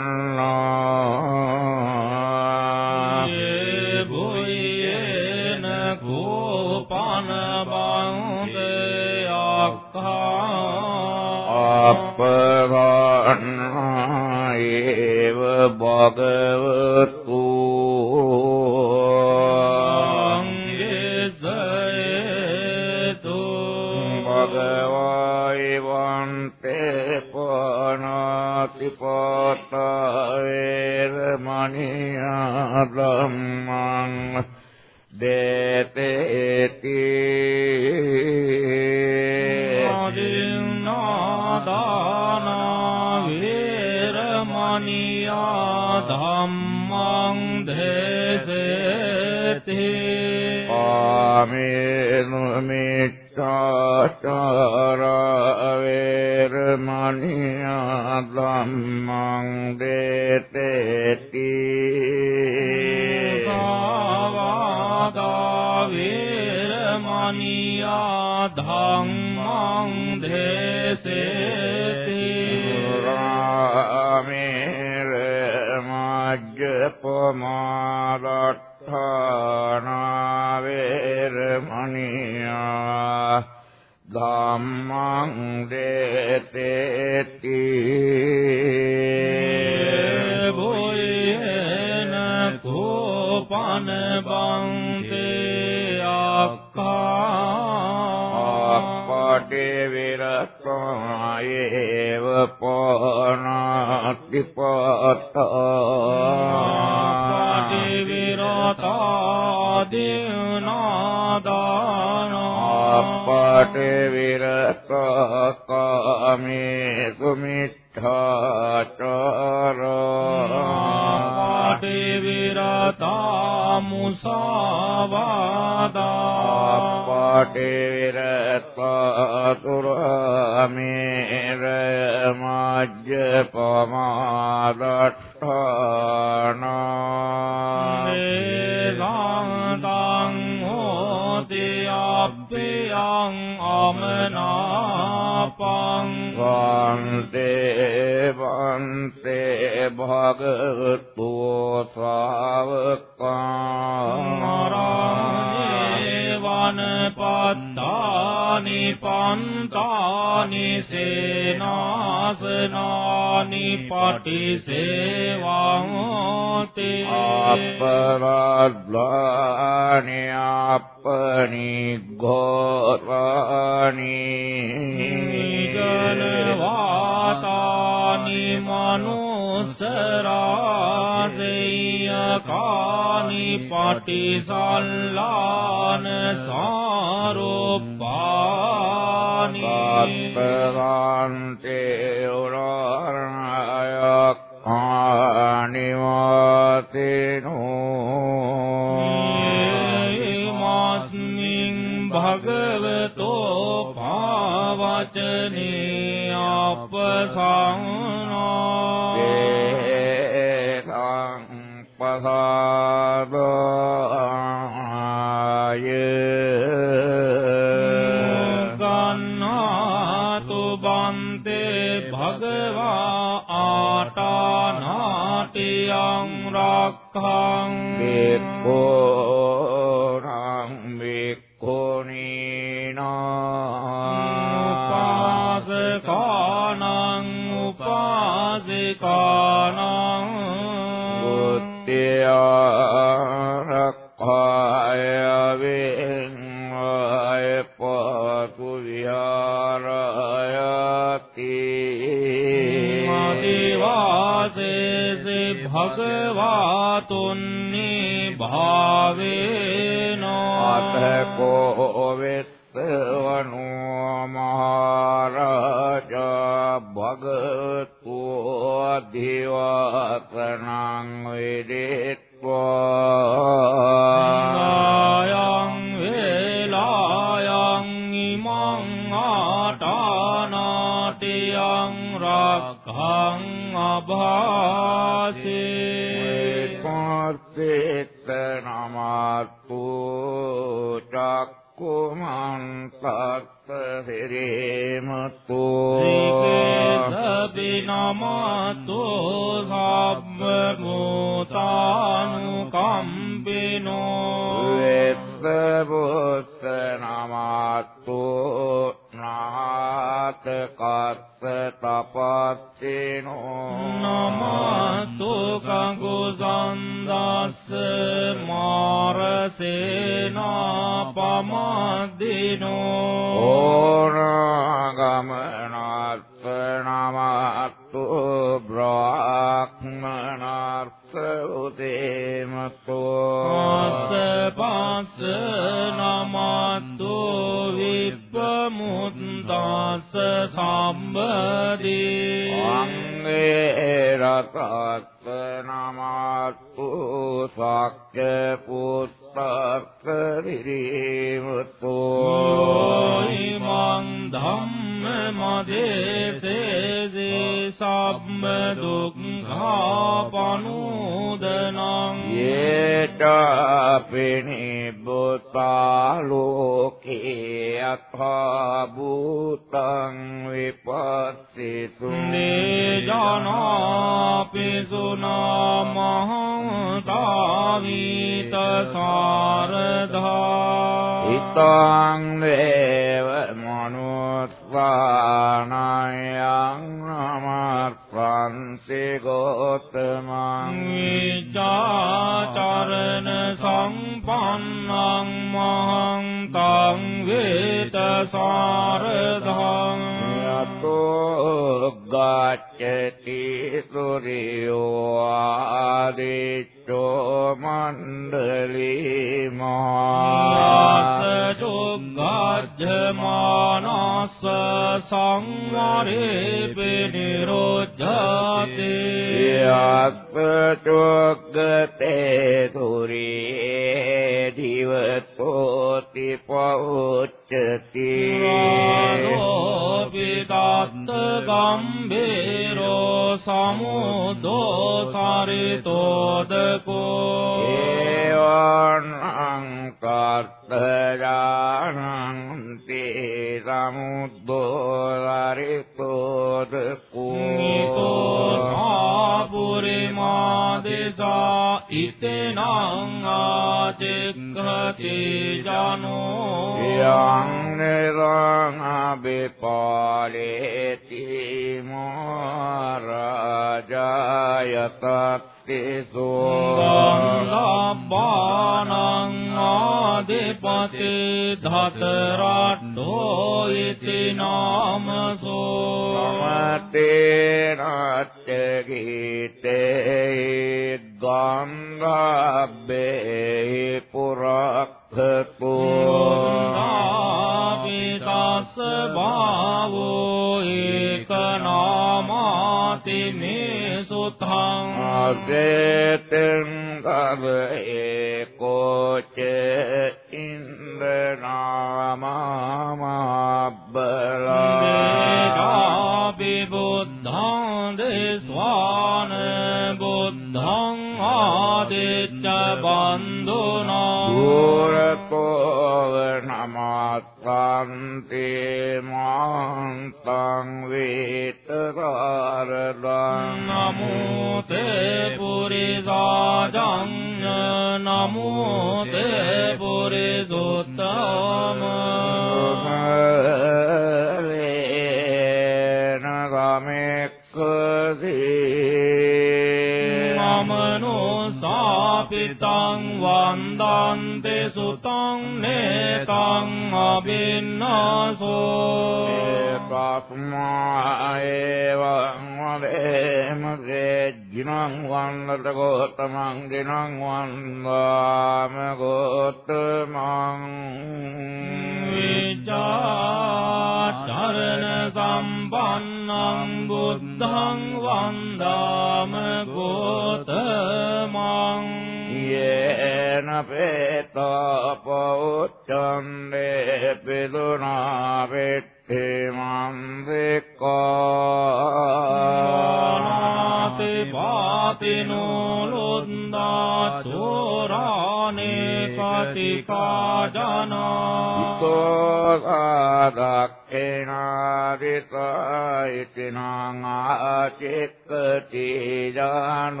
D: දක්ඛිනාදිසයිතිනං ආචෙක්කති
F: යම්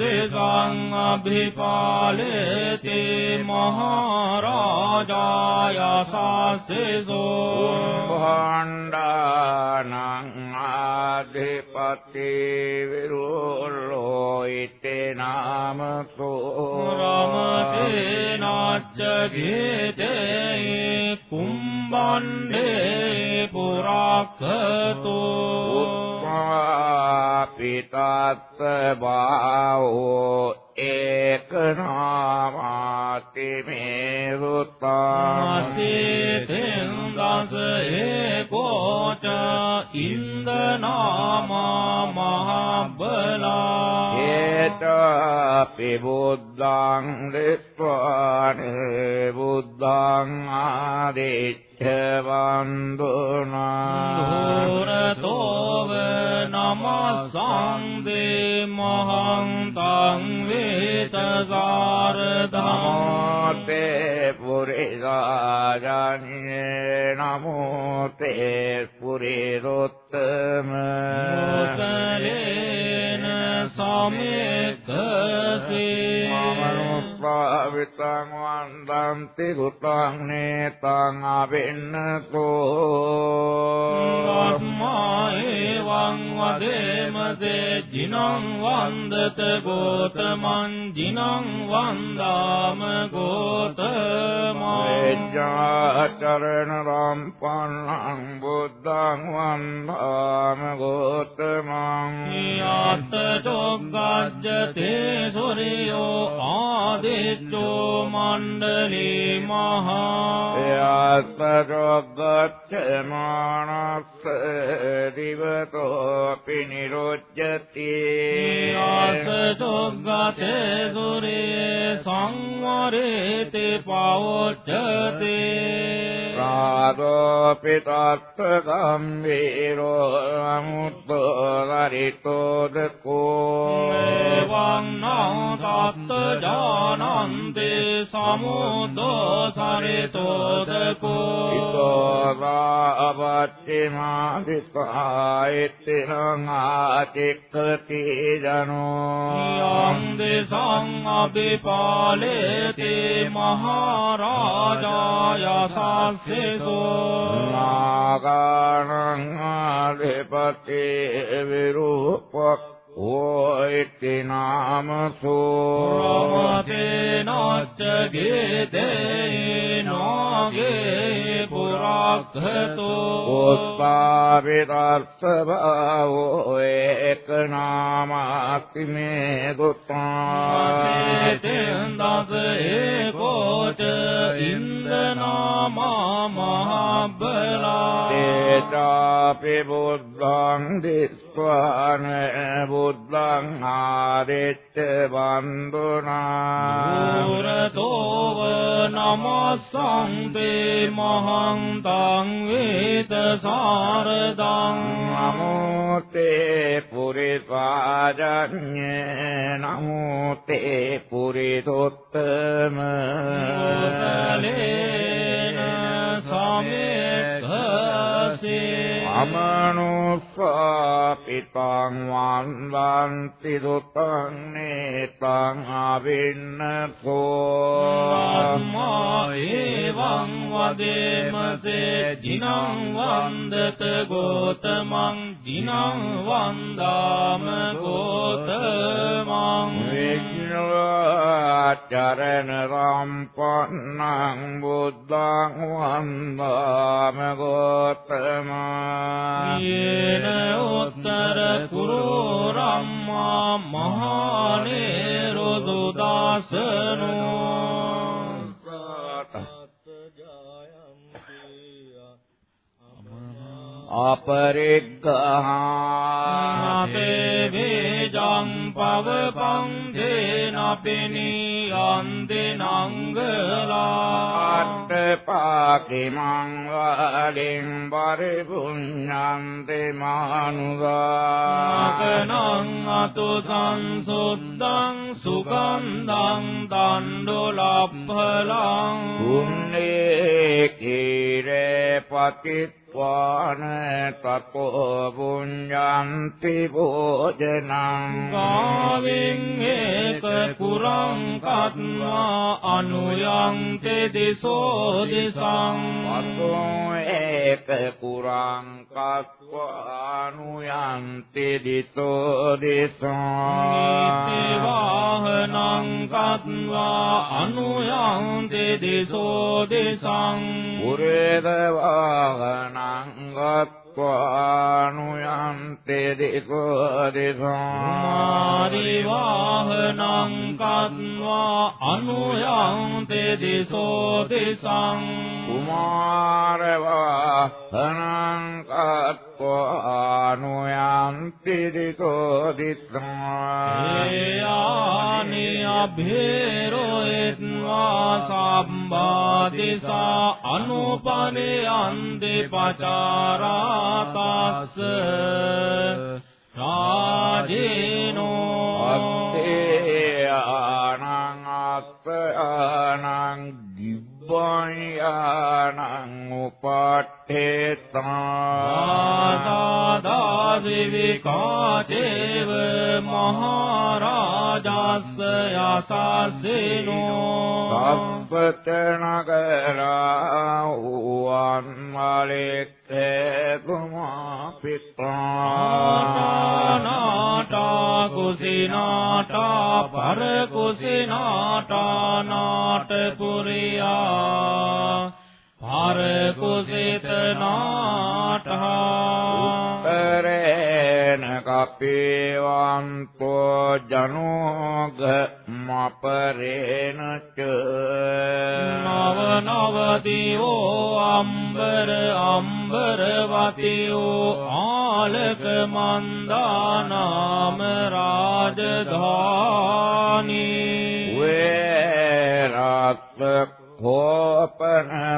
F: දෙසං අභිපාලේති මහා රාජායසස්සෝ
D: භණ්ඩානං ආධිපති විරුල්ලෝ ඉතේ නාමතෝ
F: රමතේ නාච්ච ගීතේ කුම්බණ්ඩේ පුරක්ඛතෝ
D: පිතත් බාවෝ ඒක නාමාති මේ සුත්තා.
F: සීතෙන් දස ඒකෝච ඉන්දනාමා මහබලා
D: ඒතපි බුද්ධං දිස්වානේ බුද්ධං ආදිච්ච වන්දුනා
F: දුරතෝව නමස්සං දේ මහං තං වේත සාරදං
D: නමෝතේ පුරිසාජානියේ නමෝතේ පුරිරොත්තම
F: මුසලේන සමෙක්කසේ
D: මමනුස්සාවිතං වන්දන්ති සුතං නේතං අවෙන්නතෝ
F: තස්මා එවං වදේමසේ ජිනං වන්දත ගෝතමං ජිනං වන්දාම ගෝතමං
D: වේජාචරණ රම්පන්නං බුද්ධං වන්දාම ගෝතමං
F: යත් චොග්ගජ්ජතේ සුරියෝ ආදිච්චෝ මණ්ඩලී මහා.
D: යත්පරොග්ගච්ඡ මානස්ස දිවතෝ පිනිරොජ්ජති
F: ආස චොග්ගතේ සුරියේ සංවරේතේ පවොච්චතේ
D: රාගෝ පිතත්ත ගම්බීරෝ අමුත්තෝ ගරිතෝ දකෝ
F: එවං නෝ තත්ත ජානන්තේ සමුදෝ සරිතෝදකෝ
D: ඉතෝගාපච්චි මාදිකායිත්තිනං ආචික්කති ජනෝ
F: යං දෙසං අබිපාලේතේ මහරජාය සස්සේසෝ
D: නාගානං ආදිපති විරූපක් ඕයිති නාමසෝ
F: රමතේ නොච්ච ගීතේ නොගේ පුරක්ඛතෝ
D: උත්පාවිදර්ථ භාවෝ ඒක නාමාති මේ දුත්තා
F: සේතෙන් දස ඒකෝච ඉන්දනාමා මහබලා
D: තේජාපි බුද්ධං දිස්වාන බුද්ධං ආදෙච්ච වන්දුනා
F: පුරතෝව නමස්සං තේ මහං තං වේත සාරදං
D: නමෝතේ පුරිසාජඤ්ඤේ නමෝතේ පුරිසොත්තම
F: මුසලේන සමෙක්ඛසේ
D: අමනුස්සා පිතං වන්දන්ති දුතං නේතං අවින්නසෝ.
F: ආත්මා එවං වදේමසේ ජිනං වන්දත ගෝතමං ජිනං වන්දාම ගෝතමං.
D: වික්ඛාචරණ රම්පන්නං බුද්ධං වන්දාම ගෝතමා
F: යේන උත්තර කුරෝ රම්මා මහානේ රොදු දාසනෝ
D: අපරිග්ගහා.
F: අපේ වේජං පවපං දේනපිනී අන්දිනංගලා
D: අට්ඨපාකිමං වලින් පරිපුඤ්ඤන්ති මානුගා
F: අකනං අතු සංසුද්ධං සුගන්ධං දණ්ඩුලප්පලං
D: පුන්නේ කීරේ පතිත්වාන තතෝ පුඤ්ඤන්ති භෝජනං
F: ගාවෙන් ඒක කුරං කත්වා අනුයන්ති දිසෝ දිසං
D: අතෝ ඒක කුරං කත්වානුයන්ති දිසෝ දිසං
F: වාහනං කත්වා අනුයන්ති දිසෝ දිසං
D: පුරේද වාහනං ගත්වානුයන්ති දිසෝ දිසං
F: මාරි වාහනං කත්වා අනුයන්ති දිසෝ දිසං
D: කුමාර වාහනං කත්වානුයන්ති දිසෝ දිසං
F: ඒයානි අභේරෝෙත්වා සම්බාදිසා අනුපනයන්ති පචාරාතස්ස රාජේනෝ
D: අත්තේ ආනං අත්තානං දිබ්බයානං උපට්ඨේතා
F: ආසාදාසිවිකාචේව මහරජස්ස යසසිනෝ
D: සම්පත නගරා උවන් මාලෙක්ඛේ කුමා පිතා
F: නාටා කුසිනාටා පර කුසිනාටා නාටපුරියා පර කුසිත නාටා
D: උත්තරේන කපේවන්තෝ ජනෝග මපරේන ච.
F: නව නවතියෝ අම්බර අම්බරවතියෝ ආලක මන්දානාම රාජධානී.
D: වේරත් කෝපන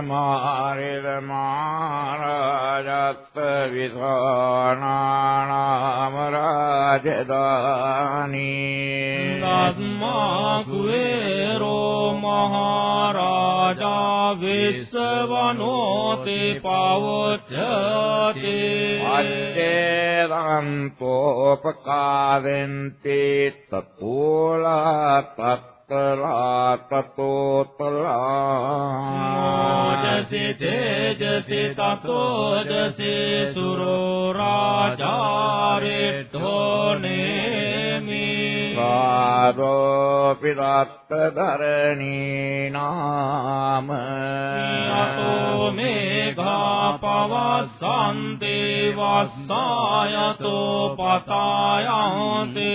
D: මාරිද මහරජත් විධානානාම රාජධානී
F: දස්මා කුවේරෝ මහරජා විස්සවනෝති පවච්චති
D: අච්චේදන්තෝපකාරෙන්ති තතෝලා තත්තලා තතෝතලා
F: ජසි තේජසි තතෝජසි සුරෝ රාජාරිට්ඨෝ නේමි
D: සාදෝපි දත්ත ධරණී නාම
F: යතෝ මේඝා පවස්සන්ති වස්සායතෝ පතායන්ති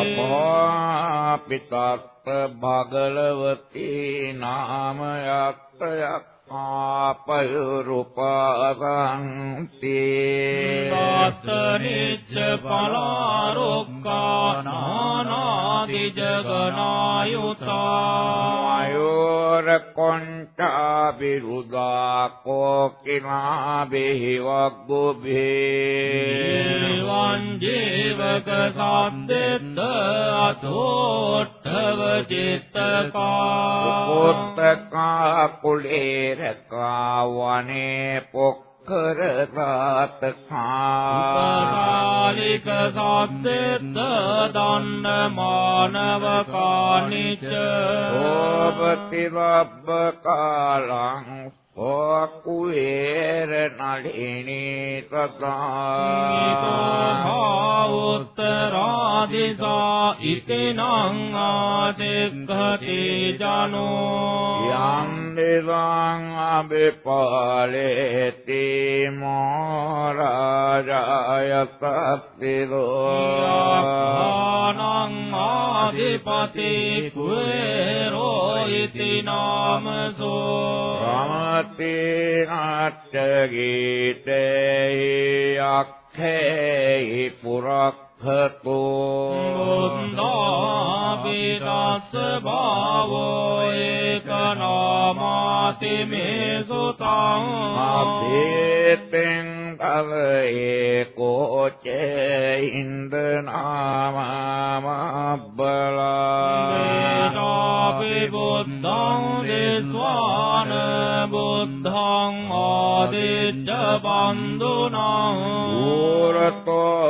D: අපෝපි තත්ත භගලවති නාම යත්තයක් ආපයුරුපාගන්ති
F: දාසනිච්ච පලාරොක්කා නානාදි ජගනායුතා
D: මයෝර කොණ්ඨා විරුදා කෝකිනා බෙහිවග්ගුභේ
F: වන් ජීවක සද්දෙත්ත අතෝට්ඨව චිත්තකා.
D: පුත්තකා කුලේරකා වනේ පොක්කර සාතකා
F: උපකාලික සද්දෙත්ත දන්න මානවකානිච
D: ඕපති වබ්බ කාලං ඕකුවේර නලිනී තථා
F: උත්තරාදිසා ඉතිනං ආචෙක්ඛති ජනෝ.
D: යම් දෙවං අබිපාලේති මෝරාජාය සත්තිරෝ
F: ආනං ආදිපති කුවේරෝ ඉති නාමසෝ।
D: රමති නාට්‍ය ගීතේ අක්ඛේ පුරක්ඛතෝ।
F: බුද්ධාපිරස්ස භාවෝ ඒකනාමාති මේ සුතං।
D: අපේතෙන් තව ඒකෝ චේ ඉන්දනාමබ්බලා
F: දේනාපි බුද්ධං ස්වාන බුද්ධං ආදිච්ච බන්දුනං
D: ඌරතෝ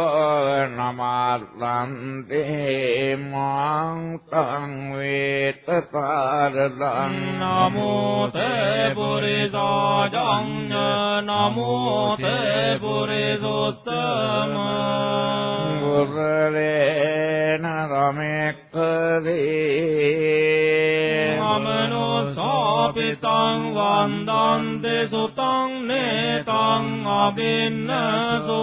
D: නමස්සන්තේ මාං තං වේත සාරදං
F: නමෝ තේ පුරිසාජඤ්ඤ නමෝ තේ පුරිසුත්තම
D: ගුරලේන රමෙක්කදී
F: මමනෝසාපිතං වන්දන්තේ සුතං නේතං අබින්නසෝ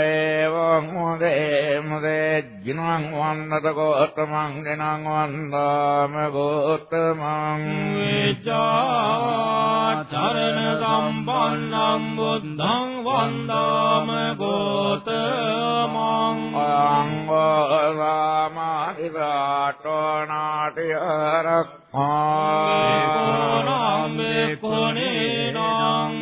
D: එවං මුදේ මුදේ ජිනං වන්නත ගෝතමං ජනං වන්දාම ගෝතමං.
F: විචාචරණ සම්පන්නං බුද්ධං වන්දාම ගෝතමං.
D: අංගෝලාමාහිරාටෝ නාටියරක්ඛානම්
F: බිකුණීනං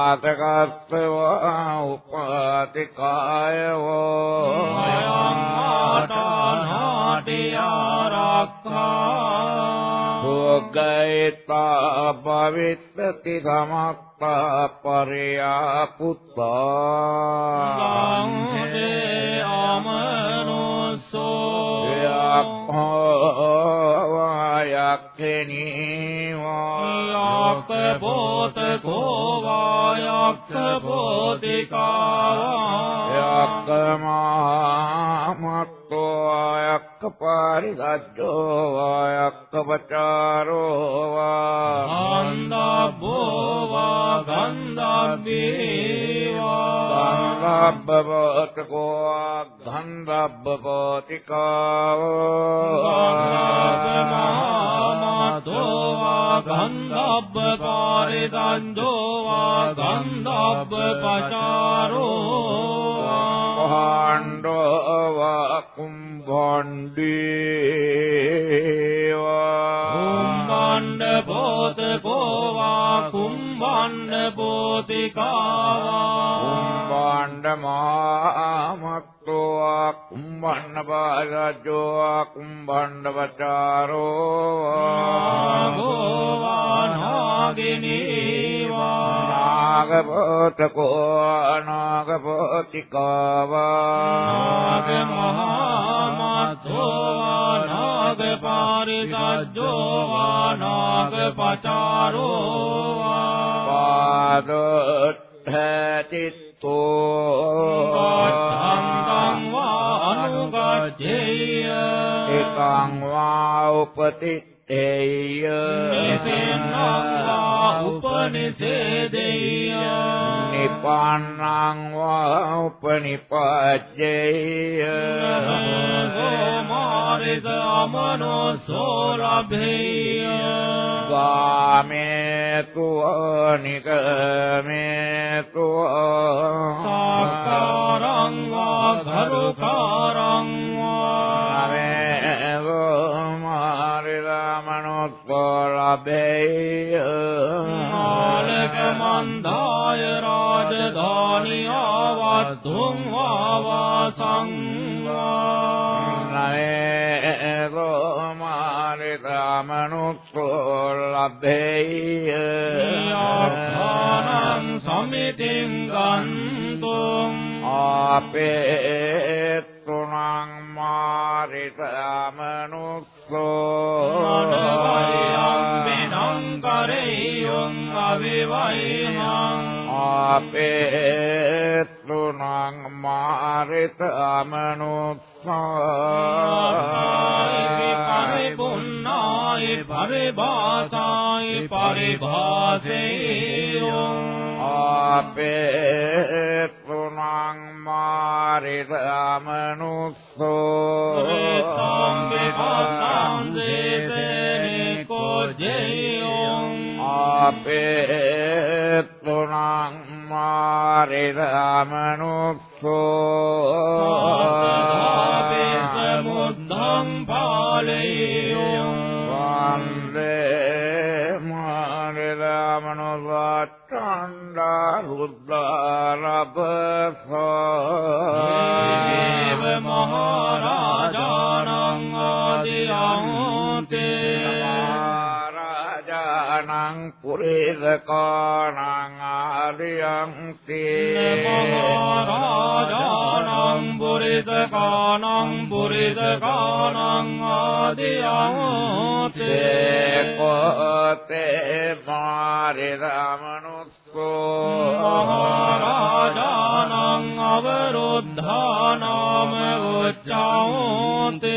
D: පාතකස්සවා උපාතිකායවෝ
F: මයං ආටානාටියාරක්ඛා
D: භෝගයිතා භවිස්සති සමක්තා පරයා පුත්තා
F: ලංහේ අමනුස්සෝ
D: යක්ඛනීවා
F: යක්ඛ පොත කෝවා යක්ඛ පොතිකාවා
D: යක්ඛමාමත්තෝ යක්ඛ පාරිගච්ඡෝ යක්ඛ පචාරෝ වා
F: ගන්ධබ්බෝවා ගන්ධබ්බේවා
D: ගන්ධබ්බවතකෝ ගන්ධබ්බපෝතිකාවා
F: ගන්ධබ්බ පාරිදන්දෝවා ගන්ධබ්බ පචාරෝ
D: පාණ්ඩවා කුම්භණ්ඩේවා
F: කුම්බණ්ඩ පෝතකෝවා කුම්බණ්ඩ පෝතිකාවා
D: කුම්භණ්ඩමාමත්තෝ කුම්භණ්ඩ පාරජෝ කුම්භණ්ඩ වචාරෝ
F: ගෝවා නාගිනීවා
D: නාගපෝතකෝ නාගපෝතිකාවා
F: නාග මහාමත්තෝවා නාග පාරිදජ්ජෝවා නාග පචාරෝවා
D: පාදොට්ඨතිත්තෝ
F: ගච්ඡන්තං වා අනුගච්ඡේය
D: ඒකං වා උපතිත්තේය
F: නිසෙන්නං වා උපනිසේදෙය්‍ය
D: නිපාන්නං වා උපනිපජ්ජේය.
F: සෝමාරිස අමනෝසෝ රභේය
D: ගාමේතු නිකමේතු
F: සාකාරං වා කරුකාරං වා
D: ලබේය
F: මාලක මන්දාය රාජධානියා වත්තුම් වාවා සංවා
D: නේරෝ මාරිතමනුස්සෝ ලබේය
F: යක්ඛානං සමිතින් ගන්තුම්
D: ආපේ තුනං මාරිතමනුස්සෝ
F: මනවයං විනං කරෙය්‍යං අවිවයිනං
D: ආපේ තුනං මාරිතමනුස්සෝ
F: පරිපුන්නායි පරිභාසායි පරිභාසෙය්‍යං
D: ආපේ තුනං මාරිතමනුස්සෝ
F: සම්බිපත්තං දේතේනිකෝ ජෙය්‍යං
D: ආපේ තුනං මාරිරමනුස්සෝ
F: සමුද්ධං පාලේයෝ
D: රුද්දාරබසෝ
F: දේව මහරජාණං ආදියන්තේ.
D: මහරජාණං පුරිසකාණං ආදියං
F: මහරජාණං පුරිසකාණං පුරිසකාණං ආදියන්තේ.
D: කෝතේ මාරිරමනුස්සෝ
F: මහරජාණං අවරුද්ධානාම උච්චාන්තේ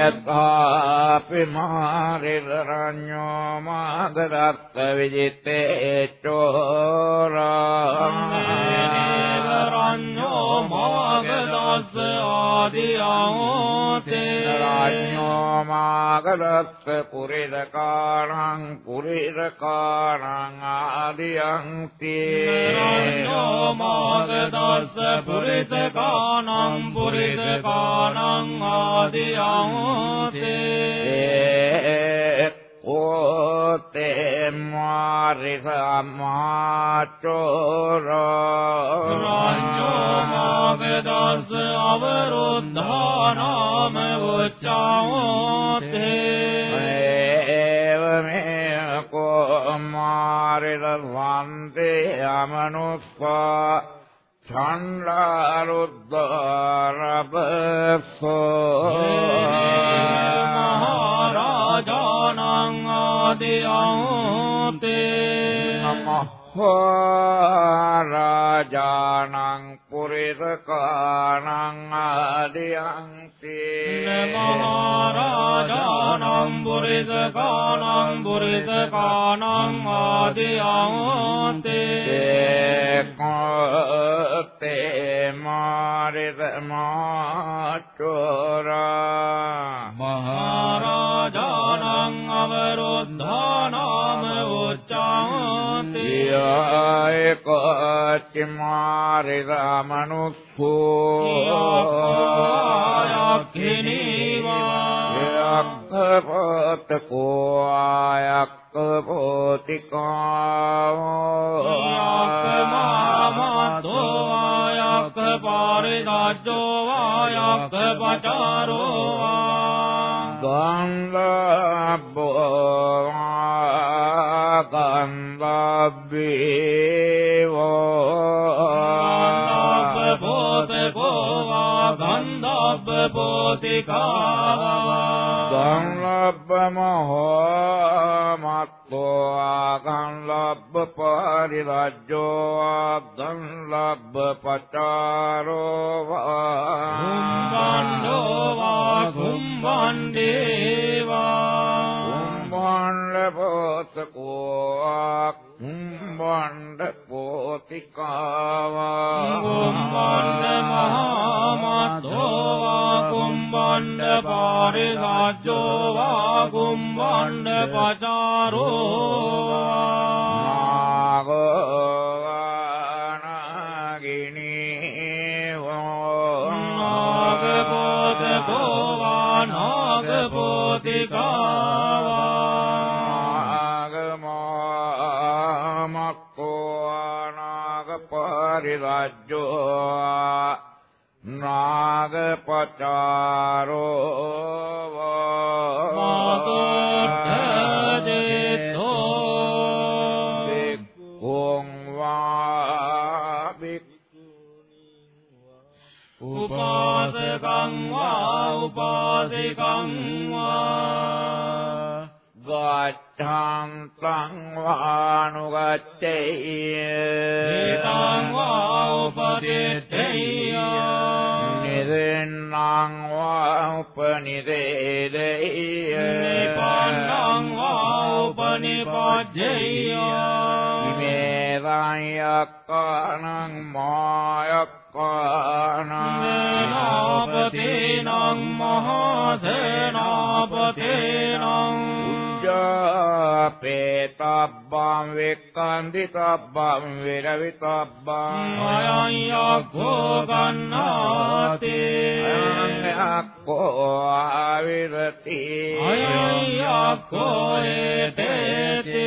D: යථාපි මාරිරඤ්ඤෝ මාදරත්ත විජිතේ චෝරා
F: රඤ්ඤෝ මාගදස්ස ආදියෝතේ
D: රාජ්ඤෝ මාගලස්ස පුරිදකාණං පුරිදකාණං ආදියං
F: රඤ්ඤෝ මාගදස්ස පුරිතකානං පුරිතකානං ආදියෝතේ
D: ඕතේ මාරිසමාචෝරා
F: රඤ්ඤෝ මාගදස්ස අවරුද්ධානාම උච්චාවෝතේ
D: ඒවමේ කෝ මාරිසවන්තේ අමනුස්සා චණ්ඩාරුද්දාරබසෝ
F: මහරජාණං ආදියෝතේ
D: රාජානං පුරිසකානං ආදියං।
F: මහරජාණං පුරිසකානං පුරිසකානං ආදියෝතේ
D: කෝතේ මාරිත මාචෝරා.
F: මහරජාණං අවරුද්ධානාම උච්චාන්තේ
D: යයිකච්චි මාරිත මනුස්සෝ
F: යක්ඛිනීවා
D: යක්ඛපතකෝ ආයක්ඛපෝතිකාවෝ
F: යක්ඛමාමතෝ ආයක්ඛ පාරිදාජ්ජෝ ආයක්ඛ පචාරෝ වා
D: ගන්ධබ්බෝ ගන්ධබ්බේවෝ
F: ගන්ධබ්බෝතකෝ වා ගන්ධබ්බෝතිකාවා
D: ගන්ධබ්බ මහෝ මත්තෝ ගන්ධබ්බ පරිරජ්ජෝ ගන්ධබ්බ පචාරෝ
F: කුම්බණ්ඩෝ වා කුම්බණ්ඩේවා
D: කුම්බණ්ඩ පෝතකෝ කුම්බණ්ඩ පෝතිකාවා
F: කුම්බණ්ඩ මහාමතෝ වා කුම්බණ්ඩ පාරිරාජ්ජෝ වා කුම්බණ්ඩ පචාරෝ නාගපෝතකෝ
D: පරිරජ්ජෝ නාගපචාරෝ භික්ඛුං වා
F: උපාසකං වා උපාසිකං වා
D: ගච්ඡන්තං වානුගච්ඡේය।
F: ඒතං වා උපදිත්තේය
D: නිරෙන්නං වා උපනිරේදේය
F: නිපාණං වා උපනිපජ්ජේය
D: ඉමේරං යක්ඛානං මායක්ඛානං।
F: සේනාපතේනං මහා
D: පේතබ්බං වෙක්කන්දිතබ්බං විරවිතබ්බං
F: අයං යක්ඛෝ ගන්නාතේ
D: යක්ඛෝ ආවිරති
F: අයං යක්ඛෝ ඒතේති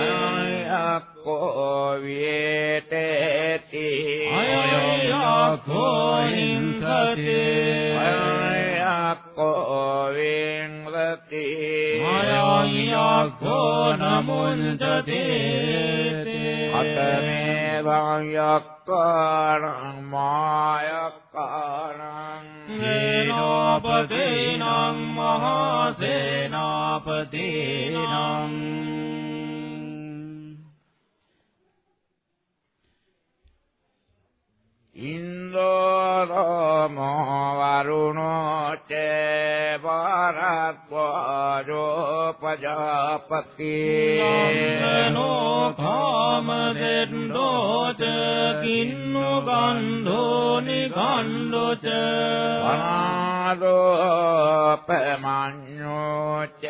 D: අයං යක්ඛෝ විේතේති
F: අයං යක්ඛෝ හිංසති
D: අයං යක්ඛෝ විංගති
F: අයං යක්ඛෝ නමුංචති
D: අතමේ වං යක්ඛානං මායක්ඛානං
F: සේනාපතේනං මහා සේනාපතේනං
D: ඉන්දෝරමෝ වරුණෝ ච භාරත්වාජෝ පජාපති
F: නෝ කාම දෙන්නෝ ච කින්නු ගන්ධෝ නිගණ්ඩෝ ච
D: අනාදෝ පමඤ්ඤෝ ච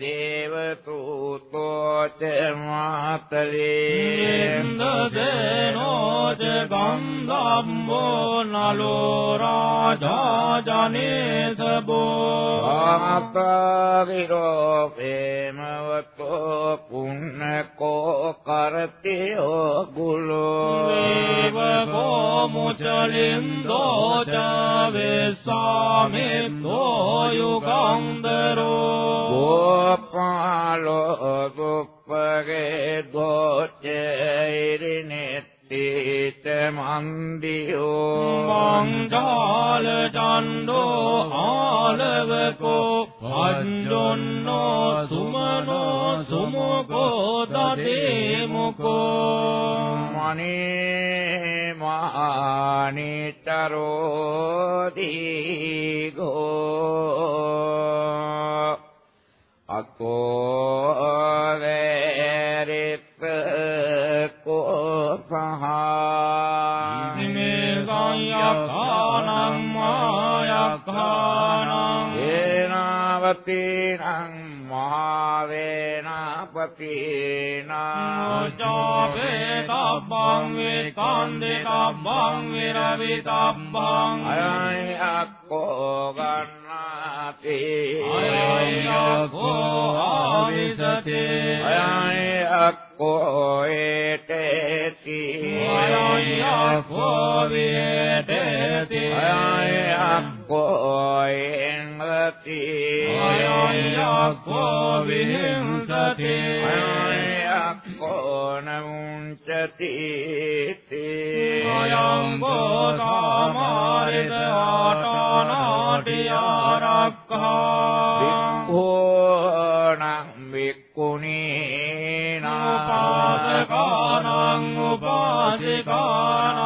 D: දේවතූතෝ ච මාතලේ.
F: ඉන්දදේනෝ ච ගන්ධම්මෝ නලෝ රාජා ජනේසබෝ
D: ආකාරිරෝ ප්‍රේමවතෝ පුන්නකෝ කරතියෝ กุ
F: โลเวโก
D: มุ
F: จรินโตจาเวสามิโตยุกังเตโรบ
D: ุปาโลบุปเกโตเจริเน දෝචෛරිනෙත්තිත මන්දියෝ
F: මංජාල චණ්ඩෝ ආලවකෝ පංජොන්නෝ සුමනෝ සුමුකෝ දදේමුකෝ
D: මනේ මානිතරෝ දීගෝ අකෝ වේරිත
F: මායක්ඛානං
D: ඒනාවතීනං මහාවේනාපතීනං
F: ජාපේතබ්බං විකන්දිතබ්බං විරවිතබ්බං
D: අයං අක්කෝ ගන්නාති
F: අයං යකෝ ආවිසති
D: අයං අක්කෝ ඒතේති
F: අයං යකෝ විහෙතේති
D: අයං අක්කෝ එංගති
F: අයං යකෝ විහිංසති
D: අයං අක්කෝ නමුංචති
F: අයං බෝධාමාරිත ආටානාටි ආරක්ඛා
D: භික්ඛූණං භික්ඛුනීනං
F: උපාසකානං උපාසිකානං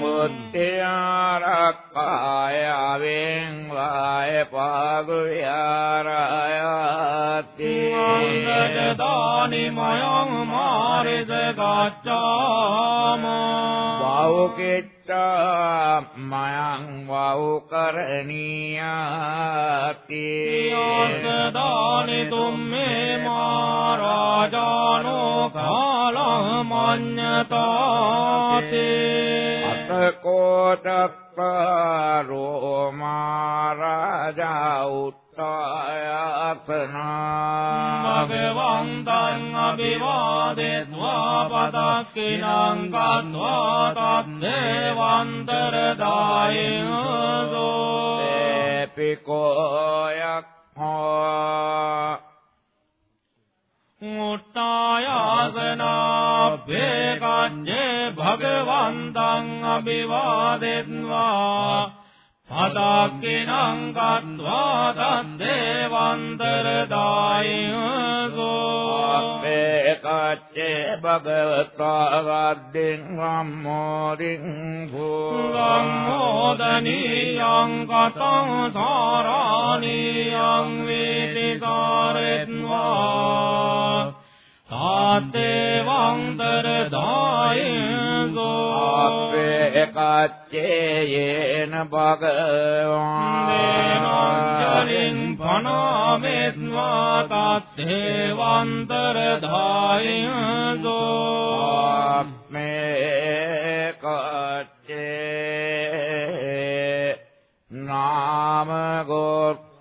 D: බුද්ධයාරක්ඛාය වෙන් වාය පාගු විහාරායති.
F: අංගජදානි මයං මාරිත ගච්ඡාම?
D: බෞකිට්ඨා මයං වෞ කරණීයාති.
F: යසදානි තුම්මේ මාරාජානෝ කාලං මඤ්ඤතාති
D: අතකෝටක්කාරෝ මහරජා උත්තායතනා
F: භගවන්තං අභිවාදෙත්වා පදක්ඛිනං කତ୍වා තද්දේවන්තර දායෝ
D: පිකෝයක් හෝ
F: මුට්ටායාසනාබ්බේ කච්චේ භගවන්තං අභිවාදෙත්වා පදක්ඛිනං කତ୍වා තද්දේවන්තර දායෝ
D: අපේ කච්චේ භගවතා ගද්දෙන් අම්මෝරින් භූ
F: සම්මෝදනීයං කතං සාරාණීයං වේදිකාරෙත්වා ආතේවන්තරදායං
D: අපේ කච්චේයේන භගවන්।
G: දේමංජරින් පනාමෙත්වා තත්තේවන්තරදායං
D: මේ කච්චේ නාම
F: ගෝප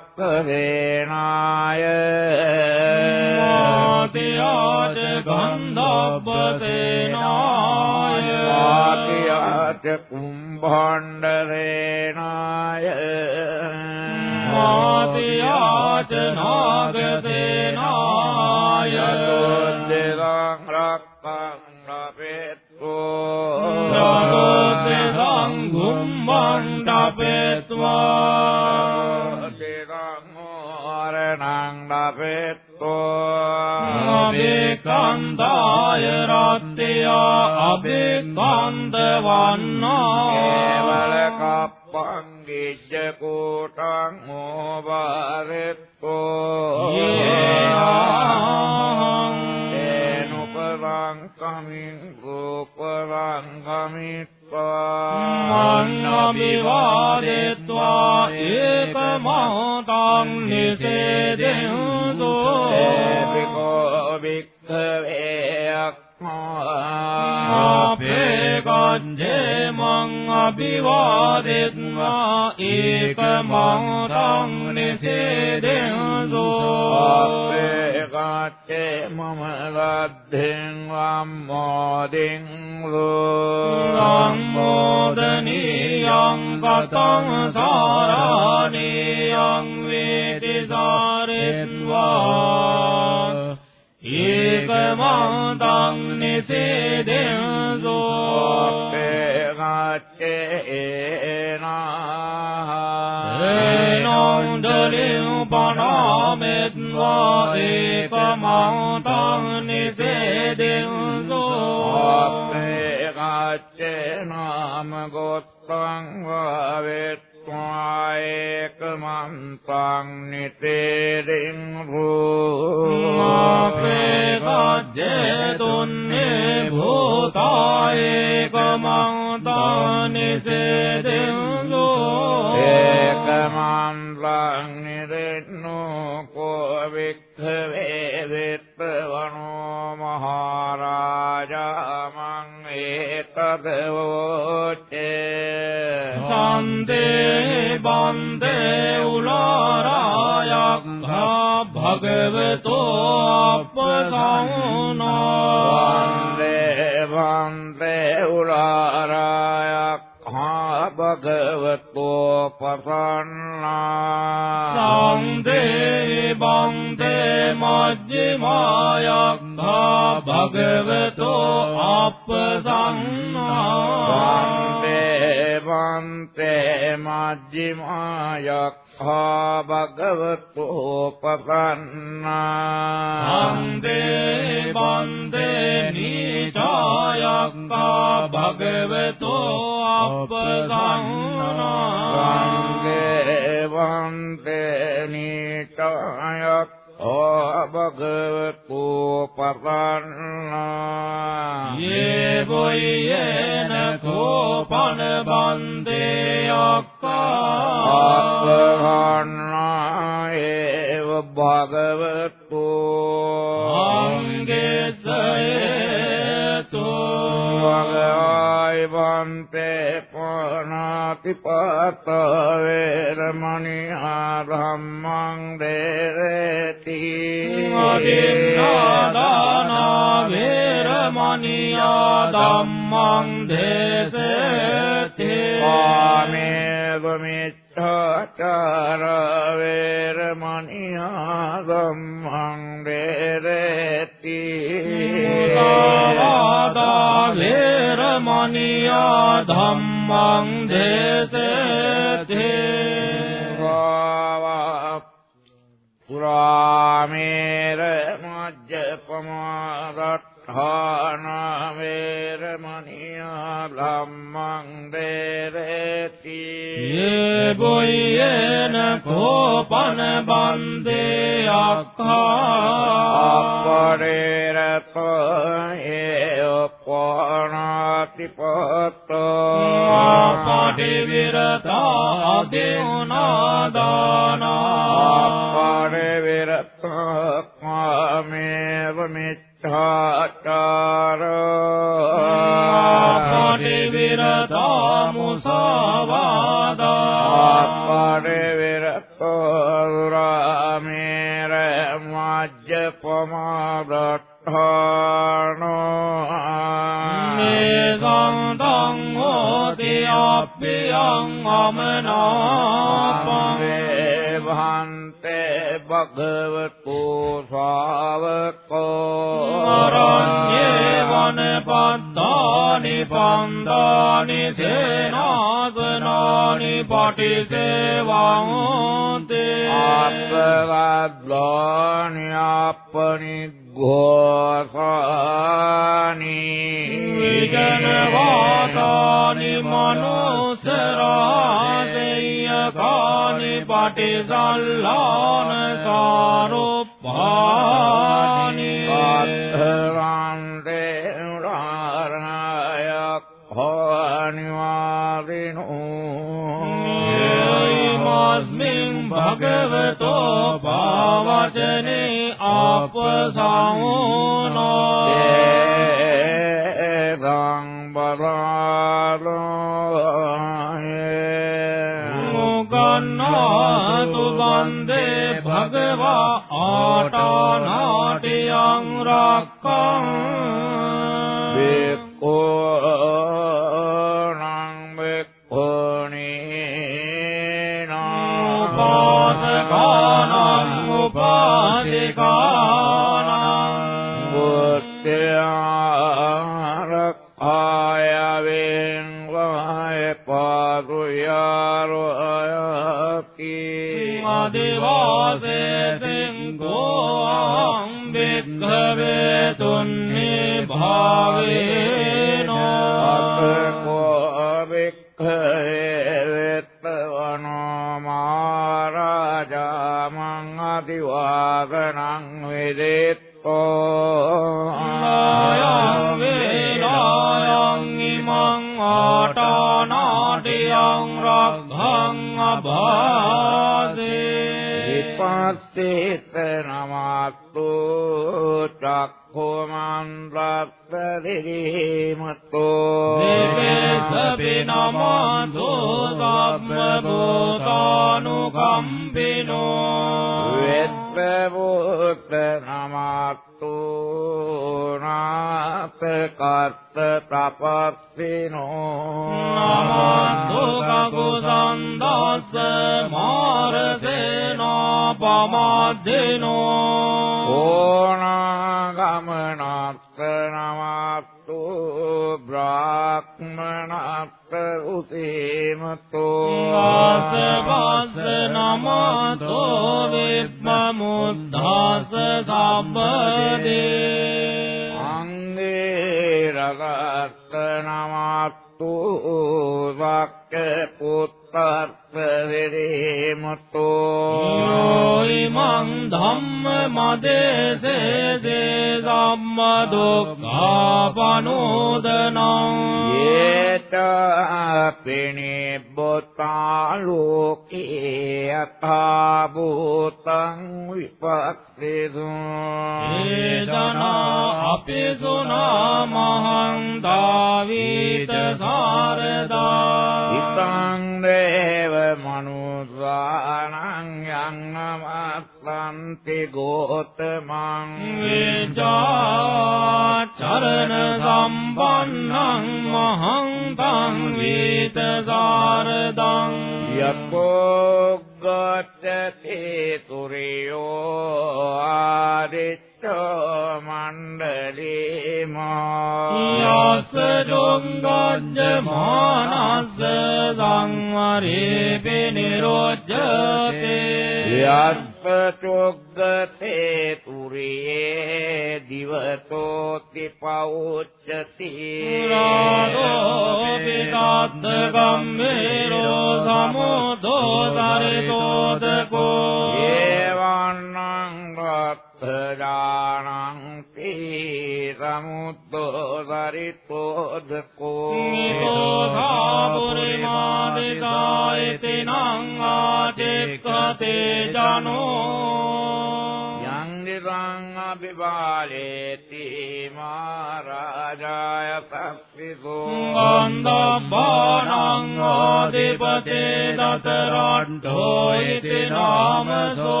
F: ආදිපතේ දතරණ්ඩෝ ඉති නාමසෝ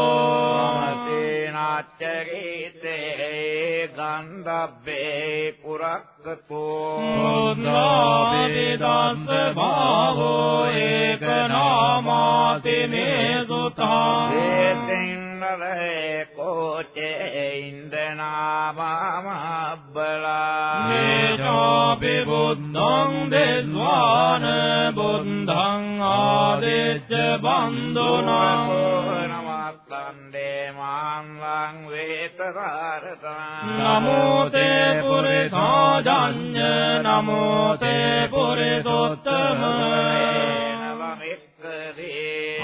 D: මතේනාච්චරීතේ ගන්ධබ්බේ පුරක්කතෝ
F: බුද්ධාවිදස්ස භාවෝ ඒක නාමාති මේ
D: කෝචේ ඉන්දනාමමබ්බලා
F: මේචාපි බුද්ධං දෙස්වාන බුද්ධං ආදිච්ච බන්දුනා.
D: නමස්සන්දේ මාංලං වේතරාරතං
F: නමෝ තේ පුරිසාජඤ්ඤ නමෝ තේ පුරිසොත්තම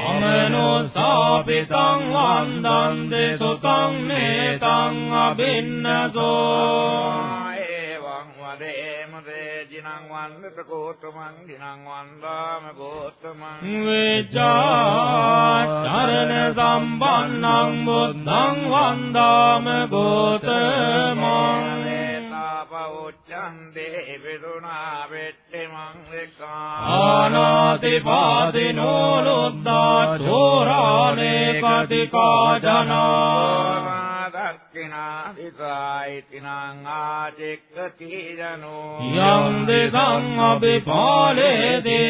F: අමනෝසාපිතං වන්දන්ති සුතං නේතං අබින්නසෝ
D: එවං වදේම දේජිනං වන්දත කෝතමං දිනං වන්දාම කෝතමං।
F: විචාරණ සම්පන්නං බුද්ධං වන්දාම ගෝතමං
D: තාපෞච්ඡන්දේ විදුනා
F: नादिनो लोदाोरा ने पतिका
D: जना दर्तिणाति गायति नाङ्गाजे
F: गति जनो यङ्गितं पाले दे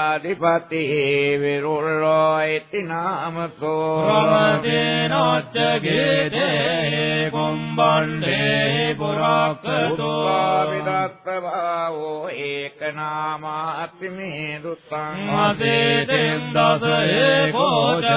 D: වණ්ඩානාධිපති විරුල්ලෝ ඉති නාමසෝ
F: රමතේනොච්ච ගීතේ කුම්බණ්ඩේ පුරක්කතෝ
D: විදත්ත භාවෝ ඒක නාමාති මේ දුත්තං
F: මසේතෙන් දස ඒකෝච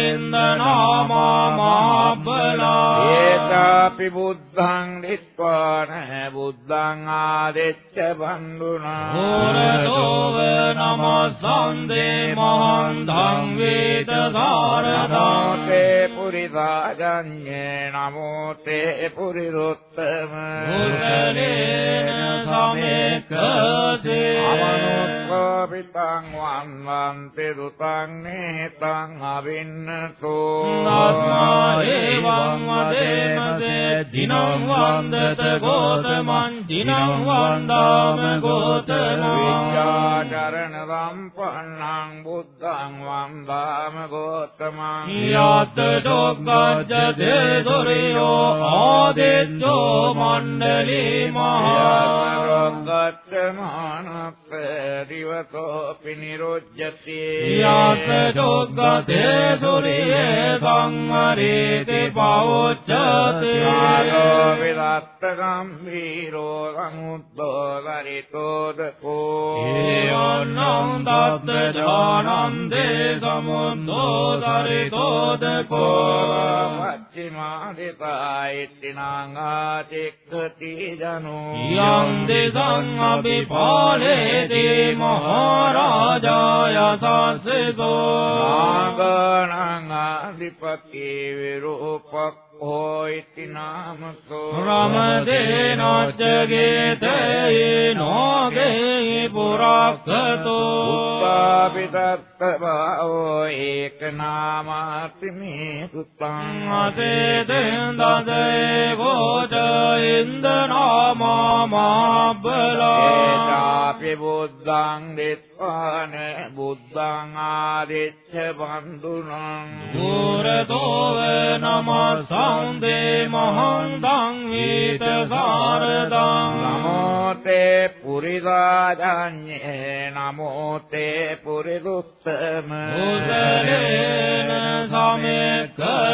F: ඉන්දනාමා මාබ්බලා
D: ඒකාපි බුද්ධං දිත්වාන බුද්ධං ආදෙච්ච බන්දුනා
F: හෝරතෝව නමස්සන්දේ මහන්තං වේත සාරදං
D: නමෝතේ පුරිසාජඤ්ඤේ නමෝතේ පුරිරුත්තම
F: මුසලේන සමෙක්කසේ
D: අවනුත්ථාපිතං වන්වන්ති දුතං නේතං අවින්නතෝ.
F: ඒවං වදේමසේ දිනං වන්දත ගෝතමං දිනං වන්දාම ගෝතමං.
D: විද්‍යාචරණ සම්පන්නං බුද්ධං වන්දාම ගෝතමං.
F: යත් චොක්කජ්ජ දේසොරියෝ ආදෙච්චෝ මණ්ඩලී මහා.
D: රොග්ගත් මානප්ප දිවතෝ පිනිරොජ්ජති
F: යත් චොක්කතේ සුරියේ සංවරේති පවොච්චති
D: ආරෝ විදත්ත ගම්භීරෝ සමුද්දෝ දරිතෝදකෝ
F: ඒයොන්නං දත්ත ජානන්දේ සමුද්දෝ සරිතෝදකෝ
D: පච්චිමාදිතායිත්තිනං ආතික්ඛති ජනෝ
F: යම් දෙසං අභිපාලේති මහරජාය සස්සසෝ
D: ආගණං අධිපති විරූපක්ඛෝ ඉති නාමසෝ
F: රමදේනොච්ච ගීතේ නෝගේ පුරක්කතෝ
D: උත්පාපිතත්ත භාවෝ ඒක නාමාති මේ සුත්තං
F: අසේතෙන් දසේ ගෝච ගෝවින්ද නාමා මාබ්බලා
D: ඒතාපි බුද්ධං දිස්වාන බුද්ධං ආදිච්ච බන්දුනං
F: පුරතෝව නමස්සංදේ මහන්දං වීත සාරදං
D: නමෝ තේ පුරිසාජඤ්ඤේ නමෝ තේ පුරිදුත්තම
F: උදරේන සමෙක්කසේ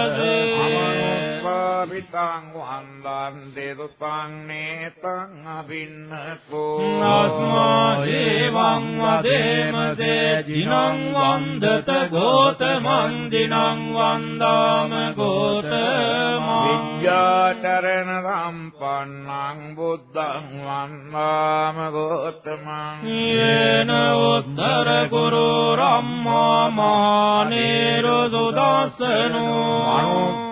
D: පිතං වන්දන් දේදුතං නේතං අබින්නකෝ
F: නස්මා දේවං වදේම දේජිනං වන්දත ගෝතමං දිනං වන්දාම ගෝතමං।
D: විද්‍යාචරණ සම්පන්නං බුද්ධං වන්දාම ගෝතමං।
F: යේන උත්තර කුරු රම්මා මානේරු සුදස්සනෝ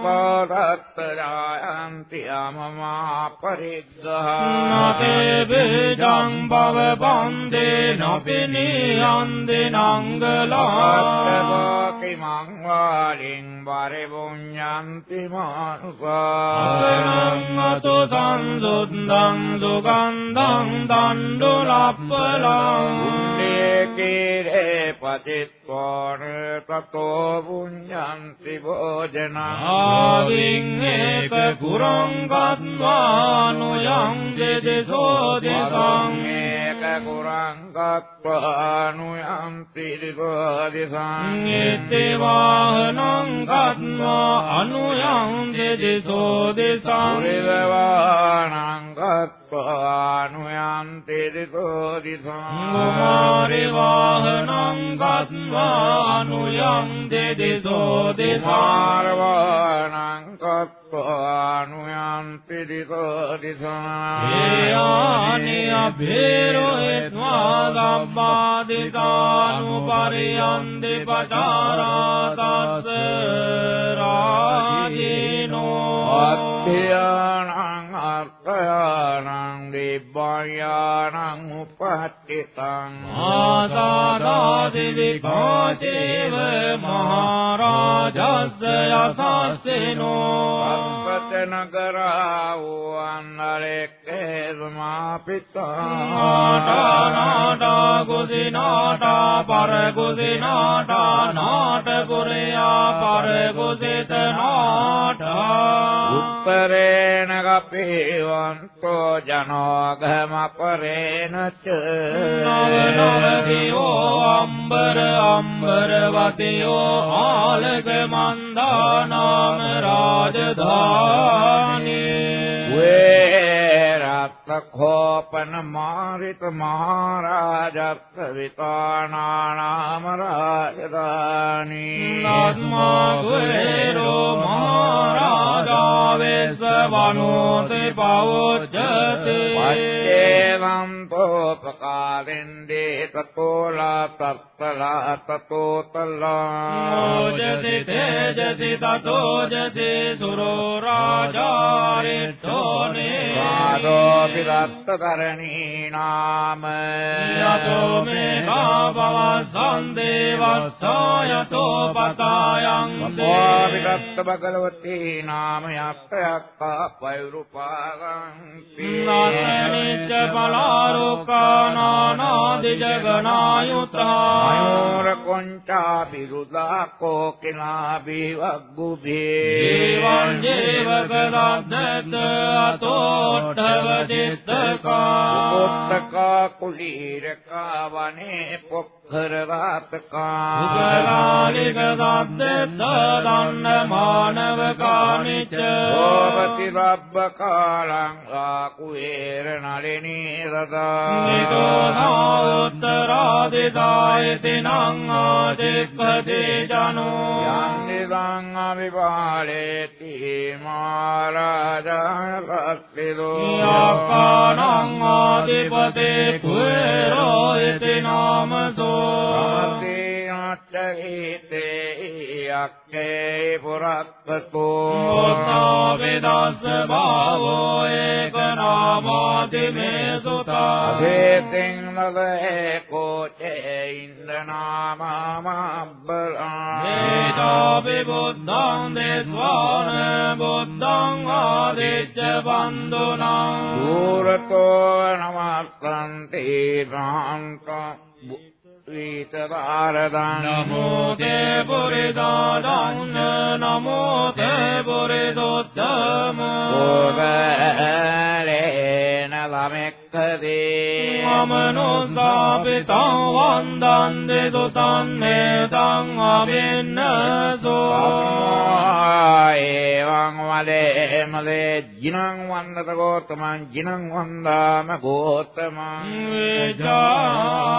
D: අනුපාදත්තරායන්ති අමමා පරිග්ගහා
F: නතේ බේජං භව බන්දේ නපිනියන්දේ නංගලා
D: කිමං වාලින් වරේ පුඤ්ඤන්ති මානුසා
F: අපනං අතු සංසුද්ධං සුගන්ධං දණ්ඩු ලප්පලං
D: කීරේ පතිත්වාන තතෝ පුඤ්ඤන්ති භෝජනං
F: ආවින් ඒක කුරං ගත්වානුයං දෙදසෝ දෙසං
D: ඒක කුරං ගත්වානුයන්ති දිගෝදිසං
F: ඉති වාහනං ගත්වා අනුයං දෙදසෝ දෙසං
D: පුරිදවානං ගත්වානුයන්ති දිගෝදිසං
F: කුමාරි වාහනං ගත්වා අනුයං දෙදසෝ දෙසං
D: මාරවානං ගත්වානුයන්ති දිගෝදිසං
F: ඒයානි අභේරෝ එත්වා සම්මාදිතානු පරියන්දි පචාරා තස්ස රාජිනෝ
D: අත්ථයානං අර්ථයානං දිබ්බයානං උපට්ඨිතං
F: ආසාදාදි විකාචේව මහරජස්ස යසස්සෙනෝ
D: අත්පත නගරා වූ අන්නලෙක්කේ සමාපිතා
F: නාටා නාටා කුසිනාටා පර කුසිනාටා නාට කුරයා පර කුසිත නාටා
D: උත්තරේන කපේවන්තෝ ජනෝගම පරේන ච
F: නවනවදියෝ අම්බර අම්බරවතියෝ ආලක මන්දානාම රාජධානී.
D: වේ खोपन मारित महाराजवितानाम राज
F: राणी स्मारो मे सवाणो तृपावो जेवं
D: तोपकारिन्दे ततोला ततोतला जतोजे
F: सुरो राजारेतो තතෝජසි සුරෝ රාජාරිට්ඨෝනේ
D: පාදෝපි දත්තකරණී නාම
F: යතෝ මේ කාපවස්සං දේවස්සායතෝ පතායං
D: පෝපි දත්ත භගවතී නාම යක්ඛයක්ඛා පෛරුපාගං
F: නිච්ච පලාරුකානානාදි ජගනායුතා
D: මයෝර කොංචා බිරුදා කෝකිනා බිවග්ගුභේ
F: දේවං ජීවකලද්දත අතෝට්ඨව චිත්තකා
D: උත්තකා කුලීරකා වනේ පොක්ඛර වාතකා
F: උපලාලික සද්දෙත්ත දන්න මානවකානිච්ච
D: සෝපති රබ්බ කාලං ආකුේර නලිනී රදා।
F: නිදෝනාඋත්තරාදිදායති නං ආචික්ඛති ජනෝ
D: යන්නිදං අවිපාලේති මාරාජාකත්තිදෝ
F: යක්කානං ආදිපතේ කුේරෝ ඉති නාමසෝ
D: चैते अक्षे
F: पुरात् को दा विदास भावो एकरामादिवे सु इन्द्रना
D: माबराणि विबुद्धाङ्गे स्वा बुद्धाङ्गादे
F: च बन्धुना दूरकोणमासन्ति नाङ्क ආදිච්ච බන්දුනං
D: දුරතෝ නමස්සන්ති රාංකං විතරාරදං
F: නමෝ තේ පුරිදාදං නමෝ තේ පුරිදොත්තම
D: ඕගලේන ලමෙක්කදී
F: මමනුස්සාපිතං වන්දන්ති දුතං මේතං අබින්නසෝ
D: ඒවං වලේ මලේ ජිනං වන්දත ගෝතමං ජිනං වන්දාම ගෝතමං
F: විචාරණ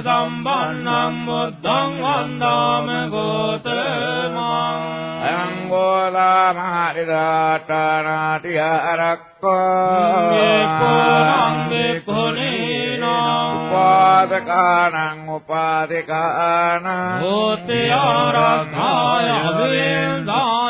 F: සම්බන්නං බුද්ධං වන්දාම ගෝතමං
D: අයං ගෝලා මහරිදාටනාටි ආරක්කෝ
F: ඒකෝං බිකුණීනං
D: උපාදකානං උපාදිකානං
F: භූති ආරක්ඛාය අවින්දාය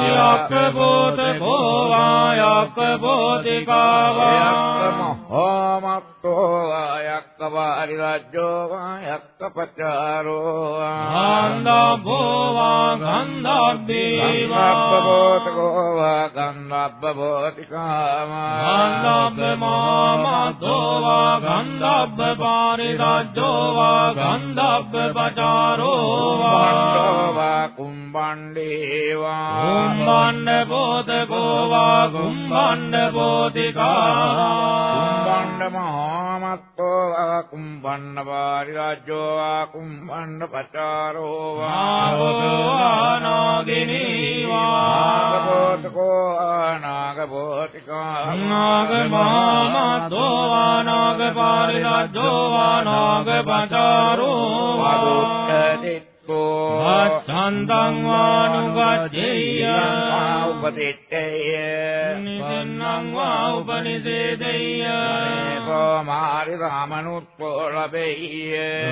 D: සමත්තා පරයා පුත්වා
F: ආන්දේ ආමනෝසෝ
D: හෝ ආයක්ඛිනීවා
F: යක්ක බෝධ කෝවා යක්ක බෝධිකාවා
D: යක්ක මහෝමත්තෝ ආයක්ක පාරිරජ්ජෝ ආයක්ක පචාරෝ
F: ආන්දබෝවා ගන්ධබ්බේවා
D: ගන්ධබ්බෝතකෝ වා ගන්ධබ්බෝතිකාමා
F: ගන්ධබ්බ මාමතෝවා ගන්ධබ්බ පාරිරජ්ජෝවා ගන්ධබ්බ පචාරෝවා
D: වා කුම්බණ්ඩේවා
F: කුම්බණ්ඩ බෝධකෝවා කුම්බණ්ඩ බෝධිකා
D: කුම්බණ්ඩ මහෝමත්තෝ වා කුම්බණ්ඩ පාරිරජ්ජෝ වා කුම්බණ්ඩ පචාරෝ වා
F: ආවෝනාගිනීවා
D: නාගබෝතකෝ නාගබෝතිකා
F: නාගමාමතෝවා නාග පාරිරජ්ජෝවා නාග පචාරෝවා
D: වදුත්තදික්කෝ
F: අච්ඡන්තං වානුගච්ඡේය
D: උපදිත්තේය
F: නිසන්නං වා උපනිසේදෙය්‍ය
D: ඒකෝ මාරි රාමනුත්පෝ ලබෙය්‍ය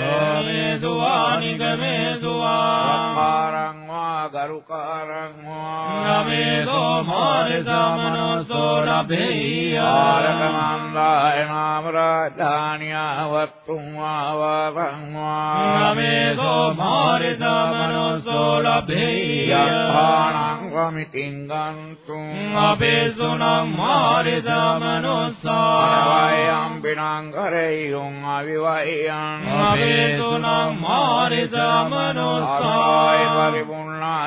F: රාමේසු ආනිගමේසු ආ
D: කාරං වා ගරුකාරං වා
F: නමේසෝ මාරිසමනසෝ රබෙය්‍ය
D: ආරකමන්දාය නාම රාජානියා වත්තුං වා වරං වා
F: නමේසෝ මාරිසමනසෝ රබෙය්‍ය
D: යත්තානං කමිතින් ගන්තුං
F: අපේසුනං මාරිසමනසා
D: වයම් බිනං කරෙයුං අවිවයං
F: අපේසුනං මාරිසමනසා
D: ආය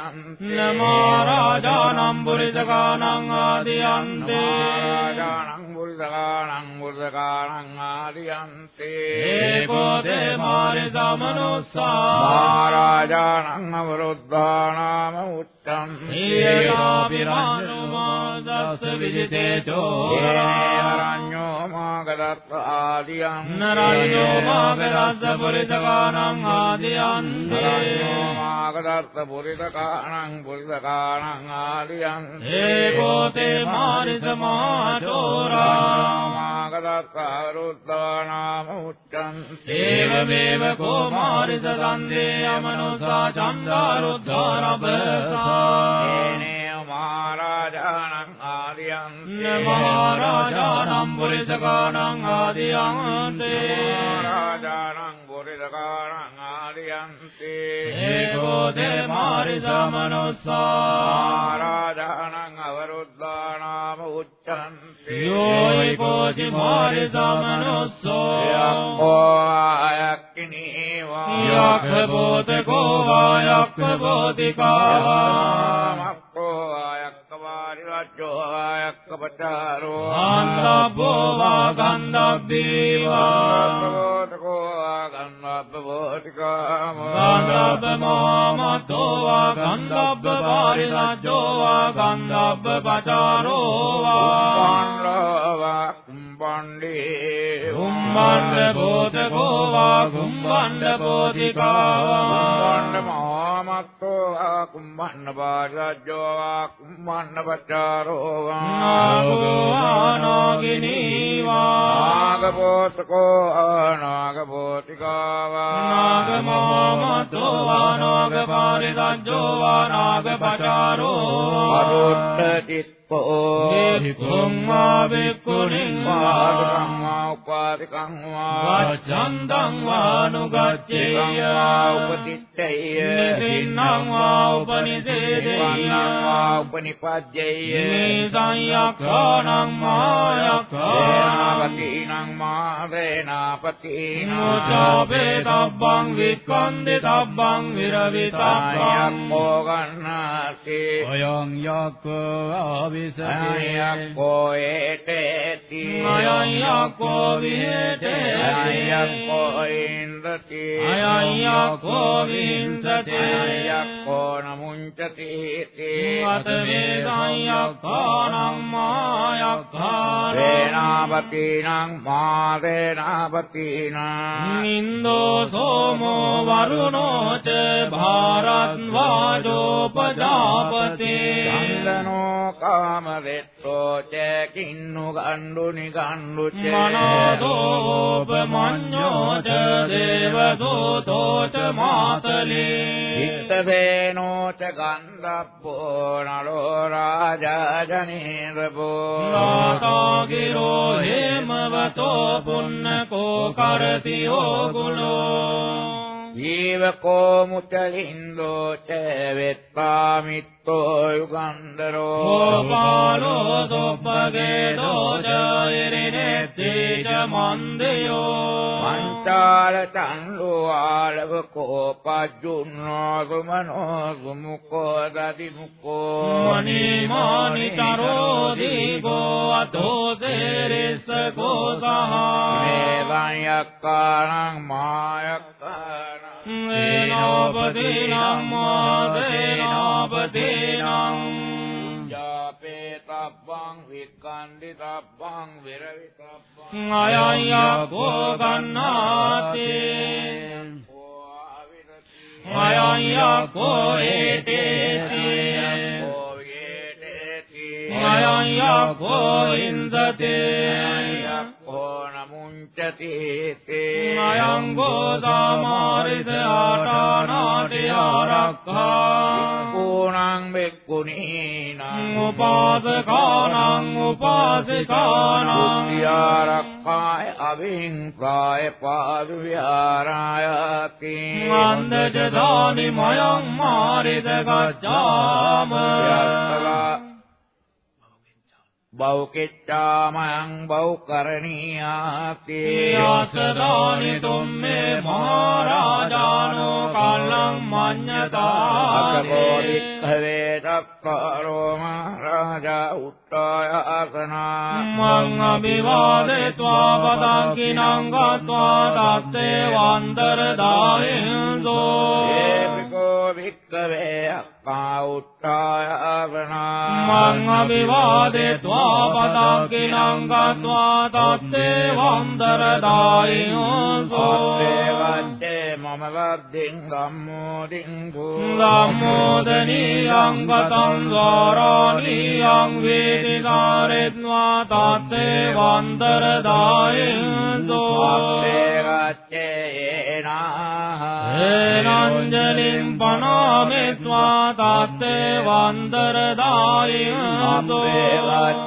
F: සන්දේ මාරිසමනසා චණ්ඩාරුද්ධාරභසා
D: මහරජාණං ආදියන්ති
F: නමෝරාජානම් පුරිසකානං ආදියන්තේ
D: මහරජාණං බුද්ධකාණං බුද්ධකාණං ආදියන්ති
F: ඒකෝ දේ මාරිසමනසා
D: මහරජාණං අවරුද්ධානාම උච්චං
F: ඊයාපිරානුමාදස්ස විජිතේ චෝරා
D: රඤ්ඤෝ මාගදත්ත ආදියං
F: නරඤ්ඤෝ මාගදස්ස පුරිසකානං ආදියන්තේ
D: මාගදත්ත පුරිතකාණං පුරිතකාණං ආදියං
F: ඒකෝ තේ මාරිසමාචෝරා
D: මාගදත්ත අවරුද්ධානාම උච්චං
F: ඒවමේව
D: ආදියං
F: මහරජානම් පුරිසකානං ආදියන්තේ
D: රාජානං බුරිදකාණං ආදියන්ති
F: ඒකෝ තේ මාරිසමනුසා
D: රාජානං අවරුද්ධානාම උච්චන්ති
F: යෝයි කෝචි මාරිසමනුස්සෝ
D: යක්ඛෝ ආයක්ඛිනී
F: යක්ඛ බෝධකෝ වායක්ඛ බෝධිකාවා මාමතෝ වා ගන්ධබ්බ වාරි රජ්ජෝ වා ගන්ධබ්බ පචාරෝ වා
D: කුම්බණ්ඩේ
F: කුම්බණ්ඩ බෝධකෝ වා කුම්බණ්ඩ බෝධිකාවා
D: කුම්බණ්ඩ මහාමත්තෝ වා කුම්බණ්ඩ බාරජ්ජෝ වා කුම්බණ්ඩ පචාරෝ වා
F: නාගෝ ආනාගිනීවා
D: නාගපෝතකෝ නාගපෝතිකාවා.
F: නාගමාමතෝ වා නාගපාරිදජ්ජෝ වා නාගපචාරෝ
D: අරුත්ත චිත්තෝ
F: භික්ඛුං වා භික්ඛුණින් වා
D: වාදකං වා උපාදිකං වා
F: වච්ඡන්දං වානුගච්ඡේය
D: උපතිත්තය
F: නිසින්නම් වා උපනිසේදේය
D: වන්නං जयनि
F: देवनि पद्य यक्षणं
D: मा यं मा
F: वेनापति नो वेदभं विकन्दिभं विरवितायं
D: गोगण से
K: स्वयं यो विं
D: को एते
F: को යක්ඛෝ විහෙතේ
D: යක්ඛෝ ඉන්දති
F: අයං යක්ඛෝ විහිංසති
D: යක්ඛෝ නමුංචති
F: අතමේ සංයක්ඛානං මායක්ඛානං
D: සේනාපතිනං මා සේනාපතිනං
F: නින්දෝ සෝමෝ වරුණෝ ච භාරත් වාජෝ පජාපතේ
D: චන්දනෝ කාමවෙත්තෝ ච කින්නු ගණ්ඩු නිගණ්ඩු ච
F: මනෝදෝපමඤ්ඤෝ ච දේවදූතෝ ච මාතලේ.
D: ඉත්තසේනෝ ච ගන්ධප්පෝ නලෝ රාජා ජනේරපෝ
F: නාතාගිරෝ හේමවතෝ පුන්නකෝ කරතියෝ ගුණෝ
D: ජීවකෝ මුචලින්දෝ ච වෙත්තාමිත්තෝ යුගන්ධරෝ
F: ගෝපාලෝ සොප්පගේ දෝජයරිනෙත්ති ච මන්දයෝ
D: පංචාල චන්දු ආලව කෝපජ්ජුන්නෝ සුමනෝ සුමුකෝ දදිමුකෝ
F: මනිමානිතරෝ දීපෝ අතෝ සේරිස්සකෝ සහ
D: මේ සංයක්කානං මායක්කානං
F: දේනෝපදීනං මාදේනෝපදීනං
D: ජාපේ තබ්බං වික්ඛන්දි තබ්බං විරවිතබ්බං
F: අයං යකෝ ගන්නාති අයං යකෝ ඒතේති අයං යකෝ ඉන්සතේ
D: නමුංචති
F: අයං ගෝ සමාරිත ආටානාටි ආරක්ඛා।
D: කෝණං බෙක්කුණීනං
F: උපාසකානං උපාසිකානං।
D: යාරක්ඛාය අවිංකාය පාදු විහාරායති
F: මන්දජදානි මයං මාරිත ගච්ඡාම
D: බෞකිච්ඡාමයං බෞකරණීයාති
F: යසදානි තුම්මේ මහරජානෝ කල්ලං මඤ්ඤතාති
D: අකබෝධික්ඛවේ චක්කරෝ මහරජා උත්තායාසනා
F: මං අභිවාදෙත්වා පදංකිනං ගත්වා තත්තේ වන්දර දායින්සෝ
D: ඒවිකෝ වික්ඛවේ අක්ඛා උත්තායාසනා
F: මං අභිවාදෙත්වා පදංකිනං ගත්වා තත්තේ වන්දර දායින්සෝ
D: වත්තේ මම වද්දින් ගම්මෝදින් භූ
F: ධම්මෝදනීයං ගතං ద్వාරාණීයං වේදිකාරෙත්වා තත්තේ වන්දර දායින්සෝ ඒනංජලින් පනාමෙත්වා තත්තේ වන්දර දායින්සෝ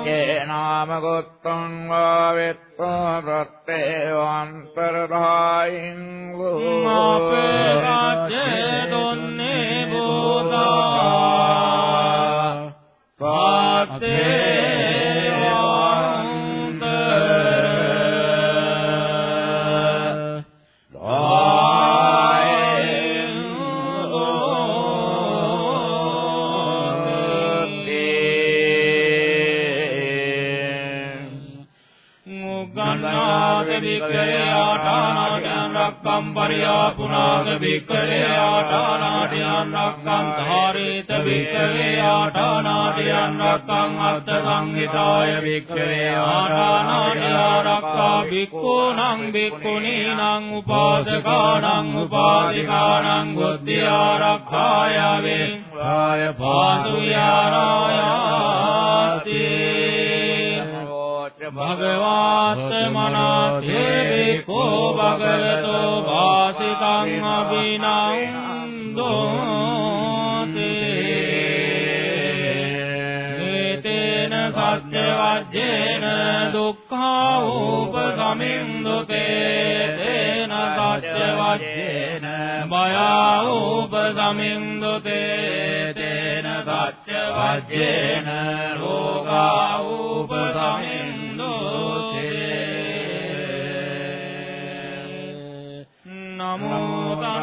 D: වත්තේ නාම ගොත්තං වාවෙත්වා තත්තේ වන්තරදායින්
F: අපේ රාජ්‍යේ දොන්නේ බෝධා. පාත්තේ පුනාග බික්කවේ ආටානාටියන් රක්කං ධාරේත බික්කවේ ආටානාටියන් රක්කං අත්ථ සංහිතාය බික්කවේ ආටානාටියා රක්කා බික්ඛූනං බික්ඛුනීනං උපාසකානං උපාදිකානං බුද්ධි ආරක්ඛාය වේ ආය පාසු යාරායාති භගවාත් මනාතේ කෝ භගවතෝ වාසිතං අබිනන්දෝතේ තේන සත්‍ය වජ්ජේන දුක්ඛා උපසමින්දුතේ තේන සත්‍ය වජ්ජේන මයා උපසමින්දුතේ තේන සත්‍ය වජ්ජේන රෝගා උපසමින්දුතේ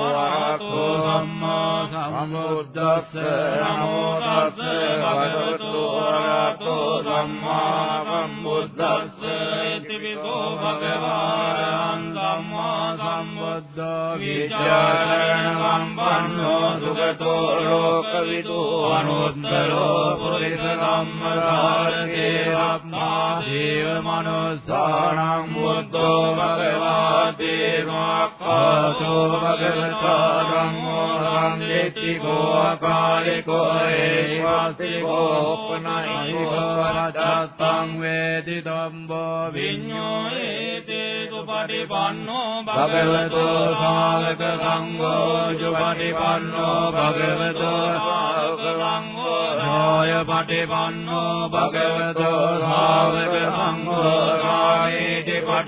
F: ආරහතෝ සම්මා සම්බුද්දස්ස නමෝ තස්ස භගවතු ආරහතෝ සම්මා සම්බුද්දස්ස ඉතිවිසෝ භගවාන් සම්මා සම්බුද්ධ විචාරණ සම්පන්නෝ සුගතෝ ලෝකවිදු අනුත්තරෝ පුරිස ධම්මසාරකේ අම්මා දේව මනෝසානං බුද්ධෝ භගවාති මාක්ඛාතෝ භගවතා ධම්මෝ සම්දෙත්තිකෝ අකාලිකෝ ඒවාසිකෝ උපනයිකෝ රජත්තං වේදි ධම්මෝ විඤ්ඤෝ ඒතේ සුපටිපන්නෝ භගවතෝ සාලක සංඝෝ ජුපටිපන්නෝ භගවතෝ සාලක සංඝෝ නාය පටිපන්නෝ භගවතෝ සාලක සංඝෝ සාමේති පටිපන්නෝ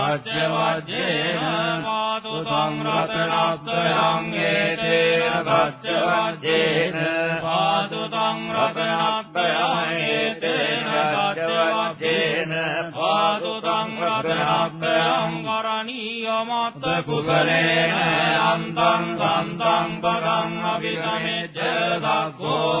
F: වජ්ජේන පාතු සංරතනක්ඛයං ඒතේන වජ්ජේන පාතු සංරතනක්ඛයං ඒතේන වජ්ජේන පාතු සංරතනක්ඛයං කරණීයමත්ත කුසලේන අන්තං සන්තං පදං අභිසමෙච්ච සක්ඛෝ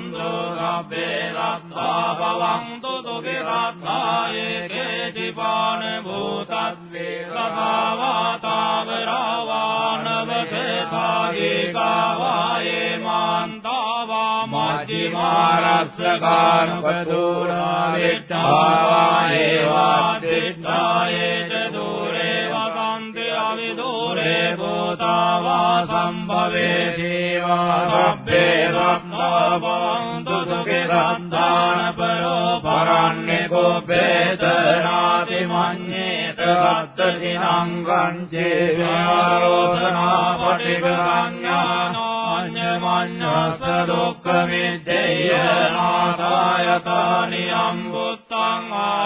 F: न्दो रवे भवान् दु दु तथा जीवानुभूतास्वे कथा वातावि रावानतायिका वाय मान्दावा माचिमा रसाने वा दृष्टाय च दूर देवोता वा ेवोतावासं भवे देवाभ्येवान्तु सुखिरन्दानपरोपराणि गोपेतनादिमन्येनां गञ्चपरिव्यान्यमान्यसदुःखमियनायतानि अङ्ग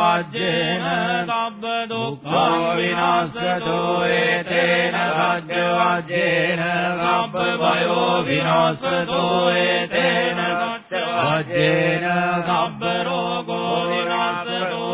F: වජ්ජේන සබ්බ දුක්ඛං විනාශතෝ ඒතේන රාජ්‍ය වජ්ජේන සබ්බ භයෝ විනාශතෝ ඒතේන වජ්ජේන සබ්බ රෝගෝ විනාශතෝ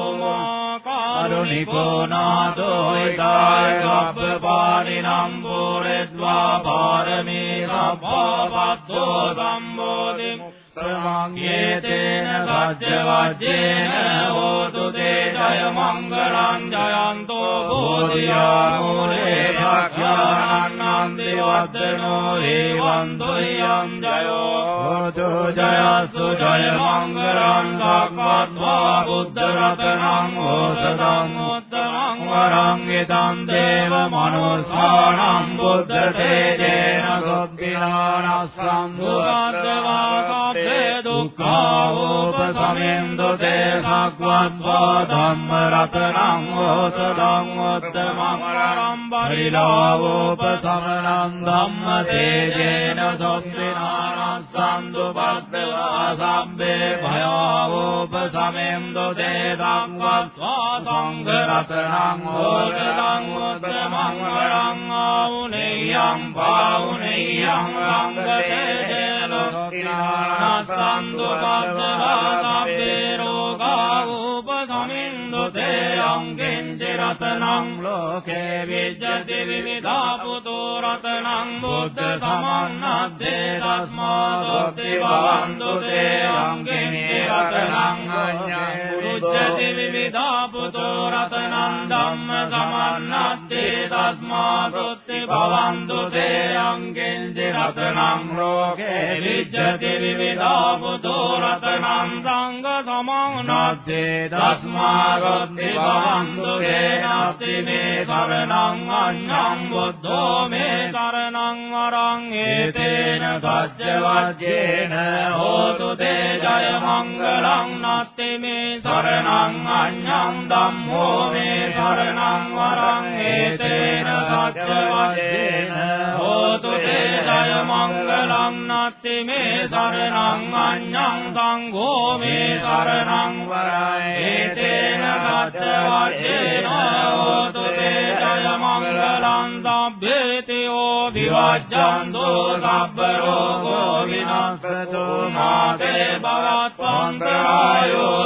F: කරුණිකෝ නාදෝ ඊදාය සබ්බ පාරිනම් බෝරෙද්වා පාරමී සබ්බවත්තෝ සම්බෝධි ප්‍රමංගේතේන සත්‍ය වජ්ජේන හෝතු තේ ජය මංගලං ජයන්තෝ බෝධියාමූලේ භක්ඛානන්ති වද්දනෝ හේවන්තෝයං ජයෝ හෝතු ජයසු ජය මංගලං සක්වත්වා බුද්ධ රතනං හෝසදං ङ्गितं देव मनुषणां बुद्ध तेजेन सद्रिराणा सम्बुभद्रे दुःखावोप समेन्दुदेवाग्नङ्गो सदुद्रमरं तेजेन सदृ सान्दुभद्रम्बे भयावोप समेन्दुदेवाङ्गरत्नाङ्ग ධම්ම රතනං හෝසදං උත්තමං වරං පරිලාවෝපසමනං ධම්ම තේජේන සොබ්බිනානස්සං දුපද්දවා සම්බේ භයාවෝපසමෙන්දු තේ සක්වත්වා සංඝ රතනං හෝසදං උත්තමං වරං ආවුනේයං පාවුනේයං රංගතේන සන්දු පද්දවාසබ්බේ රෝගා උපසමින්දු තේ අංගෙන්ච රතනං ලෝකේ විජ්ජති විවිධා පුතෝ රතනං බුද්ධ සමන්නද්දේ තස්මාදොත්ති භවන්තු තේ අංගෙන්ච රතනං අඤ්ඤං විජ්ජති විවිධා පුතෝ රතනං ධම්ම සමන්නද්දේ තස්මාදොත්ති භවන්තු තේ අංගෙන්ච රතනං ලෝකේ විජ්ජති විවිධා පුතෝ රතනං සංඝ සමන්නද්දේ තස්මාදොත්ති භවන්තු තේ නත්ති මේ සරණං අඤ්ඤං බුද්ධෝ මේ සරණං වරං ඒතේන සච්ච වජ්ජේන හෝතු තේ ජය මංගලං නත්ති මේ සරණං අඤ්ඤං ධම්මෝ මේ සරණං වරං ඒතේන සච්ච වජ්ජේන හෝතු තේ ජය මංගලං නත්ති මේ සරණං අඤ්ඤං සංඝෝ මේ සරණං වරං ඒතේන සච්ච වජ්ජේන හෝතු තේ ජය මංගලං සබ්බේතියෝ විවජ්ජන්තු සබ්බ රෝගෝ විනාශතෝ. මාතේ භවත්වන්තරායෝ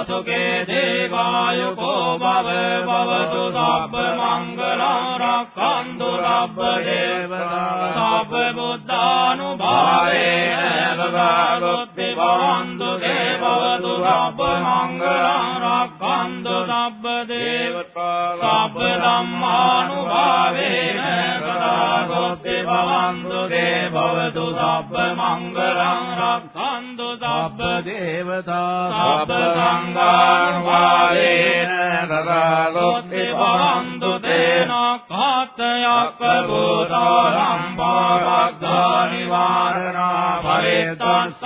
F: සුඛේ දේවායුකෝ භව භවතු. සබ්බ මංගලං රක්ඛන්තු සබ්බ දේවතා. සබ්බ බුද්ධානුභාවේන සදාගොත්ති භවන්තු දේවවතු සබ්බ මංගලං රක්ඛන්තු සබ්බ දේවතා සබ්බ ධම්මානුභාවේන සදාගොත්ති භවන්තු දේවවතු සබ්බ මංගලං රක්ඛන්තු සබ්බ දේවතා සබ්බ සංඝානුභාවේන සදාගොත්ති භවන්තු තේන කාතයක් භූතානම් පාරග්ගා නිවාරණා පරිත්තස්සානුභාවේන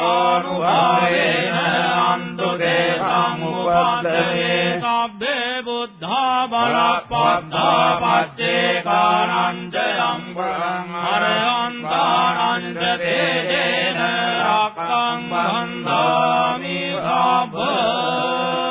F: අන්තු දේසං උපද්දේ සබ්බේ බුද්ධා බලප්පද්දා පච්චේකානංජයං වරං අරහන්තානංජ තේජේන රක්ඛං බන්ධාමි සබ්බසෝ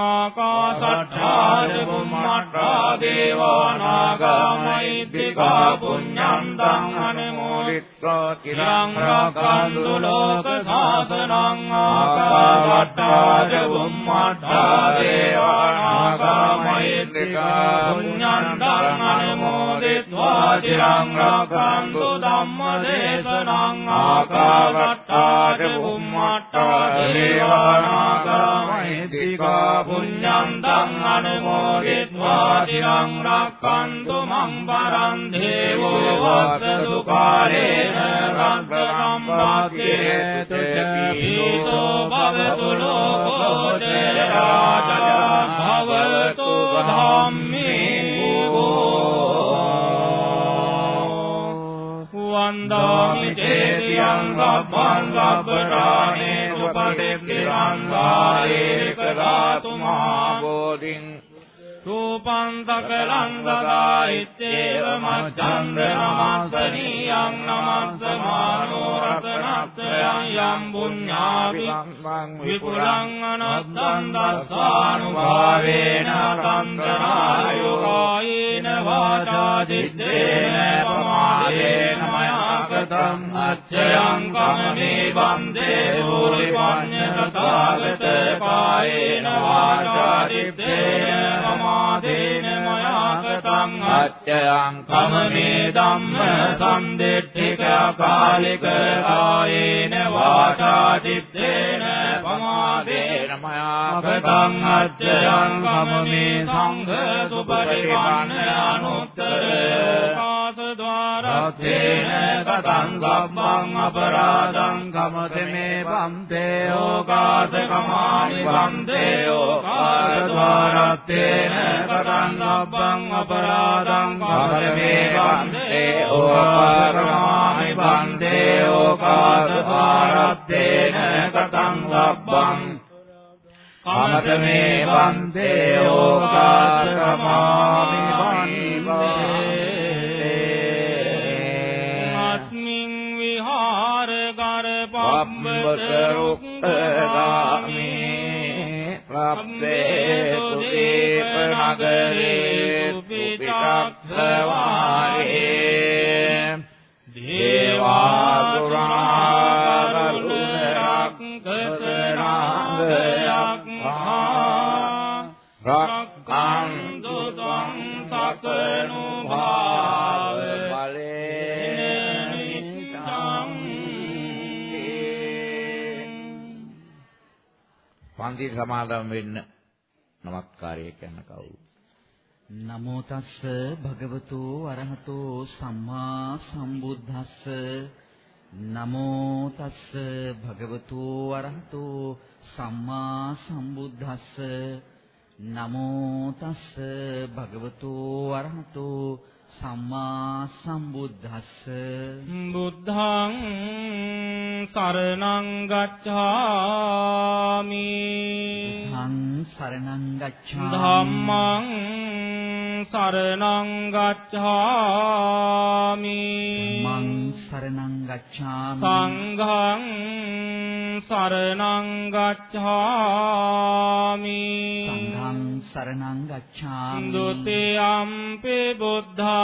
F: ආකාශට්ඨා බුම්මට්ඨා දේවානාගා මෛත්‍තිකා පුඤ්ඤන්තං අනුමෝදිත්වා චිරං රක්ඛන්තු ලෝක සාසනං ආකාශට්ඨා වාටාජ බුම්මට්ටා දේවානාගා මහිත්‍තිකා පුඤ්ඤන්තං අනුමෝදිත्वा චිරං රක්ඛන්තු ධම්මදේශනං ආකාශට්ටාජ බුම්මට්ටා දේවානාගා මහිත්‍තිකා පුඤ්ඤන්තං අනුමෝදිත्वा චිරං රක්ඛන්තු මං පරං දේවෝ වස්ස සුකාරේන සංඝ සම්පත්තියේ තුති පීතෝ भवतु नो භවතු ධම්මේ වන්දාමි චේතියං සබ්බං සබ්බරාණේ රූපං සකලං සදා ඉච්ඡේව මච්ඡන්ද නමස්සනියං නමස්සමානෝ රතනත්‍රයං යම් පුඤ්ඤාවි විපුලං අනත්තං දස්සානුභාවේන තන්තරායෝ කායේන වාචා චිත්තේන පමාදේන මයා කතං අච්ඡයං කමනේ වන්දේ භූරි පඤ්ඤ සතාගත කායේන වාචා චිත්තේන පමාදේන මයා කතං අච්ඡයං කමනේ ධම්ම සම්දෙට්ඨික කාලික කායේන වාචා චිත්තේන පමාදේන මයා කතං අච්ඡයං කමනේ සංඝ සුපරිපන්න අනුත්තර රත්තේන කතං ගම්මං අපරාධං කමතමේ පම්තේ ඕකාස කමානි පම්තේ ඕකාසද්වාරත්තේන කතං ගම්මං අපරාධං කමතමේ පම්තේ ඕකාස කමානි පම්තේ ඕකාසද්වාරත්තේන කතං ගම්මං කමතමේ පම්තේ ඕකාස කමානි පම්තේ
D: පම්බත රුක්ඛගාමි ප්‍රබ්බේ සුදීප නගරේ සුපිටක්ඛවාරේ දේවාසුරාගරුණරක් කතරාගයක් රක්ඛන්තු පන්ති සමාදම් වෙන්න නමස්කාරය කරන කවුරු.
A: නමෝ තස්ස භගවතු අරහතෝ සම්මා සම්බුද්දස්ස. නමෝ තස්ස භගවතු අරහතෝ සම්මා සම්බුද්දස්ස. නමෝ තස්ස භගවතු අරහතෝ සම්මා සම්බුද්දස්ස.
F: බුද්ධං සරණං ගච්ඡාමි.
A: ධම්මං සරණං ගච්ඡාමි.
F: ධම්මං සරණං ගච්ඡාමි.
A: මං සරණං ගච්ඡාමි.
F: සංඝං සරණං ගච්ඡාමි.
A: සංඝං සරණං ගච්ඡාමි.
F: ဒ ුතියම්පි බුද්ධං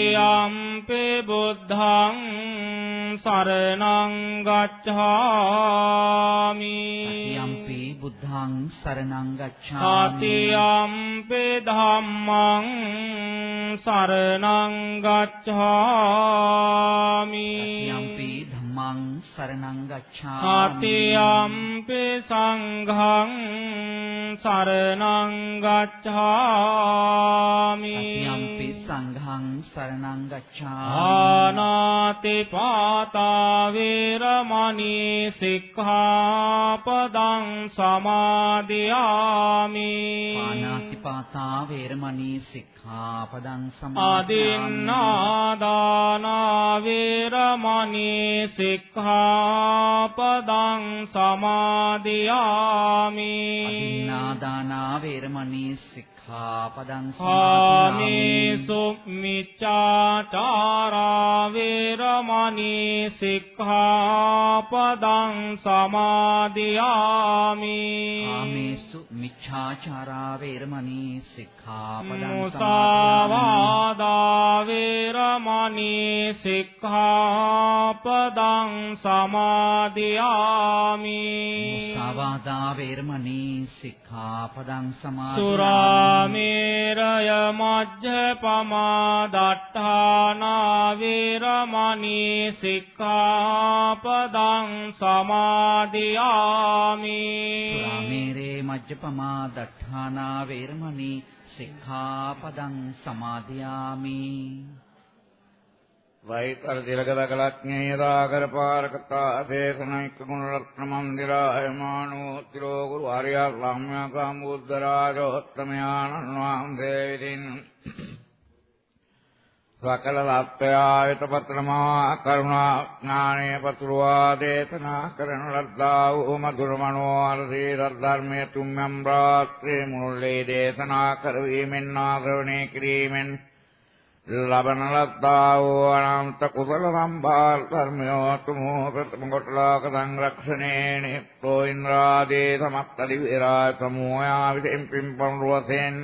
F: සතියම්පි බුද්ධං සරණං ගච්ඡාමි.
A: යම්පි බුද්ධං සරණං ගච්ඡාමි.
F: සතියම්පි ධම්මං සරණං ගච්ඡාමි.
A: යම්පි ධම්මං සරණං ගච්ඡාමි.
F: සතියම්පි සංඝං සරණං ගච්ඡාමි.
A: යම්පි සංඝං සරණං ගච්ඡාමි.
F: ආනාති පාතා වේරමණී සික්ඛාපදං සමාදියාමි.
A: පාණාතිපාතා වේරමණී සික්ඛාපදං සමාදියාමි.
F: අදින්නාදානා වේරමණී සික්ඛාපදං සමාදියාමි.
A: අදින්නාදානා වේරමණී සික්ඛාපදං සමාදියාමි
F: කාමේසු මිච්ඡාචාරා වේරමණී සික්ඛාපදං සමාදියාමි.
A: කාමේසු මිච්ඡාචාරා වේරමණී සික්ඛාපදං සමාදියාමි
F: මුසාවාදා වේරමණී සික්ඛාපදං සමාදියාමි.
A: මුසාවාදා වේරමණී සික්ඛාපදං සමාදියාමි
F: සුරාමේරය මජ්ජපමා දට්ඨානා වේරමණී සික්ඛාපදං සමාදියාමි
A: සුරාමේරේ මජ්ජපමා දඨානා වේරමණී සික්ඛාපදං සමාදියාමි
D: වෛතර තිලකදකලක්ඥේදාකර පාරකතා දේශනයික ගුණරත්න මන්දිරායමානෝ තිරෝ ගුරු ආර්ය ලාම්‍යකම් බුද්ධරාජෝත්තමයාණන් වහන්සේ විසින් සකල ලත්ත්‍යායත පත්‍රමා ලබන ලද්දා වූ අනන්ත කුසල සම්භාර ධර්මයෝ තුමෝ ප්‍රථම කොටලාක සංරක්ෂණේ නිප්පෝ ඉන්ද්‍රාදී සමස්ත දිවිරා සමෝයා විදෙන් පිම්පම් රුවසෙන්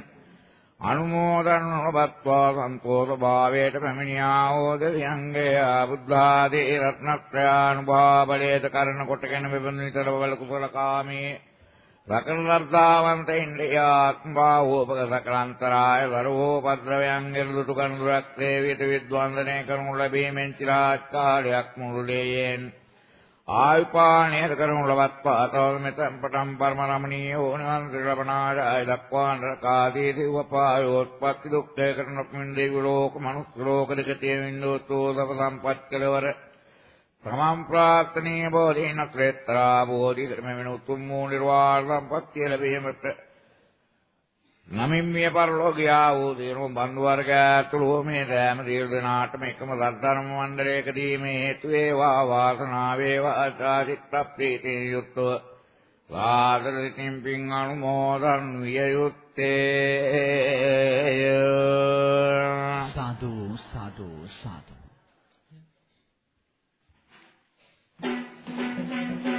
D: අනුමෝදන් ලබත්වා සන්තෝෂ භාවයට පැමිණියා ඕද විංගය බුද්ධාදී රත්නත්‍රානුභාවලේත කරන කොටගෙන මෙබඳු නිතර බල කුසල කාමී. සකල වර්තාවන්ත ඉන්ද්‍රියාත්මා වූපක සකලන්තරාය වරෝ පද්‍රවයන් එල්ලුටු කඳුරක් වේවිත විද්වන්දනය කරනු ලැබීමෙන් චිරාත් කාලයක් මුළුලේයෙන් ආයුපාණය කරනු ලබත්වා තව මෙතන් පටන් පරම රමණීය ඕනවන්ත ලබනාය දක්වාන රකාදී දිවපායෝත්පත්ති දුක්ඛය කරන පින්දේ ලෝක මනුස්ස ලෝක දෙක තියෙමින්දෝතෝ සබ සම්පත් කෙලවර තමම් ප්‍රාර්ථනීය බෝධීන ක්‍රේත්‍රා බෝධි ධර්මෙන උතුම් වූ නිර්වාණ සම්පත්තිය ලැබීමට නමින්මිය පරලෝකියා වූ දිනු බන්දු වර්ග ඇතුළු මේ සෑම සියලු දෙනාටම එකම සද්ධර්ම මණ්ඩලයකදී මේ හේතු වේවා වාසනාව වේවා ආචිත්ත ප්‍රීතිය යුක්තව සාදරකින් පින් අනුමෝදන් විය යුත්තේ.
A: සාදු සාදු සාදු. Thank you.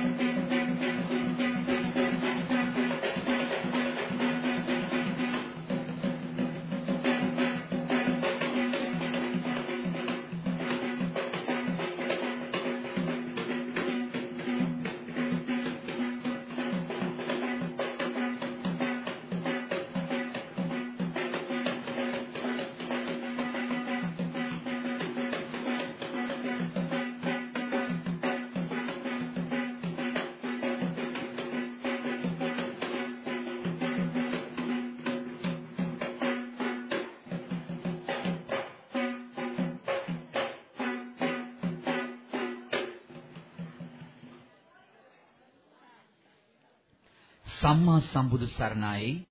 A: සම්මා සම්බුදු සරණයි.